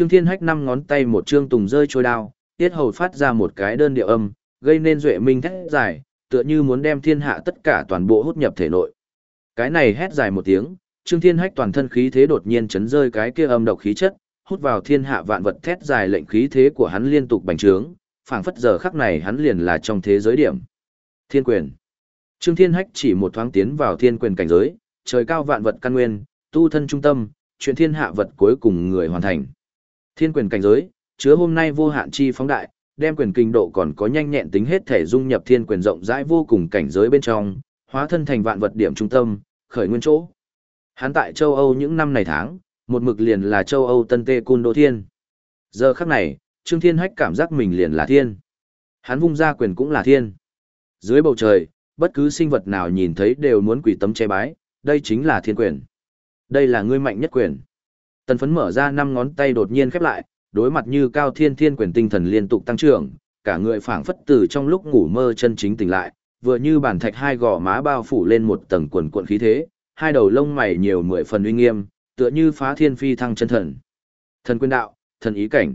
Trương Thiên Hách năm ngón tay một trương tùng rơi trôi đao, tiết hầu phát ra một cái đơn điệu âm, gây nên duệ minh thét dài, tựa như muốn đem thiên hạ tất cả toàn bộ hút nhập thể nội. Cái này hét dài một tiếng, Trương Thiên Hách toàn thân khí thế đột nhiên chấn rơi cái kia âm độc khí chất, hút vào thiên hạ vạn vật thét dài lệnh khí thế của hắn liên tục bành trướng, phảng phất giờ khắc này hắn liền là trong thế giới điểm. Thiên quyền. Trương Thiên Hách chỉ một thoáng tiến vào thiên quyền cảnh giới, trời cao vạn vật căn nguyên, tu thân trung tâm, chuyện thiên hạ vật cuối cùng người hoàn thành. Thiên quyền cảnh giới, chứa hôm nay vô hạn chi phóng đại, đem quyền kinh độ còn có nhanh nhẹn tính hết thể dung nhập thiên quyền rộng rãi vô cùng cảnh giới bên trong, hóa thân thành vạn vật điểm trung tâm, khởi nguyên chỗ. Hắn tại châu Âu những năm này tháng, một mực liền là châu Âu Tân Tê Cun Đô Thiên. Giờ khắc này, Trương Thiên Hách cảm giác mình liền là thiên. Hắn vung ra quyền cũng là thiên. Dưới bầu trời, bất cứ sinh vật nào nhìn thấy đều muốn quỳ tấm che bái, đây chính là thiên quyền. Đây là ngươi mạnh nhất quyền. Tần phấn mở ra năm ngón tay đột nhiên khép lại, đối mặt như cao thiên thiên quyền tinh thần liên tục tăng trưởng, cả người phảng phất từ trong lúc ngủ mơ chân chính tỉnh lại, vừa như bản thạch hai gò má bao phủ lên một tầng quần cuộn khí thế, hai đầu lông mày nhiều mười phần uy nghiêm, tựa như phá thiên phi thăng chân thần. Thần quyền đạo, thần ý cảnh.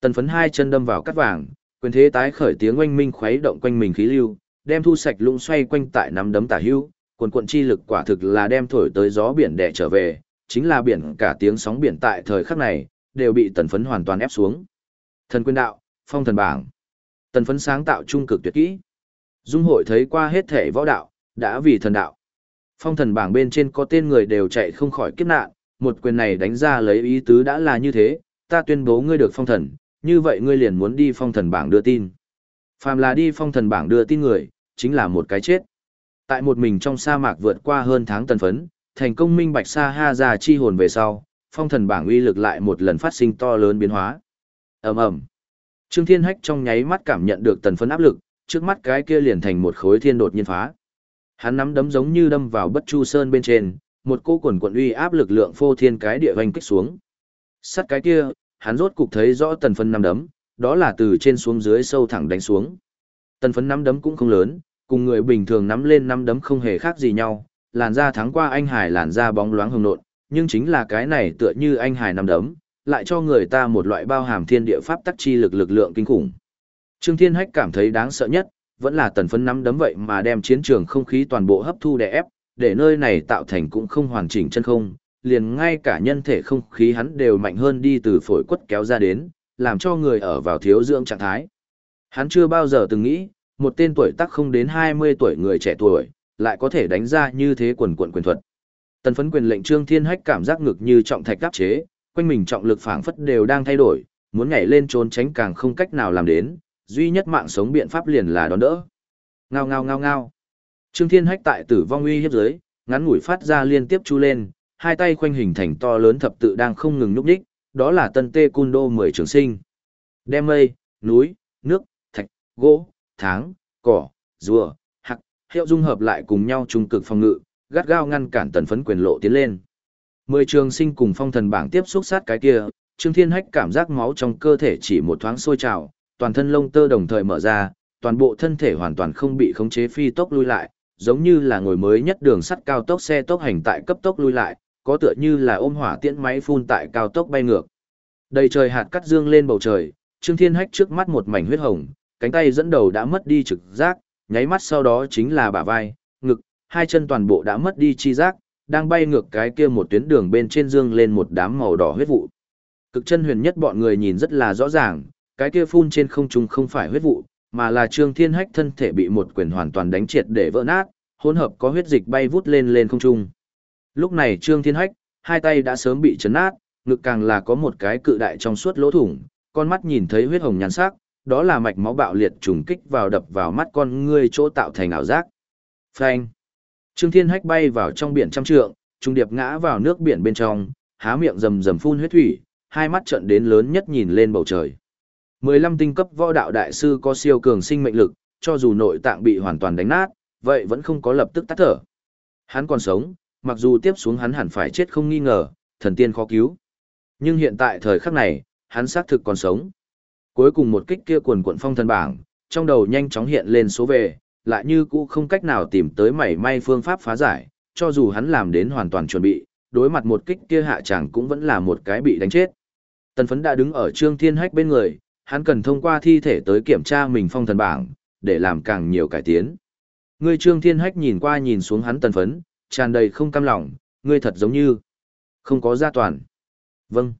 Tần phấn hai chân đâm vào cắt vàng, quyền thế tái khởi tiếng oanh minh khuấy động quanh mình khí lưu, đem thu sạch lũng xoay quanh tại nắm đấm tả hữu, quần cuộn chi lực quả thực là đem thổi tới gió biển đè trở về, chính là biển cả tiếng sóng biển tại thời khắc này, đều bị tần phấn hoàn toàn ép xuống. Thần quyền đạo, phong thần bảng. Tần phấn sáng tạo trung cực tuyệt kỹ. Dung hội thấy qua hết thể võ đạo, đã vì thần đạo. Phong thần bảng bên trên có tên người đều chạy không khỏi kiếp nạn, một quyền này đánh ra lấy ý tứ đã là như thế, ta tuyên bố ngươi được phong thần, như vậy ngươi liền muốn đi phong thần bảng đưa tin. Phàm là đi phong thần bảng đưa tin người, chính là một cái chết. Tại một mình trong sa mạc vượt qua hơn tháng tần phấn, thành công minh bạch sa ha ra chi hồn về sau, phong thần bảng uy lực lại một lần phát sinh to lớn biến hóa. ầm ầm Trương Thiên Hách trong nháy mắt cảm nhận được tần phấn áp lực, trước mắt cái kia liền thành một khối thiên đột nhiên phá. Hắn nắm đấm giống như đâm vào bất chu sơn bên trên, một cô quần quận uy áp lực lượng phô thiên cái địa hoành kích xuống. Sắt cái kia, hắn rốt cục thấy rõ tần phấn nắm đấm, đó là từ trên xuống dưới sâu thẳng đánh xuống. Tần phấn nắm đấm cũng không lớn, cùng người bình thường nắm lên nắm đấm không hề khác gì nhau, làn da thắng qua anh hải làn da bóng loáng hồng nộn, nhưng chính là cái này tựa như anh hải nắm đấm, lại cho người ta một loại bao hàm thiên địa pháp tắc chi lực lực lượng kinh khủng. Trương Thiên Hách cảm thấy đáng sợ nhất, vẫn là tần phấn nắm đấm vậy mà đem chiến trường không khí toàn bộ hấp thu đè ép, để nơi này tạo thành cũng không hoàn chỉnh chân không, liền ngay cả nhân thể không khí hắn đều mạnh hơn đi từ phổi quất kéo ra đến, làm cho người ở vào thiếu dưỡng trạng thái. Hắn chưa bao giờ từng nghĩ, một tên tuổi tác không đến 20 tuổi người trẻ tuổi, lại có thể đánh ra như thế quần quần quyền thuật. Tần phấn quyền lệnh Trương Thiên Hách cảm giác ngực như trọng thạch đáp chế, quanh mình trọng lực phảng phất đều đang thay đổi, muốn nhảy lên trốn tránh càng không cách nào làm đến, duy nhất mạng sống biện pháp liền là đón đỡ. Ngao ngao ngao ngao. Trương Thiên Hách tại tử vong uy hiếp dưới, ngắn ngủi phát ra liên tiếp chu lên, hai tay khoanh hình thành to lớn thập tự đang không ngừng nhúc nhích, đó là tân tê cun đô mười trường sinh. Đem mây, núi, nước, thạch, gỗ, tháng, cỏ, rùa, hiệu dung hợp lại cùng nhau trung cực phòng ngự, gắt gao ngăn cản tần phấn quyền lộ tiến lên. Mười trường sinh cùng phong thần bảng tiếp xúc sát cái kia, Trương Thiên Hách cảm giác máu trong cơ thể chỉ một thoáng sôi trào, toàn thân lông tơ đồng thời mở ra, toàn bộ thân thể hoàn toàn không bị khống chế phi tốc lui lại, giống như là ngồi mới nhất đường sắt cao tốc xe tốc hành tại cấp tốc lui lại, có tựa như là ôm hỏa tiễn máy phun tại cao tốc bay ngược. Đầy trời hạt cắt dương lên bầu trời, Trương Thiên Hách trước mắt một mảnh huyết hồng, cánh tay dẫn đầu đã mất đi trực giác, nháy mắt sau đó chính là bả vai, ngực, hai chân toàn bộ đã mất đi chi giác, đang bay ngược cái kia một tuyến đường bên trên dương lên một đám màu đỏ huyết vụ. Cực chân huyền nhất bọn người nhìn rất là rõ ràng, cái kia phun trên không trung không phải huyết vụ, mà là Trương Thiên Hách thân thể bị một quyền hoàn toàn đánh triệt để vỡ nát, hỗn hợp có huyết dịch bay vút lên lên không trung. Lúc này Trương Thiên Hách, hai tay đã sớm bị chấn nát, ngực càng là có một cái cự đại trong suốt lỗ thủng, con mắt nhìn thấy huyết hồng nhàn sắc, đó là mạch máu bạo liệt trùng kích vào đập vào mắt con ngươi chỗ tạo thành ảo giác. Phanh. Trương Thiên Hách bay vào trong biển trăm trượng, trung điệp ngã vào nước biển bên trong, há miệng rầm rầm phun huyết thủy, hai mắt trợn đến lớn nhất nhìn lên bầu trời. 15 tinh cấp võ đạo đại sư có siêu cường sinh mệnh lực, cho dù nội tạng bị hoàn toàn đánh nát, vậy vẫn không có lập tức tắt thở. Hắn còn sống, mặc dù tiếp xuống hắn hẳn phải chết không nghi ngờ, thần tiên khó cứu. Nhưng hiện tại thời khắc này, hắn xác thực còn sống. Cuối cùng một kích kia quần quận phong thần bảng, trong đầu nhanh chóng hiện lên số về, lại như cũ không cách nào tìm tới mảy may phương pháp phá giải, cho dù hắn làm đến hoàn toàn chuẩn bị, đối mặt một kích kia hạ chẳng cũng vẫn là một cái bị đánh chết. Tần phấn đã đứng ở Trương Thiên Hách bên người, hắn cần thông qua thi thể tới kiểm tra mình phong thần bảng, để làm càng nhiều cải tiến. Ngươi Trương Thiên Hách nhìn qua nhìn xuống hắn tần phấn, tràn đầy không cam lòng, ngươi thật giống như không có gia toàn. Vâng.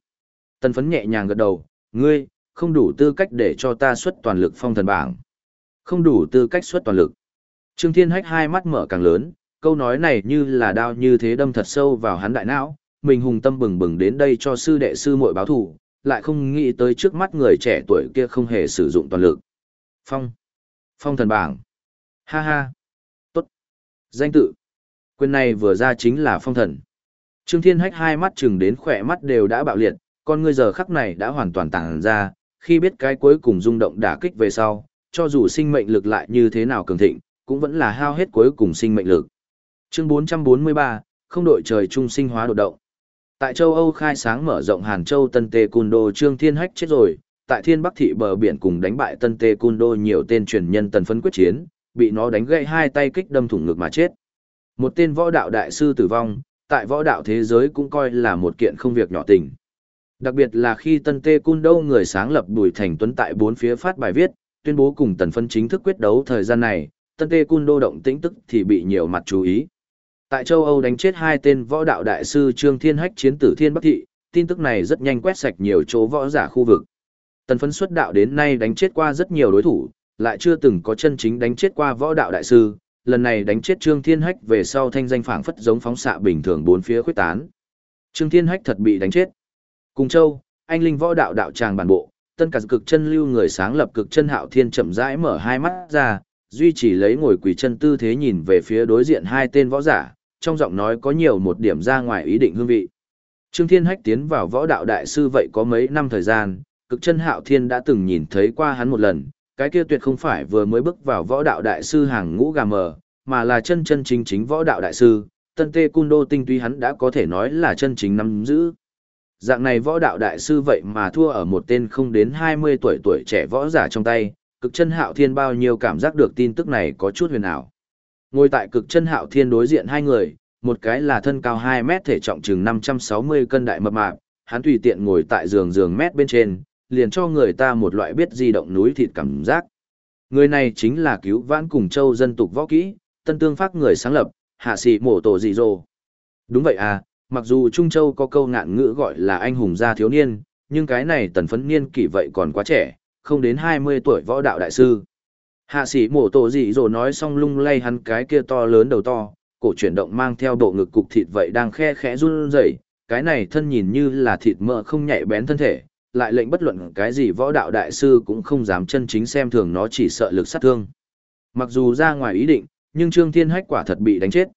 Tần phấn nhẹ nhàng gật đầu, ngươi, không đủ tư cách để cho ta xuất toàn lực phong thần bảng. Không đủ tư cách xuất toàn lực. Trương Thiên Hách hai mắt mở càng lớn, câu nói này như là đao như thế đâm thật sâu vào hắn đại não, mình hùng tâm bừng bừng đến đây cho sư đệ sư muội báo thủ, lại không nghĩ tới trước mắt người trẻ tuổi kia không hề sử dụng toàn lực. Phong. Phong thần bảng. Ha ha. Tốt. Danh tự. Quyền này vừa ra chính là phong thần. Trương Thiên Hách hai mắt chừng đến khỏe mắt đều đã bạo liệt, con ngươi giờ khắc này đã hoàn toàn tàng ra, khi biết cái cuối cùng rung động đả kích về sau, cho dù sinh mệnh lực lại như thế nào cường thịnh, cũng vẫn là hao hết cuối cùng sinh mệnh lực. Chương 443, không đội trời chung sinh hóa đột động. Tại châu Âu khai sáng mở rộng Hàn Châu Tân Tê Cun Đô Trương Thiên Hách chết rồi, tại Thiên Bắc thị bờ biển cùng đánh bại Tân Tê Cun Đô nhiều tên truyền nhân tần phấn quyết chiến, bị nó đánh gãy hai tay kích đâm thủng ngực mà chết. Một tên võ đạo đại sư tử vong, tại võ đạo thế giới cũng coi là một kiện không việc nhỏ tình. Đặc biệt là khi Tân Tê Cun Đô người sáng lập Bùi Thành Tuấn tại bốn phía phát bài viết, tuyên bố cùng tần phân chính thức quyết đấu thời gian này, Tân Tê Cun Đô động tĩnh tức thì bị nhiều mặt chú ý. Tại châu Âu đánh chết hai tên võ đạo đại sư Trương Thiên Hách chiến tử Thiên Bắc Thị, tin tức này rất nhanh quét sạch nhiều chỗ võ giả khu vực. Tần phân xuất đạo đến nay đánh chết qua rất nhiều đối thủ, lại chưa từng có chân chính đánh chết qua võ đạo đại sư, lần này đánh chết Trương Thiên Hách về sau thanh danh phảng phất giống phóng xạ bình thường bốn phía khuếch tán. Trương Thiên Hách thật bị đánh chết. Cùng châu, anh linh võ đạo đạo tràng bản bộ, tân cả cực chân lưu người sáng lập cực chân hạo thiên chậm rãi mở hai mắt ra, duy trì lấy ngồi quỳ chân tư thế nhìn về phía đối diện hai tên võ giả, trong giọng nói có nhiều một điểm ra ngoài ý định hương vị. Trương Thiên Hách tiến vào võ đạo đại sư vậy có mấy năm thời gian, cực chân hạo thiên đã từng nhìn thấy qua hắn một lần, cái kia tuyệt không phải vừa mới bước vào võ đạo đại sư hàng ngũ gà mờ, mà là chân chân chính chính võ đạo đại sư, tân tê cung đô tinh tuy hắn đã có thể nói là chân chính nắm giữ. Dạng này võ đạo đại sư vậy mà thua ở một tên không đến 20 tuổi tuổi trẻ võ giả trong tay, cực chân hạo thiên bao nhiêu cảm giác được tin tức này có chút huyền ảo. Ngồi tại cực chân hạo thiên đối diện hai người, một cái là thân cao 2 mét thể trọng chừng 560 cân đại mập mạp, hắn tùy tiện ngồi tại giường giường mét bên trên, liền cho người ta một loại biết di động núi thịt cảm giác. Người này chính là cứu vãn cùng châu dân tục võ kỹ, tân tương pháp người sáng lập, hạ sĩ mổ tổ dị dồ. Đúng vậy à, mặc dù Trung Châu có câu ngạn ngữ gọi là anh hùng gia thiếu niên, nhưng cái này tần phấn niên kỷ vậy còn quá trẻ, không đến 20 tuổi võ đạo đại sư. Hạ sĩ mổ tổ dị rồi nói xong lung lay hắn cái kia to lớn đầu to, cổ chuyển động mang theo bộ ngực cục thịt vậy đang khe khẽ run rẩy, cái này thân nhìn như là thịt mỡ không nhạy bén thân thể, lại lệnh bất luận cái gì võ đạo đại sư cũng không dám chân chính xem thường nó chỉ sợ lực sát thương. Mặc dù ra ngoài ý định, nhưng Trương Thiên Hách quả thật bị đánh chết.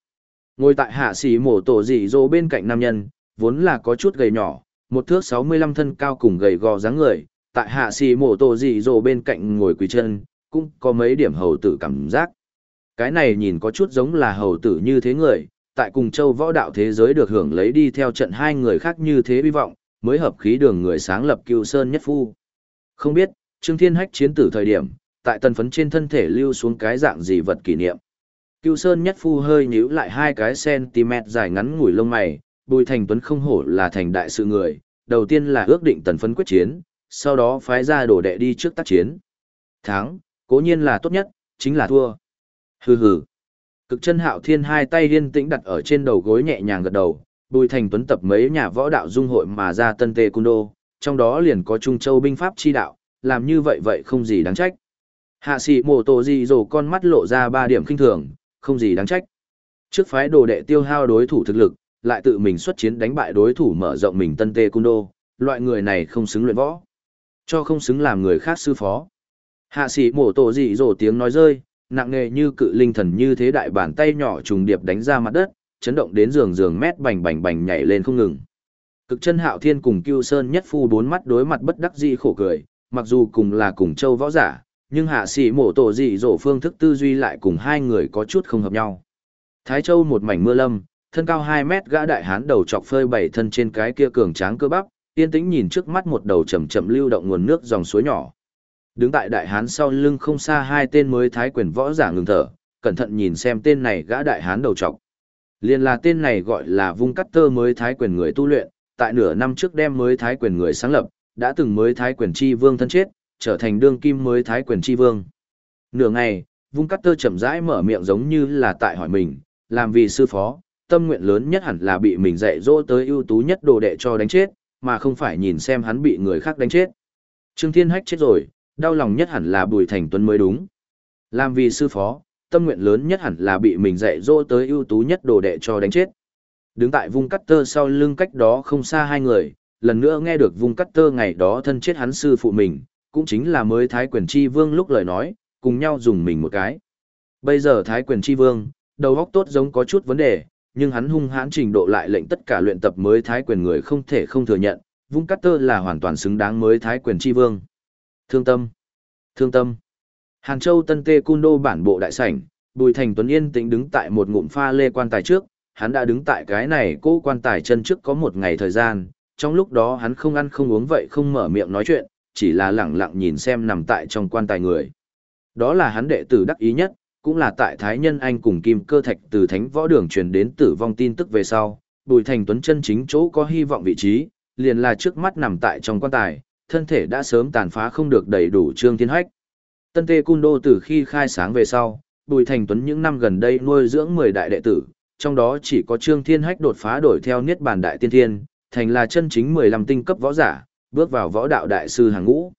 Ngồi tại hạ sĩ mổ tổ dị dỗ bên cạnh nam nhân, vốn là có chút gầy nhỏ, một thước 65 thân cao cùng gầy gò dáng người, tại hạ sĩ mổ tổ dị dỗ bên cạnh ngồi quỳ chân, cũng có mấy điểm hầu tử cảm giác. Cái này nhìn có chút giống là hầu tử như thế người, tại cùng châu võ đạo thế giới được hưởng lấy đi theo trận hai người khác như thế hy vọng, mới hợp khí đường người sáng lập cựu sơn nhất phu. Không biết, Trương Thiên Hách chiến tử thời điểm, tại tần phấn trên thân thể lưu xuống cái dạng gì vật kỷ niệm. Cựu sơn nhất phu hơi nhíu lại hai cái cm dài ngắn ngủi lông mày, bùi thành tuấn không hổ là thành đại sự người, đầu tiên là ước định tần phấn quyết chiến, sau đó phái ra đổ đệ đi trước tác chiến. Thắng, cố nhiên là tốt nhất, chính là thua. Hừ hừ. Cực chân hạo thiên hai tay liên tĩnh đặt ở trên đầu gối nhẹ nhàng gật đầu, Bùi Thành Tuấn tập mấy nhà võ đạo dung hội mà ra tân tê cung đô, trong đó liền có Trung Châu binh pháp chi đạo, làm như vậy vậy không gì đáng trách. Hạ sĩ mổ tổ gì rồ con mắt lộ ra ba điểm kinh thường, không gì đáng trách. Trước phái đồ đệ tiêu hao đối thủ thực lực, lại tự mình xuất chiến đánh bại đối thủ mở rộng mình tân tê cung đô, loại người này không xứng luyện võ. Cho không xứng làm người khác sư phó. Hạ sĩ mổ tổ dị rổ tiếng nói rơi, nặng nề như cự linh thần như thế đại bàn tay nhỏ trùng điệp đánh ra mặt đất, chấn động đến giường giường mét bành bành bành nhảy lên không ngừng. Cực chân hạo thiên cùng Cưu Sơn nhất phu bốn mắt đối mặt bất đắc dĩ khổ cười, mặc dù cùng là cùng châu võ giả, nhưng hạ sĩ mổ tổ dị dỗ phương thức tư duy lại cùng hai người có chút không hợp nhau. Thái Châu một mảnh mưa lâm, thân cao hai mét gã đại hán đầu chọc phơi bảy thân trên cái kia cường tráng cơ bắp, yên tĩnh nhìn trước mắt một đầu chầm chậm lưu động nguồn nước dòng suối nhỏ. Đứng tại đại hán sau lưng không xa hai tên mới thái quyền võ giả ngừng thở, cẩn thận nhìn xem tên này gã đại hán đầu chọc liền là tên này gọi là vung cắt tơ mới thái quyền người tu luyện, tại nửa năm trước đem mới thái quyền người sáng lập, đã từng mới thái quyền chi vương thân chết, trở thành đương kim mới thái quyền tri vương. Nửa ngày, vung cắt tơ chậm rãi mở miệng giống như là tại hỏi mình, làm vì sư phó, tâm nguyện lớn nhất hẳn là bị mình dạy dỗ tới ưu tú nhất đồ đệ cho đánh chết, mà không phải nhìn xem hắn bị người khác đánh chết. Trương Thiên Hách chết rồi, đau lòng nhất hẳn là Bùi Thành Tuấn mới đúng. Làm vì sư phó, tâm nguyện lớn nhất hẳn là bị mình dạy dỗ tới ưu tú nhất đồ đệ cho đánh chết. Đứng tại vung cắt tơ sau lưng cách đó không xa hai người, lần nữa nghe được vung cắt tơ ngày đó thân chết hắn sư phụ mình, cũng chính là mới Thái Quyền Chi Vương lúc lời nói, cùng nhau dùng mình một cái. Bây giờ Thái Quyền Chi Vương, đầu óc tốt giống có chút vấn đề, nhưng hắn hung hãn trình độ lại lệnh tất cả luyện tập mới Thái Quyền người không thể không thừa nhận, vung cắt tơ là hoàn toàn xứng đáng mới Thái Quyền Chi Vương. Thương tâm. Thương tâm. Hàn Châu Tân Tê Cun Đô bản bộ đại sảnh, Bùi Thành Tuấn Yên tĩnh đứng tại một ngụm pha lê quan tài trước, hắn đã đứng tại cái này cố quan tài chân trước có một ngày thời gian, trong lúc đó hắn không ăn không uống vậy không mở miệng nói chuyện, chỉ là lẳng lặng nhìn xem nằm tại trong quan tài người. Đó là hắn đệ tử đắc ý nhất, cũng là tại Thái Nhân Anh cùng Kim Cơ Thạch từ Thánh Võ Đường truyền đến tử vong tin tức về sau, Bùi Thành Tuấn chân chính chỗ có hy vọng vị trí, liền là trước mắt nằm tại trong quan tài, thân thể đã sớm tàn phá không được đầy đủ Trương Thiên Hách. Tân Tê Cun Đô từ khi khai sáng về sau, Bùi Thành Tuấn những năm gần đây nuôi dưỡng 10 đại đệ tử, trong đó chỉ có Trương Thiên Hách đột phá đổi theo Niết Bàn Đại Tiên Thiên, thành là chân chính 15 tinh cấp võ giả, bước vào võ đạo đại sư hàng ngũ.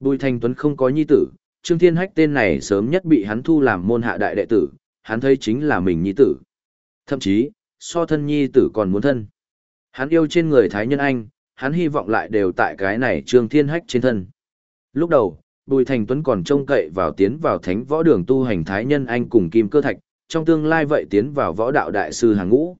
Bùi Thành Tuấn không có nhi tử, Trương Thiên Hách tên này sớm nhất bị hắn thu làm môn hạ đại đệ tử, hắn thấy chính là mình nhi tử. Thậm chí, so thân nhi tử còn muốn thân. Hắn yêu trên người Thái Nhân Anh, hắn hy vọng lại đều tại cái này Trương Thiên Hách trên thân. Lúc đầu, Bùi Thành Tuấn còn trông cậy vào tiến vào thánh võ đường tu hành Thái Nhân Anh cùng Kim Cơ Thạch, trong tương lai vậy tiến vào võ đạo đại sư hàng ngũ.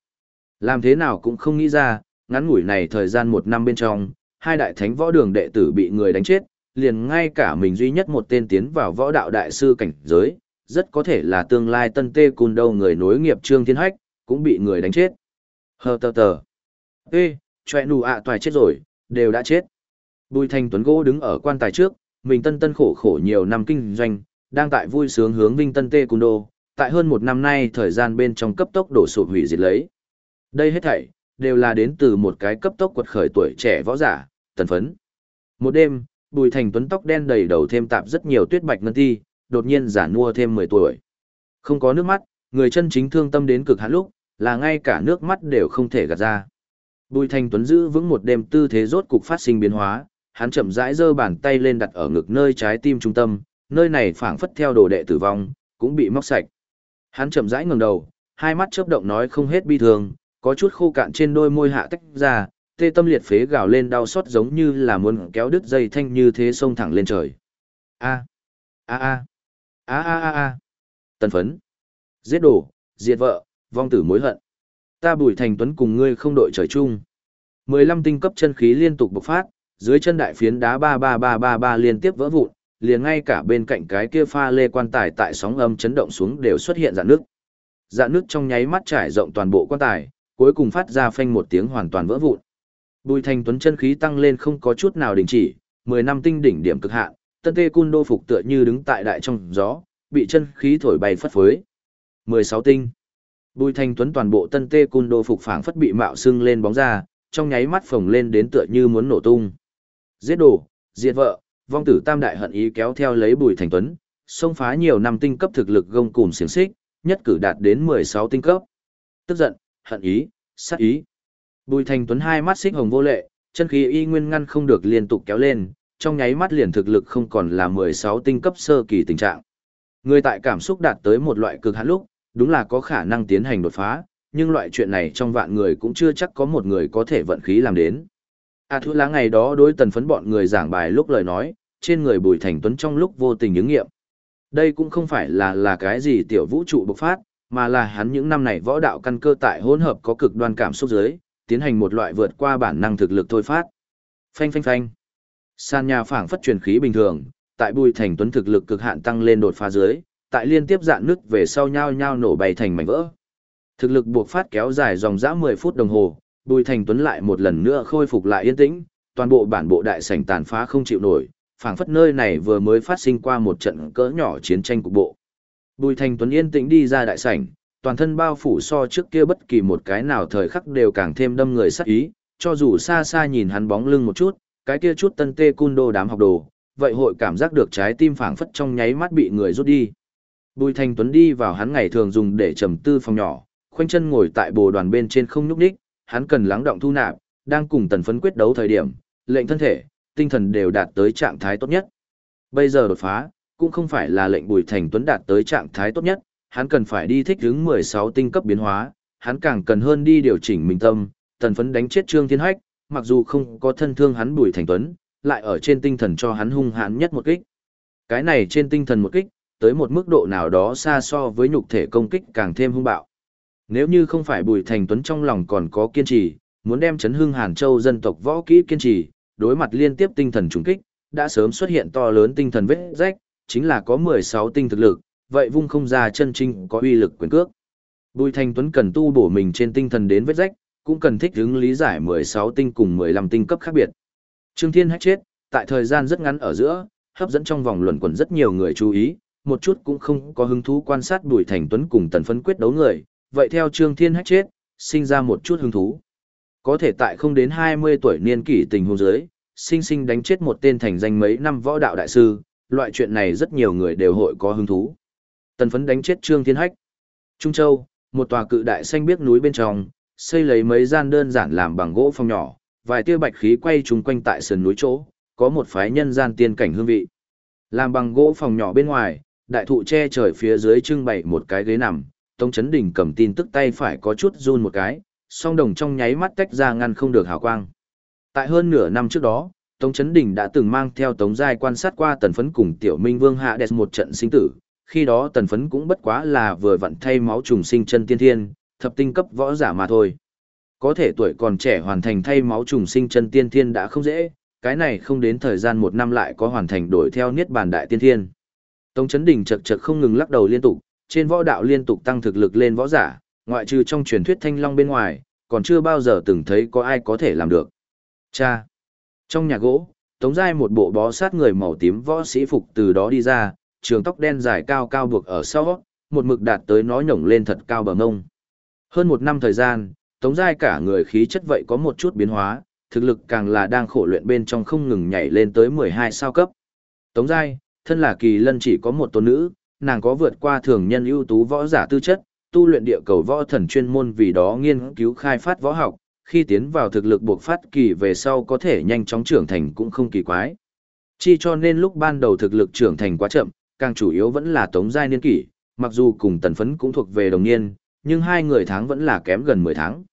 Làm thế nào cũng không nghĩ ra, ngắn ngủi này thời gian một năm bên trong, hai đại thánh võ đường đệ tử bị người đánh chết, liền ngay cả mình duy nhất một tên tiến vào võ đạo đại sư cảnh giới, rất có thể là tương lai tân tê cùn đâu người nối nghiệp Trương Thiên Hách, cũng bị người đánh chết. Hờ tờ tờ. Ê, chòe nù ạ toài chết rồi, đều đã chết. Bùi thanh Tuấn Gỗ đứng ở quan tài trước, mình tân tân khổ khổ nhiều năm kinh doanh, đang tại vui sướng hướng vinh tân tê cùn đô, tại hơn một năm nay thời gian bên trong cấp tốc đổ sụp hủy diệt lấy. Đây hết thảy, đều là đến từ một cái cấp tốc quật khởi tuổi trẻ võ giả, tần phấn. Một đêm, Bùi Thành Tuấn tóc đen đầy đầu thêm tạp rất nhiều tuyết bạch ngân ti, đột nhiên giả nua thêm 10 tuổi. Không có nước mắt, người chân chính thương tâm đến cực hạn lúc, là ngay cả nước mắt đều không thể gạt ra. Bùi Thành Tuấn giữ vững một đêm tư thế rốt cục phát sinh biến hóa, hắn chậm rãi giơ bàn tay lên đặt ở ngực nơi trái tim trung tâm, nơi này phảng phất theo đồ đệ tử vong, cũng bị móc sạch. Hắn chậm rãi ngẩng đầu, hai mắt chớp động nói không hết bi thương, có chút khô cạn trên đôi môi hạ tách ra, tê tâm liệt phế gào lên đau xót giống như là muốn kéo đứt dây thanh như thế xông thẳng lên trời. A a a a a a a. Tần phấn. Giết đổ, diệt vợ, vong tử mối hận. Ta Bùi Thành Tuấn cùng ngươi không đội trời chung. 15 tinh cấp chân khí liên tục bộc phát, dưới chân đại phiến đá 33333 liên tiếp vỡ vụn, liền ngay cả bên cạnh cái kia pha lê quan tài tại sóng âm chấn động xuống đều xuất hiện dạn nước. Dạn nước trong nháy mắt trải rộng toàn bộ quan tài, cuối cùng phát ra phanh một tiếng hoàn toàn vỡ vụn. Bùi Thành Tuấn chân khí tăng lên không có chút nào đình chỉ, 10 năm tinh đỉnh điểm cực hạn, Tân Tê Cun đô phục tựa như đứng tại đại trong gió, bị chân khí thổi bay phất phới. 16 tinh. Bùi Thành Tuấn toàn bộ Tân Tê Cun đô phục phảng phất bị mạo sưng lên bóng ra, trong nháy mắt phồng lên đến tựa như muốn nổ tung. Giết đồ, diệt vợ, vong tử tam đại hận ý kéo theo lấy Bùi Thành Tuấn, xông phá nhiều năm tinh cấp thực lực gông cùm xiềng xích, nhất cử đạt đến 16 tinh cấp. Tức giận, hận ý, sát ý. Bùi Thành Tuấn hai mắt xích hồng vô lệ, chân khí y nguyên ngăn không được liên tục kéo lên, trong nháy mắt liền thực lực không còn là 16 tinh cấp sơ kỳ tình trạng. Người tại cảm xúc đạt tới một loại cực hạn lúc, đúng là có khả năng tiến hành đột phá, nhưng loại chuyện này trong vạn người cũng chưa chắc có một người có thể vận khí làm đến. À thu lá ngày đó đối tần phấn bọn người giảng bài lúc lời nói, trên người Bùi Thành Tuấn trong lúc vô tình ứng nghiệm. Đây cũng không phải là là cái gì tiểu vũ trụ bộc phát, mà là hắn những năm này võ đạo căn cơ tại hỗn hợp có cực đoan cảm xúc giới, tiến hành một loại vượt qua bản năng thực lực thôi phát. Phanh phanh phanh. San nhà phảng phất truyền khí bình thường, tại Bùi Thành Tuấn thực lực cực hạn tăng lên đột phá dưới, tại liên tiếp dạn nứt về sau nhau nhau nổ bay thành mảnh vỡ. Thực lực buộc phát kéo dài dòng dã 10 phút đồng hồ, Bùi Thành Tuấn lại một lần nữa khôi phục lại yên tĩnh, toàn bộ bản bộ đại sảnh tàn phá không chịu nổi, phảng phất nơi này vừa mới phát sinh qua một trận cỡ nhỏ chiến tranh cục bộ. Bùi Thành Tuấn yên tĩnh đi ra đại sảnh, toàn thân bao phủ so trước kia bất kỳ một cái nào thời khắc đều càng thêm đâm người sắc ý, cho dù xa xa nhìn hắn bóng lưng một chút, cái kia chút tân tê cun đô đám học đồ, vậy hội cảm giác được trái tim phảng phất trong nháy mắt bị người rút đi. Bùi Thành Tuấn đi vào hắn ngày thường dùng để trầm tư phòng nhỏ, khoanh chân ngồi tại bồ đoàn bên trên không nhúc nhích, hắn cần lắng động thu nạp, đang cùng tần phấn quyết đấu thời điểm, lệnh thân thể, tinh thần đều đạt tới trạng thái tốt nhất. Bây giờ đột phá, cũng không phải là lệnh Bùi Thành Tuấn đạt tới trạng thái tốt nhất, hắn cần phải đi thích ứng 16 tinh cấp biến hóa, hắn càng cần hơn đi điều chỉnh mình tâm, tần phấn đánh chết Trương Thiên Hách, mặc dù không có thân thương hắn Bùi Thành Tuấn, lại ở trên tinh thần cho hắn hung hãn nhất một kích. Cái này trên tinh thần một kích, tới một mức độ nào đó xa so với nhục thể công kích càng thêm hung bạo. Nếu như không phải Bùi Thành Tuấn trong lòng còn có kiên trì, muốn đem chấn hưng Hàn Châu dân tộc võ kỹ kiên trì, đối mặt liên tiếp tinh thần trùng kích, đã sớm xuất hiện to lớn tinh thần vết rách, chính là có 16 tinh thực lực, vậy vung không ra chân trinh có uy lực quyền cước. Bùi Thành Tuấn cần tu bổ mình trên tinh thần đến vết rách, cũng cần thích ứng lý giải 16 tinh cùng 15 tinh cấp khác biệt. Trương Thiên Hách chết, tại thời gian rất ngắn ở giữa, hấp dẫn trong vòng luận quẩn rất nhiều người chú ý, một chút cũng không có hứng thú quan sát Bùi Thành Tuấn cùng Tần Phấn quyết đấu người, vậy theo Trương Thiên Hách chết, sinh ra một chút hứng thú. Có thể tại không đến 20 tuổi niên kỷ tình huống giới, sinh sinh đánh chết một tên thành danh mấy năm võ đạo đại sư, loại chuyện này rất nhiều người đều hội có hứng thú. Tần Phấn đánh chết Trương Thiên Hách. Trung Châu, một tòa cự đại xanh biếc núi bên trong, xây lấy mấy gian đơn giản làm bằng gỗ phòng nhỏ, vài tia bạch khí quay trùng quanh tại sườn núi chỗ, có một phái nhân gian tiên cảnh hương vị. Làm bằng gỗ phòng nhỏ bên ngoài, đại thụ che trời phía dưới trưng bày một cái ghế nằm, Tống Chấn Đình cầm tin tức tay phải có chút run một cái, song đồng trong nháy mắt tách ra ngăn không được hào quang. Tại hơn nửa năm trước đó, Tống Chấn Đình đã từng mang theo Tống Giai quan sát qua tần phấn cùng Tiểu Minh Vương Hạ Đẹp một trận sinh tử, khi đó tần phấn cũng bất quá là vừa vặn thay máu trùng sinh chân tiên thiên, thập tinh cấp võ giả mà thôi. Có thể tuổi còn trẻ hoàn thành thay máu trùng sinh chân tiên thiên đã không dễ, cái này không đến thời gian một năm lại có hoàn thành đổi theo niết bàn đại tiên thiên. Tống Chấn Đình chật chật không ngừng lắc đầu liên tục, trên võ đạo liên tục tăng thực lực lên võ giả, ngoại trừ trong truyền thuyết thanh long bên ngoài, còn chưa bao giờ từng thấy có ai có thể làm được. Cha! Trong nhà gỗ, Tống Giai một bộ bó sát người màu tím võ sĩ phục từ đó đi ra, trường tóc đen dài cao cao buộc ở sau, một mực đạt tới nó nhổng lên thật cao bờ ngông. Hơn một năm thời gian, Tống Giai cả người khí chất vậy có một chút biến hóa, thực lực càng là đang khổ luyện bên trong không ngừng nhảy lên tới 12 sao cấp. Tống Giai, thân là kỳ lân chỉ có một tôn nữ, nàng có vượt qua thường nhân ưu tú võ giả tư chất, tu luyện địa cầu võ thần chuyên môn vì đó nghiên cứu khai phát võ học, khi tiến vào thực lực buộc phát kỳ về sau có thể nhanh chóng trưởng thành cũng không kỳ quái. Chỉ cho nên lúc ban đầu thực lực trưởng thành quá chậm, càng chủ yếu vẫn là tống giai niên kỷ, mặc dù cùng tần phấn cũng thuộc về đồng niên, nhưng hai người tháng vẫn là kém gần 10 tháng.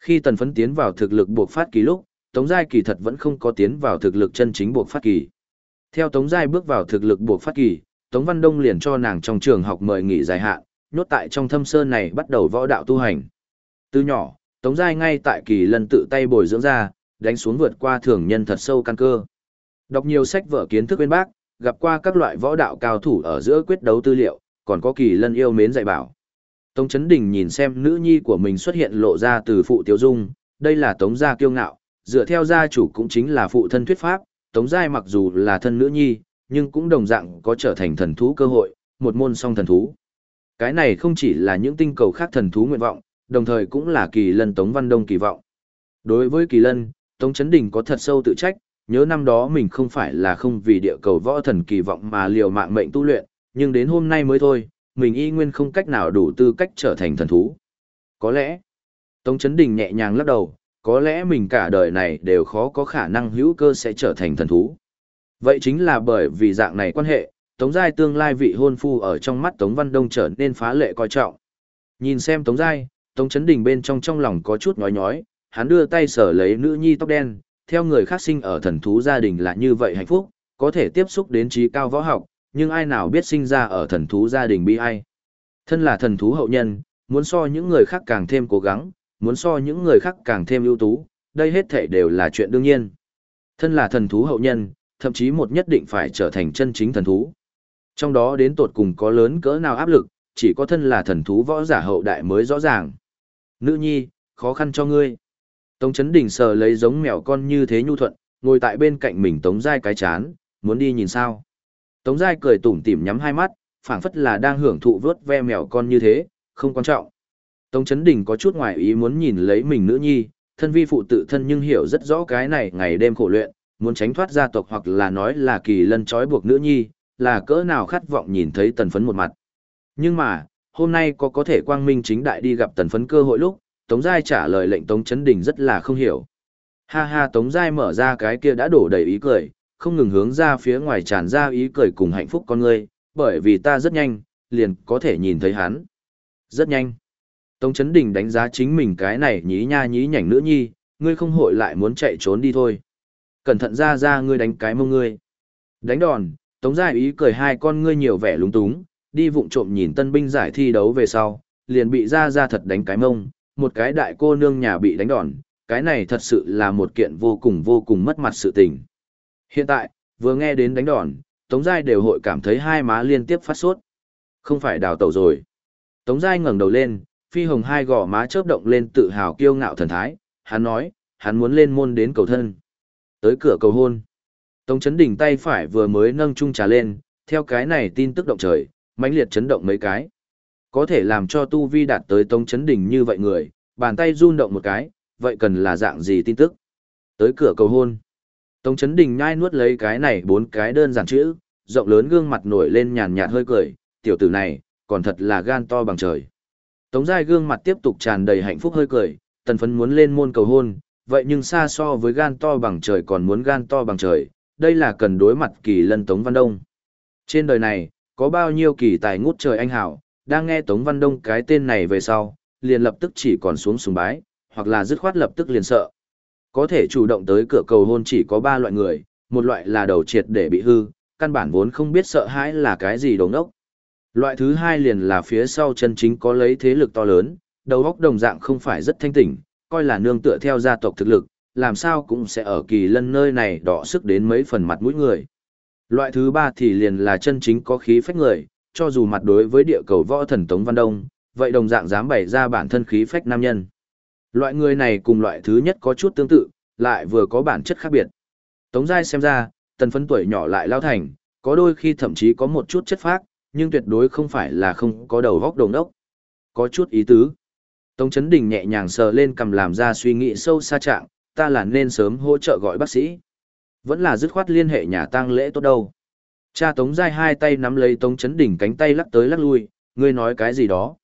Khi tần phấn tiến vào thực lực buộc phát kỳ lúc, tống giai kỳ thật vẫn không có tiến vào thực lực chân chính buộc phát kỳ. Theo tống giai bước vào thực lực buộc phát kỳ, tống văn đông liền cho nàng trong trường học mời nghỉ dài hạn, nhốt tại trong thâm sơn này bắt đầu võ đạo tu hành. Từ nhỏ, tống giai ngay tại kỳ lần tự tay bồi dưỡng ra, đánh xuống vượt qua thường nhân thật sâu căn cơ. Đọc nhiều sách vở kiến thức bên bác, gặp qua các loại võ đạo cao thủ ở giữa quyết đấu tư liệu, còn có kỳ lân yêu mến dạy bảo. Tống Chấn Đình nhìn xem nữ nhi của mình xuất hiện lộ ra từ phụ tiêu Dung, đây là Tống gia kiêu ngạo, dựa theo gia chủ cũng chính là phụ thân thuyết pháp, Tống Giai mặc dù là thân nữ nhi, nhưng cũng đồng dạng có trở thành thần thú cơ hội, một môn song thần thú. Cái này không chỉ là những tinh cầu khác thần thú nguyện vọng, đồng thời cũng là kỳ lân Tống Văn Đông kỳ vọng. Đối với kỳ lân, Tống Chấn Đình có thật sâu tự trách, nhớ năm đó mình không phải là không vì địa cầu võ thần kỳ vọng mà liều mạng mệnh tu luyện, nhưng đến hôm nay mới thôi, mình y nguyên không cách nào đủ tư cách trở thành thần thú. Có lẽ, Tống Chấn Đình nhẹ nhàng lắc đầu, có lẽ mình cả đời này đều khó có khả năng hữu cơ sẽ trở thành thần thú. Vậy chính là bởi vì dạng này quan hệ, Tống Giai tương lai vị hôn phu ở trong mắt Tống Văn Đông trở nên phá lệ coi trọng. Nhìn xem Tống Giai, Tống Chấn Đình bên trong trong lòng có chút nhói nhói, hắn đưa tay sở lấy nữ nhi tóc đen, theo người khác sinh ở thần thú gia đình là như vậy hạnh phúc, có thể tiếp xúc đến trí cao võ học, nhưng ai nào biết sinh ra ở thần thú gia đình bi ai. Thân là thần thú hậu nhân, muốn so những người khác càng thêm cố gắng, muốn so những người khác càng thêm ưu tú, đây hết thể đều là chuyện đương nhiên. Thân là thần thú hậu nhân, thậm chí một nhất định phải trở thành chân chính thần thú. Trong đó đến tột cùng có lớn cỡ nào áp lực, chỉ có thân là thần thú võ giả hậu đại mới rõ ràng. Nữ nhi, khó khăn cho ngươi. Tống chấn đỉnh sờ lấy giống mèo con như thế nhu thuận, ngồi tại bên cạnh mình tống Giai cái chán, muốn đi nhìn sao. Tống Giai cười tủm tỉm nhắm hai mắt, phảng phất là đang hưởng thụ vớt ve mèo con như thế, không quan trọng. Tống chấn đỉnh có chút ngoài ý muốn nhìn lấy mình nữ nhi, thân vi phụ tự thân nhưng hiểu rất rõ cái này ngày đêm khổ luyện, muốn tránh thoát gia tộc hoặc là nói là kỳ lân trói buộc nữ nhi, là cỡ nào khát vọng nhìn thấy tần phấn một mặt. Nhưng mà, hôm nay có có thể quang minh chính đại đi gặp tần phấn cơ hội lúc, Tống Giai trả lời lệnh Tống Chấn Đình rất là không hiểu. Ha ha Tống Giai mở ra cái kia đã đổ đầy ý cười, không ngừng hướng ra phía ngoài tràn ra ý cười cùng hạnh phúc con ngươi, bởi vì ta rất nhanh, liền có thể nhìn thấy hắn. Rất nhanh. Tống Chấn Đình đánh giá chính mình cái này nhí nha nhí nhảnh nữ nhi, ngươi không hội lại muốn chạy trốn đi thôi. Cẩn thận ra ra ngươi đánh cái mông ngươi. Đánh đòn, Tống Giai ý cười hai con ngươi nhiều vẻ lúng túng, đi vụng trộm nhìn tân binh giải thi đấu về sau, liền bị ra ra thật đánh cái mông, một cái đại cô nương nhà bị đánh đòn, cái này thật sự là một kiện vô cùng vô cùng mất mặt sự tình. Hiện tại, vừa nghe đến đánh đòn, Tống Giai đều hội cảm thấy hai má liên tiếp phát sốt. Không phải đào tẩu rồi. Tống Giai ngẩng đầu lên, phi hồng hai gò má chớp động lên tự hào kiêu ngạo thần thái, hắn nói, hắn muốn lên môn đến cầu thân. Tới cửa cầu hôn. Tống chấn đỉnh tay phải vừa mới nâng chung trà lên, theo cái này tin tức động trời, mãnh liệt chấn động mấy cái. Có thể làm cho tu vi đạt tới tông chấn đỉnh như vậy người, bàn tay run động một cái, vậy cần là dạng gì tin tức? Tới cửa cầu hôn. Tống chấn đỉnh nhai nuốt lấy cái này bốn cái đơn giản chữ, rộng lớn gương mặt nổi lên nhàn nhạt hơi cười, tiểu tử này, còn thật là gan to bằng trời. Tống giai gương mặt tiếp tục tràn đầy hạnh phúc hơi cười, tần phấn muốn lên môn cầu hôn, vậy nhưng xa so với gan to bằng trời còn muốn gan to bằng trời, đây là cần đối mặt kỳ lân Tống Văn Đông. Trên đời này, có bao nhiêu kỳ tài ngút trời anh hảo, đang nghe Tống Văn Đông cái tên này về sau, liền lập tức chỉ còn xuống sùng bái, hoặc là dứt khoát lập tức liền sợ. Có thể chủ động tới cửa cầu hôn chỉ có ba loại người, một loại là đầu triệt để bị hư, căn bản vốn không biết sợ hãi là cái gì đồng ốc. Loại thứ hai liền là phía sau chân chính có lấy thế lực to lớn, đầu óc đồng dạng không phải rất thanh tỉnh, coi là nương tựa theo gia tộc thực lực, làm sao cũng sẽ ở kỳ lân nơi này đỏ sức đến mấy phần mặt mũi người. Loại thứ ba thì liền là chân chính có khí phách người, cho dù mặt đối với địa cầu võ thần Tống Văn Đông, vậy đồng dạng dám bày ra bản thân khí phách nam nhân. Loại người này cùng loại thứ nhất có chút tương tự, lại vừa có bản chất khác biệt. Tống Giai xem ra, tần phấn tuổi nhỏ lại lao thành, có đôi khi thậm chí có một chút chất phác, nhưng tuyệt đối không phải là không có đầu góc đồng đốc. Có chút ý tứ. Tống Chấn Đình nhẹ nhàng sờ lên cầm làm ra suy nghĩ sâu xa trạng, ta là nên sớm hỗ trợ gọi bác sĩ. Vẫn là dứt khoát liên hệ nhà tang lễ tốt đâu. Cha Tống Giai hai tay nắm lấy Tống Chấn đỉnh cánh tay lắc tới lắc lui, ngươi nói cái gì đó.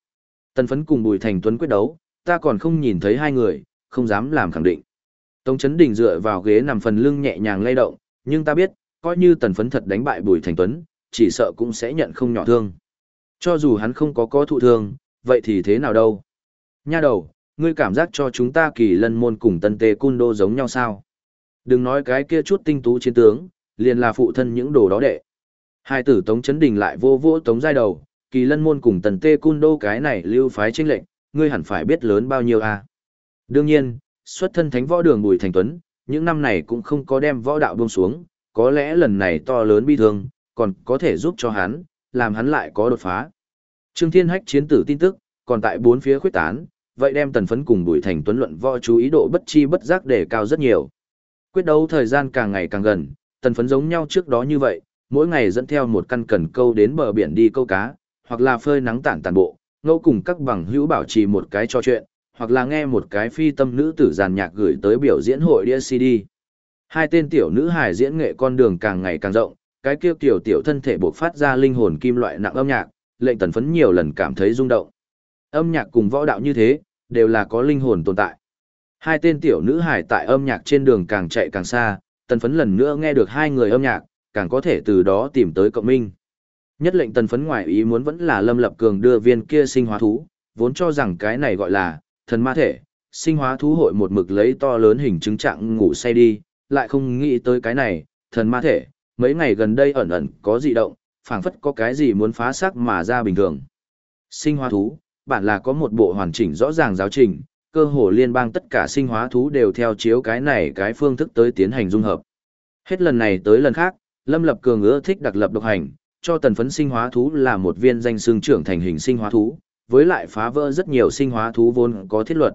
Tần phấn cùng Bùi Thành Tuấn quyết đấu, ta còn không nhìn thấy hai người, không dám làm khẳng định. Tống Chấn đỉnh dựa vào ghế nằm phần lưng nhẹ nhàng lay động, nhưng ta biết, coi như tần phấn thật đánh bại Bùi Thành Tuấn, chỉ sợ cũng sẽ nhận không nhỏ thương. Cho dù hắn không có có thụ thương, vậy thì thế nào đâu? Nha đầu, ngươi cảm giác cho chúng ta kỳ lân môn cùng tân tê cun đô giống nhau sao? Đừng nói cái kia chút tinh tú chiến tướng, liền là phụ thân những đồ đó đệ. Hai tử Tống Chấn Đình lại vô vô Tống giai đầu, kỳ lân môn cùng tần tê cun đô cái này lưu phái tranh lệnh, ngươi hẳn phải biết lớn bao nhiêu à? Đương nhiên, xuất thân thánh võ đường Bùi Thành Tuấn, những năm này cũng không có đem võ đạo buông xuống, có lẽ lần này to lớn bi thương, còn có thể giúp cho hắn, làm hắn lại có đột phá. Trương Thiên Hách chiến tử tin tức, còn tại bốn phía khuyết tán, vậy đem tần phấn cùng Bùi Thành Tuấn luận võ chú ý độ bất chi bất giác để cao rất nhiều. Quyết đấu thời gian càng ngày càng gần, tần phấn giống nhau trước đó như vậy, mỗi ngày dẫn theo một căn cần câu đến bờ biển đi câu cá, hoặc là phơi nắng tản tàn bộ, ngẫu cùng các bằng hữu bảo trì một cái trò chuyện, hoặc là nghe một cái phi tâm nữ tử giàn nhạc gửi tới biểu diễn hội đĩa CD. Hai tên tiểu nữ hài diễn nghệ con đường càng ngày càng rộng, cái kia tiểu tiểu thân thể bộc phát ra linh hồn kim loại nặng âm nhạc, lệnh tần phấn nhiều lần cảm thấy rung động. Âm nhạc cùng võ đạo như thế, đều là có linh hồn tồn tại. Hai tên tiểu nữ hài tại âm nhạc trên đường càng chạy càng xa, tần phấn lần nữa nghe được hai người âm nhạc, càng có thể từ đó tìm tới cộng minh. Nhất lệnh tần phấn ngoại ý muốn vẫn là Lâm Lập Cường đưa viên kia sinh hóa thú, vốn cho rằng cái này gọi là thần ma thể, sinh hóa thú hội một mực lấy to lớn hình chứng trạng ngủ say đi, lại không nghĩ tới cái này, thần ma thể, mấy ngày gần đây ẩn ẩn có dị động, phảng phất có cái gì muốn phá xác mà ra bình thường. Sinh hóa thú, bản là có một bộ hoàn chỉnh rõ ràng giáo trình, cơ hồ liên bang tất cả sinh hóa thú đều theo chiếu cái này cái phương thức tới tiến hành dung hợp. Hết lần này tới lần khác, Lâm Lập Cường ưa thích đặc lập độc hành, cho tần phấn sinh hóa thú là một viên danh xương trưởng thành hình sinh hóa thú, với lại phá vỡ rất nhiều sinh hóa thú vốn có thiết luật.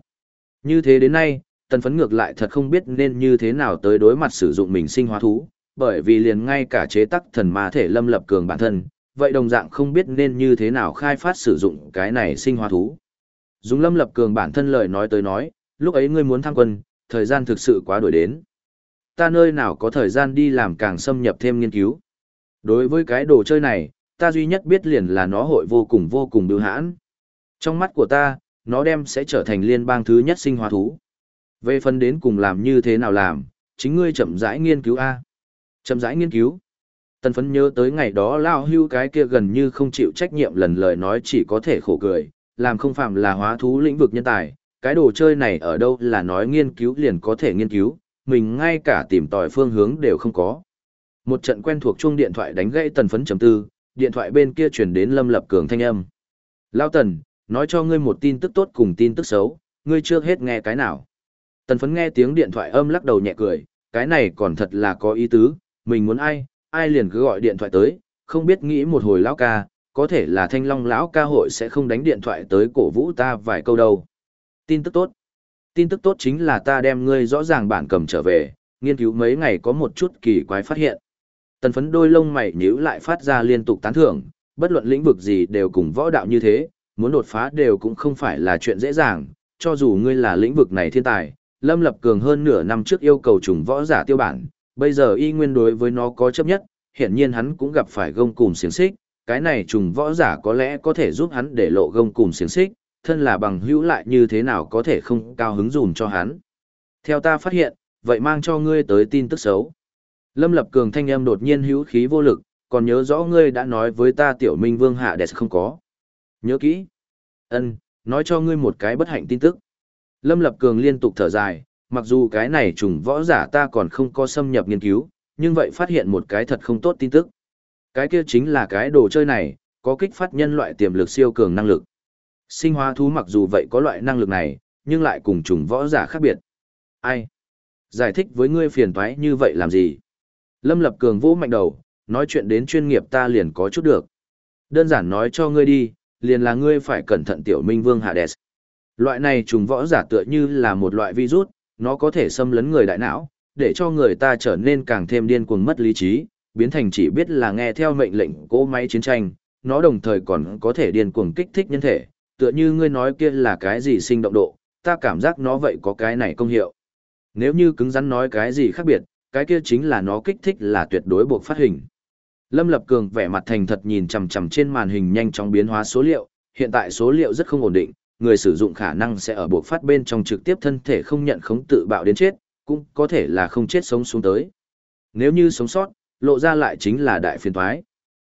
Như thế đến nay, tần phấn ngược lại thật không biết nên như thế nào tới đối mặt sử dụng mình sinh hóa thú, bởi vì liền ngay cả chế tắc thần ma thể lâm lập cường bản thân, vậy đồng dạng không biết nên như thế nào khai phát sử dụng cái này sinh hóa thú. Dùng lâm lập cường bản thân lời nói tới nói, lúc ấy ngươi muốn tham quân, thời gian thực sự quá đổi đến ta nơi nào có thời gian đi làm càng xâm nhập thêm nghiên cứu. Đối với cái đồ chơi này, ta duy nhất biết liền là nó hội vô cùng vô cùng bưu hãn. Trong mắt của ta, nó đem sẽ trở thành liên bang thứ nhất sinh hóa thú. Về phần đến cùng làm như thế nào làm, chính ngươi chậm rãi nghiên cứu A. Chậm rãi nghiên cứu. Tần phấn nhớ tới ngày đó lao hưu cái kia gần như không chịu trách nhiệm lần lời nói chỉ có thể khổ cười, làm không phạm là hóa thú lĩnh vực nhân tài, cái đồ chơi này ở đâu là nói nghiên cứu liền có thể nghiên cứu, mình ngay cả tìm tòi phương hướng đều không có. Một trận quen thuộc chuông điện thoại đánh gãy tần phấn chấm tư, điện thoại bên kia chuyển đến Lâm Lập Cường thanh âm. Lao tần, nói cho ngươi một tin tức tốt cùng tin tức xấu, ngươi chưa hết nghe cái nào. Tần phấn nghe tiếng điện thoại âm lắc đầu nhẹ cười, cái này còn thật là có ý tứ, mình muốn ai, ai liền cứ gọi điện thoại tới, không biết nghĩ một hồi lão ca, có thể là thanh long lão ca hội sẽ không đánh điện thoại tới cổ vũ ta vài câu đâu. Tin tức tốt. Tin tức tốt chính là ta đem ngươi rõ ràng bản cầm trở về, nghiên cứu mấy ngày có một chút kỳ quái phát hiện. Tần phấn đôi lông mày nhíu lại phát ra liên tục tán thưởng, bất luận lĩnh vực gì đều cùng võ đạo như thế, muốn đột phá đều cũng không phải là chuyện dễ dàng, cho dù ngươi là lĩnh vực này thiên tài, Lâm Lập Cường hơn nửa năm trước yêu cầu trùng võ giả tiêu bản, bây giờ y nguyên đối với nó có chấp nhất, hiện nhiên hắn cũng gặp phải gông cùm xiềng xích, cái này trùng võ giả có lẽ có thể giúp hắn để lộ gông cùm xiềng xích, thân là bằng hữu lại như thế nào có thể không cao hứng dùm cho hắn. Theo ta phát hiện, vậy mang cho ngươi tới tin tức xấu. Lâm Lập Cường thanh âm đột nhiên hữu khí vô lực, còn nhớ rõ ngươi đã nói với ta tiểu minh vương hạ đẹp không có. Nhớ kỹ. Ân, nói cho ngươi một cái bất hạnh tin tức. Lâm Lập Cường liên tục thở dài, mặc dù cái này trùng võ giả ta còn không có xâm nhập nghiên cứu, nhưng vậy phát hiện một cái thật không tốt tin tức. Cái kia chính là cái đồ chơi này, có kích phát nhân loại tiềm lực siêu cường năng lực. Sinh hóa thú mặc dù vậy có loại năng lực này, nhưng lại cùng trùng võ giả khác biệt. Ai? Giải thích với ngươi phiền toái như vậy làm gì? Lâm Lập Cường vỗ mạnh đầu, nói chuyện đến chuyên nghiệp ta liền có chút được. Đơn giản nói cho ngươi đi, liền là ngươi phải cẩn thận tiểu minh vương Hades. Loại này trùng võ giả tựa như là một loại virus, nó có thể xâm lấn người đại não, để cho người ta trở nên càng thêm điên cuồng mất lý trí, biến thành chỉ biết là nghe theo mệnh lệnh cỗ máy chiến tranh, nó đồng thời còn có thể điên cuồng kích thích nhân thể, tựa như ngươi nói kia là cái gì sinh động độ, ta cảm giác nó vậy có cái này công hiệu. Nếu như cứng rắn nói cái gì khác biệt, cái kia chính là nó kích thích là tuyệt đối buộc phát hình. Lâm Lập Cường vẻ mặt thành thật nhìn chằm chằm trên màn hình nhanh chóng biến hóa số liệu, hiện tại số liệu rất không ổn định, người sử dụng khả năng sẽ ở buộc phát bên trong trực tiếp thân thể không nhận khống tự bạo đến chết, cũng có thể là không chết sống xuống tới. Nếu như sống sót, lộ ra lại chính là đại phiền toái.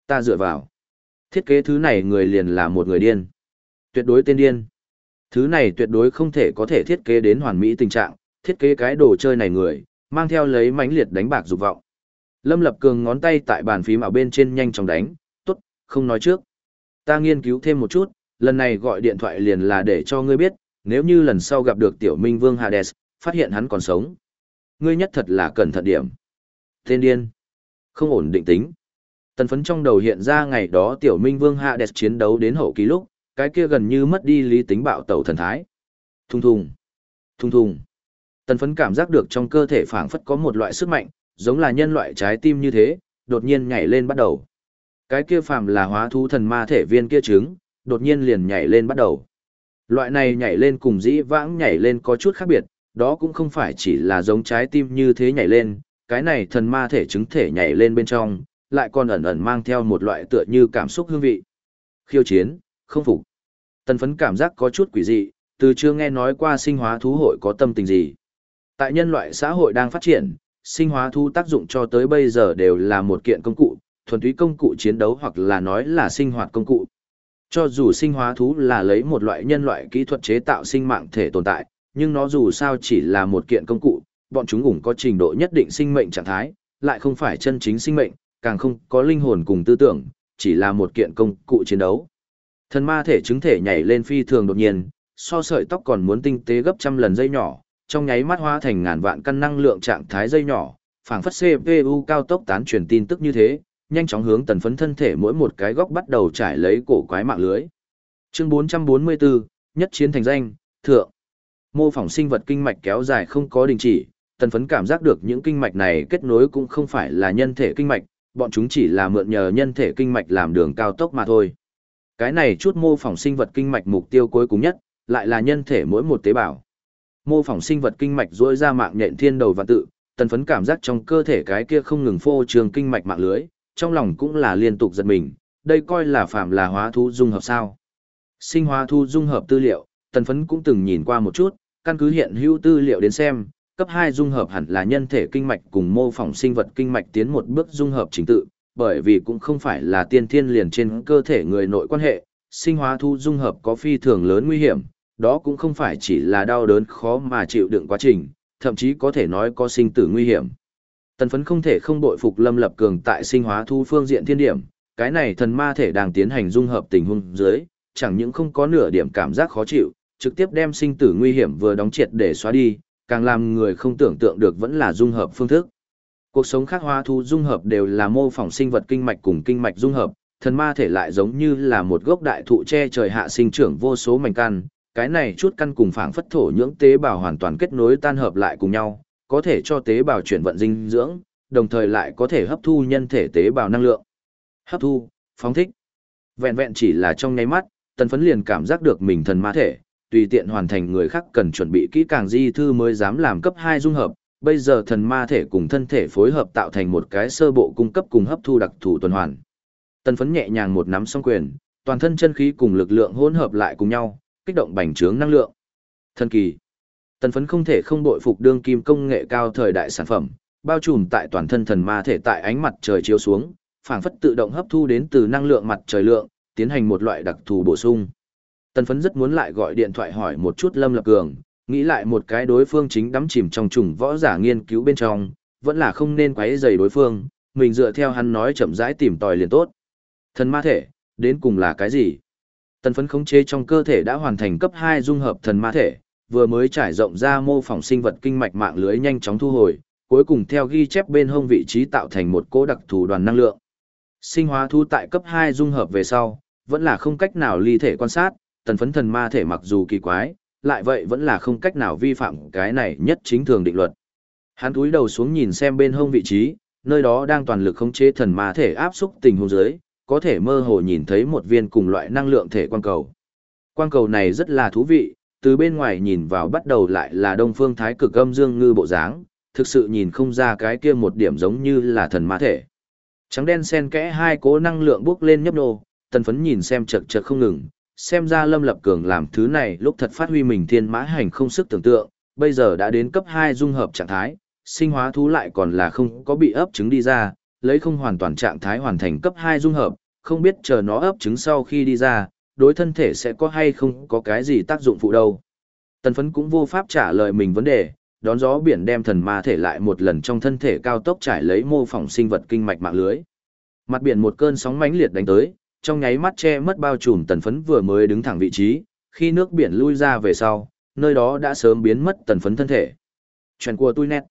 Ta dựa vào. Thiết kế thứ này người liền là một người điên. Tuyệt đối tên điên. Thứ này tuyệt đối không thể có thể thiết kế đến hoàn mỹ tình trạng, thiết kế cái đồ chơi này người, mang theo lấy mãnh liệt đánh bạc dục vọng. Lâm Lập Cường ngón tay tại bàn phím ở bên trên nhanh chóng đánh, tốt, không nói trước. Ta nghiên cứu thêm một chút, lần này gọi điện thoại liền là để cho ngươi biết, nếu như lần sau gặp được tiểu minh vương Hades, phát hiện hắn còn sống. Ngươi nhất thật là cẩn thận điểm. Tên điên. Không ổn định tính. Tần phấn trong đầu hiện ra ngày đó tiểu minh vương Hades chiến đấu đến hậu ký lúc, cái kia gần như mất đi lý tính bạo tẩu thần thái. Thùng thùng. Thùng thùng. Tần phấn cảm giác được trong cơ thể phảng phất có một loại sức mạnh, giống là nhân loại trái tim như thế, đột nhiên nhảy lên bắt đầu. Cái kia phàm là hóa thú thần ma thể viên kia trứng, đột nhiên liền nhảy lên bắt đầu. Loại này nhảy lên cùng dĩ vãng nhảy lên có chút khác biệt, đó cũng không phải chỉ là giống trái tim như thế nhảy lên, cái này thần ma thể chứng thể nhảy lên bên trong, lại còn ẩn ẩn mang theo một loại tựa như cảm xúc hương vị. Khiêu chiến, không phục. Tần phấn cảm giác có chút quỷ dị, từ chưa nghe nói qua sinh hóa thú hội có tâm tình gì. Tại nhân loại xã hội đang phát triển, sinh hóa thú tác dụng cho tới bây giờ đều là một kiện công cụ, thuần túy công cụ chiến đấu hoặc là nói là sinh hoạt công cụ. Cho dù sinh hóa thú là lấy một loại nhân loại kỹ thuật chế tạo sinh mạng thể tồn tại, nhưng nó dù sao chỉ là một kiện công cụ, bọn chúng cũng có trình độ nhất định sinh mệnh trạng thái, lại không phải chân chính sinh mệnh, càng không có linh hồn cùng tư tưởng, chỉ là một kiện công cụ chiến đấu. Thần ma thể chứng thể nhảy lên phi thường đột nhiên, so sợi tóc còn muốn tinh tế gấp trăm lần dây nhỏ, trong nháy mắt hóa thành ngàn vạn căn năng lượng trạng thái dây nhỏ, phảng phất CPU cao tốc tán truyền tin tức như thế, nhanh chóng hướng tần phấn thân thể mỗi một cái góc bắt đầu trải lấy cổ quái mạng lưới. Chương 444, nhất chiến thành danh, thượng. Mô phỏng sinh vật kinh mạch kéo dài không có đình chỉ, tần phấn cảm giác được những kinh mạch này kết nối cũng không phải là nhân thể kinh mạch, bọn chúng chỉ là mượn nhờ nhân thể kinh mạch làm đường cao tốc mà thôi. Cái này chút mô phỏng sinh vật kinh mạch mục tiêu cuối cùng nhất, lại là nhân thể mỗi một tế bào. Mô phỏng sinh vật kinh mạch rỗi ra mạng nhện thiên đầu và tự, tần phấn cảm giác trong cơ thể cái kia không ngừng phô trường kinh mạch mạng lưới, trong lòng cũng là liên tục giật mình, đây coi là phạm là hóa thú dung hợp sao. Sinh hóa thu dung hợp tư liệu, tần phấn cũng từng nhìn qua một chút, căn cứ hiện hữu tư liệu đến xem, cấp 2 dung hợp hẳn là nhân thể kinh mạch cùng mô phỏng sinh vật kinh mạch tiến một bước dung hợp chính tự, bởi vì cũng không phải là tiên thiên liền trên cơ thể người nội quan hệ, sinh hóa thu dung hợp có phi thường lớn nguy hiểm, đó cũng không phải chỉ là đau đớn khó mà chịu đựng quá trình, thậm chí có thể nói có sinh tử nguy hiểm. Tần phấn không thể không bội phục Lâm Lập Cường tại sinh hóa thu phương diện thiên điểm, cái này thần ma thể đang tiến hành dung hợp tình huống dưới, chẳng những không có nửa điểm cảm giác khó chịu, trực tiếp đem sinh tử nguy hiểm vừa đóng triệt để xóa đi, càng làm người không tưởng tượng được vẫn là dung hợp phương thức. Cuộc sống khác hóa thú dung hợp đều là mô phỏng sinh vật kinh mạch cùng kinh mạch dung hợp, thần ma thể lại giống như là một gốc đại thụ che trời hạ sinh trưởng vô số mảnh căn, cái này chút căn cùng phảng phất thổ nhưỡng tế bào hoàn toàn kết nối tan hợp lại cùng nhau, có thể cho tế bào chuyển vận dinh dưỡng, đồng thời lại có thể hấp thu nhân thể tế bào năng lượng. Hấp thu, phóng thích. Vẹn vẹn chỉ là trong nháy mắt, tần phấn liền cảm giác được mình thần ma thể, tùy tiện hoàn thành người khác cần chuẩn bị kỹ càng di thư mới dám làm cấp 2 dung hợp, bây giờ thần ma thể cùng thân thể phối hợp tạo thành một cái sơ bộ cung cấp cùng hấp thu đặc thù tuần hoàn. Tần phấn nhẹ nhàng một nắm song quyền, toàn thân chân khí cùng lực lượng hỗn hợp lại cùng nhau, kích động bành trướng năng lượng. Thần kỳ. Tần phấn không thể không bội phục đương kim công nghệ cao thời đại sản phẩm, bao trùm tại toàn thân thần ma thể tại ánh mặt trời chiếu xuống, phảng phất tự động hấp thu đến từ năng lượng mặt trời lượng, tiến hành một loại đặc thù bổ sung. Tần phấn rất muốn lại gọi điện thoại hỏi một chút Lâm Lập Cường, nghĩ lại một cái đối phương chính đắm chìm trong trùng võ giả nghiên cứu bên trong, vẫn là không nên quấy rầy đối phương, mình dựa theo hắn nói chậm rãi tìm tòi liền tốt. Thần ma thể, đến cùng là cái gì? Tần phấn khống chế trong cơ thể đã hoàn thành cấp 2 dung hợp thần ma thể, vừa mới trải rộng ra mô phỏng sinh vật kinh mạch mạng lưới nhanh chóng thu hồi, cuối cùng theo ghi chép bên hông vị trí tạo thành một cỗ đặc thù đoàn năng lượng. Sinh hóa thu tại cấp 2 dung hợp về sau, vẫn là không cách nào ly thể quan sát, tần phấn thần ma thể mặc dù kỳ quái, lại vậy vẫn là không cách nào vi phạm cái này nhất chính thường định luật. Hắn cúi đầu xuống nhìn xem bên hông vị trí, nơi đó đang toàn lực khống chế thần ma thể áp xúc tình huống dưới, có thể mơ hồ nhìn thấy một viên cùng loại năng lượng thể quang cầu. Quang cầu này rất là thú vị, từ bên ngoài nhìn vào bắt đầu lại là đông phương thái cực âm dương ngư bộ dáng, thực sự nhìn không ra cái kia một điểm giống như là thần ma thể. Trắng đen xen kẽ hai cố năng lượng bước lên nhấp nô, tần phấn nhìn xem chật chật không ngừng, xem ra Lâm Lập Cường làm thứ này lúc thật phát huy mình thiên mã hành không sức tưởng tượng, bây giờ đã đến cấp 2 dung hợp trạng thái, sinh hóa thú lại còn là không có bị ấp trứng đi ra, lấy không hoàn toàn trạng thái hoàn thành cấp 2 dung hợp, không biết chờ nó ấp trứng sau khi đi ra, đối thân thể sẽ có hay không có cái gì tác dụng phụ đâu. Tần phấn cũng vô pháp trả lời mình vấn đề, đón gió biển đem thần ma thể lại một lần trong thân thể cao tốc trải lấy mô phỏng sinh vật kinh mạch mạng lưới. Mặt biển một cơn sóng mãnh liệt đánh tới, trong nháy mắt che mất bao trùm tần phấn vừa mới đứng thẳng vị trí, khi nước biển lui ra về sau, nơi đó đã sớm biến mất tần phấn thân thể. Chuyện của tôi nét.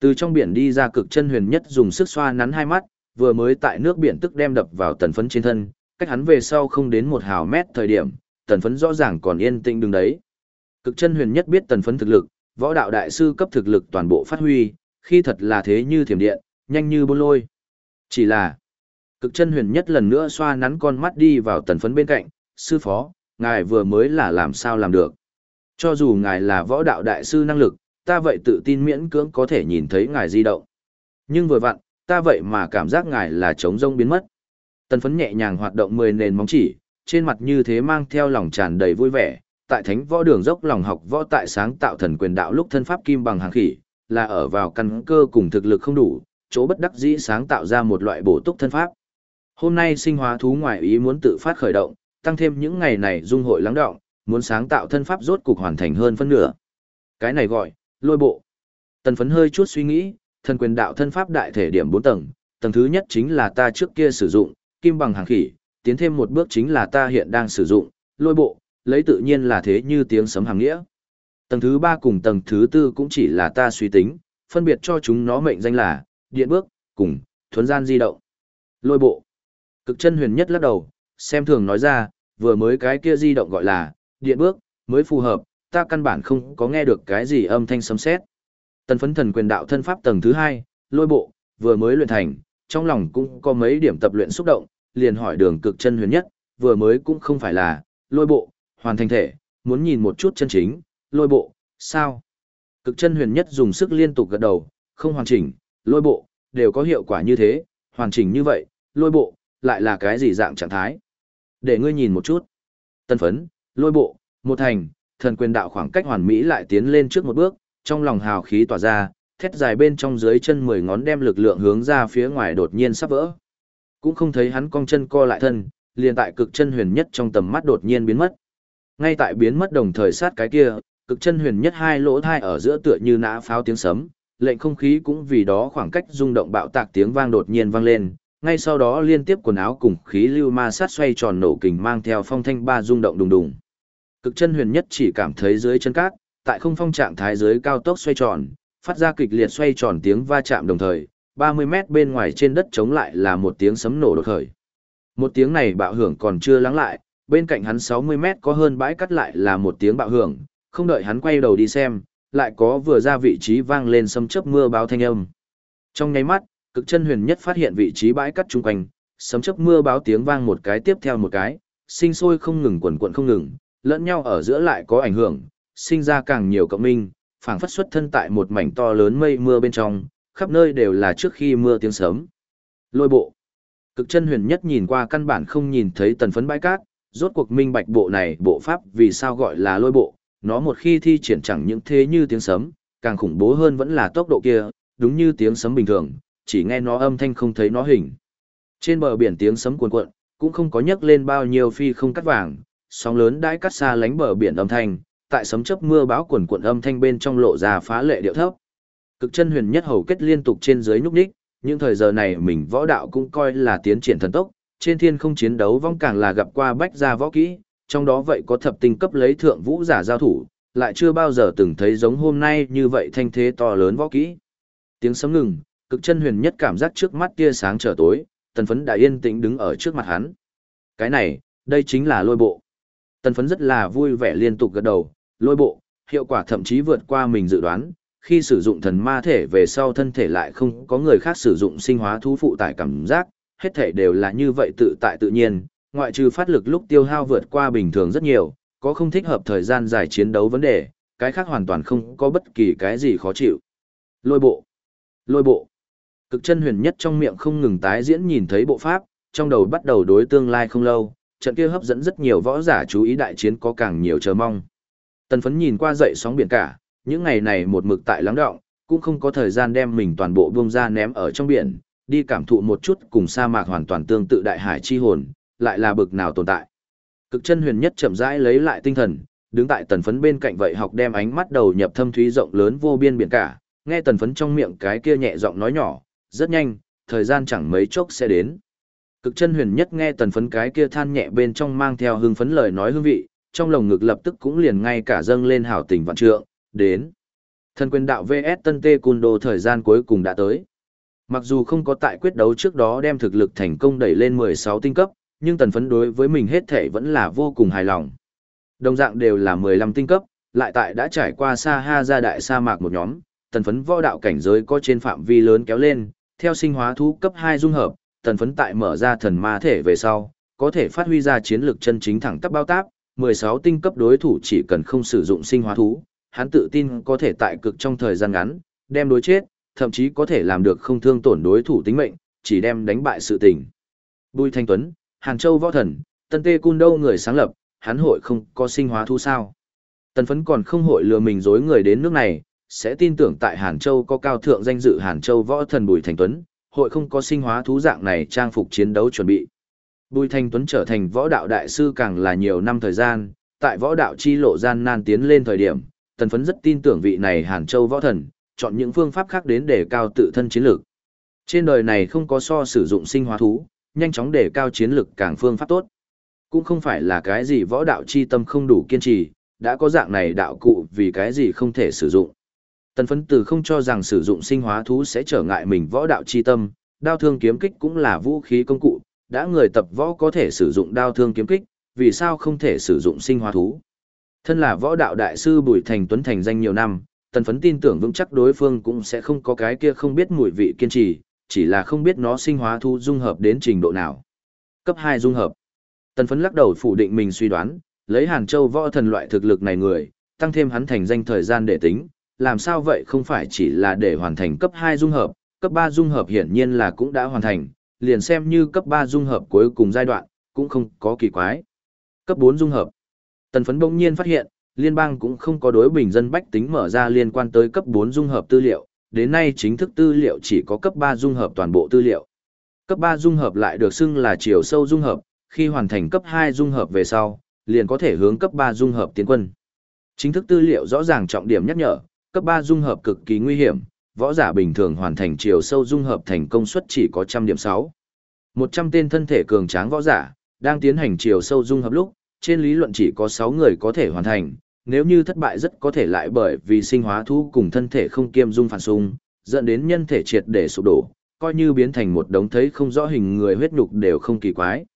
Từ trong biển đi ra cực chân huyền nhất dùng sức xoa nắn hai mắt, vừa mới tại nước biển tức đem đập vào tần phấn trên thân, cách hắn về sau không đến một hào mét thời điểm, tần phấn rõ ràng còn yên tĩnh đứng đấy. Cực chân huyền nhất biết tần phấn thực lực, võ đạo đại sư cấp thực lực toàn bộ phát huy, khi thật là thế như thiểm điện, nhanh như bôn lôi. Chỉ là, cực chân huyền nhất lần nữa xoa nắn con mắt đi vào tần phấn bên cạnh, sư phó, ngài vừa mới là làm sao làm được. Cho dù ngài là võ đạo đại sư năng lực, ta vậy tự tin miễn cưỡng có thể nhìn thấy ngài di động. Nhưng vừa vặn, ta vậy mà cảm giác ngài là trống rông biến mất. Tần phấn nhẹ nhàng hoạt động mười nền móng chỉ, trên mặt như thế mang theo lòng tràn đầy vui vẻ, tại thánh võ đường dốc lòng học võ tại sáng tạo thần quyền đạo lúc thân pháp kim bằng hàng khỉ, là ở vào căn cơ cùng thực lực không đủ, chỗ bất đắc dĩ sáng tạo ra một loại bổ túc thân pháp. Hôm nay sinh hóa thú ngoại ý muốn tự phát khởi động, tăng thêm những ngày này dung hội lắng động, muốn sáng tạo thân pháp rốt cục hoàn thành hơn phân nửa. Cái này gọi, lôi bộ. Tần phấn hơi chút suy nghĩ, thần quyền đạo thân pháp đại thể điểm 4 tầng, tầng thứ nhất chính là ta trước kia sử dụng, kim bằng hàng khỉ, tiến thêm một bước chính là ta hiện đang sử dụng, lôi bộ, lấy tự nhiên là thế như tiếng sấm hàng nghĩa. Tầng thứ ba cùng tầng thứ tư cũng chỉ là ta suy tính, phân biệt cho chúng nó mệnh danh là, điện bước, cùng, thuấn gian di động. Lôi bộ. Cực chân huyền nhất lắc đầu, xem thường nói ra, vừa mới cái kia di động gọi là, điện bước, mới phù hợp, ta căn bản không có nghe được cái gì âm thanh sấm sét. Tần phấn thần quyền đạo thân pháp tầng thứ hai, lôi bộ, vừa mới luyện thành, trong lòng cũng có mấy điểm tập luyện xúc động, liền hỏi đường cực chân huyền nhất, vừa mới cũng không phải là, lôi bộ, hoàn thành thể, muốn nhìn một chút chân chính, lôi bộ, sao? Cực chân huyền nhất dùng sức liên tục gật đầu, Không hoàn chỉnh, lôi bộ, đều có hiệu quả như thế, hoàn chỉnh như vậy, lôi bộ, lại là cái gì dạng trạng thái. Để ngươi nhìn một chút. Tân phấn, lôi bộ, một thành, thần quyền đạo khoảng cách hoàn mỹ lại tiến lên trước một bước, trong lòng hào khí tỏa ra, thét dài bên trong dưới chân mười ngón đem lực lượng hướng ra phía ngoài đột nhiên sắp vỡ. Cũng không thấy hắn cong chân co lại thân, liền tại cực chân huyền nhất trong tầm mắt đột nhiên biến mất. Ngay tại biến mất đồng thời sát cái kia, cực chân huyền nhất hai lỗ thai ở giữa tựa như nã pháo tiếng sấm, lệnh không khí cũng vì đó khoảng cách rung động bạo tạc tiếng vang đột nhiên vang lên, ngay sau đó liên tiếp quần áo cùng khí lưu ma sát xoay tròn nổ kình mang theo phong thanh ba rung động đùng đùng. Cực chân huyền nhất chỉ cảm thấy dưới chân cát, tại không phong trạng thái dưới cao tốc xoay tròn, phát ra kịch liệt xoay tròn tiếng va chạm đồng thời, 30 mét bên ngoài trên đất chống lại là một tiếng sấm nổ đột khởi. Một tiếng này bạo hưởng còn chưa lắng lại, bên cạnh hắn 60 mét có hơn bãi cắt lại là một tiếng bạo hưởng, không đợi hắn quay đầu đi xem, lại có vừa ra vị trí vang lên sấm chớp mưa báo thanh âm. Trong nháy mắt, cực chân huyền nhất phát hiện vị trí bãi cắt chung quanh, sấm chớp mưa báo tiếng vang một cái tiếp theo một cái, sinh sôi không ngừng quần quận không ngừng, lẫn nhau ở giữa lại có ảnh hưởng, sinh ra càng nhiều cộng minh, phảng phất xuất thân tại một mảnh to lớn mây mưa bên trong, khắp nơi đều là trước khi mưa tiếng sớm. Lôi bộ. Cực chân huyền nhất nhìn qua căn bản không nhìn thấy tần phấn bãi cát, rốt cuộc minh bạch bộ này bộ pháp vì sao gọi là lôi bộ, nó một khi thi triển chẳng những thế như tiếng sấm, càng khủng bố hơn vẫn là tốc độ kia, đúng như tiếng sấm bình thường, chỉ nghe nó âm thanh không thấy nó hình. Trên bờ biển tiếng sấm cuồn cuộn, cũng không có nhấc lên bao nhiêu phi không cắt vàng, sóng lớn đãi cắt xa lánh bờ biển âm thanh, tại sấm chớp mưa báo cuồn cuộn âm thanh bên trong lộ ra phá lệ điệu thấp. Cực chân huyền nhất hầu kết liên tục trên dưới nhúc nhích, những thời giờ này mình võ đạo cũng coi là tiến triển thần tốc, trên thiên không chiến đấu vong càng là gặp qua bách gia võ kỹ, trong đó vậy có thập tinh cấp lấy thượng vũ giả giao thủ, lại chưa bao giờ từng thấy giống hôm nay như vậy thanh thế to lớn võ kỹ. Tiếng sấm ngừng, cực chân huyền nhất cảm giác trước mắt tia sáng trở tối, tần phấn đã yên tĩnh đứng ở trước mặt hắn. Cái này, đây chính là lôi bộ. Tần phấn rất là vui vẻ liên tục gật đầu, lôi bộ, hiệu quả thậm chí vượt qua mình dự đoán, khi sử dụng thần ma thể về sau thân thể lại không có người khác sử dụng sinh hóa thú phụ tải cảm giác, hết thể đều là như vậy tự tại tự nhiên, ngoại trừ phát lực lúc tiêu hao vượt qua bình thường rất nhiều, có không thích hợp thời gian dài chiến đấu vấn đề, cái khác hoàn toàn không có bất kỳ cái gì khó chịu. Lôi bộ, lôi bộ, cực chân huyền nhất trong miệng không ngừng tái diễn nhìn thấy bộ pháp, trong đầu bắt đầu đối tương lai không lâu, trận kia hấp dẫn rất nhiều võ giả chú ý đại chiến có càng nhiều chờ mong. Tần phấn nhìn qua dậy sóng biển cả, những ngày này một mực tại lắng đọng cũng không có thời gian đem mình toàn bộ buông ra ném ở trong biển, đi cảm thụ một chút cùng sa mạc hoàn toàn tương tự đại hải chi hồn, lại là bực nào tồn tại. Cực chân huyền nhất chậm rãi lấy lại tinh thần, đứng tại tần phấn bên cạnh vậy học đem ánh mắt đầu nhập thâm thúy rộng lớn vô biên biển cả, nghe tần phấn trong miệng cái kia nhẹ giọng nói nhỏ, rất nhanh, thời gian chẳng mấy chốc sẽ đến. Cực chân huyền nhất nghe tần phấn cái kia than nhẹ bên trong mang theo hương phấn lời nói hương vị, trong lồng ngực lập tức cũng liền ngay cả dâng lên hảo tình vạn trượng, đến. Thần quyền đạo VS Tân Tê Cun Đô thời gian cuối cùng đã tới. Mặc dù không có tại quyết đấu trước đó đem thực lực thành công đẩy lên 16 tinh cấp, nhưng tần phấn đối với mình hết thể vẫn là vô cùng hài lòng. Đồng dạng đều là 15 tinh cấp, lại tại đã trải qua Sa Ha gia đại sa mạc một nhóm, tần phấn võ đạo cảnh giới có trên phạm vi lớn kéo lên, theo sinh hóa thú cấp 2 dung hợp, tần phấn tại mở ra thần ma thể về sau, có thể phát huy ra chiến lược chân chính thẳng tắp bao táp, 16 tinh cấp đối thủ chỉ cần không sử dụng sinh hóa thú, hắn tự tin có thể tại cực trong thời gian ngắn, đem đối chết, thậm chí có thể làm được không thương tổn đối thủ tính mệnh, chỉ đem đánh bại sự tình. Bùi Thanh Tuấn, Hàn Châu Võ Thần, Tân Tê Cun đâu người sáng lập, hắn hội không có sinh hóa thú sao. Tần phấn còn không hội lừa mình dối người đến nước này, sẽ tin tưởng tại Hàn Châu có cao thượng danh dự Hàn Châu Võ Thần Bùi Thành Tuấn, hội không có sinh hóa thú dạng này trang phục chiến đấu chuẩn bị. Bùi Thành Tuấn trở thành võ đạo đại sư càng là nhiều năm thời gian, tại võ đạo chi lộ gian nan tiến lên thời điểm, tần phấn rất tin tưởng vị này Hàn Châu võ thần, chọn những phương pháp khác đến để cao tự thân chiến lược. Trên đời này không có so sử dụng sinh hóa thú, nhanh chóng để cao chiến lực càng phương pháp tốt. Cũng không phải là cái gì võ đạo chi tâm không đủ kiên trì, đã có dạng này đạo cụ vì cái gì không thể sử dụng. Tần phấn từ không cho rằng sử dụng sinh hóa thú sẽ trở ngại mình võ đạo chi tâm, đao thương kiếm kích cũng là vũ khí công cụ, đã người tập võ có thể sử dụng đao thương kiếm kích, vì sao không thể sử dụng sinh hóa thú. Thân là võ đạo đại sư Bùi Thành Tuấn thành danh nhiều năm, tần phấn tin tưởng vững chắc đối phương cũng sẽ không có cái kia không biết mùi vị kiên trì, chỉ là không biết nó sinh hóa thu dung hợp đến trình độ nào. Cấp 2 dung hợp. Tần phấn lắc đầu phủ định mình suy đoán, lấy Hàn Châu võ thần loại thực lực này người, tăng thêm hắn thành danh thời gian để tính, làm sao vậy không phải chỉ là để hoàn thành cấp 2 dung hợp, cấp 3 dung hợp hiển nhiên là cũng đã hoàn thành, liền xem như cấp 3 dung hợp cuối cùng giai đoạn, cũng không có kỳ quái. Cấp 4 dung hợp. Tần phấn bỗng nhiên phát hiện, liên bang cũng không có đối bình dân bách tính mở ra liên quan tới cấp 4 dung hợp tư liệu, đến nay chính thức tư liệu chỉ có cấp 3 dung hợp toàn bộ tư liệu. Cấp 3 dung hợp lại được xưng là chiều sâu dung hợp, khi hoàn thành cấp 2 dung hợp về sau, liền có thể hướng cấp 3 dung hợp tiến quân. Chính thức tư liệu rõ ràng trọng điểm nhắc nhở, cấp 3 dung hợp cực kỳ nguy hiểm, võ giả bình thường hoàn thành chiều sâu dung hợp thành công suất chỉ có trăm điểm 6. 100 tên thân thể cường tráng võ giả, đang tiến hành chiều sâu dung hợp lúc, trên lý luận chỉ có 6 người có thể hoàn thành, nếu như thất bại rất có thể lại bởi vì sinh hóa thu cùng thân thể không kiêm dung phản xung, dẫn đến nhân thể triệt để sụp đổ, coi như biến thành một đống thấy không rõ hình người huyết nhục đều không kỳ quái.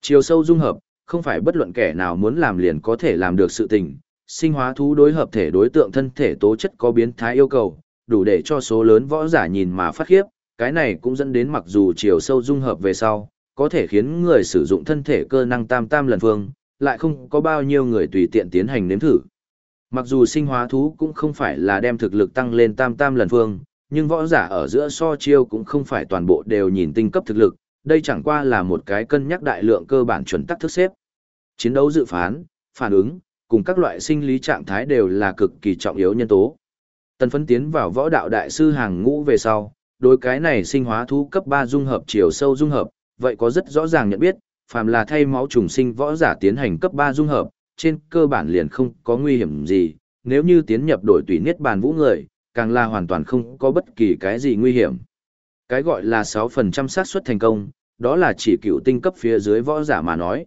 Chiều sâu dung hợp, không phải bất luận kẻ nào muốn làm liền có thể làm được sự tình, sinh hóa thú đối hợp thể đối tượng thân thể tố chất có biến thái yêu cầu, đủ để cho số lớn võ giả nhìn mà phát khiếp, cái này cũng dẫn đến mặc dù chiều sâu dung hợp về sau, có thể khiến người sử dụng thân thể cơ năng tam tam lần phương, lại không có bao nhiêu người tùy tiện tiến hành nếm thử. Mặc dù sinh hóa thú cũng không phải là đem thực lực tăng lên tam tam lần phương, nhưng võ giả ở giữa so chiêu cũng không phải toàn bộ đều nhìn tinh cấp thực lực, đây chẳng qua là một cái cân nhắc đại lượng cơ bản chuẩn tắc thức xếp. Chiến đấu dự phán, phản ứng, cùng các loại sinh lý trạng thái đều là cực kỳ trọng yếu nhân tố. Tần phấn tiến vào võ đạo đại sư hàng ngũ về sau, đối cái này sinh hóa thú cấp 3 dung hợp chiều sâu dung hợp, vậy có rất rõ ràng nhận biết, phàm là thay máu trùng sinh võ giả tiến hành cấp 3 dung hợp, trên cơ bản liền không có nguy hiểm gì, nếu như tiến nhập đổi tùy niết bàn vũ người, càng là hoàn toàn không có bất kỳ cái gì nguy hiểm. Cái gọi là 6% xác suất thành công, đó là chỉ cựu tinh cấp phía dưới võ giả mà nói.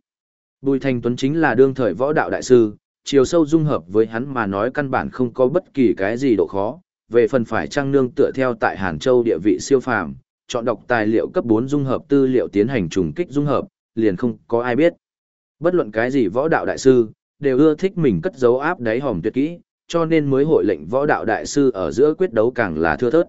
Bùi Thành Tuấn chính là đương thời võ đạo đại sư, chiều sâu dung hợp với hắn mà nói căn bản không có bất kỳ cái gì độ khó, về phần phải trang nương tựa theo tại Hàn Châu địa vị siêu phàm, chọn đọc tài liệu cấp 4 dung hợp tư liệu tiến hành trùng kích dung hợp, liền không có ai biết. Bất luận cái gì võ đạo đại sư, đều ưa thích mình cất giấu áp đáy hòm tuyệt kỹ, cho nên mới hội lệnh võ đạo đại sư ở giữa quyết đấu càng là thưa thớt.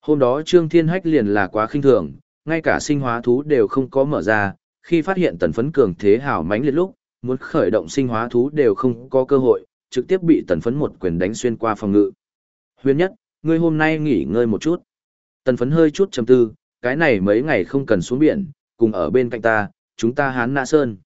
Hôm đó Trương Thiên Hách liền là quá khinh thường, ngay cả sinh hóa thú đều không có mở ra, khi phát hiện tần phấn cường thế hào mãnh liệt lúc, muốn khởi động sinh hóa thú đều không có cơ hội, trực tiếp bị tần phấn một quyền đánh xuyên qua phòng ngự. Huyền nhất, ngươi hôm nay nghỉ ngơi một chút. Tần phấn hơi chút chầm tư, cái này mấy ngày không cần xuống biển, cùng ở bên cạnh ta, chúng ta hán nã sơn.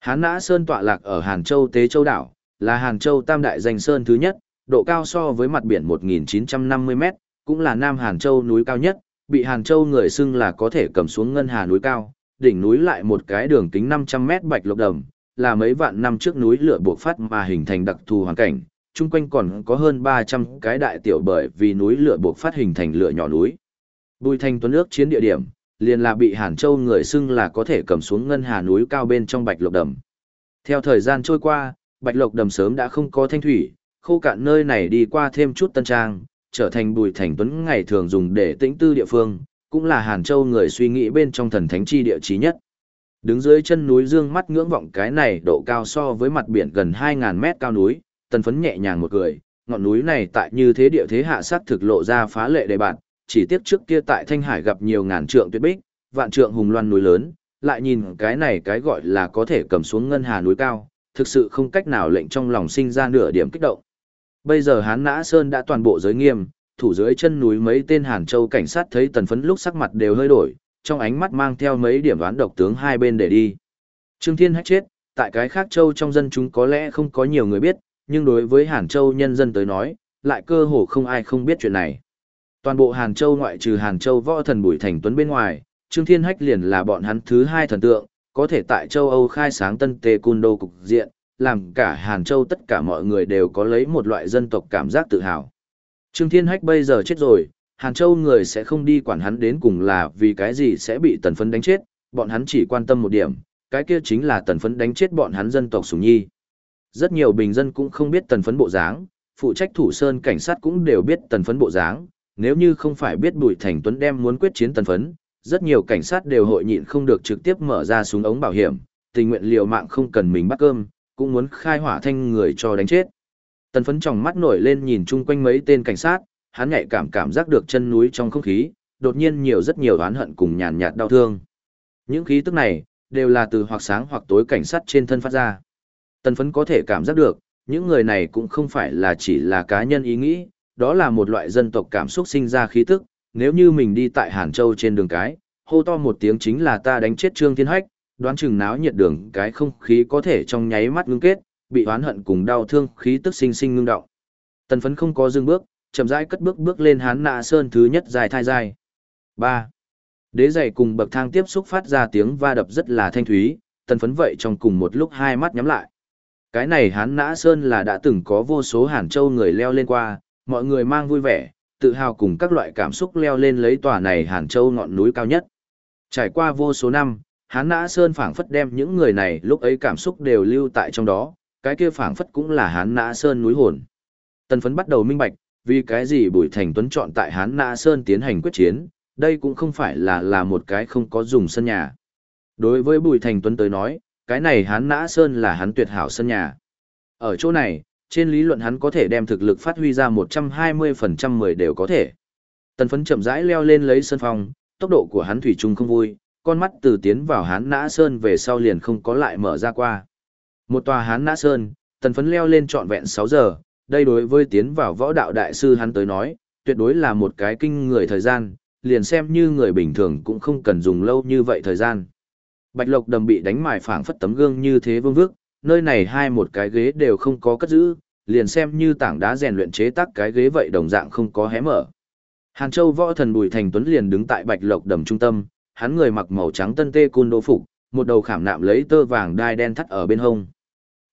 Hán nã sơn tọa lạc ở Hàn Châu Tế Châu Đảo, là Hàn Châu tam đại danh sơn thứ nhất, độ cao so với mặt biển 1.950 m cũng là Nam Hàn Châu núi cao nhất, bị Hàn Châu người xưng là có thể cầm xuống ngân hà núi cao, đỉnh núi lại một cái đường kính 500 m bạch lộc đầm, là mấy vạn năm trước núi lửa buộc phát mà hình thành đặc thù hoàn cảnh, chung quanh còn có hơn 300 cái đại tiểu bởi vì núi lửa buộc phát hình thành lửa nhỏ núi. Bùi Thanh Tuấn ước chiến địa điểm, liền là bị Hàn Châu người xưng là có thể cầm xuống ngân hà núi cao bên trong Bạch Lộc Đầm. Theo thời gian trôi qua, Bạch Lộc Đầm sớm đã không có thanh thủy, khô cạn nơi này đi qua thêm chút tân trang, trở thành Bùi Thành Tuấn ngày thường dùng để tĩnh tư địa phương, cũng là Hàn Châu người suy nghĩ bên trong thần thánh chi địa chí nhất. Đứng dưới chân núi dương mắt ngưỡng vọng cái này độ cao so với mặt biển gần 2.000 mét cao núi, tần phấn nhẹ nhàng một cười, ngọn núi này tại như thế địa thế hạ sát thực lộ ra phá lệ đề bạn, chỉ tiếc trước kia tại Thanh Hải gặp nhiều ngàn trượng tuyết bích, vạn trượng hùng loan núi lớn, lại nhìn cái này cái gọi là có thể cầm xuống ngân hà núi cao, thực sự không cách nào lệnh trong lòng sinh ra nửa điểm kích động. Bây giờ Hán Nã Sơn đã toàn bộ giới nghiêm, thủ dưới chân núi mấy tên Hàn Châu cảnh sát thấy tần phấn lúc sắc mặt đều hơi đổi, trong ánh mắt mang theo mấy điểm đoán độc tướng hai bên để đi. Trương Thiên Hách chết, tại cái khác châu trong dân chúng có lẽ không có nhiều người biết, nhưng đối với Hàn Châu nhân dân tới nói, lại cơ hồ không ai không biết chuyện này. Toàn bộ Hàn Châu ngoại trừ Hàn Châu võ thần Bùi Thành Tuấn bên ngoài, Trương Thiên Hách liền là bọn hắn thứ hai thần tượng, có thể tại châu Âu khai sáng tân tê cun đô cục diện, làm cả Hàn Châu tất cả mọi người đều có lấy một loại dân tộc cảm giác tự hào. Trương Thiên Hách bây giờ chết rồi, Hàn Châu người sẽ không đi quản hắn đến cùng là vì cái gì sẽ bị tần phấn đánh chết, bọn hắn chỉ quan tâm một điểm, cái kia chính là tần phấn đánh chết bọn hắn dân tộc sủng nhi. Rất nhiều bình dân cũng không biết tần phấn bộ dáng, phụ trách thủ sơn cảnh sát cũng đều biết tần phấn bộ dáng, nếu như không phải biết Bùi Thành Tuấn đem muốn quyết chiến tần phấn, rất nhiều cảnh sát đều hội nhịn không được trực tiếp mở ra súng ống bảo hiểm, tình nguyện liều mạng không cần mình bắt cơm, cũng muốn khai hỏa thanh người cho đánh chết. Tần phấn trong mắt nổi lên nhìn chung quanh mấy tên cảnh sát, hắn nhạy cảm cảm giác được chân núi trong không khí, đột nhiên nhiều rất nhiều oán hận cùng nhàn nhạt đau thương. Những khí tức này, đều là từ hoặc sáng hoặc tối cảnh sát trên thân phát ra. Tần phấn có thể cảm giác được, những người này cũng không phải là chỉ là cá nhân ý nghĩ, đó là một loại dân tộc cảm xúc sinh ra khí tức, nếu như mình đi tại Hàn Châu trên đường cái, hô to một tiếng chính là ta đánh chết Trương Thiên Hách, đoán chừng náo nhiệt đường cái không khí có thể trong nháy mắt ngưng kết, bị oán hận cùng đau thương khí tức sinh sinh ngưng động. Tần phấn không có dừng bước, chậm rãi cất bước bước lên hán nạ sơn thứ nhất dài thai dài. 3. Đế giày cùng bậc thang tiếp xúc phát ra tiếng va đập rất là thanh thúy, tần phấn vậy trong cùng một lúc hai mắt nhắm lại. Cái này hán nã sơn là đã từng có vô số hàn châu người leo lên qua, mọi người mang vui vẻ, tự hào cùng các loại cảm xúc leo lên lấy tòa này hàn châu ngọn núi cao nhất. Trải qua vô số năm, hán nã sơn phảng phất đem những người này lúc ấy cảm xúc đều lưu tại trong đó, cái kia phảng phất cũng là hán nã sơn núi hồn. Tần phấn bắt đầu minh bạch, vì cái gì Bùi Thành Tuấn chọn tại hán nã sơn tiến hành quyết chiến, đây cũng không phải là là một cái không có dùng sân nhà. Đối với Bùi Thành Tuấn tới nói, cái này hán nã sơn là hắn tuyệt hảo sân nhà. Ở chỗ này, trên lý luận hắn có thể đem thực lực phát huy ra 120% 10 đều có thể. Tần phấn chậm rãi leo lên lấy sân phòng, tốc độ của hắn thủy chung không vui, con mắt từ tiến vào hán nã sơn về sau liền không có lại mở ra qua. Một tòa hán nã sơn, tần phấn leo lên trọn vẹn 6 giờ, đây đối với tiến vào võ đạo đại sư hắn tới nói, tuyệt đối là một cái kinh người thời gian, liền xem như người bình thường cũng không cần dùng lâu như vậy thời gian. Bạch Lộc đầm bị đánh mài phảng phất tấm gương như thế vương vước, nơi này hai một cái ghế đều không có cất giữ, liền xem như tảng đá rèn luyện chế tác cái ghế vậy đồng dạng không có hé mở. Hàn Châu võ thần Bùi Thành Tuấn liền đứng tại Bạch Lộc đầm trung tâm, hắn người mặc màu trắng tân tê côn đô phục, một đầu khảm nạm lấy tơ vàng đai đen thắt ở bên hông.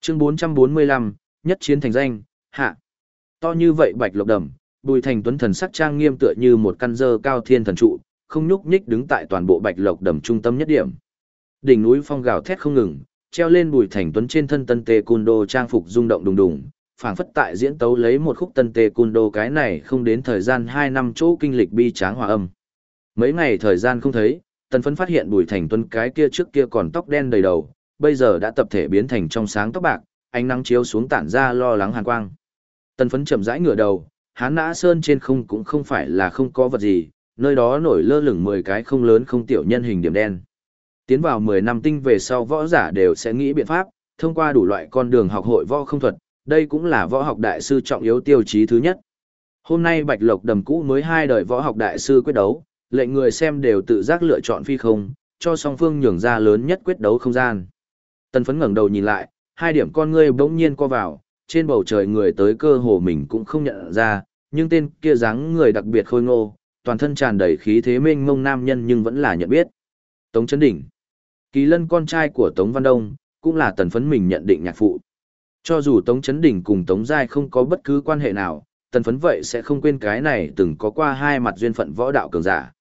Chương 445, nhất chiến thành danh, hạ. To như vậy Bạch Lộc đầm, Bùi Thành Tuấn thần sắc trang nghiêm tựa như một căn dơ cao thiên thần trụ, không nhúc nhích đứng tại toàn bộ Bạch Lộc đầm trung tâm nhất điểm. Đỉnh núi phong gào thét không ngừng, treo lên Bùi Thành Tuấn trên thân tân tê côn đô trang phục rung động đùng đùng, phảng phất tại diễn tấu lấy một khúc tân tê côn đô cái này không đến thời gian 2 năm chỗ kinh lịch bi tráng hòa âm. Mấy ngày thời gian không thấy, tần phấn phát hiện Bùi Thành Tuấn cái kia trước kia còn tóc đen đầy đầu, bây giờ đã tập thể biến thành trong sáng tóc bạc, ánh nắng chiếu xuống tản ra lo lắng hàn quang. Tần phấn chậm rãi ngửa đầu, hán nã sơn trên không cũng không phải là không có vật gì, nơi đó nổi lơ lửng 10 cái không lớn không tiểu nhân hình điểm đen. Tiến vào 10 năm tinh về sau võ giả đều sẽ nghĩ biện pháp, thông qua đủ loại con đường học hội võ không thuật, đây cũng là võ học đại sư trọng yếu tiêu chí thứ nhất. Hôm nay Bạch Lộc đầm cũ mới hai đời võ học đại sư quyết đấu, lệnh người xem đều tự giác lựa chọn phi không, cho song phương nhường ra lớn nhất quyết đấu không gian. Tần phấn ngẩng đầu nhìn lại, hai điểm con ngươi bỗng nhiên co vào, trên bầu trời người tới cơ hồ mình cũng không nhận ra, nhưng tên kia dáng người đặc biệt khôi ngô, toàn thân tràn đầy khí thế mênh mông nam nhân nhưng vẫn là nhận biết. Tống Chấn Đỉnh Kỳ lân con trai của Tống Văn Đông, cũng là tần phấn mình nhận định nhạc phụ. Cho dù Tống Chấn Đỉnh cùng Tống Giai không có bất cứ quan hệ nào, tần phấn vậy sẽ không quên cái này từng có qua hai mặt duyên phận võ đạo cường giả.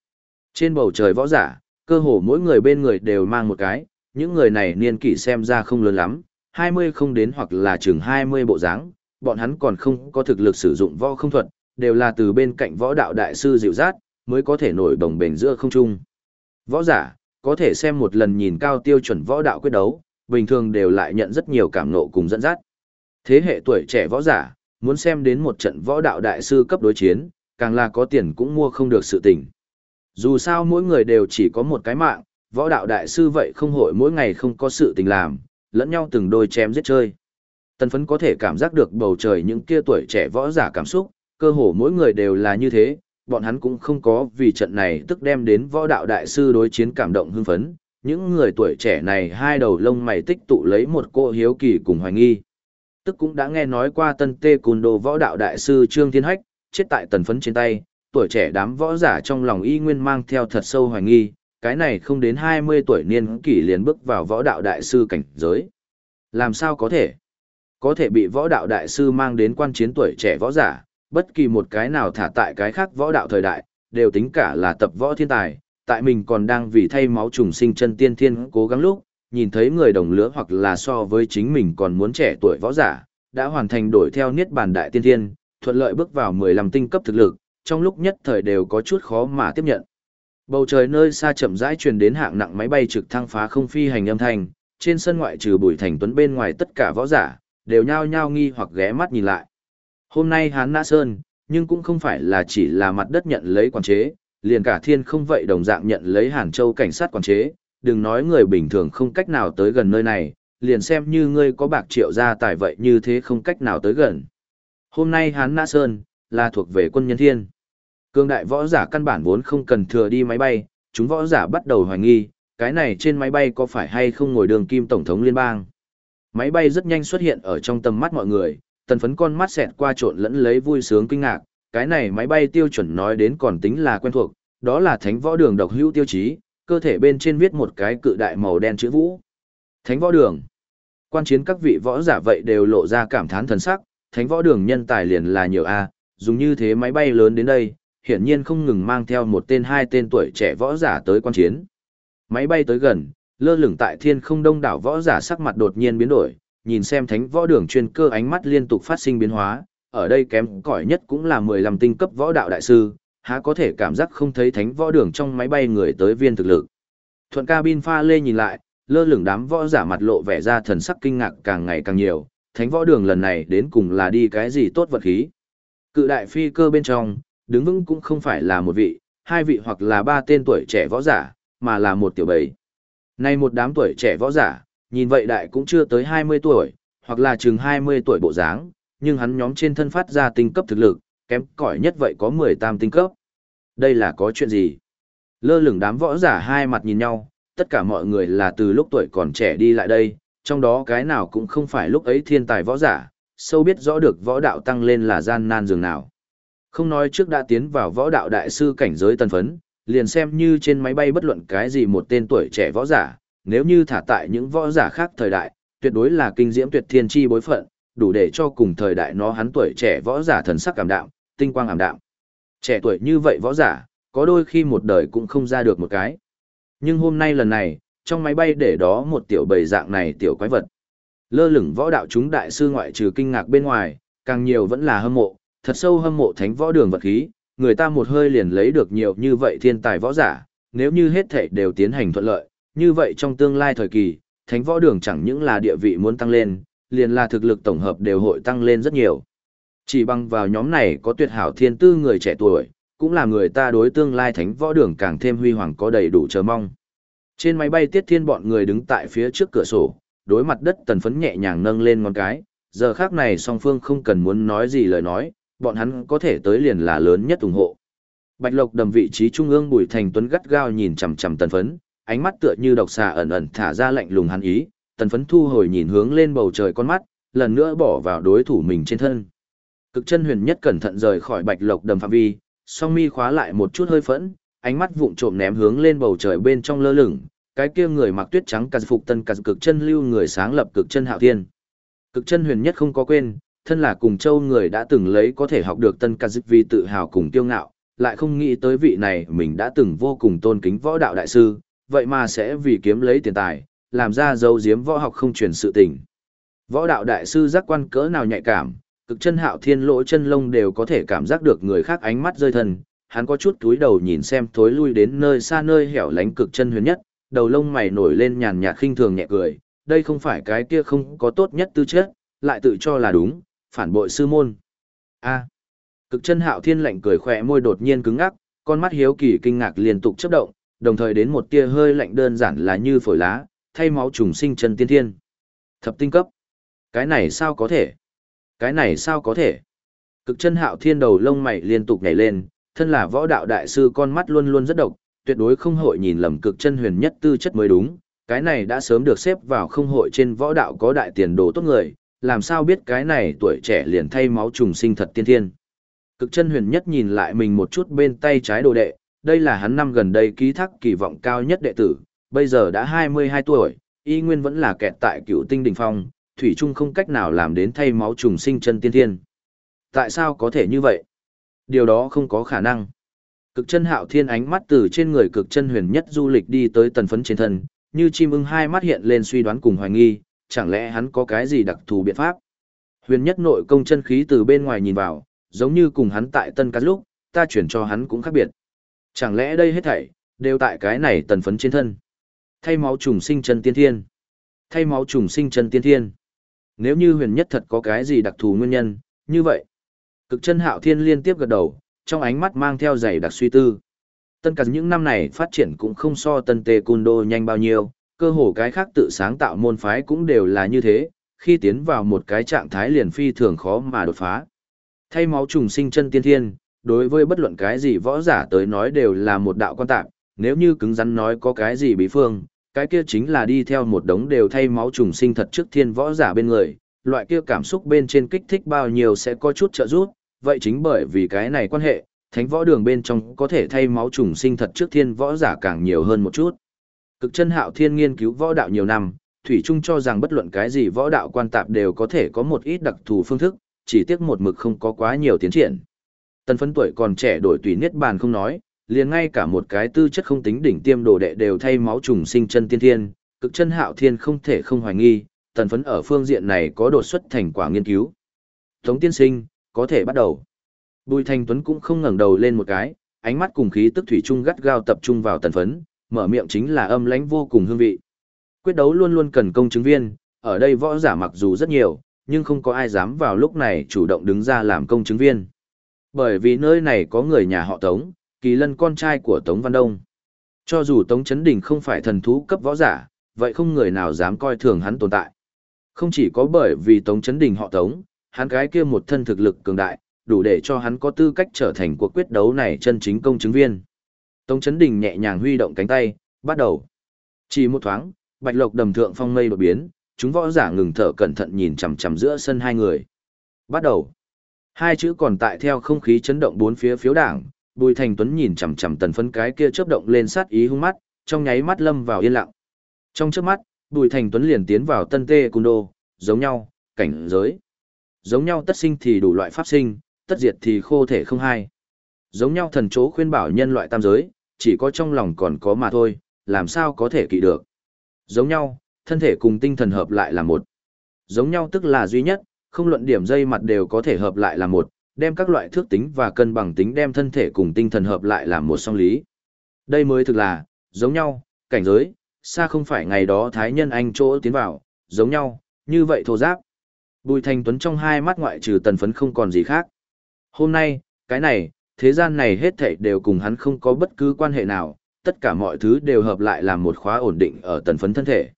Trên bầu trời võ giả, cơ hồ mỗi người bên người đều mang một cái, những người này niên kỷ xem ra không lớn lắm, 20 không đến hoặc là chừng 20 bộ dáng, bọn hắn còn không có thực lực sử dụng võ không thuật, đều là từ bên cạnh võ đạo đại sư dịu dắt mới có thể nổi đồng bền giữa không trung. Võ giả, có thể xem một lần nhìn cao tiêu chuẩn võ đạo quyết đấu, bình thường đều lại nhận rất nhiều cảm nộ cùng dẫn dắt. Thế hệ tuổi trẻ võ giả, muốn xem đến một trận võ đạo đại sư cấp đối chiến, càng là có tiền cũng mua không được sự tình. Dù sao mỗi người đều chỉ có một cái mạng, võ đạo đại sư vậy không hội mỗi ngày không có sự tình làm, lẫn nhau từng đôi chém giết chơi. Tần phấn có thể cảm giác được bầu trời những kia tuổi trẻ võ giả cảm xúc, cơ hồ mỗi người đều là như thế, bọn hắn cũng không có vì trận này tức đem đến võ đạo đại sư đối chiến cảm động hưng phấn. Những người tuổi trẻ này hai đầu lông mày tích tụ lấy một cô hiếu kỳ cùng hoài nghi. Tức cũng đã nghe nói qua tân tê cùn đồ võ đạo đại sư Trương Thiên Hách, chết tại tần phấn trên tay, tuổi trẻ đám võ giả trong lòng y nguyên mang theo thật sâu hoài nghi, cái này không đến 20 tuổi niên kỷ liền bước vào võ đạo đại sư cảnh giới. Làm sao có thể? Có thể bị võ đạo đại sư mang đến quan chiến tuổi trẻ võ giả, bất kỳ một cái nào thả tại cái khác võ đạo thời đại, đều tính cả là tập võ thiên tài, tại mình còn đang vì thay máu trùng sinh chân tiên thiên cố gắng lúc, nhìn thấy người đồng lứa hoặc là so với chính mình còn muốn trẻ tuổi võ giả, đã hoàn thành đổi theo niết bàn đại tiên thiên, thuận lợi bước vào 15 tinh cấp thực lực, trong lúc nhất thời đều có chút khó mà tiếp nhận. Bầu trời nơi xa chậm rãi truyền đến hạng nặng máy bay trực thăng phá không phi hành âm thanh, trên sân ngoại trừ Bùi Thành Tuấn bên ngoài tất cả võ giả đều nhao nhao nghi hoặc ghé mắt nhìn lại. Hôm nay Hán Nã Sơn, nhưng cũng không phải là chỉ là mặt đất nhận lấy quản chế, liền cả thiên không vậy đồng dạng nhận lấy Hàn Châu cảnh sát quản chế, đừng nói người bình thường không cách nào tới gần nơi này, liền xem như ngươi có bạc triệu gia tài vậy như thế không cách nào tới gần. Hôm nay Hán Nã Sơn, là thuộc về quân nhân thiên. Cương đại võ giả căn bản vốn không cần thừa đi máy bay, chúng võ giả bắt đầu hoài nghi, cái này trên máy bay có phải hay không ngồi đường kim tổng thống liên bang. Máy bay rất nhanh xuất hiện ở trong tầm mắt mọi người, tần phấn con mắt xẹt qua trộn lẫn lấy vui sướng kinh ngạc, cái này máy bay tiêu chuẩn nói đến còn tính là quen thuộc, đó là thánh võ đường độc hữu tiêu chí, cơ thể bên trên viết một cái cự đại màu đen chữ vũ. Thánh võ đường. Quan chiến các vị võ giả vậy đều lộ ra cảm thán thần sắc, thánh võ đường nhân tài liền là nhiều A, dùng như thế máy bay lớn đến đây, hiển nhiên không ngừng mang theo một tên hai tên tuổi trẻ võ giả tới quan chiến. Máy bay tới gần, lơ lửng tại thiên không đông đảo võ giả sắc mặt đột nhiên biến đổi, nhìn xem thánh võ đường chuyên cơ ánh mắt liên tục phát sinh biến hóa, ở đây kém cỏi nhất cũng là 15 tinh cấp võ đạo đại sư, há có thể cảm giác không thấy thánh võ đường trong máy bay người tới viên thực lực. Thuận cabin pha lê nhìn lại, lơ lửng đám võ giả mặt lộ vẻ ra thần sắc kinh ngạc càng ngày càng nhiều, thánh võ đường lần này đến cùng là đi cái gì tốt vật khí. Cự đại phi cơ bên trong, đứng vững cũng không phải là một vị, hai vị hoặc là ba tên tuổi trẻ võ giả, mà là một tiểu bầy. Nay một đám tuổi trẻ võ giả, nhìn vậy đại cũng chưa tới 20 tuổi, hoặc là chừng 20 tuổi bộ dáng, nhưng hắn nhóm trên thân phát ra tinh cấp thực lực, kém cỏi nhất vậy có 18 tinh cấp. Đây là có chuyện gì? Lơ lửng đám võ giả hai mặt nhìn nhau, tất cả mọi người là từ lúc tuổi còn trẻ đi lại đây, trong đó cái nào cũng không phải lúc ấy thiên tài võ giả, sâu biết rõ được võ đạo tăng lên là gian nan dường nào. Không nói trước đã tiến vào võ đạo đại sư cảnh giới tân phấn, liền xem như trên máy bay bất luận cái gì một tên tuổi trẻ võ giả, nếu như thả tại những võ giả khác thời đại, tuyệt đối là kinh diễm tuyệt thiên chi bối phận, đủ để cho cùng thời đại nó hắn tuổi trẻ võ giả thần sắc cảm đạm, tinh quang ảm đạm. Trẻ tuổi như vậy võ giả, có đôi khi một đời cũng không ra được một cái. Nhưng hôm nay lần này, trong máy bay để đó một tiểu bầy dạng này tiểu quái vật. Lơ lửng võ đạo chúng đại sư ngoại trừ kinh ngạc bên ngoài, càng nhiều vẫn là hâm mộ, thật sâu hâm mộ thánh võ đường vật khí, người ta một hơi liền lấy được nhiều như vậy thiên tài võ giả, nếu như hết thảy đều tiến hành thuận lợi, như vậy trong tương lai thời kỳ, thánh võ đường chẳng những là địa vị muốn tăng lên, liền là thực lực tổng hợp đều hội tăng lên rất nhiều. Chỉ bằng vào nhóm này có tuyệt hảo thiên tư người trẻ tuổi, cũng là người ta đối tương lai thánh võ đường càng thêm huy hoàng có đầy đủ chờ mong. Trên máy bay tiết thiên bọn người đứng tại phía trước cửa sổ, đối mặt đất tần phấn nhẹ nhàng nâng lên ngón cái, giờ khác này song phương không cần muốn nói gì lời nói, bọn hắn có thể tới liền là lớn nhất ủng hộ. Bạch Lộc đầm vị trí trung ương Bùi Thành Tuấn gắt gao nhìn chằm chằm tần phấn, ánh mắt tựa như độc xà ẩn ẩn thả ra lạnh lùng hắn ý, tần phấn thu hồi nhìn hướng lên bầu trời con mắt, lần nữa bỏ vào đối thủ mình trên thân. Cực chân huyền nhất cẩn thận rời khỏi Bạch Lộc đầm phạm vi, song mi khóa lại một chút hơi phẫn, ánh mắt vụng trộm ném hướng lên bầu trời bên trong lơ lửng, cái kia người mặc tuyết trắng cà phục tân cà cực chân lưu người sáng lập cực chân hạo thiên. Cực chân huyền nhất không có quên, thân là cùng châu người đã từng lấy có thể học được tân ca dịch vì tự hào cùng tiêu ngạo, lại không nghĩ tới vị này mình đã từng vô cùng tôn kính võ đạo đại sư, vậy mà sẽ vì kiếm lấy tiền tài, làm ra dấu diếm võ học không truyền sự tình. Võ đạo đại sư giác quan cỡ nào nhạy cảm, cực chân hạo thiên lỗ chân lông đều có thể cảm giác được người khác ánh mắt rơi thần hắn có chút túi đầu nhìn xem thối lui đến nơi xa nơi hẻo lánh cực chân huyền nhất, đầu lông mày nổi lên nhàn nhạt khinh thường nhẹ cười, đây không phải cái kia không có tốt nhất tư chất, lại tự cho là đúng, phản bội sư môn. A. Cực chân hạo thiên lạnh cười khỏe môi đột nhiên cứng ngắc, con mắt hiếu kỳ kinh ngạc liên tục chớp động, đồng thời đến một tia hơi lạnh đơn giản là như phổi lá, thay máu trùng sinh chân tiên thiên. Thập tinh cấp. Cái này sao có thể? Cái này sao có thể? Cực chân hạo thiên đầu lông mày liên tục nhảy lên, thân là võ đạo đại sư con mắt luôn luôn rất độc, tuyệt đối không hội nhìn lầm cực chân huyền nhất tư chất mới đúng. Cái này đã sớm được xếp vào không hội trên võ đạo có đại tiền đồ tốt người, làm sao biết cái này tuổi trẻ liền thay máu trùng sinh thật tiên thiên. Cực chân huyền nhất nhìn lại mình một chút bên tay trái đồ đệ, đây là hắn năm gần đây ký thác kỳ vọng cao nhất đệ tử, bây giờ đã 22 tuổi, y nguyên vẫn là kẹt tại cựu tinh đỉnh phong, thủy trung không cách nào làm đến thay máu trùng sinh chân tiên thiên. Tại sao có thể như vậy? Điều đó không có khả năng. Cực chân hạo thiên ánh mắt từ trên người cực chân huyền nhất du lịch đi tới tần phấn trên thân, như chim ưng hai mắt hiện lên suy đoán cùng hoài nghi, chẳng lẽ hắn có cái gì đặc thù biện pháp? Huyền nhất nội công chân khí từ bên ngoài nhìn vào, giống như cùng hắn tại tân cát lúc, ta chuyển cho hắn cũng khác biệt. Chẳng lẽ đây hết thảy, đều tại cái này tần phấn trên thân? Thay máu trùng sinh chân tiên thiên. Thay máu trùng sinh chân tiên thiên. Nếu như huyền nhất thật có cái gì đặc thù nguyên nhân, như vậy. Cực chân hạo thiên liên tiếp gật đầu, trong ánh mắt mang theo dày đặc suy tư. Tân Cát những năm này phát triển cũng không so tân tê cun đô nhanh bao nhiêu, cơ hồ cái khác tự sáng tạo môn phái cũng đều là như thế, khi tiến vào một cái trạng thái liền phi thường khó mà đột phá. Thay máu trùng sinh chân tiên thiên, đối với bất luận cái gì võ giả tới nói đều là một đạo quan tạp, nếu như cứng rắn nói có cái gì bí phương, cái kia chính là đi theo một đống đều thay máu trùng sinh thật trước thiên võ giả bên người, loại kia cảm xúc bên trên kích thích bao nhiêu sẽ có chút trợ giúp, vậy chính bởi vì cái này quan hệ, thánh võ đường bên trong có thể thay máu trùng sinh thật trước thiên võ giả càng nhiều hơn một chút. Cực chân hạo thiên nghiên cứu võ đạo nhiều năm, Thủy Trung cho rằng bất luận cái gì võ đạo quan tạp đều có thể có một ít đặc thù phương thức, chỉ tiếc một mực không có quá nhiều tiến triển. Tần phấn tuổi còn trẻ đổi tùy niết bàn không nói, liền ngay cả một cái tư chất không tính đỉnh tiêm đồ đệ đều thay máu trùng sinh chân tiên thiên, cực chân hạo thiên không thể không hoài nghi, tần phấn ở phương diện này có đột xuất thành quả nghiên cứu. Tống tiên sinh, có thể bắt đầu. Bùi Thanh Tuấn cũng không ngẩng đầu lên một cái, ánh mắt cùng khí tức thủy trung gắt gao tập trung vào tần phấn, mở miệng chính là âm lãnh vô cùng hương vị. Quyết đấu luôn luôn cần công chứng viên, ở đây võ giả mặc dù rất nhiều, nhưng không có ai dám vào lúc này chủ động đứng ra làm công chứng viên. Bởi vì nơi này có người nhà họ Tống, kỳ lân con trai của Tống Văn Đông. Cho dù Tống Chấn Đình không phải thần thú cấp võ giả, vậy không người nào dám coi thường hắn tồn tại. Không chỉ có bởi vì Tống Chấn Đình họ Tống, hắn cái kia một thân thực lực cường đại, đủ để cho hắn có tư cách trở thành cuộc quyết đấu này chân chính công chứng viên. Tống Chấn Đình nhẹ nhàng huy động cánh tay, bắt đầu. Chỉ một thoáng, bạch lộc đầm thượng phong mây đột biến, chúng võ giả ngừng thở cẩn thận nhìn chằm chằm giữa sân hai người. Bắt đầu. Hai chữ còn tại theo không khí chấn động bốn phía phiếu đảng, Bùi Thành Tuấn nhìn chằm chằm tần phấn cái kia chớp động lên sát ý hung mắt, trong nháy mắt lâm vào yên lặng. Trong chớp mắt, Bùi Thành Tuấn liền tiến vào tân tê cung đô, giống nhau, cảnh giới. Giống nhau tất sinh thì đủ loại pháp sinh, tất diệt thì khô thể không hai. Giống nhau thần chỗ khuyên bảo nhân loại tam giới, chỉ có trong lòng còn có mà thôi, làm sao có thể kỵ được. Giống nhau, thân thể cùng tinh thần hợp lại là một. Giống nhau tức là duy nhất, không luận điểm dây mặt đều có thể hợp lại là một, đem các loại thước tính và cân bằng tính đem thân thể cùng tinh thần hợp lại làm một song lý. Đây mới thực là, giống nhau, cảnh giới, xa không phải ngày đó Thái Nhân Anh chỗ tiến vào, giống nhau, như vậy thô giáp. Bùi Thành Tuấn trong hai mắt ngoại trừ tần phấn không còn gì khác. Hôm nay, cái này, thế gian này hết thảy đều cùng hắn không có bất cứ quan hệ nào, tất cả mọi thứ đều hợp lại làm một khóa ổn định ở tần phấn thân thể.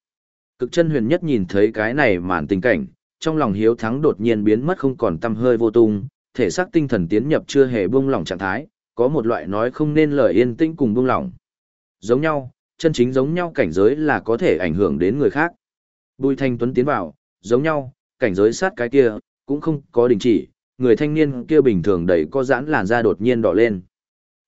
Cực chân huyền nhất nhìn thấy cái này màn tình cảnh, trong lòng hiếu thắng đột nhiên biến mất không còn tâm hơi vô tung, thể xác tinh thần tiến nhập chưa hề buông lỏng trạng thái, có một loại nói không nên lời yên tĩnh cùng buông lỏng. Giống nhau, chân chính giống nhau cảnh giới là có thể ảnh hưởng đến người khác. Bùi Thanh Tuấn tiến vào, giống nhau, cảnh giới sát cái kia, cũng không có đình chỉ, người thanh niên kia bình thường đầy có giãn làn da đột nhiên đỏ lên.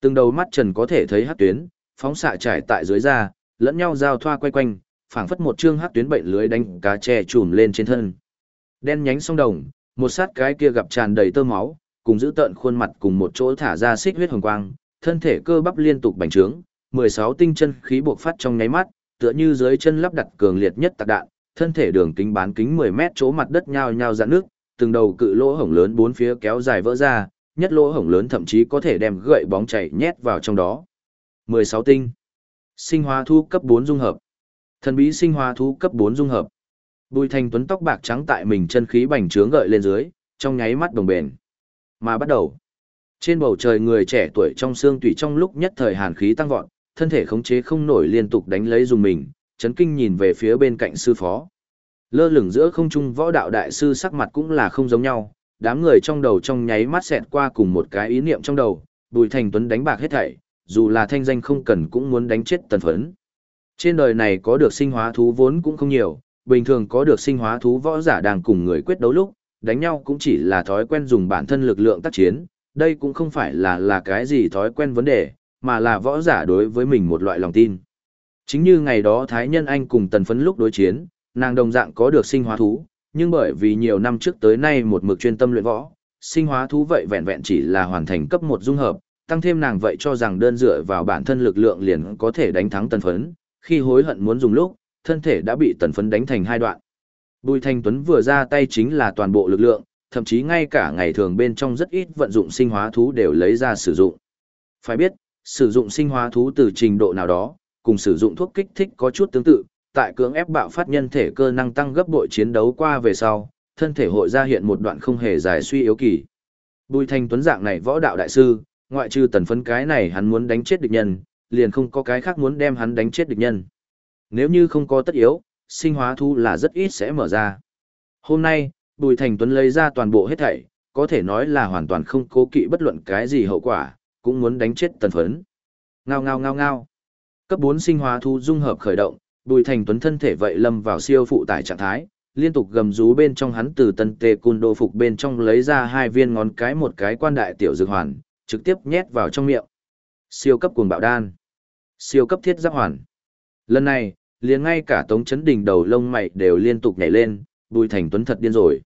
Từng đầu mắt trần có thể thấy hắc tuyến, phóng xạ trải tại dưới da, lẫn nhau giao thoa quay quanh, phảng phất một chương hắc tuyến bệnh lưới đánh cá che trùm lên trên thân. Đen nhánh song đồng, một sát cái kia gặp tràn đầy tơ máu, cùng giữ tợn khuôn mặt cùng một chỗ thả ra xích huyết hồng quang, thân thể cơ bắp liên tục bành trướng, 16 tinh chân khí bộc phát trong nháy mắt, tựa như dưới chân lắp đặt cường liệt nhất tạc đạn, thân thể đường kính bán kính 10 mét chỗ mặt đất nhao nhao rạn nước, từng đầu cự lỗ hổng lớn bốn phía kéo dài vỡ ra, nhất lỗ hổng lớn thậm chí có thể đem gậy bóng chảy nhét vào trong đó. 16 tinh. Sinh hóa thu cấp 4 dung hợp. Thần bí sinh hóa thu cấp 4 dung hợp. Bùi Thành Tuấn tóc bạc trắng tại mình chân khí bành trướng gợi lên dưới, trong nháy mắt đồng bền. Mà bắt đầu. Trên bầu trời người trẻ tuổi trong xương tủy trong lúc nhất thời hàn khí tăng vọt, thân thể khống chế không nổi liên tục đánh lấy dùng mình, chấn kinh nhìn về phía bên cạnh sư phó. Lơ lửng giữa không trung võ đạo đại sư sắc mặt cũng là không giống nhau, đám người trong đầu trong nháy mắt xẹt qua cùng một cái ý niệm trong đầu, Bùi Thành Tuấn đánh bạc hết thảy, dù là thanh danh không cần cũng muốn đánh chết tần phấn. Trên đời này có được sinh hóa thú vốn cũng không nhiều, bình thường có được sinh hóa thú võ giả đang cùng người quyết đấu lúc, đánh nhau cũng chỉ là thói quen dùng bản thân lực lượng tác chiến, đây cũng không phải là là cái gì thói quen vấn đề, mà là võ giả đối với mình một loại lòng tin. Chính như ngày đó Thái Nhân Anh cùng tần phấn lúc đối chiến, nàng đồng dạng có được sinh hóa thú, nhưng bởi vì nhiều năm trước tới nay một mực chuyên tâm luyện võ, sinh hóa thú vậy vẹn vẹn chỉ là hoàn thành cấp một dung hợp, tăng thêm nàng vậy cho rằng đơn dựa vào bản thân lực lượng liền có thể đánh thắng tần phấn, khi hối hận muốn dùng lúc, thân thể đã bị tần phấn đánh thành hai đoạn. Bùi Thanh Tuấn vừa ra tay chính là toàn bộ lực lượng, thậm chí ngay cả ngày thường bên trong rất ít vận dụng sinh hóa thú đều lấy ra sử dụng. Phải biết, sử dụng sinh hóa thú từ trình độ nào đó, cùng sử dụng thuốc kích thích có chút tương tự, tại cưỡng ép bạo phát nhân thể cơ năng tăng gấp bội chiến đấu qua về sau, thân thể hội ra hiện một đoạn không hề dài suy yếu kỳ. Bùi Thanh Tuấn dạng này võ đạo đại sư, ngoại trừ tần phấn cái này hắn muốn đánh chết địch nhân, liền không có cái khác muốn đem hắn đánh chết địch nhân. Nếu như không có tất yếu, sinh hóa thu là rất ít sẽ mở ra. Hôm nay, Bùi Thành Tuấn lấy ra toàn bộ hết thảy, có thể nói là hoàn toàn không cố kỵ bất luận cái gì hậu quả, cũng muốn đánh chết tần phấn. Ngao ngao ngao ngao. Cấp 4 sinh hóa thu dung hợp khởi động, Bùi Thành Tuấn thân thể vậy lâm vào siêu phụ tải trạng thái, liên tục gầm rú bên trong hắn từ tân tê cun đô phục bên trong lấy ra hai viên ngón cái một cái quan đại tiểu dược hoàn, trực tiếp nhét vào trong miệng. Siêu cấp cuồng bạo đan. Siêu cấp thiết giáp hoàn. Lần này, liền ngay cả Tống Chấn Đình đầu lông mày đều liên tục nhảy lên, Bùi Thành Tuấn thật điên rồi.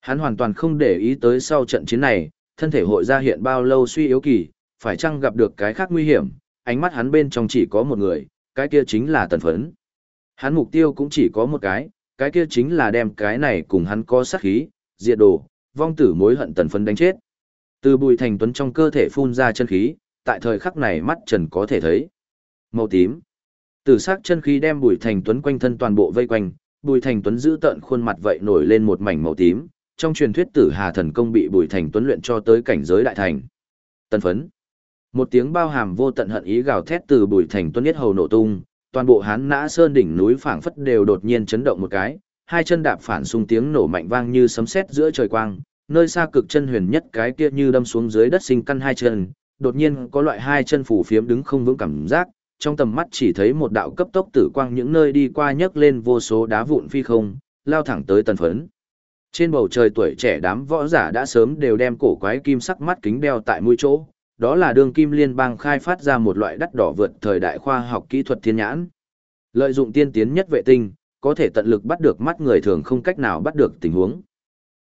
Hắn hoàn toàn không để ý tới sau trận chiến này, thân thể hội ra hiện bao lâu suy yếu kỳ, phải chăng gặp được cái khác nguy hiểm, ánh mắt hắn bên trong chỉ có một người, cái kia chính là tần phấn. Hắn mục tiêu cũng chỉ có một cái, cái kia chính là đem cái này cùng hắn có sát khí, diệt đồ, vong tử mối hận tần phấn đánh chết. Từ bùi thành tuấn trong cơ thể phun ra chân khí, tại thời khắc này mắt trần có thể thấy. Màu tím. Từ sắc chân khí đem bùi thành tuấn quanh thân toàn bộ vây quanh, bùi thành tuấn giữ tận khuôn mặt vậy nổi lên một mảnh màu tím. Trong truyền thuyết tử hà thần công bị bùi thành tuấn luyện cho tới cảnh giới đại thành. Tần phấn. Một tiếng bao hàm vô tận hận ý gào thét từ bùi thành tuấn nhất hầu nổ tung, toàn bộ hán nã sơn đỉnh núi phảng phất đều đột nhiên chấn động một cái, hai chân đạp phản xung tiếng nổ mạnh vang như sấm sét giữa trời quang, nơi xa cực chân huyền nhất cái kia như đâm xuống dưới đất sinh căn hai chân, đột nhiên có loại hai chân phủ phiếm đứng không vững cảm giác, trong tầm mắt chỉ thấy một đạo cấp tốc tử quang những nơi đi qua nhấc lên vô số đá vụn phi không, lao thẳng tới tần phấn. Trên bầu trời tuổi trẻ đám võ giả đã sớm đều đem cổ quái kim sắc mắt kính đeo tại mũi chỗ, đó là đường kim liên bang khai phát ra một loại đắt đỏ vượt thời đại khoa học kỹ thuật thiên nhãn. Lợi dụng tiên tiến nhất vệ tinh, có thể tận lực bắt được mắt người thường không cách nào bắt được tình huống.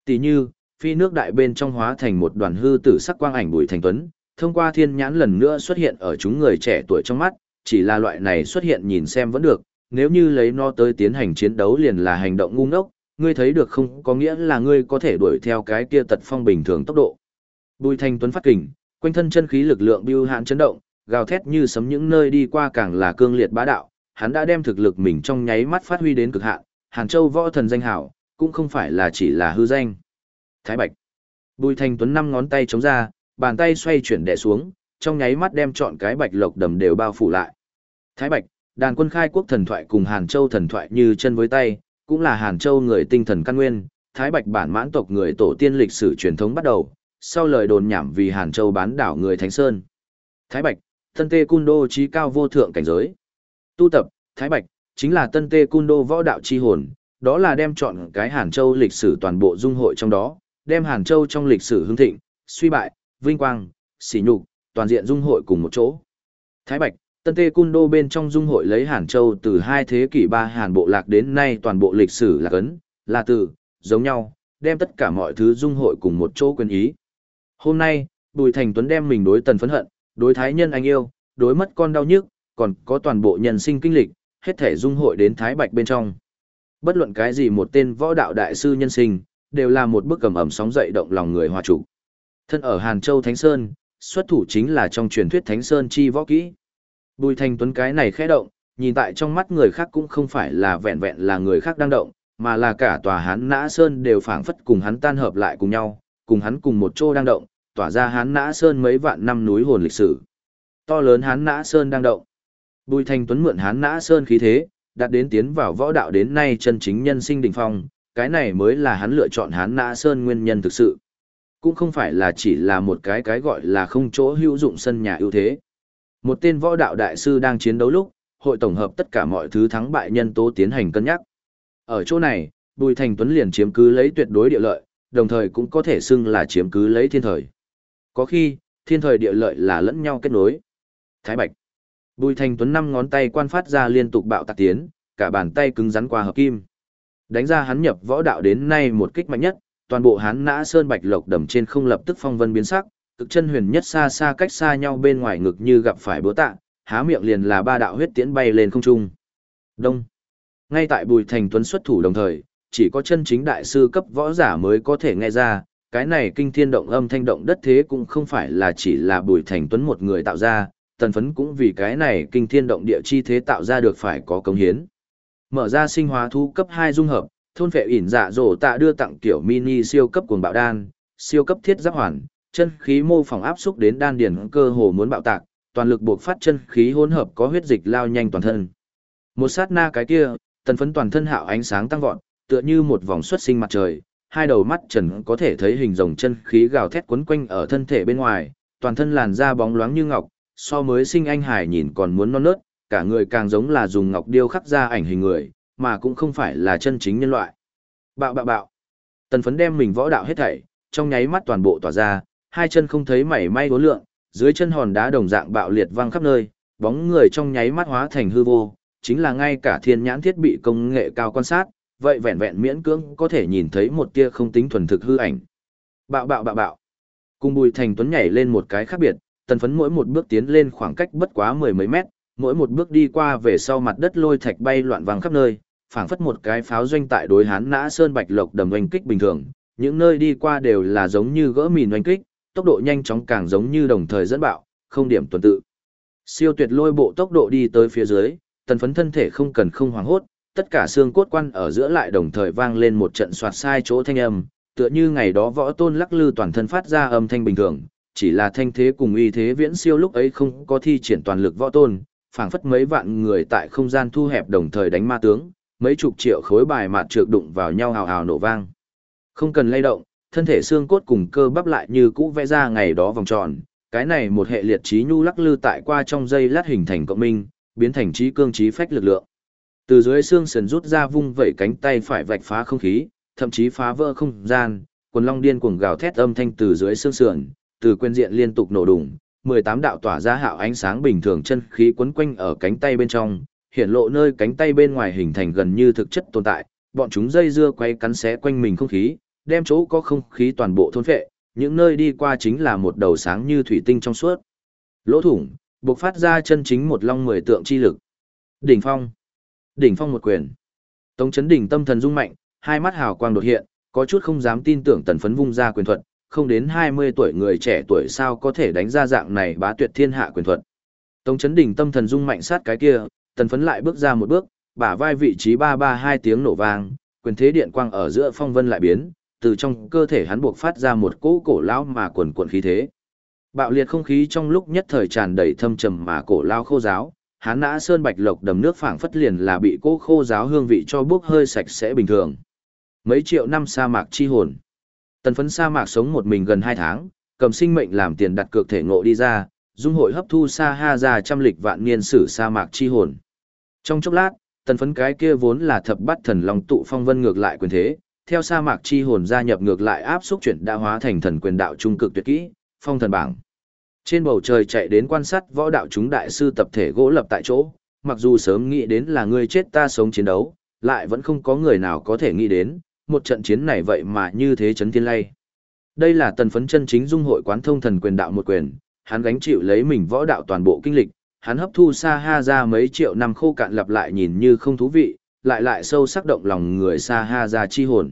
Tỷ như, phi nước đại bên trong hóa thành một đoàn hư tử sắc quang ảnh bùi thành tuấn, thông qua thiên nhãn lần nữa xuất hiện ở chúng người trẻ tuổi trong mắt, chỉ là loại này xuất hiện nhìn xem vẫn được, nếu như lấy nó tới tiến hành chiến đấu liền là hành động ngu ngốc, ngươi thấy được không có nghĩa là ngươi có thể đuổi theo cái kia tật phong bình thường tốc độ. Bùi thành tuấn phát kình, quanh thân chân khí lực lượng biêu hạn chấn động, gào thét như sấm những nơi đi qua càng là cương liệt bá đạo, hắn đã đem thực lực mình trong nháy mắt phát huy đến cực hạn, Hàn Châu võ thần danh hảo, cũng không phải là chỉ là hư danh. Thái Bạch. Bùi Thành Tuấn năm ngón tay chống ra, bàn tay xoay chuyển đè xuống, trong nháy mắt đem trọn cái bạch lộc đầm đều bao phủ lại. Thái Bạch, đàn quân khai quốc thần thoại cùng Hàn Châu thần thoại như chân với tay, cũng là Hàn Châu người tinh thần căn nguyên, Thái Bạch bản mãn tộc người tổ tiên lịch sử truyền thống bắt đầu, sau lời đồn nhảm vì Hàn Châu bán đảo người Thánh Sơn. Thái Bạch, Tân tê Cun đô trí cao vô thượng cảnh giới. Tu tập, Thái Bạch, chính là tân tê Cun đô võ đạo chi hồn, đó là đem chọn cái Hàn Châu lịch sử toàn bộ dung hội trong đó, đem Hàn Châu trong lịch sử hưng thịnh, suy bại, vinh quang, sỉ nhục, toàn diện dung hội cùng một chỗ. Thái Bạch, Tân Tê Cun Đô bên trong dung hội lấy Hàn Châu từ hai thế kỷ ba Hàn bộ lạc đến nay toàn bộ lịch sử là cấn, là từ, giống nhau, đem tất cả mọi thứ dung hội cùng một chỗ quyền ý. Hôm nay, Bùi Thành Tuấn đem mình đối tần phấn hận, đối thái nhân anh yêu, đối mất con đau nhức, còn có toàn bộ nhân sinh kinh lịch, hết thể dung hội đến Thái Bạch bên trong. Bất luận cái gì một tên võ đạo đại sư nhân sinh, đều là một bức cầm ẩm sóng dậy động lòng người hòa chủ. Thân ở Hàn Châu Thánh Sơn, xuất thủ chính là trong truyền thuyết Thánh Sơn chi võ kỹ. Bùi Thành Tuấn cái này khẽ động, nhìn tại trong mắt người khác cũng không phải là vẹn vẹn là người khác đang động, mà là cả tòa Hán Nã Sơn đều phảng phất cùng hắn tan hợp lại cùng nhau, cùng hắn cùng một chỗ đang động, tỏa ra Hán Nã Sơn mấy vạn năm núi hồn lịch sử. To lớn Hán Nã Sơn đang động. Bùi Thành Tuấn mượn Hán Nã Sơn khí thế, đạt đến tiến vào võ đạo đến nay chân chính nhân sinh đỉnh phong, cái này mới là hắn lựa chọn Hán Nã Sơn nguyên nhân thực sự. Cũng không phải là chỉ là một cái cái gọi là không chỗ hữu dụng sân nhà ưu thế. Một tên võ đạo đại sư đang chiến đấu lúc, hội tổng hợp tất cả mọi thứ thắng bại nhân tố tiến hành cân nhắc. Ở chỗ này, Bùi Thành Tuấn liền chiếm cứ lấy tuyệt đối địa lợi, đồng thời cũng có thể xưng là chiếm cứ lấy thiên thời. Có khi, thiên thời địa lợi là lẫn nhau kết nối. Thái Bạch. Bùi Thành Tuấn năm ngón tay quan phát ra liên tục bạo tạc tiến, cả bàn tay cứng rắn qua hợp kim. Đánh ra hắn nhập võ đạo đến nay một kích mạnh nhất, toàn bộ hắn nã sơn bạch lộc đầm trên không lập tức phong vân biến sắc, cực chân huyền nhất xa xa cách xa nhau bên ngoài ngực như gặp phải búa tạ, há miệng liền là ba đạo huyết tiễn bay lên không trung. Đông. Ngay tại Bùi Thành Tuấn xuất thủ đồng thời, chỉ có chân chính đại sư cấp võ giả mới có thể nghe ra, cái này kinh thiên động âm thanh động đất thế cũng không phải là chỉ là Bùi Thành Tuấn một người tạo ra, tần phấn cũng vì cái này kinh thiên động địa chi thế tạo ra được phải có công hiến. Mở ra sinh hóa thu cấp 2 dung hợp, thôn phệ ỉn dạ dỗ tạ đưa tặng kiểu mini siêu cấp cuồng bạo đan, siêu cấp thiết giáp hoàn, chân khí mô phỏng áp xúc đến đan điển cơ hồ muốn bạo tạc, toàn lực buộc phát chân khí hỗn hợp có huyết dịch lao nhanh toàn thân. Một sát na cái kia, tần phấn toàn thân hạo ánh sáng tăng vọt, tựa như một vòng xuất sinh mặt trời, hai đầu mắt trần có thể thấy hình rồng chân khí gào thét quấn quanh ở thân thể bên ngoài, toàn thân làn da bóng loáng như ngọc, so mới sinh anh hải nhìn còn muốn non nớt, cả người càng giống là dùng ngọc điêu khắc ra ảnh hình người, mà cũng không phải là chân chính nhân loại. Bạo bạo bạo. Tần phấn đem mình võ đạo hết thảy, trong nháy mắt toàn bộ tỏa ra, hai chân không thấy mảy may vốn lượng, dưới chân hòn đá đồng dạng bạo liệt văng khắp nơi, bóng người trong nháy mắt hóa thành hư vô, chính là ngay cả thiên nhãn thiết bị công nghệ cao quan sát, vậy vẹn vẹn miễn cưỡng có thể nhìn thấy một tia không tính thuần thực hư ảnh. Bạo bạo bạo bạo. Cùng Bùi Thành Tuấn nhảy lên một cái khác biệt, tần phấn mỗi một bước tiến lên khoảng cách bất quá mười mấy mét, mỗi một bước đi qua về sau mặt đất lôi thạch bay loạn vàng khắp nơi, phảng phất một cái pháo doanh tại đối hán nã sơn bạch lộc đầm oanh kích bình thường, những nơi đi qua đều là giống như gỡ mìn oanh kích, tốc độ nhanh chóng càng giống như đồng thời dẫn bạo, không điểm tuần tự. Siêu tuyệt lôi bộ tốc độ đi tới phía dưới, tần phấn thân thể không cần không hoảng hốt, tất cả xương cốt quan ở giữa lại đồng thời vang lên một trận soạt sai chỗ thanh âm, tựa như ngày đó võ tôn lắc lư toàn thân phát ra âm thanh bình thường, chỉ là thanh thế cùng uy thế viễn siêu lúc ấy không có thi triển toàn lực võ tôn, phảng phất mấy vạn người tại không gian thu hẹp đồng thời đánh ma tướng, mấy chục triệu khối bài mạt trược đụng vào nhau hào hào nổ vang. Không cần lay động, thân thể xương cốt cùng cơ bắp lại như cũ vẽ ra ngày đó vòng tròn, cái này một hệ liệt trí nhu lắc lư tại qua trong dây lát hình thành cộng minh, biến thành trí cương trí phách lực lượng. Từ dưới xương sườn rút ra vung vẩy cánh tay phải vạch phá không khí, thậm chí phá vỡ không gian, quần long điên cuồng gào thét âm thanh từ dưới xương sườn, từ quên diện liên tục nổ đùng, 18 đạo tỏa ra hạo ánh sáng bình thường chân khí quấn quanh ở cánh tay bên trong, hiện lộ nơi cánh tay bên ngoài hình thành gần như thực chất tồn tại, bọn chúng dây dưa quay cắn xé quanh mình không khí, đem chỗ có không khí toàn bộ thôn phệ, những nơi đi qua chính là một đầu sáng như thủy tinh trong suốt. Lỗ thủng, bộc phát ra chân chính một long mười tượng chi lực. Đỉnh phong. Đỉnh phong một quyền. Tống chấn đỉnh tâm thần rung mạnh, hai mắt hào quang đột hiện, có chút không dám tin tưởng tần phấn vung ra quyền thuật, không đến 20 tuổi người trẻ tuổi sao có thể đánh ra dạng này bá tuyệt thiên hạ quyền thuật. Tống chấn đỉnh tâm thần rung mạnh sát cái kia, tần phấn lại bước ra một bước, bả vai vị trí 332 tiếng nổ vang, quyền thế điện quang ở giữa phong vân lại biến, từ trong cơ thể hắn buộc phát ra một cỗ cổ lão mà quần quần khí thế. Bạo liệt không khí trong lúc nhất thời tràn đầy thâm trầm mà cổ lao khô giáo, hắn nã sơn bạch lộc đầm nước phảng phất liền là bị cỗ khô giáo hương vị cho bước hơi sạch sẽ bình thường. Mấy triệu năm sa mạc chi hồn. Tần phấn sa mạc sống một mình gần 2 tháng, cầm sinh mệnh làm tiền đặt cược thể ngộ đi ra, dung hội hấp thu sa ha ra trăm lịch vạn niên sử sa mạc chi hồn. Trong chốc lát, tần phấn cái kia vốn là thập bắt thần long tụ phong vân ngược lại quyền thế, theo sa mạc chi hồn gia nhập ngược lại áp xúc chuyển đã hóa thành thần quyền đạo trung cực tuyệt kỹ, phong thần bảng. Trên bầu trời chạy đến quan sát võ đạo chúng đại sư tập thể gỗ lập tại chỗ, mặc dù sớm nghĩ đến là người chết ta sống chiến đấu, lại vẫn không có người nào có thể nghĩ đến, một trận chiến này vậy mà như thế chấn thiên lay. Đây là tần phấn chân chính dung hội quán thông thần quyền đạo một quyền, hắn gánh chịu lấy mình võ đạo toàn bộ kinh lịch, hắn hấp thu sa ha ra mấy triệu năm khô cạn lặp lại nhìn như không thú vị, lại lại sâu sắc động lòng người sa ha ra chi hồn.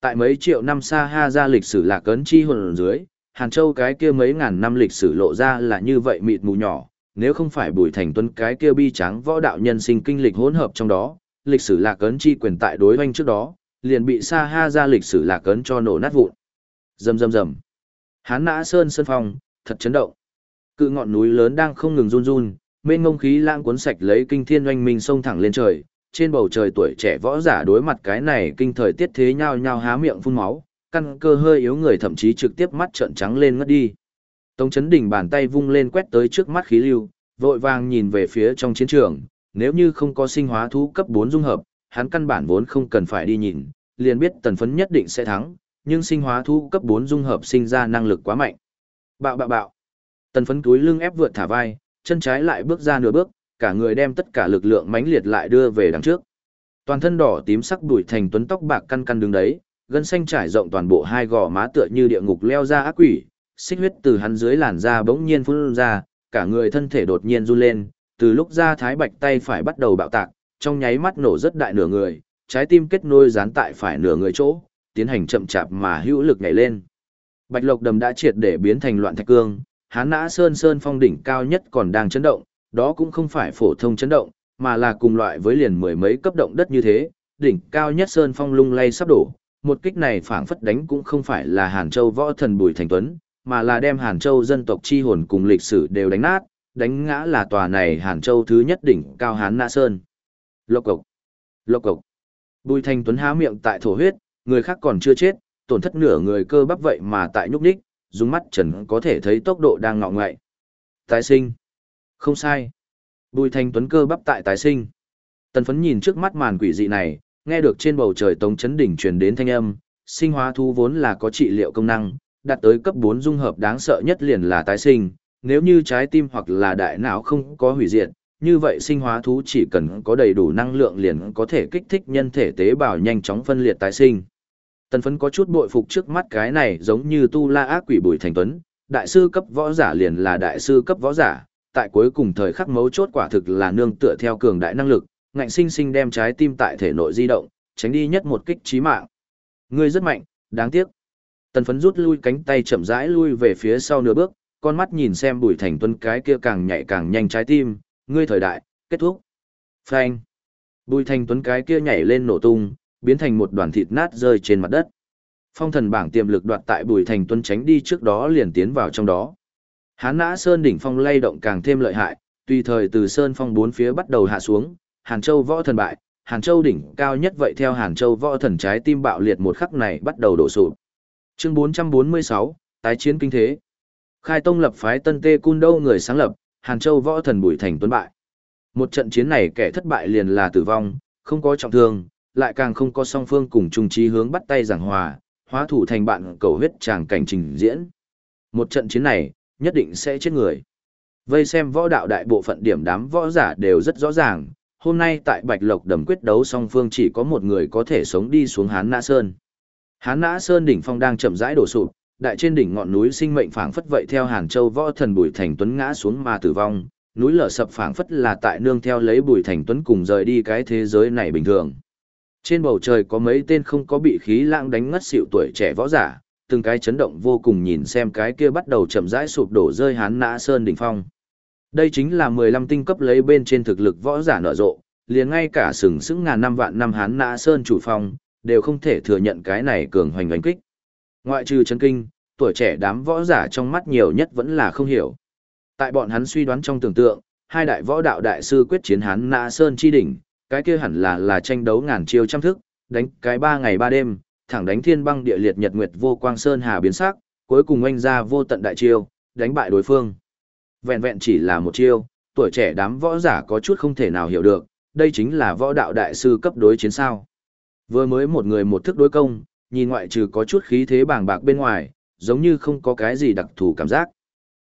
Tại mấy triệu năm sa ha ra lịch sử lạc cấn chi hồn dưới, Hàn Châu cái kia mấy ngàn năm lịch sử lộ ra là như vậy mịt mù nhỏ, nếu không phải Bùi Thành Tuấn cái kia bi trắng võ đạo nhân sinh kinh lịch hỗn hợp trong đó, lịch sử lạc cấn chi quyền tại đối hoanh trước đó, liền bị Sa Ha ra lịch sử lạc cấn cho nổ nát vụn. Rầm rầm rầm. Hán nã sơn sơn phong, thật chấn động. Cự ngọn núi lớn đang không ngừng run run, mênh ngông khí lãng cuốn sạch lấy kinh thiên oanh minh sông thẳng lên trời, trên bầu trời tuổi trẻ võ giả đối mặt cái này kinh thời tiết thế nhao nhao há miệng phun máu, căn cơ hơi yếu người thậm chí trực tiếp mắt trợn trắng lên ngất đi. Tống chấn đình bàn tay vung lên quét tới trước mắt khí lưu, vội vàng nhìn về phía trong chiến trường, nếu như không có sinh hóa thú cấp 4 dung hợp, hắn căn bản vốn không cần phải đi nhìn, liền biết tần phấn nhất định sẽ thắng, nhưng sinh hóa thú cấp 4 dung hợp sinh ra năng lực quá mạnh. Bạo bạo bạo. Tần phấn túi lưng ép vượt thả vai, chân trái lại bước ra nửa bước, cả người đem tất cả lực lượng mãnh liệt lại đưa về đằng trước. Toàn thân đỏ tím sắc đuổi thành tuấn tóc bạc căn căn đứng đấy, gân xanh trải rộng toàn bộ hai gò má tựa như địa ngục leo ra ác quỷ, xích huyết từ hắn dưới làn da bỗng nhiên phun ra, cả người thân thể đột nhiên run lên, từ lúc ra thái bạch tay phải bắt đầu bạo tạc, trong nháy mắt nổ rất đại nửa người, trái tim kết nối dán tại phải nửa người chỗ, tiến hành chậm chạp mà hữu lực nhảy lên. Bạch Lộc Đầm đã triệt để biến thành loạn thạch cương, hán nã sơn sơn phong đỉnh cao nhất còn đang chấn động, đó cũng không phải phổ thông chấn động, mà là cùng loại với liền mười mấy cấp động đất như thế, đỉnh cao nhất sơn phong lung lay sắp đổ, một kích này phảng phất đánh cũng không phải là Hàn Châu võ thần Bùi Thành Tuấn, mà là đem Hàn Châu dân tộc chi hồn cùng lịch sử đều đánh nát, đánh ngã là tòa này Hàn Châu thứ nhất đỉnh cao Hán Na Sơn. Lộc cộc, lộc cộc. Bùi Thành Tuấn há miệng tại thổ huyết, người khác còn chưa chết, tổn thất nửa người cơ bắp vậy mà tại nhúc nhích, dùng mắt trần có thể thấy tốc độ đang ngọ ngậy. Tái sinh. Không sai. Bùi Thành Tuấn cơ bắp tại tái sinh. Tần phấn nhìn trước mắt màn quỷ dị này, nghe được trên bầu trời tống chấn đỉnh truyền đến thanh âm, sinh hóa thú vốn là có trị liệu công năng, đạt tới cấp 4 dung hợp đáng sợ nhất liền là tái sinh, nếu như trái tim hoặc là đại não không có hủy diệt, như vậy sinh hóa thú chỉ cần có đầy đủ năng lượng liền có thể kích thích nhân thể tế bào nhanh chóng phân liệt tái sinh. Tần phấn có chút bội phục trước mắt cái này giống như tu la ác quỷ bùi thành tuấn, đại sư cấp võ giả liền là đại sư cấp võ giả, tại cuối cùng thời khắc mấu chốt quả thực là nương tựa theo cường đại năng lực, ngạnh sinh sinh đem trái tim tại thể nội di động, tránh đi nhất một kích chí mạng. Ngươi rất mạnh, đáng tiếc. Tần phấn rút lui cánh tay chậm rãi lui về phía sau nửa bước, con mắt nhìn xem bùi thành tuấn cái kia càng nhạy càng nhanh trái tim, ngươi thời đại, kết thúc. Phanh. Bùi thành tuấn cái kia nhảy lên nổ tung, biến thành một đoàn thịt nát rơi trên mặt đất. Phong thần bảng tiềm lực đoạt tại bùi thành tuấn tránh đi trước đó liền tiến vào trong đó. Hán nã sơn đỉnh phong lay động càng thêm lợi hại, tùy thời từ sơn phong bốn phía bắt đầu hạ xuống, Hàn Châu võ thần bại, Hàn Châu đỉnh cao nhất vậy theo Hàn Châu võ thần trái tim bạo liệt một khắc này bắt đầu đổ sụp. Chương 446, tái chiến kinh thế. Khai tông lập phái Tân Tê Cun Đâu người sáng lập, Hàn Châu võ thần Bùi Thành tuấn bại. Một trận chiến này kẻ thất bại liền là tử vong, không có trọng thương, lại càng không có song phương cùng chung chí hướng bắt tay giảng hòa, hóa thủ thành bạn cầu huyết tràng cảnh trình diễn. Một trận chiến này, nhất định sẽ chết người. Vây xem võ đạo đại bộ phận điểm đám võ giả đều rất rõ ràng, hôm nay tại Bạch Lộc đầm quyết đấu song phương chỉ có một người có thể sống đi xuống Hán Nã Sơn. Hán Nã Sơn đỉnh phong đang chậm rãi đổ sụp, đại trên đỉnh ngọn núi sinh mệnh phảng phất vậy theo Hàn Châu võ thần Bùi Thành Tuấn ngã xuống mà tử vong, núi lở sập phảng phất là tại nương theo lấy Bùi Thành Tuấn cùng rời đi cái thế giới này bình thường. Trên bầu trời có mấy tên không có bị khí lãng đánh ngất xỉu tuổi trẻ võ giả, từng cái chấn động vô cùng nhìn xem cái kia bắt đầu chậm rãi sụp đổ rơi Hán Nã Sơn đỉnh phong. Đây chính là 15 tinh cấp lấy bên trên thực lực võ giả nở rộ, liền ngay cả sừng sững ngàn năm vạn năm Hán Nã Sơn chủ phong, đều không thể thừa nhận cái này cường hoành đánh kích. Ngoại trừ chấn kinh, tuổi trẻ đám võ giả trong mắt nhiều nhất vẫn là không hiểu. Tại bọn hắn suy đoán trong tưởng tượng, hai đại võ đạo đại sư quyết chiến Hán Nã Sơn chi đỉnh, cái kia hẳn là là tranh đấu ngàn chiêu trăm thức, đánh cái ba ngày ba đêm, thẳng đánh thiên băng địa liệt nhật nguyệt vô quang sơn hà biến sắc, cuối cùng oanh ra vô tận đại chiêu, đánh bại đối phương. Vẹn vẹn chỉ là một chiêu, tuổi trẻ đám võ giả có chút không thể nào hiểu được, đây chính là võ đạo đại sư cấp đối chiến sao. Vừa mới một người một thức đối công, nhìn ngoại trừ có chút khí thế bàng bạc bên ngoài, giống như không có cái gì đặc thù cảm giác.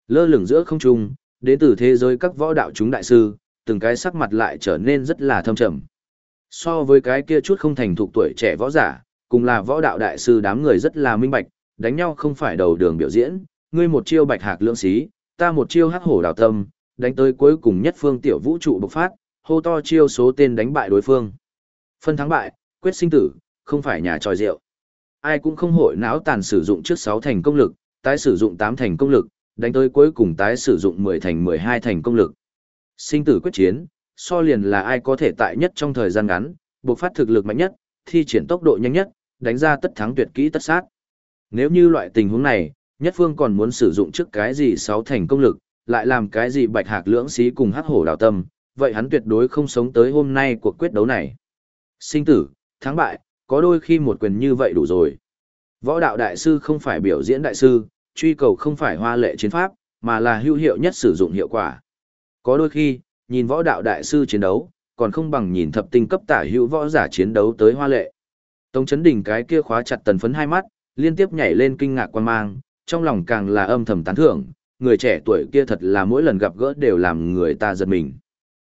Lơ lửng giữa không trung, đến từ thế giới các võ đạo chúng đại sư, từng cái sắc mặt lại trở nên rất là thâm trầm. So với cái kia chút không thành thục tuổi trẻ võ giả, cùng là võ đạo đại sư đám người rất là minh bạch, đánh nhau không phải đầu đường biểu diễn, ngươi một chiêu bạch hạc lượng xí, ta một chiêu hắc hổ đào tâm, đánh tới cuối cùng nhất phương tiểu vũ trụ bộc phát, hô to chiêu số tên đánh bại đối phương. Phân thắng bại, quyết sinh tử, không phải nhà tròi rượu. Ai cũng không hội não tàn sử dụng trước 6 thành công lực, tái sử dụng 8 thành công lực, đánh tới cuối cùng tái sử dụng 10 thành 12 thành công lực. Sinh tử quyết chiến, so liền là ai có thể tại nhất trong thời gian ngắn, bộc phát thực lực mạnh nhất, thi triển tốc độ nhanh nhất, đánh ra tất thắng tuyệt kỹ tất sát. Nếu như loại tình huống này, nhất phương còn muốn sử dụng trước cái gì sáu thành công lực, lại làm cái gì bạch hạc lưỡng xí cùng hắc hổ đào tâm, vậy hắn tuyệt đối không sống tới hôm nay cuộc quyết đấu này. Sinh tử, thắng bại, có đôi khi một quyền như vậy đủ rồi. Võ đạo đại sư không phải biểu diễn đại sư, truy cầu không phải hoa lệ chiến pháp, mà là hữu hiệu nhất sử dụng hiệu quả. Có đôi khi, nhìn võ đạo đại sư chiến đấu, còn không bằng nhìn thập tinh cấp tả hữu võ giả chiến đấu tới hoa lệ. Tống chấn đỉnh cái kia khóa chặt tần phấn hai mắt, liên tiếp nhảy lên kinh ngạc quan mang, trong lòng càng là âm thầm tán thưởng, người trẻ tuổi kia thật là mỗi lần gặp gỡ đều làm người ta giật mình.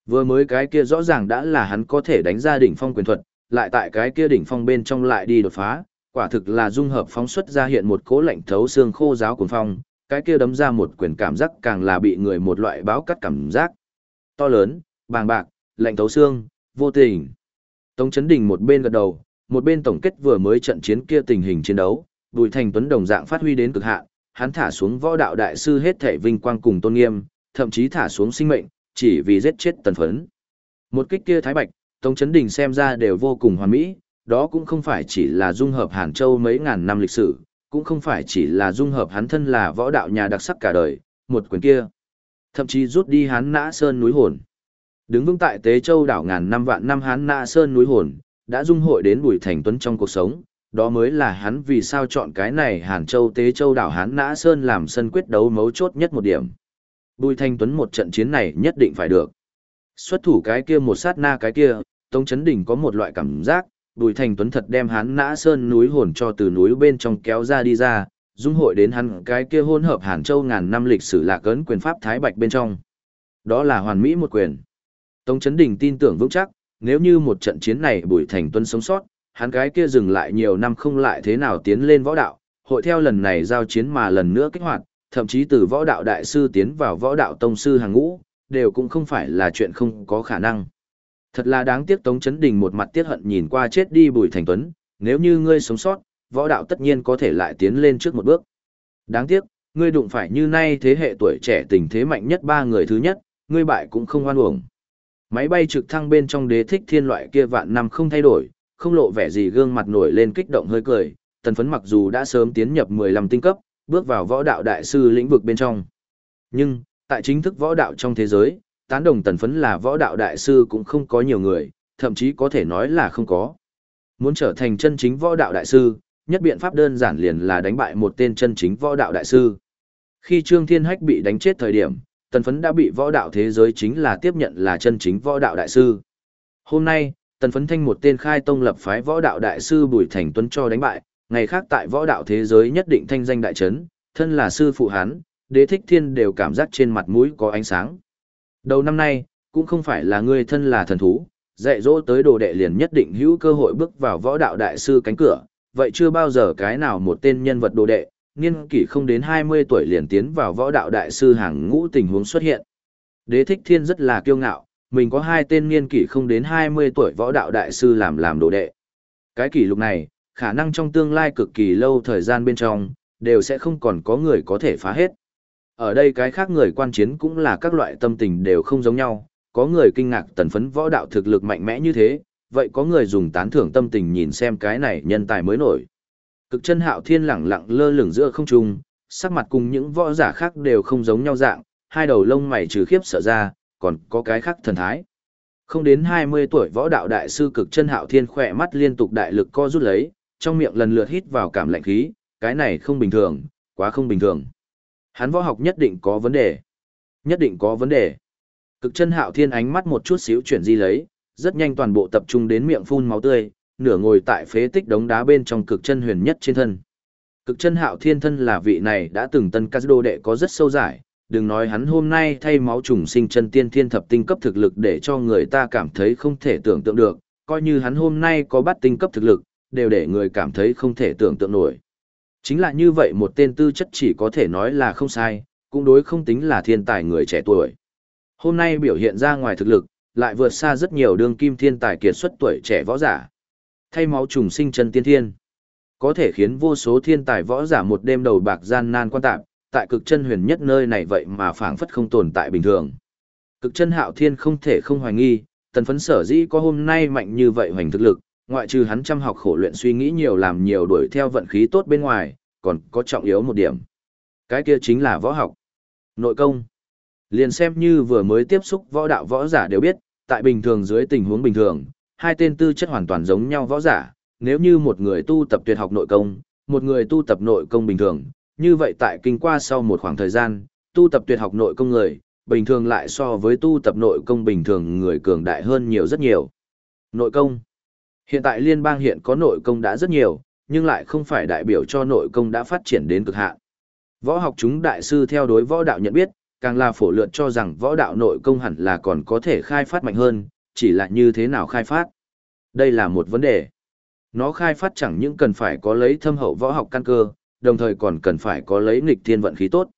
Vừa mới cái kia rõ ràng đã là hắn có thể đánh ra đỉnh phong quyền thuật, lại tại cái kia đỉnh phong bên trong lại đi đột phá, quả thực là dung hợp phóng xuất ra hiện một cố lạnh thấu xương khô giáo cuồng phong, cái kia đấm ra một quyền cảm giác càng là bị người một loại báo cắt cảm giác. To lớn, bàng bạc, lạnh thấu xương, vô tình. Tống chấn đỉnh một bên gật đầu, một bên tổng kết vừa mới trận chiến kia tình hình chiến đấu, Bùi Thành Tuấn đồng dạng phát huy đến cực hạn, hắn thả xuống võ đạo đại sư hết thể vinh quang cùng tôn nghiêm, thậm chí thả xuống sinh mệnh, chỉ vì giết chết tần phấn. Một kích kia thái bạch, Tống Chấn Đình xem ra đều vô cùng hoàn mỹ, đó cũng không phải chỉ là dung hợp Hàn Châu mấy ngàn năm lịch sử, cũng không phải chỉ là dung hợp hắn thân là võ đạo nhà đặc sắc cả đời, một quyền kia. Thậm chí rút đi hắn nã sơn núi hồn. Đứng vững tại Tế Châu đảo ngàn năm vạn năm hắn nã sơn núi hồn, đã dung hội đến Bùi Thành Tuấn trong cuộc sống, đó mới là hắn vì sao chọn cái này Hàn Châu Tế Châu đảo Hán Nã Sơn làm sân quyết đấu mấu chốt nhất một điểm. Bùi Thanh Tuấn một trận chiến này nhất định phải được. Xuất thủ cái kia một sát na cái kia, Tống Chấn Đỉnh có một loại cảm giác, Bùi Thanh Tuấn thật đem hắn nã sơn núi hồn cho từ núi bên trong kéo ra đi ra, dung hội đến hắn cái kia hôn hợp Hàn Châu ngàn năm lịch sử lạc ấn quyền pháp Thái Bạch bên trong. Đó là hoàn mỹ một quyền. Tống Chấn Đình tin tưởng vững chắc, nếu như một trận chiến này Bùi Thành Tuấn sống sót, hắn cái kia dừng lại nhiều năm không lại thế nào tiến lên võ đạo, hội theo lần này giao chiến mà lần nữa kích hoạt, thậm chí từ võ đạo đại sư tiến vào võ đạo tông sư hàng ngũ, đều cũng không phải là chuyện không có khả năng. Thật là đáng tiếc Tống Chấn Đình một mặt tiếc hận nhìn qua chết đi Bùi Thành Tuấn, nếu như ngươi sống sót, võ đạo tất nhiên có thể lại tiến lên trước một bước. Đáng tiếc, ngươi đụng phải như nay thế hệ tuổi trẻ tình thế mạnh nhất ba người thứ nhất, ngươi bại cũng không hoan uổng. Máy bay trực thăng bên trong đế thích thiên loại kia vạn năm không thay đổi, không lộ vẻ gì gương mặt nổi lên kích động hơi cười, tần phấn mặc dù đã sớm tiến nhập 15 tinh cấp, bước vào võ đạo đại sư lĩnh vực bên trong. Nhưng, tại chính thức võ đạo trong thế giới, tán đồng tần phấn là võ đạo đại sư cũng không có nhiều người, thậm chí có thể nói là không có. Muốn trở thành chân chính võ đạo đại sư, nhất biện pháp đơn giản liền là đánh bại một tên chân chính võ đạo đại sư. Khi Trương Thiên Hách bị đánh chết thời điểm, tần phấn đã bị võ đạo thế giới chính là tiếp nhận là chân chính võ đạo đại sư. Hôm nay, tần phấn thanh một tên khai tông lập phái võ đạo đại sư Bùi Thành Tuấn cho đánh bại, ngày khác tại võ đạo thế giới nhất định thanh danh đại chấn, thân là sư phụ hắn. đế thích thiên đều cảm giác trên mặt mũi có ánh sáng. Đầu năm nay, cũng không phải là người thân là thần thú, dạy dỗ tới đồ đệ liền nhất định hữu cơ hội bước vào võ đạo đại sư cánh cửa, vậy chưa bao giờ cái nào một tên nhân vật đồ đệ, niên kỷ không đến 20 tuổi liền tiến vào võ đạo đại sư hàng ngũ tình huống xuất hiện. Đế thích thiên rất là kiêu ngạo, mình có hai tên niên kỷ không đến 20 tuổi võ đạo đại sư làm làm đồ đệ. Cái kỷ lục này, khả năng trong tương lai cực kỳ lâu thời gian bên trong, đều sẽ không còn có người có thể phá hết. Ở đây cái khác người quan chiến cũng là các loại tâm tình đều không giống nhau, có người kinh ngạc tần phấn võ đạo thực lực mạnh mẽ như thế, vậy có người dùng tán thưởng tâm tình nhìn xem cái này nhân tài mới nổi. Cực chân hạo thiên lẳng lặng lơ lửng giữa không trung, sắc mặt cùng những võ giả khác đều không giống nhau dạng, hai đầu lông mày trừ khiếp sợ ra, còn có cái khác thần thái. Không đến 20 tuổi võ đạo đại sư cực chân hạo thiên khỏe mắt liên tục đại lực co rút lấy, trong miệng lần lượt hít vào cảm lạnh khí, cái này không bình thường, quá không bình thường. Hắn võ học nhất định có vấn đề. Nhất định có vấn đề. Cực chân hạo thiên ánh mắt một chút xíu chuyển di lấy, rất nhanh toàn bộ tập trung đến miệng phun máu tươi, nửa ngồi tại phế tích đống đá bên trong cực chân huyền nhất trên thân. Cực chân hạo thiên thân là vị này đã từng tân ca đô đệ có rất sâu giải, đừng nói hắn hôm nay thay máu trùng sinh chân tiên thiên thập tinh cấp thực lực để cho người ta cảm thấy không thể tưởng tượng được, coi như hắn hôm nay có bắt tinh cấp thực lực, đều để người cảm thấy không thể tưởng tượng nổi. Chính là như vậy một tên tư chất chỉ có thể nói là không sai, cũng đối không tính là thiên tài người trẻ tuổi. Hôm nay biểu hiện ra ngoài thực lực, lại vượt xa rất nhiều đương kim thiên tài kiệt xuất tuổi trẻ võ giả. Thay máu trùng sinh chân tiên thiên, có thể khiến vô số thiên tài võ giả một đêm đầu bạc gian nan quan tạp, tại cực chân huyền nhất nơi này vậy mà phảng phất không tồn tại bình thường. Cực chân hạo thiên không thể không hoài nghi, tần phấn sở dĩ có hôm nay mạnh như vậy hoành thực lực, ngoại trừ hắn chăm học khổ luyện suy nghĩ nhiều làm nhiều đuổi theo vận khí tốt bên ngoài, còn có trọng yếu một điểm. Cái kia chính là võ học. Nội công. Liền xem như vừa mới tiếp xúc võ đạo võ giả đều biết, tại bình thường dưới tình huống bình thường, hai tên tư chất hoàn toàn giống nhau võ giả, nếu như một người tu tập tuyệt học nội công, một người tu tập nội công bình thường, như vậy tại kinh qua sau một khoảng thời gian, tu tập tuyệt học nội công người, bình thường lại so với tu tập nội công bình thường người cường đại hơn nhiều rất nhiều. Nội công Hiện tại liên bang hiện có nội công đã rất nhiều, nhưng lại không phải đại biểu cho nội công đã phát triển đến cực hạn. Võ học chúng đại sư theo đối võ đạo nhận biết, càng là phổ lượt cho rằng võ đạo nội công hẳn là còn có thể khai phát mạnh hơn, chỉ là như thế nào khai phát. Đây là một vấn đề. Nó khai phát chẳng những cần phải có lấy thâm hậu võ học căn cơ, đồng thời còn cần phải có lấy nghịch thiên vận khí tốt.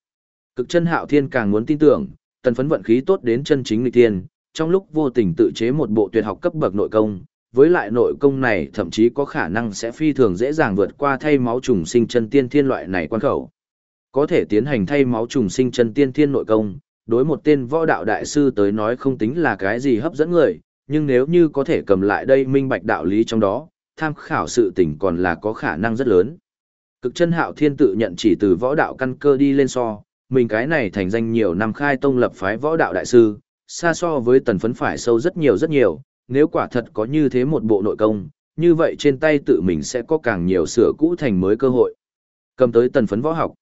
Cực chân hạo thiên càng muốn tin tưởng, tần phấn vận khí tốt đến chân chính nghịch thiên, trong lúc vô tình tự chế một bộ tuyệt học cấp bậc nội công, với lại nội công này thậm chí có khả năng sẽ phi thường dễ dàng vượt qua thay máu trùng sinh chân tiên thiên loại này quan khẩu. Có thể tiến hành thay máu trùng sinh chân tiên thiên nội công, đối một tên võ đạo đại sư tới nói không tính là cái gì hấp dẫn người, nhưng nếu như có thể cầm lại đây minh bạch đạo lý trong đó, tham khảo sự tình còn là có khả năng rất lớn. Cực chân hạo thiên tự nhận chỉ từ võ đạo căn cơ đi lên so, mình cái này thành danh nhiều năm khai tông lập phái võ đạo đại sư, xa so với tần phấn phải sâu rất nhiều rất nhiều, nếu quả thật có như thế một bộ nội công, như vậy trên tay tự mình sẽ có càng nhiều sửa cũ thành mới cơ hội. Cầm tới tần phấn võ học.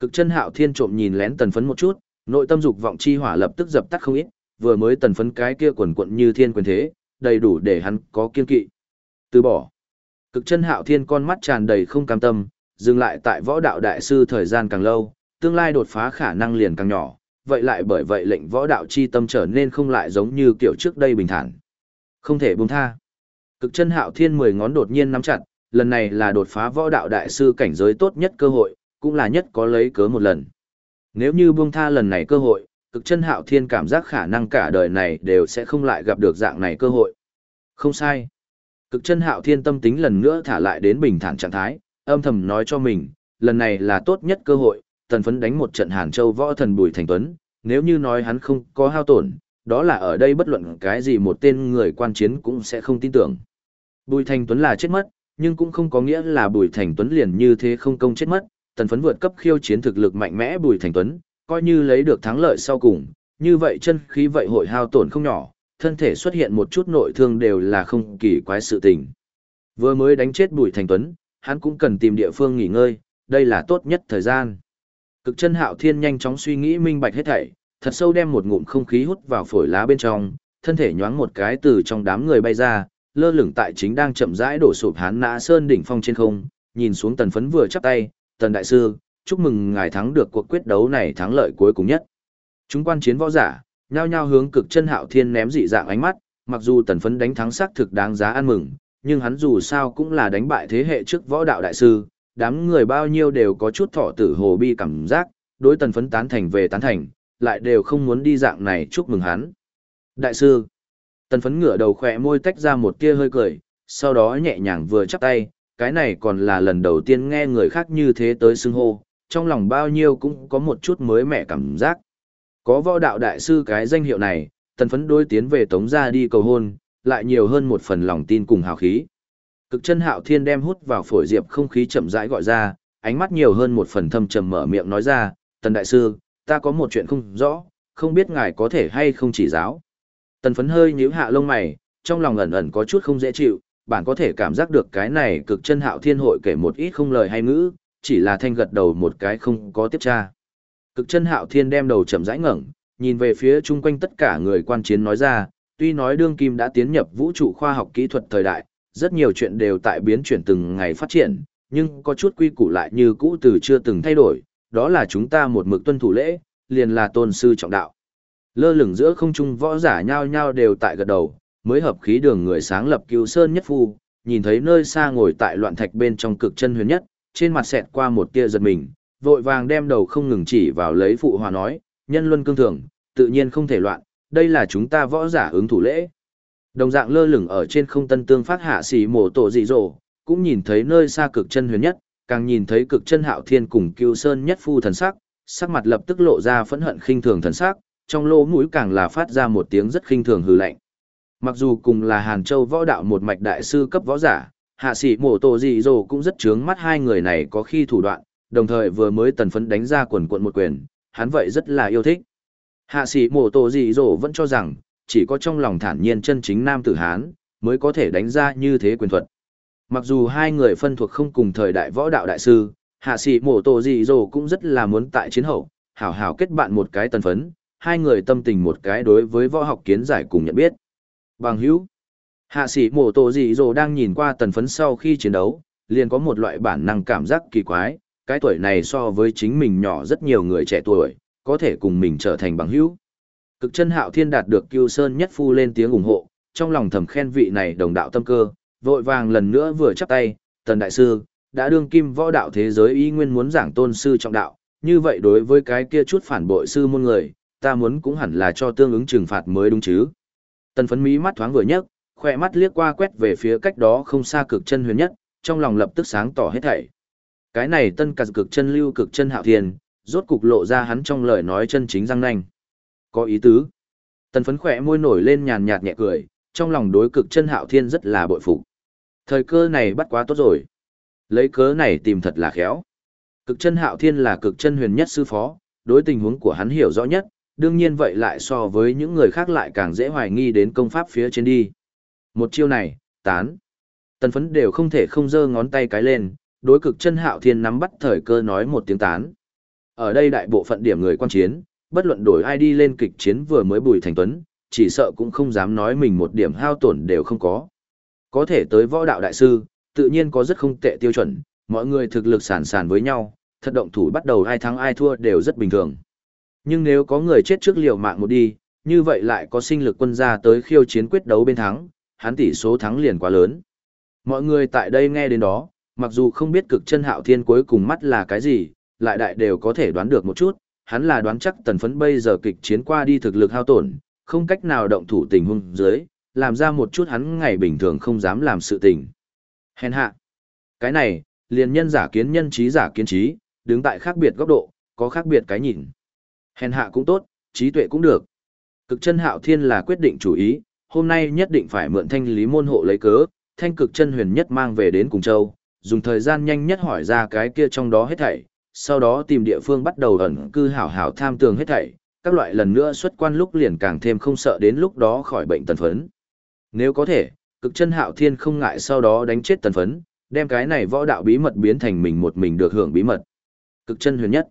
Cực chân hạo thiên trộm nhìn lén tần phấn một chút, nội tâm dục vọng chi hỏa lập tức dập tắt không ít, vừa mới tần phấn cái kia quần quận như thiên quyền thế, đầy đủ để hắn có kiên kỵ. Từ bỏ. Cực chân hạo thiên con mắt tràn đầy không cam tâm, dừng lại tại võ đạo đại sư thời gian càng lâu, tương lai đột phá khả năng liền càng nhỏ, vậy lại bởi vậy lệnh võ đạo chi tâm trở nên không lại giống như kiểu trước đây bình thản. Không thể buông tha. Cực chân hạo thiên mười ngón đột nhiên nắm chặt, lần này là đột phá võ đạo đại sư cảnh giới tốt nhất cơ hội, cũng là nhất có lấy cớ một lần. Nếu như buông tha lần này cơ hội, cực chân hạo thiên cảm giác khả năng cả đời này đều sẽ không lại gặp được dạng này cơ hội. Không sai. Cực chân hạo thiên tâm tính lần nữa thả lại đến bình thản trạng thái, âm thầm nói cho mình, lần này là tốt nhất cơ hội, tần phấn đánh một trận Hàn Châu võ thần Bùi Thành Tuấn, nếu như nói hắn không có hao tổn, đó là ở đây bất luận cái gì một tên người quan chiến cũng sẽ không tin tưởng. Bùi Thành Tuấn là chết mất, nhưng cũng không có nghĩa là Bùi Thành Tuấn liền như thế không công chết mất, tần phấn vượt cấp khiêu chiến thực lực mạnh mẽ Bùi Thành Tuấn, coi như lấy được thắng lợi sau cùng, như vậy chân khí vậy hội hao tổn không nhỏ, thân thể xuất hiện một chút nội thương đều là không kỳ quái sự tình. Vừa mới đánh chết Bùi Thành Tuấn, hắn cũng cần tìm địa phương nghỉ ngơi, đây là tốt nhất thời gian. Cực chân hạo thiên nhanh chóng suy nghĩ minh bạch hết thảy, thật sâu đem một ngụm không khí hút vào phổi lá bên trong, thân thể nhoáng một cái từ trong đám người bay ra, lơ lửng tại chính đang chậm rãi đổ sụp hán nã sơn đỉnh phong trên không, nhìn xuống tần phấn vừa chắp tay, tần đại sư, chúc mừng ngài thắng được cuộc quyết đấu này thắng lợi cuối cùng nhất. Chúng quan chiến võ giả, nhao nhao hướng cực chân hạo thiên ném dị dạng ánh mắt, mặc dù tần phấn đánh thắng xác thực đáng giá ăn mừng, nhưng hắn dù sao cũng là đánh bại thế hệ trước võ đạo đại sư, đám người bao nhiêu đều có chút thọ tử hồ bi cảm giác, đối tần phấn tán thành về tán thành, lại đều không muốn đi dạng này chúc mừng hắn. Đại sư, tần phấn ngửa đầu khỏe môi tách ra một tia hơi cười, sau đó nhẹ nhàng vừa chắp tay, cái này còn là lần đầu tiên nghe người khác như thế tới xưng hô, trong lòng bao nhiêu cũng có một chút mới mẻ cảm giác. Có võ đạo đại sư cái danh hiệu này, tần phấn đối tiến về tống gia đi cầu hôn, lại nhiều hơn một phần lòng tin cùng hào khí. Cực chân hạo thiên đem hút vào phổi diệp không khí chậm rãi gọi ra, ánh mắt nhiều hơn một phần thâm trầm mở miệng nói ra, tần đại sư, ta có một chuyện không rõ, không biết ngài có thể hay không chỉ giáo. Tần phấn hơi nhíu hạ lông mày, trong lòng ẩn ẩn có chút không dễ chịu, bạn có thể cảm giác được cái này cực chân hạo thiên hội kể một ít không lời hay ngữ, chỉ là thanh gật đầu một cái không có tiếp tra. Cực chân hạo thiên đem đầu chậm rãi ngẩng, nhìn về phía chung quanh tất cả người quan chiến nói ra, tuy nói đương kim đã tiến nhập vũ trụ khoa học kỹ thuật thời đại, rất nhiều chuyện đều tại biến chuyển từng ngày phát triển, nhưng có chút quy củ lại như cũ từ chưa từng thay đổi, đó là chúng ta một mực tuân thủ lễ, liền là tôn sư trọng đạo. Lơ lửng giữa không trung võ giả nhao nhao đều tại gật đầu, mới hợp khí đường người sáng lập cứu sơn nhất phu, nhìn thấy nơi xa ngồi tại loạn thạch bên trong cực chân huyền nhất, trên mặt xẹt qua một tia giật mình, vội vàng đem đầu không ngừng chỉ vào lấy phụ hòa nói, nhân luân cương thường, tự nhiên không thể loạn, đây là chúng ta võ giả ứng thủ lễ. Đồng dạng lơ lửng ở trên không tân tương phát hạ sĩ mổ tổ dị rồ, cũng nhìn thấy nơi xa cực chân huyền nhất, càng nhìn thấy cực chân hạo thiên cùng cưu sơn nhất phu thần sắc, sắc mặt lập tức lộ ra phẫn hận khinh thường thần sắc, trong lỗ mũi càng là phát ra một tiếng rất khinh thường hừ lạnh. Mặc dù cùng là Hàn Châu võ đạo một mạch đại sư cấp võ giả, hạ sĩ mổ tổ dị dồ cũng rất chướng mắt hai người này có khi thủ đoạn, đồng thời vừa mới tần phấn đánh ra quần quận một quyền, hắn vậy rất là yêu thích. Hạ sĩ mổ tổ dị dồ vẫn cho rằng, chỉ có trong lòng thản nhiên chân chính nam tử Hán, mới có thể đánh ra như thế quyền thuật. Mặc dù hai người phân thuộc không cùng thời đại võ đạo đại sư, hạ sĩ mổ tổ dị dồ cũng rất là muốn tại chiến hậu, hảo hảo kết bạn một cái tần phấn, hai người tâm tình một cái đối với võ học kiến giải cùng nhận biết. Bằng hữu, hạ sĩ mổ tổ dị dồ đang nhìn qua tần phấn sau khi chiến đấu, liền có một loại bản năng cảm giác kỳ quái, cái tuổi này so với chính mình nhỏ rất nhiều người trẻ tuổi, có thể cùng mình trở thành bằng hữu. Cực chân hạo thiên đạt được Cưu Sơn nhất phu lên tiếng ủng hộ, trong lòng thầm khen vị này đồng đạo tâm cơ, vội vàng lần nữa vừa chắp tay, tần đại sư, đã đương kim võ đạo thế giới y nguyên muốn giảng tôn sư trọng đạo, như vậy đối với cái kia chút phản bội sư môn người, ta muốn cũng hẳn là cho tương ứng trừng phạt mới đúng chứ. Tần phấn mí mắt thoáng vừa nhấc, khỏe mắt liếc qua quét về phía cách đó không xa cực chân huyền nhất, trong lòng lập tức sáng tỏ hết thảy. Cái này tân cả cực chân lưu cực chân hạo thiên, rốt cục lộ ra hắn trong lời nói chân chính răng nanh. Có ý tứ. Tần phấn khỏe môi nổi lên nhàn nhạt nhẹ cười, trong lòng đối cực chân hạo thiên rất là bội phục. Thời cơ này bắt quá tốt rồi. Lấy cớ này tìm thật là khéo. Cực chân hạo thiên là cực chân huyền nhất sư phó, đối tình huống của hắn hiểu rõ nhất, đương nhiên vậy lại so với những người khác lại càng dễ hoài nghi đến công pháp phía trên đi. Một chiêu này, tán. Tần phấn đều không thể không giơ ngón tay cái lên, đối cực chân hạo thiên nắm bắt thời cơ nói một tiếng tán. Ở đây đại bộ phận điểm người quan chiến, bất luận đổi ai đi lên kịch chiến vừa mới bùi thành tuấn, chỉ sợ cũng không dám nói mình một điểm hao tổn đều không có. Có thể tới võ đạo đại sư, tự nhiên có rất không tệ tiêu chuẩn, mọi người thực lực sản sản với nhau, thật động thủ bắt đầu ai thắng ai thua đều rất bình thường. Nhưng nếu có người chết trước liều mạng một đi, như vậy lại có sinh lực quân gia tới khiêu chiến quyết đấu bên thắng, hắn tỷ số thắng liền quá lớn. Mọi người tại đây nghe đến đó, mặc dù không biết cực chân hạo thiên cuối cùng mắt là cái gì, lại đại đều có thể đoán được một chút, hắn là đoán chắc tần phấn bây giờ kịch chiến qua đi thực lực hao tổn, không cách nào động thủ tình huống dưới, làm ra một chút hắn ngày bình thường không dám làm sự tình. Hèn hạ. Cái này, liền nhân giả kiến nhân trí giả kiến trí, đứng tại khác biệt góc độ, có khác biệt cái nhìn. Hèn hạ cũng tốt, trí tuệ cũng được. Cực chân hạo thiên là quyết định chủ ý, hôm nay nhất định phải mượn thanh lý môn hộ lấy cớ, thanh cực chân huyền nhất mang về đến cùng châu, dùng thời gian nhanh nhất hỏi ra cái kia trong đó hết thảy, sau đó tìm địa phương bắt đầu ẩn cư hảo hảo tham tường hết thảy, các loại lần nữa xuất quan lúc liền càng thêm không sợ đến lúc đó khỏi bệnh tần phấn. Nếu có thể, cực chân hạo thiên không ngại sau đó đánh chết tần phấn, đem cái này võ đạo bí mật biến thành mình một mình được hưởng bí mật. Cực chân huyền nhất.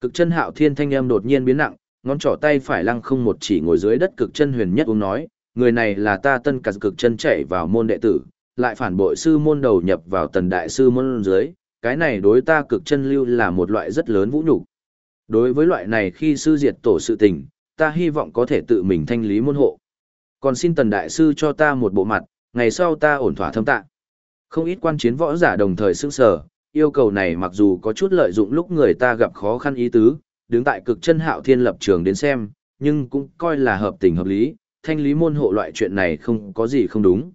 Cực chân hạo thiên thanh âm đột nhiên biến nặng, ngón trỏ tay phải lăng không một chỉ ngồi dưới đất cực chân huyền nhất uống nói, người này là ta tân cả cực chân chạy vào môn đệ tử, lại phản bội sư môn đầu nhập vào tần đại sư môn dưới, cái này đối ta cực chân lưu là một loại rất lớn vũ nhục. Đối với loại này khi sư diệt tổ sự tình, ta hy vọng có thể tự mình thanh lý môn hộ. Còn xin tần đại sư cho ta một bộ mặt, ngày sau ta ổn thỏa thâm tạ. Không ít quan chiến võ giả đồng thời sững sờ, yêu cầu này mặc dù có chút lợi dụng lúc người ta gặp khó khăn ý tứ, đứng tại cực chân hạo thiên lập trường đến xem, nhưng cũng coi là hợp tình hợp lý, thanh lý môn hộ loại chuyện này không có gì không đúng.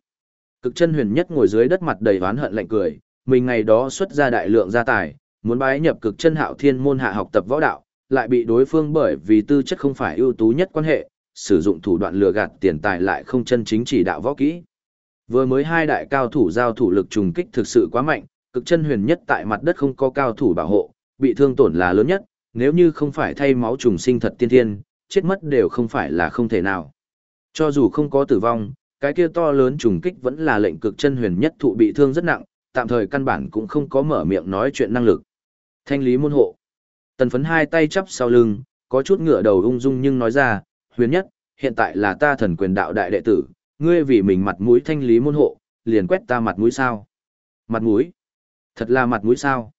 Cực chân huyền nhất ngồi dưới đất mặt đầy oán hận lạnh cười, mình ngày đó xuất ra đại lượng gia tài, muốn bái nhập cực chân hạo thiên môn hạ học tập võ đạo, lại bị đối phương bởi vì tư chất không phải ưu tú nhất quan hệ, sử dụng thủ đoạn lừa gạt tiền tài lại không chân chính chỉ đạo võ kỹ. Vừa mới hai đại cao thủ giao thủ lực trùng kích thực sự quá mạnh, cực chân huyền nhất tại mặt đất không có cao thủ bảo hộ, bị thương tổn là lớn nhất, nếu như không phải thay máu trùng sinh thật tiên thiên, chết mất đều không phải là không thể nào. Cho dù không có tử vong, cái kia to lớn trùng kích vẫn là lệnh cực chân huyền nhất thụ bị thương rất nặng, tạm thời căn bản cũng không có mở miệng nói chuyện năng lực. Thanh lý môn hộ. Tần phấn hai tay chắp sau lưng, có chút ngựa đầu ung dung nhưng nói ra, huyền nhất, hiện tại là ta thần quyền đạo đại đệ tử, ngươi vì mình mặt mũi thanh lý môn hộ, liền quét ta mặt mũi sao? Mặt mũi? Thật là mặt mũi sao?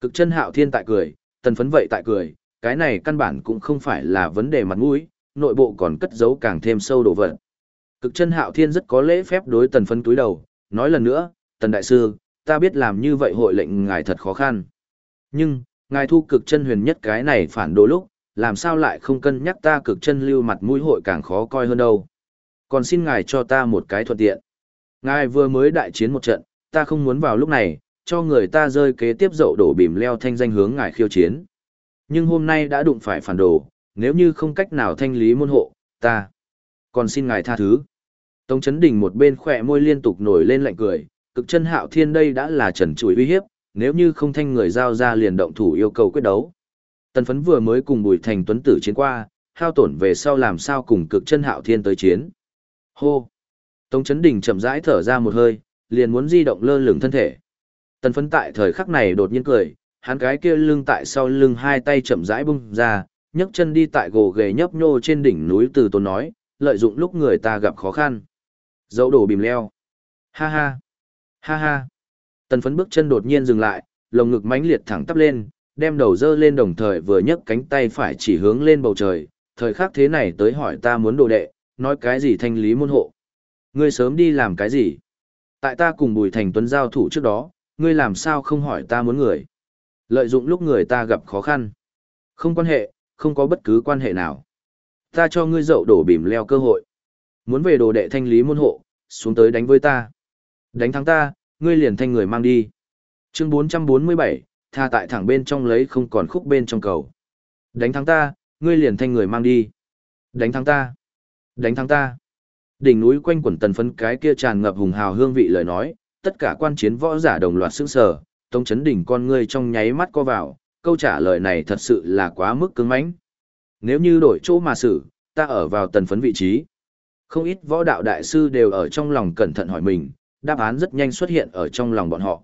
Cực chân hạo thiên tại cười, tần phấn vậy tại cười, cái này căn bản cũng không phải là vấn đề mặt mũi, nội bộ còn cất giấu càng thêm sâu đổ vật. Cực chân hạo thiên rất có lễ phép đối tần phấn túi đầu, nói lần nữa, tần đại sư, ta biết làm như vậy hội lệnh ngài thật khó khăn. Nhưng, ngài thu cực chân huyền nhất cái này phản đồ lúc, làm sao lại không cân nhắc ta cực chân lưu mặt mũi hội càng khó coi hơn đâu. Còn xin ngài cho ta một cái thuận tiện. Ngài vừa mới đại chiến một trận, ta không muốn vào lúc này, cho người ta rơi kế tiếp dậu đổ bìm leo thanh danh hướng ngài khiêu chiến. Nhưng hôm nay đã đụng phải phản đồ, nếu như không cách nào thanh lý môn hộ, ta còn xin ngài tha thứ. Tống Chấn Đình một bên khỏe môi liên tục nổi lên lạnh cười, cực chân hạo thiên đây đã là trần trụi uy hiếp, nếu như không thanh người giao ra liền động thủ yêu cầu quyết đấu. Tần phấn vừa mới cùng Bùi Thành Tuấn Tử chiến qua, hao tổn về sau làm sao cùng cực chân hạo thiên tới chiến. Hô! Tống Chấn Đình chậm rãi thở ra một hơi, liền muốn di động lơ lửng thân thể. Tần phấn tại thời khắc này đột nhiên cười, hắn cái kia lưng tại sau lưng hai tay chậm rãi bung ra, nhấc chân đi tại gồ ghề nhấp nhô trên đỉnh núi từ tốn nói, lợi dụng lúc người ta gặp khó khăn. Dẫu đổ bìm leo. Ha ha. Ha ha. Tần phấn bước chân đột nhiên dừng lại, lồng ngực mãnh liệt thẳng tắp lên, đem đầu dơ lên đồng thời vừa nhấc cánh tay phải chỉ hướng lên bầu trời. Thời khắc thế này tới hỏi ta muốn đồ đệ, nói cái gì thanh lý môn hộ. Ngươi sớm đi làm cái gì? Tại ta cùng Bùi Thành Tuấn giao thủ trước đó, ngươi làm sao không hỏi ta muốn người? Lợi dụng lúc người ta gặp khó khăn. Không quan hệ, không có bất cứ quan hệ nào. Ta cho ngươi dậu đổ bìm leo cơ hội. Muốn về đồ đệ thanh lý môn hộ, xuống tới đánh với ta. Đánh thắng ta, ngươi liền thanh người mang đi. Chương 447, tha tại thẳng bên trong lấy không còn khúc bên trong cầu. Đánh thắng ta, ngươi liền thanh người mang đi. Đánh thắng ta. Đánh thắng ta. Đỉnh núi quanh quẩn tần phấn cái kia tràn ngập hùng hào hương vị lời nói, tất cả quan chiến võ giả đồng loạt sững sờ, tông chấn đỉnh con ngươi trong nháy mắt co vào, câu trả lời này thật sự là quá mức cứng mãnh. Nếu như đổi chỗ mà xử, ta ở vào tần phấn vị trí. Không ít võ đạo đại sư đều ở trong lòng cẩn thận hỏi mình, đáp án rất nhanh xuất hiện ở trong lòng bọn họ.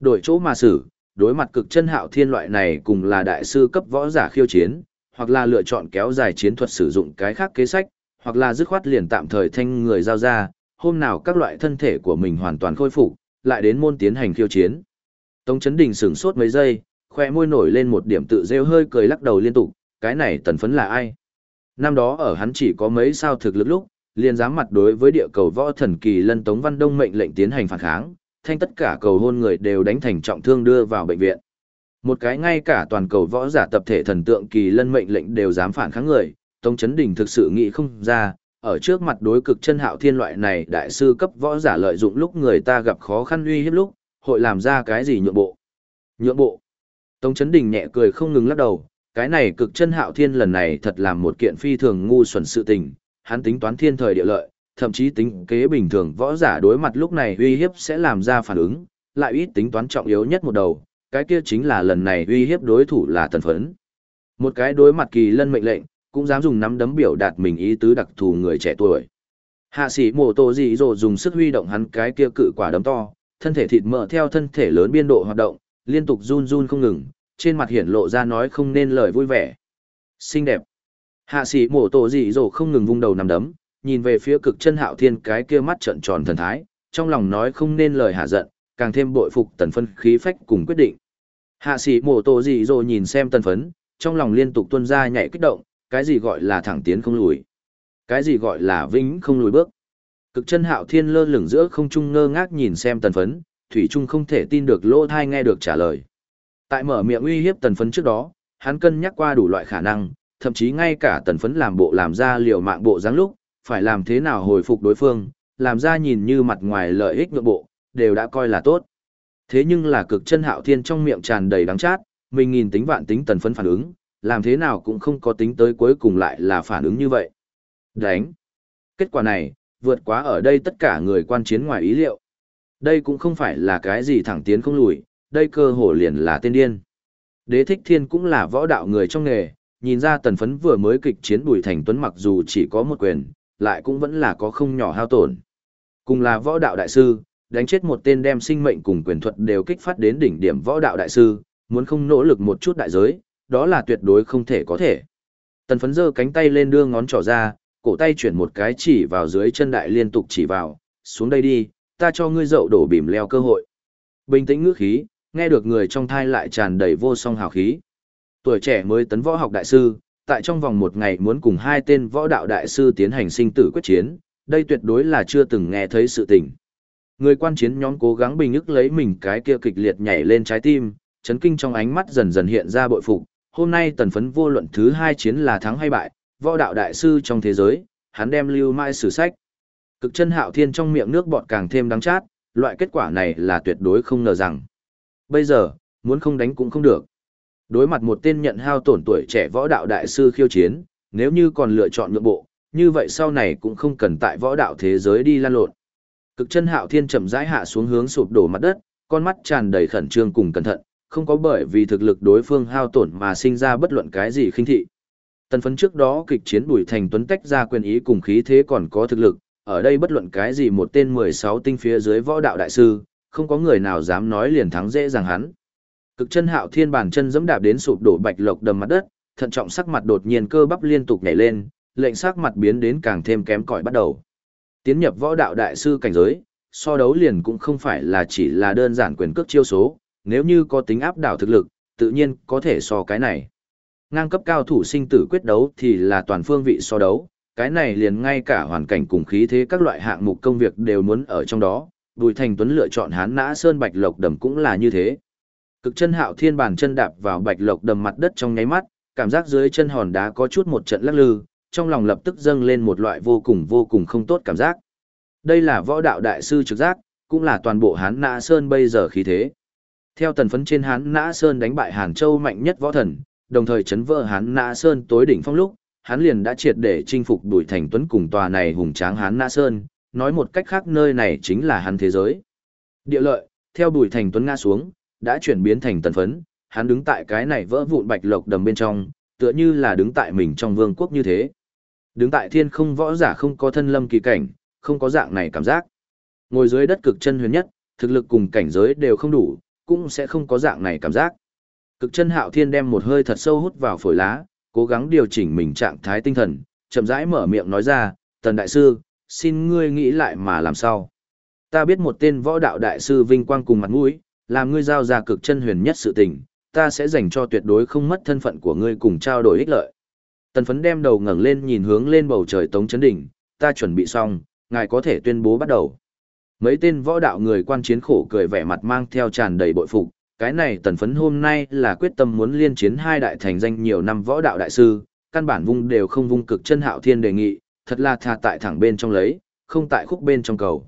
Đổi chỗ mà xử, đối mặt cực chân hạo thiên loại này cùng là đại sư cấp võ giả khiêu chiến, hoặc là lựa chọn kéo dài chiến thuật sử dụng cái khác kế sách, hoặc là dứt khoát liền tạm thời thanh người giao ra, hôm nào các loại thân thể của mình hoàn toàn khôi phục, lại đến môn tiến hành khiêu chiến. Tống Chấn Đình sửng sốt mấy giây, khoe môi nổi lên một điểm tự rêu hơi cười lắc đầu liên tục, cái này tần phấn là ai? Năm đó ở hắn chỉ có mấy sao thực lực lúc, liền dám mặt đối với địa cầu võ thần kỳ lân Tống Văn Đông mệnh lệnh tiến hành phản kháng, thanh tất cả cầu hôn người đều đánh thành trọng thương đưa vào bệnh viện. Một cái ngay cả toàn cầu võ giả tập thể thần tượng kỳ lân mệnh lệnh đều dám phản kháng người, Tống Chấn Đình thực sự nghĩ không ra, ở trước mặt đối cực chân hạo thiên loại này đại sư cấp võ giả lợi dụng lúc người ta gặp khó khăn uy hiếp lúc, hội làm ra cái gì nhượng bộ. Nhượng bộ. Tống Chấn Đình nhẹ cười không ngừng lắc đầu, cái này cực chân hạo thiên lần này thật làm một kiện phi thường ngu xuẩn sự tình, hắn tính toán thiên thời địa lợi, thậm chí tính kế bình thường võ giả đối mặt lúc này uy hiếp sẽ làm ra phản ứng, lại ít tính toán trọng yếu nhất một đầu, cái kia chính là lần này uy hiếp đối thủ là tần phấn. Một cái đối mặt kỳ lân mệnh lệnh, cũng dám dùng nắm đấm biểu đạt mình ý tứ đặc thù người trẻ tuổi. Hạ sĩ mổ tổ dị rồi dùng sức huy động hắn cái kia cự quả đấm to, thân thể thịt mỡ theo thân thể lớn biên độ hoạt động, liên tục run run không ngừng, trên mặt hiển lộ ra nói không nên lời vui vẻ. Xinh đẹp. Hạ sĩ mổ tổ dị dỗ không ngừng vung đầu nằm đấm, nhìn về phía cực chân hạo thiên cái kia mắt trận tròn thần thái, trong lòng nói không nên lời hạ giận, càng thêm bội phục tần phân khí phách cùng quyết định. Hạ sĩ mổ tổ dị dỗ nhìn xem tần phấn, trong lòng liên tục tuôn ra nhảy kích động, cái gì gọi là thẳng tiến không lùi, cái gì gọi là vĩnh không lùi bước. Cực chân hạo thiên lơ lửng giữa không trung ngơ ngác nhìn xem tần phấn, thủy trung không thể tin được lỗ thai nghe được trả lời. Tại mở miệng uy hiếp tần phấn trước đó, hắn cân nhắc qua đủ loại khả năng, thậm chí ngay cả tần phấn làm bộ làm ra liều mạng bộ dáng lúc, phải làm thế nào hồi phục đối phương, làm ra nhìn như mặt ngoài lợi ích nhượng bộ, đều đã coi là tốt. Thế nhưng là cực chân hạo thiên trong miệng tràn đầy đắng chát, mình nghìn tính vạn tính tần phấn phản ứng, làm thế nào cũng không có tính tới cuối cùng lại là phản ứng như vậy. Đánh. Kết quả này, vượt quá ở đây tất cả người quan chiến ngoài ý liệu. Đây cũng không phải là cái gì thẳng tiến không lùi, đây cơ hồ liền là tên điên. Đế thích thiên cũng là võ đạo người trong nghề, nhìn ra tần phấn vừa mới kịch chiến bùi thành tuấn mặc dù chỉ có một quyền, lại cũng vẫn là có không nhỏ hao tổn. Cùng là võ đạo đại sư, đánh chết một tên đem sinh mệnh cùng quyền thuật đều kích phát đến đỉnh điểm võ đạo đại sư, muốn không nỗ lực một chút đại giới, đó là tuyệt đối không thể có thể. Tần phấn giơ cánh tay lên đưa ngón trỏ ra, cổ tay chuyển một cái chỉ vào dưới chân đại liên tục chỉ vào, xuống đây đi, ta cho ngươi dậu đổ bìm leo cơ hội. Bình tĩnh ngữ khí, nghe được người trong thai lại tràn đầy vô song hào khí. Tuổi trẻ mới tấn võ học đại sư, tại trong vòng một ngày muốn cùng hai tên võ đạo đại sư tiến hành sinh tử quyết chiến, đây tuyệt đối là chưa từng nghe thấy sự tình. Người quan chiến nhóm cố gắng bình ức lấy mình cái kia kịch liệt nhảy lên trái tim, chấn kinh trong ánh mắt dần dần hiện ra bội phục, hôm nay tần phấn vô luận thứ hai chiến là thắng hay bại, võ đạo đại sư trong thế giới, hắn đem lưu mai sử sách. Cực chân hạo thiên trong miệng nước bọt càng thêm đắng chát, loại kết quả này là tuyệt đối không ngờ rằng. Bây giờ, muốn không đánh cũng không được. Đối mặt một tên nhận hao tổn tuổi trẻ võ đạo đại sư khiêu chiến, nếu như còn lựa chọn nhượng bộ, như vậy sau này cũng không cần tại võ đạo thế giới đi lan lộn. Cực chân hạo thiên chậm rãi hạ xuống hướng sụp đổ mặt đất, con mắt tràn đầy khẩn trương cùng cẩn thận, không có bởi vì thực lực đối phương hao tổn mà sinh ra bất luận cái gì khinh thị. Tần phấn trước đó kịch chiến Bùi Thành Tuấn tách ra quyền ý cùng khí thế còn có thực lực, ở đây bất luận cái gì một tên 16 tinh phía dưới võ đạo đại sư, không có người nào dám nói liền thắng dễ dàng hắn. Cực chân hạo thiên bản chân dẫm đạp đến sụp đổ bạch lộc đầm mặt đất, thận trọng sắc mặt đột nhiên cơ bắp liên tục nhảy lên, lệnh sắc mặt biến đến càng thêm kém cỏi bắt đầu. Tiến nhập võ đạo đại sư cảnh giới, so đấu liền cũng không phải là chỉ là đơn giản quyền cước chiêu số, nếu như có tính áp đảo thực lực, tự nhiên có thể so cái này. Ngang cấp cao thủ sinh tử quyết đấu thì là toàn phương vị so đấu, cái này liền ngay cả hoàn cảnh cùng khí thế các loại hạng mục công việc đều muốn ở trong đó. Bùi Thành Tuấn lựa chọn hán nã sơn bạch lộc đầm cũng là như thế. Cực chân hạo thiên bàn chân đạp vào bạch lộc đầm mặt đất trong nháy mắt, cảm giác dưới chân hòn đá có chút một trận lắc lư, trong lòng lập tức dâng lên một loại vô cùng vô cùng không tốt cảm giác. Đây là võ đạo đại sư trực giác, cũng là toàn bộ hán nã sơn bây giờ khí thế. Theo tần phấn trên hán nã sơn đánh bại Hàn Châu mạnh nhất võ thần, đồng thời chấn vỡ hán nã sơn tối đỉnh phong lúc, hắn liền đã triệt để chinh phục đuổi thành tuấn cùng tòa này hùng tráng hán nã sơn, nói một cách khác nơi này chính là hắn thế giới. Địa lợi, theo đuổi thành tuấn ngã xuống, đã chuyển biến thành tần phấn, hắn đứng tại cái này vỡ vụn bạch lộc đầm bên trong, tựa như là đứng tại mình trong vương quốc như thế. Đứng tại thiên không võ giả không có thân lâm kỳ cảnh, không có dạng này cảm giác. Ngồi dưới đất cực chân huyền nhất, thực lực cùng cảnh giới đều không đủ, cũng sẽ không có dạng này cảm giác. Cực chân hạo thiên đem một hơi thật sâu hút vào phổi lá, cố gắng điều chỉnh mình trạng thái tinh thần, chậm rãi mở miệng nói ra, tần đại sư, xin ngươi nghĩ lại mà làm sao. Ta biết một tên võ đạo đại sư vinh quang cùng mặt mũi, làm ngươi giao ra cực chân huyền nhất sự tình, ta sẽ dành cho tuyệt đối không mất thân phận của ngươi cùng trao đổi ích lợi. Tần phấn đem đầu ngẩng lên nhìn hướng lên bầu trời tống chấn đỉnh, ta chuẩn bị xong, ngài có thể tuyên bố bắt đầu. Mấy tên võ đạo người quan chiến khổ cười vẻ mặt mang theo tràn đầy bội phục, cái này tần phấn hôm nay là quyết tâm muốn liên chiến hai đại thành danh nhiều năm võ đạo đại sư, căn bản vung đều không vung cực chân hạo thiên đề nghị, thật là thà tại thẳng bên trong lấy, không tại khúc bên trong cầu.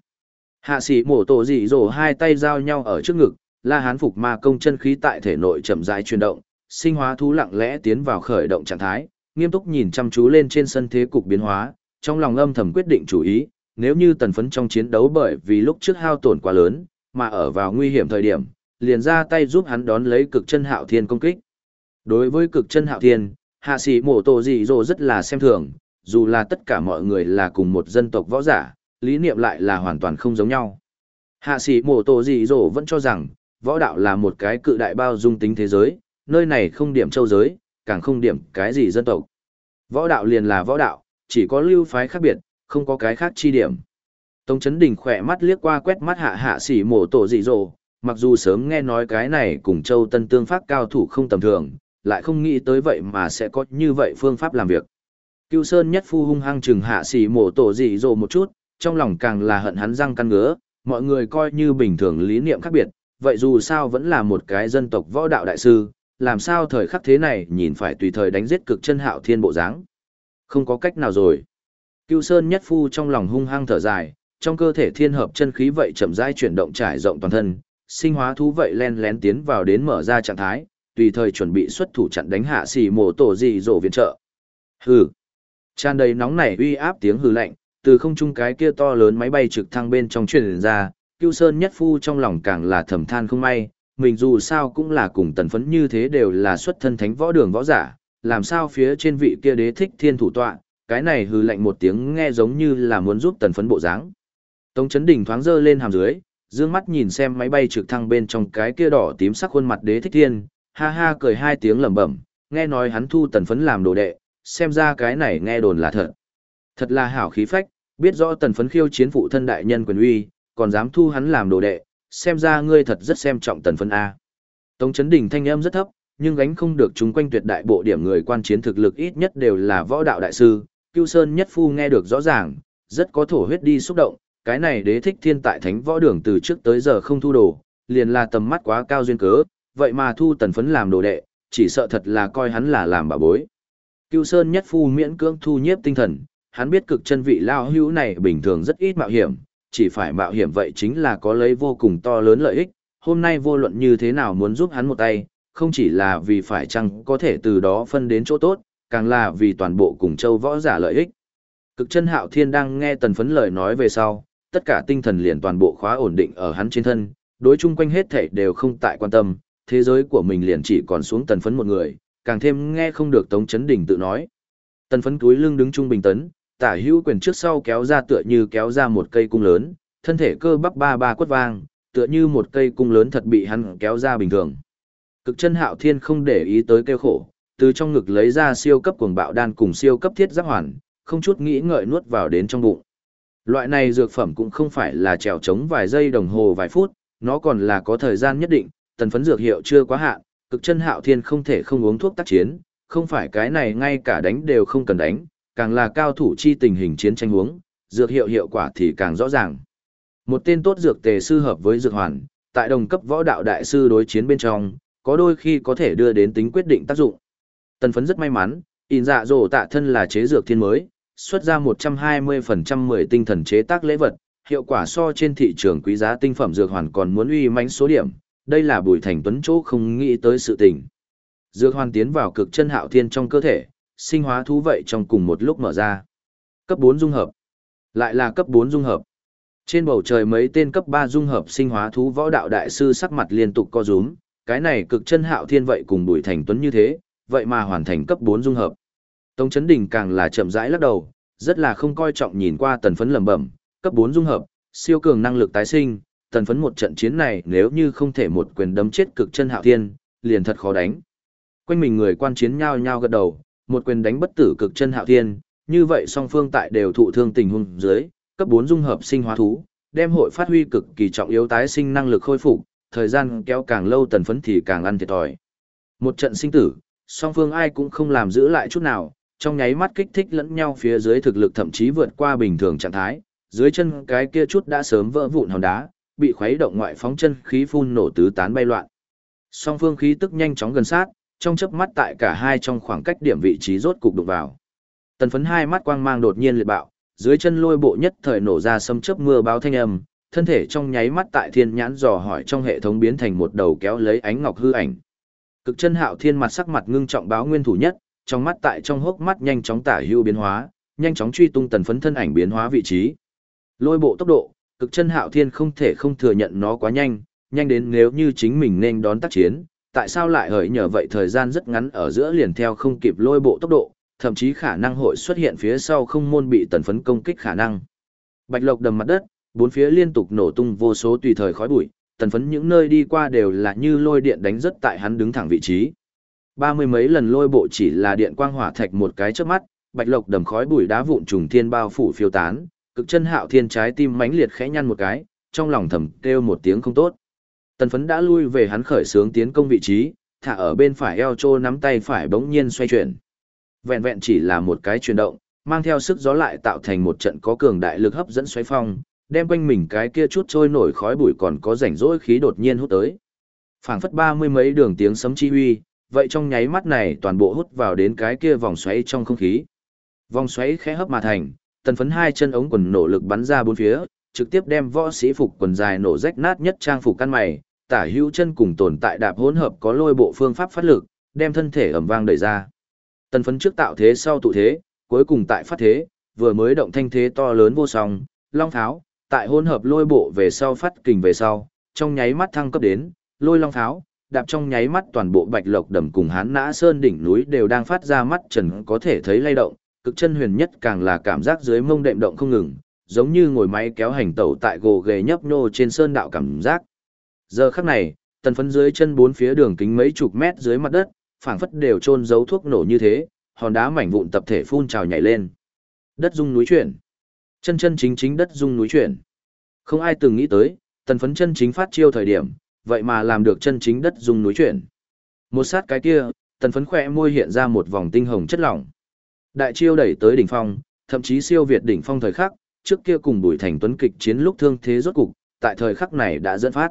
Hạ sĩ mổ tổ dị rổ hai tay giao nhau ở trước ngực, la hán phục ma công chân khí tại thể nội chậm rãi chuyển động, sinh hóa thú lặng lẽ tiến vào khởi động trạng thái, nghiêm túc nhìn chăm chú lên trên sân thế cục biến hóa, trong lòng âm thầm quyết định chủ ý, nếu như tần phấn trong chiến đấu bởi vì lúc trước hao tổn quá lớn, mà ở vào nguy hiểm thời điểm, liền ra tay giúp hắn đón lấy cực chân hạo thiên công kích. Đối với cực chân hạo thiên, hạ sĩ mổ tổ dị rồi rất là xem thường, dù là tất cả mọi người là cùng một dân tộc võ giả, lý niệm lại là hoàn toàn không giống nhau. Hạ sĩ mổ tổ dị rồi vẫn cho rằng, võ đạo là một cái cự đại bao dung tính thế giới, nơi này không điểm châu giới, càng không điểm cái gì dân tộc. Võ đạo liền là võ đạo, chỉ có lưu phái khác biệt, không có cái khác chi điểm. Tống Chấn Đình khỏe mắt liếc qua quét mắt hạ hạ sĩ mổ tổ dị dồ. mặc dù sớm nghe nói cái này cùng Châu Tân tương pháp cao thủ không tầm thường, lại không nghĩ tới vậy mà sẽ có như vậy phương pháp làm việc. Cưu Sơn nhất phu hung hăng chừng hạ sĩ mổ tổ dị dồ một chút, trong lòng càng là hận hắn răng căn ngứa, mọi người coi như bình thường lý niệm khác biệt, vậy dù sao vẫn là một cái dân tộc võ đạo đại sư, làm sao thời khắc thế này nhìn phải tùy thời đánh giết cực chân hạo thiên bộ dáng Không có cách nào rồi. Cưu Sơn nhất phu trong lòng hung hăng thở dài, trong cơ thể thiên hợp chân khí vậy chậm rãi chuyển động trải rộng toàn thân, sinh hóa thú vậy len lén tiến vào đến mở ra trạng thái, tùy thời chuẩn bị xuất thủ chặn đánh hạ xì mổ tổ gì rổ viện trợ. Hừ. Tràn đầy nóng nảy uy áp tiếng hừ lạnh, từ không trung cái kia to lớn máy bay trực thăng bên trong truyền ra, Cưu Sơn nhất phu trong lòng càng là thầm than không may, mình dù sao cũng là cùng tần phấn như thế đều là xuất thân thánh võ đường võ giả, làm sao phía trên vị kia đế thích thiên thủ tọa, cái này hừ lạnh một tiếng nghe giống như là muốn giúp tần phấn bộ dáng. Tống chấn đỉnh thoáng dơ lên hàm dưới, dương mắt nhìn xem máy bay trực thăng bên trong cái kia đỏ tím sắc khuôn mặt đế thích thiên, ha ha cười hai tiếng lẩm bẩm, nghe nói hắn thu tần phấn làm đồ đệ, xem ra cái này nghe đồn là thật. Thật là hảo khí phách, biết rõ tần phấn khiêu chiến phụ thân đại nhân quyền uy, còn dám thu hắn làm đồ đệ, xem ra ngươi thật rất xem trọng tần phân A. Tống chấn đỉnh thanh âm rất thấp, nhưng gánh không được chúng quanh tuyệt đại bộ điểm người quan chiến thực lực ít nhất đều là võ đạo đại sư, Cưu Sơn nhất phu nghe được rõ ràng, rất có thổ huyết đi xúc động, cái này đế thích thiên tại thánh võ đường từ trước tới giờ không thu đồ, liền là tầm mắt quá cao duyên cớ, vậy mà thu tần phấn làm đồ đệ, chỉ sợ thật là coi hắn là làm bà bối. Cưu Sơn nhất phu miễn cưỡng thu nhiếp tinh thần, hắn biết cực chân vị lao hữu này bình thường rất ít mạo hiểm, chỉ phải mạo hiểm vậy chính là có lấy vô cùng to lớn lợi ích, hôm nay vô luận như thế nào muốn giúp hắn một tay, không chỉ là vì phải chăng có thể từ đó phân đến chỗ tốt, càng là vì toàn bộ cùng châu võ giả lợi ích. Cực chân hạo thiên đang nghe tần phấn lời nói về sau, tất cả tinh thần liền toàn bộ khóa ổn định ở hắn trên thân, đối chung quanh hết thảy đều không tại quan tâm, thế giới của mình liền chỉ còn xuống tần phấn một người, càng thêm nghe không được Tống Chấn Đình tự nói. Tần phấn túi lưng đứng trung bình tấn, tả hữu quyền trước sau kéo ra tựa như kéo ra một cây cung lớn, thân thể cơ bắp ba ba quất vang, tựa như một cây cung lớn thật bị hắn kéo ra bình thường. Cực chân hạo thiên không để ý tới kêu khổ, từ trong ngực lấy ra siêu cấp cuồng bạo đan cùng siêu cấp thiết giáp hoàn, không chút nghĩ ngợi nuốt vào đến trong bụng. Loại này dược phẩm cũng không phải là trèo trống vài giây đồng hồ vài phút, nó còn là có thời gian nhất định, tần phấn dược hiệu chưa quá hạn, cực chân hạo thiên không thể không uống thuốc tác chiến, không phải cái này ngay cả đánh đều không cần đánh, càng là cao thủ chi tình hình chiến tranh huống, dược hiệu hiệu quả thì càng rõ ràng. Một tên tốt dược tề sư hợp với dược hoàn, tại đồng cấp võ đạo đại sư đối chiến bên trong, có đôi khi có thể đưa đến tính quyết định tác dụng. Tần phấn rất may mắn, in dạ dồ tạ thân là chế dược thiên mới, xuất ra 120% 10 tinh thần chế tác lễ vật, hiệu quả so trên thị trường quý giá tinh phẩm dược hoàn còn muốn uy mãnh số điểm, đây là Bùi Thành Tuấn chỗ không nghĩ tới sự tình. Dược hoàn tiến vào cực chân hạo thiên trong cơ thể, sinh hóa thú vậy trong cùng một lúc mở ra. Cấp 4 dung hợp. Lại là cấp 4 dung hợp. Trên bầu trời mấy tên cấp 3 dung hợp sinh hóa thú võ đạo đại sư sắc mặt liên tục co rúm, cái này cực chân hạo thiên vậy cùng Bùi Thành Tuấn như thế, vậy mà hoàn thành cấp 4 dung hợp. Tống Chấn Đình càng là chậm rãi lắc đầu, rất là không coi trọng nhìn qua tần phấn lẩm bẩm, cấp 4 dung hợp, siêu cường năng lực tái sinh, tần phấn một trận chiến này nếu như không thể một quyền đấm chết cực chân hạo thiên, liền thật khó đánh. Quanh mình người quan chiến nhao nhao gật đầu, một quyền đánh bất tử cực chân hạo thiên, như vậy song phương tại đều thụ thương tình huống dưới, cấp 4 dung hợp sinh hóa thú, đem hội phát huy cực kỳ trọng yếu tái sinh năng lực khôi phục, thời gian kéo càng lâu tần phấn thì càng ăn thiệt thòi. Một trận sinh tử, song phương ai cũng không làm giữ lại chút nào, trong nháy mắt kích thích lẫn nhau phía dưới thực lực thậm chí vượt qua bình thường trạng thái, dưới chân cái kia chút đã sớm vỡ vụn hòn đá, bị khuấy động ngoại phóng chân khí phun nổ tứ tán bay loạn. Song phương khí tức nhanh chóng gần sát, trong chớp mắt tại cả hai trong khoảng cách điểm vị trí rốt cục đụng vào. Tần phấn hai mắt quang mang đột nhiên liệt bạo, dưới chân lôi bộ nhất thời nổ ra sấm chớp mưa báo thanh âm, thân thể trong nháy mắt tại thiên nhãn dò hỏi trong hệ thống biến thành một đầu kéo lấy ánh ngọc hư ảnh. Cực chân hạo thiên mặt sắc mặt ngưng trọng báo nguyên thủ nhất, trong mắt tại trong hốc mắt nhanh chóng tả hưu biến hóa, nhanh chóng truy tung tần phấn thân ảnh biến hóa vị trí. Lôi bộ tốc độ, cực chân hạo thiên không thể không thừa nhận nó quá nhanh, nhanh đến nếu như chính mình nên đón tác chiến, tại sao lại hởi nhờ vậy thời gian rất ngắn ở giữa liền theo không kịp lôi bộ tốc độ, thậm chí khả năng hội xuất hiện phía sau không môn bị tần phấn công kích khả năng. Bạch lộc đầm mặt đất, bốn phía liên tục nổ tung vô số tùy thời khói bụi, tần phấn những nơi đi qua đều là như lôi điện đánh rất tại hắn đứng thẳng vị trí. Ba mươi mấy lần lôi bộ chỉ là điện quang hỏa thạch một cái trước mắt, bạch lộc đầm khói bụi đá vụn trùng thiên bao phủ phiêu tán, cực chân hạo thiên trái tim mãnh liệt khẽ nhăn một cái, trong lòng thầm kêu một tiếng không tốt. Tần phấn đã lui về hắn khởi sướng tiến công vị trí, thả ở bên phải eo trô nắm tay phải bỗng nhiên xoay chuyển. Vẹn vẹn chỉ là một cái chuyển động, mang theo sức gió lại tạo thành một trận có cường đại lực hấp dẫn xoáy phong, đem quanh mình cái kia chút trôi nổi khói bụi còn có rảnh rỗi khí đột nhiên hút tới. Phảng phất ba mươi mấy đường tiếng sấm chi huy, vậy trong nháy mắt này toàn bộ hút vào đến cái kia vòng xoáy trong không khí. Vòng xoáy khẽ hấp mà thành, tần phấn hai chân ống quần nổ lực bắn ra bốn phía, trực tiếp đem võ sĩ phục quần dài nổ rách nát nhất trang phục căn mày, tả hữu chân cùng tồn tại đạp hỗn hợp có lôi bộ phương pháp phát lực, đem thân thể ầm vang đẩy ra. Tần phấn trước tạo thế sau tụ thế, cuối cùng tại phát thế, vừa mới động thanh thế to lớn vô song, long tháo, tại hỗn hợp lôi bộ về sau phát kình về sau, trong nháy mắt thăng cấp đến, lôi long tháo, đạp trong nháy mắt toàn bộ bạch lộc đầm cùng hán nã sơn đỉnh núi đều đang phát ra mắt trần có thể thấy lay động, cực chân huyền nhất càng là cảm giác dưới mông đệm động không ngừng, giống như ngồi máy kéo hành tẩu tại gồ ghề nhấp nhô trên sơn đạo cảm giác. Giờ khắc này, tần phấn dưới chân bốn phía đường kính mấy chục mét dưới mặt đất, phảng phất đều trôn giấu thuốc nổ như thế, hòn đá mảnh vụn tập thể phun trào nhảy lên. Đất rung núi chuyển. Chân chân chính chính đất rung núi chuyển. Không ai từng nghĩ tới, tần phấn chân chính phát chiêu thời điểm, vậy mà làm được chân chính đất rung núi chuyển. Một sát cái kia, tần phấn khỏe môi hiện ra một vòng tinh hồng chất lỏng. Đại chiêu đẩy tới đỉnh phong, thậm chí siêu việt đỉnh phong thời khắc, trước kia cùng Bùi Thành Tuấn kịch chiến lúc thương thế rốt cục, tại thời khắc này đã dẫn phát.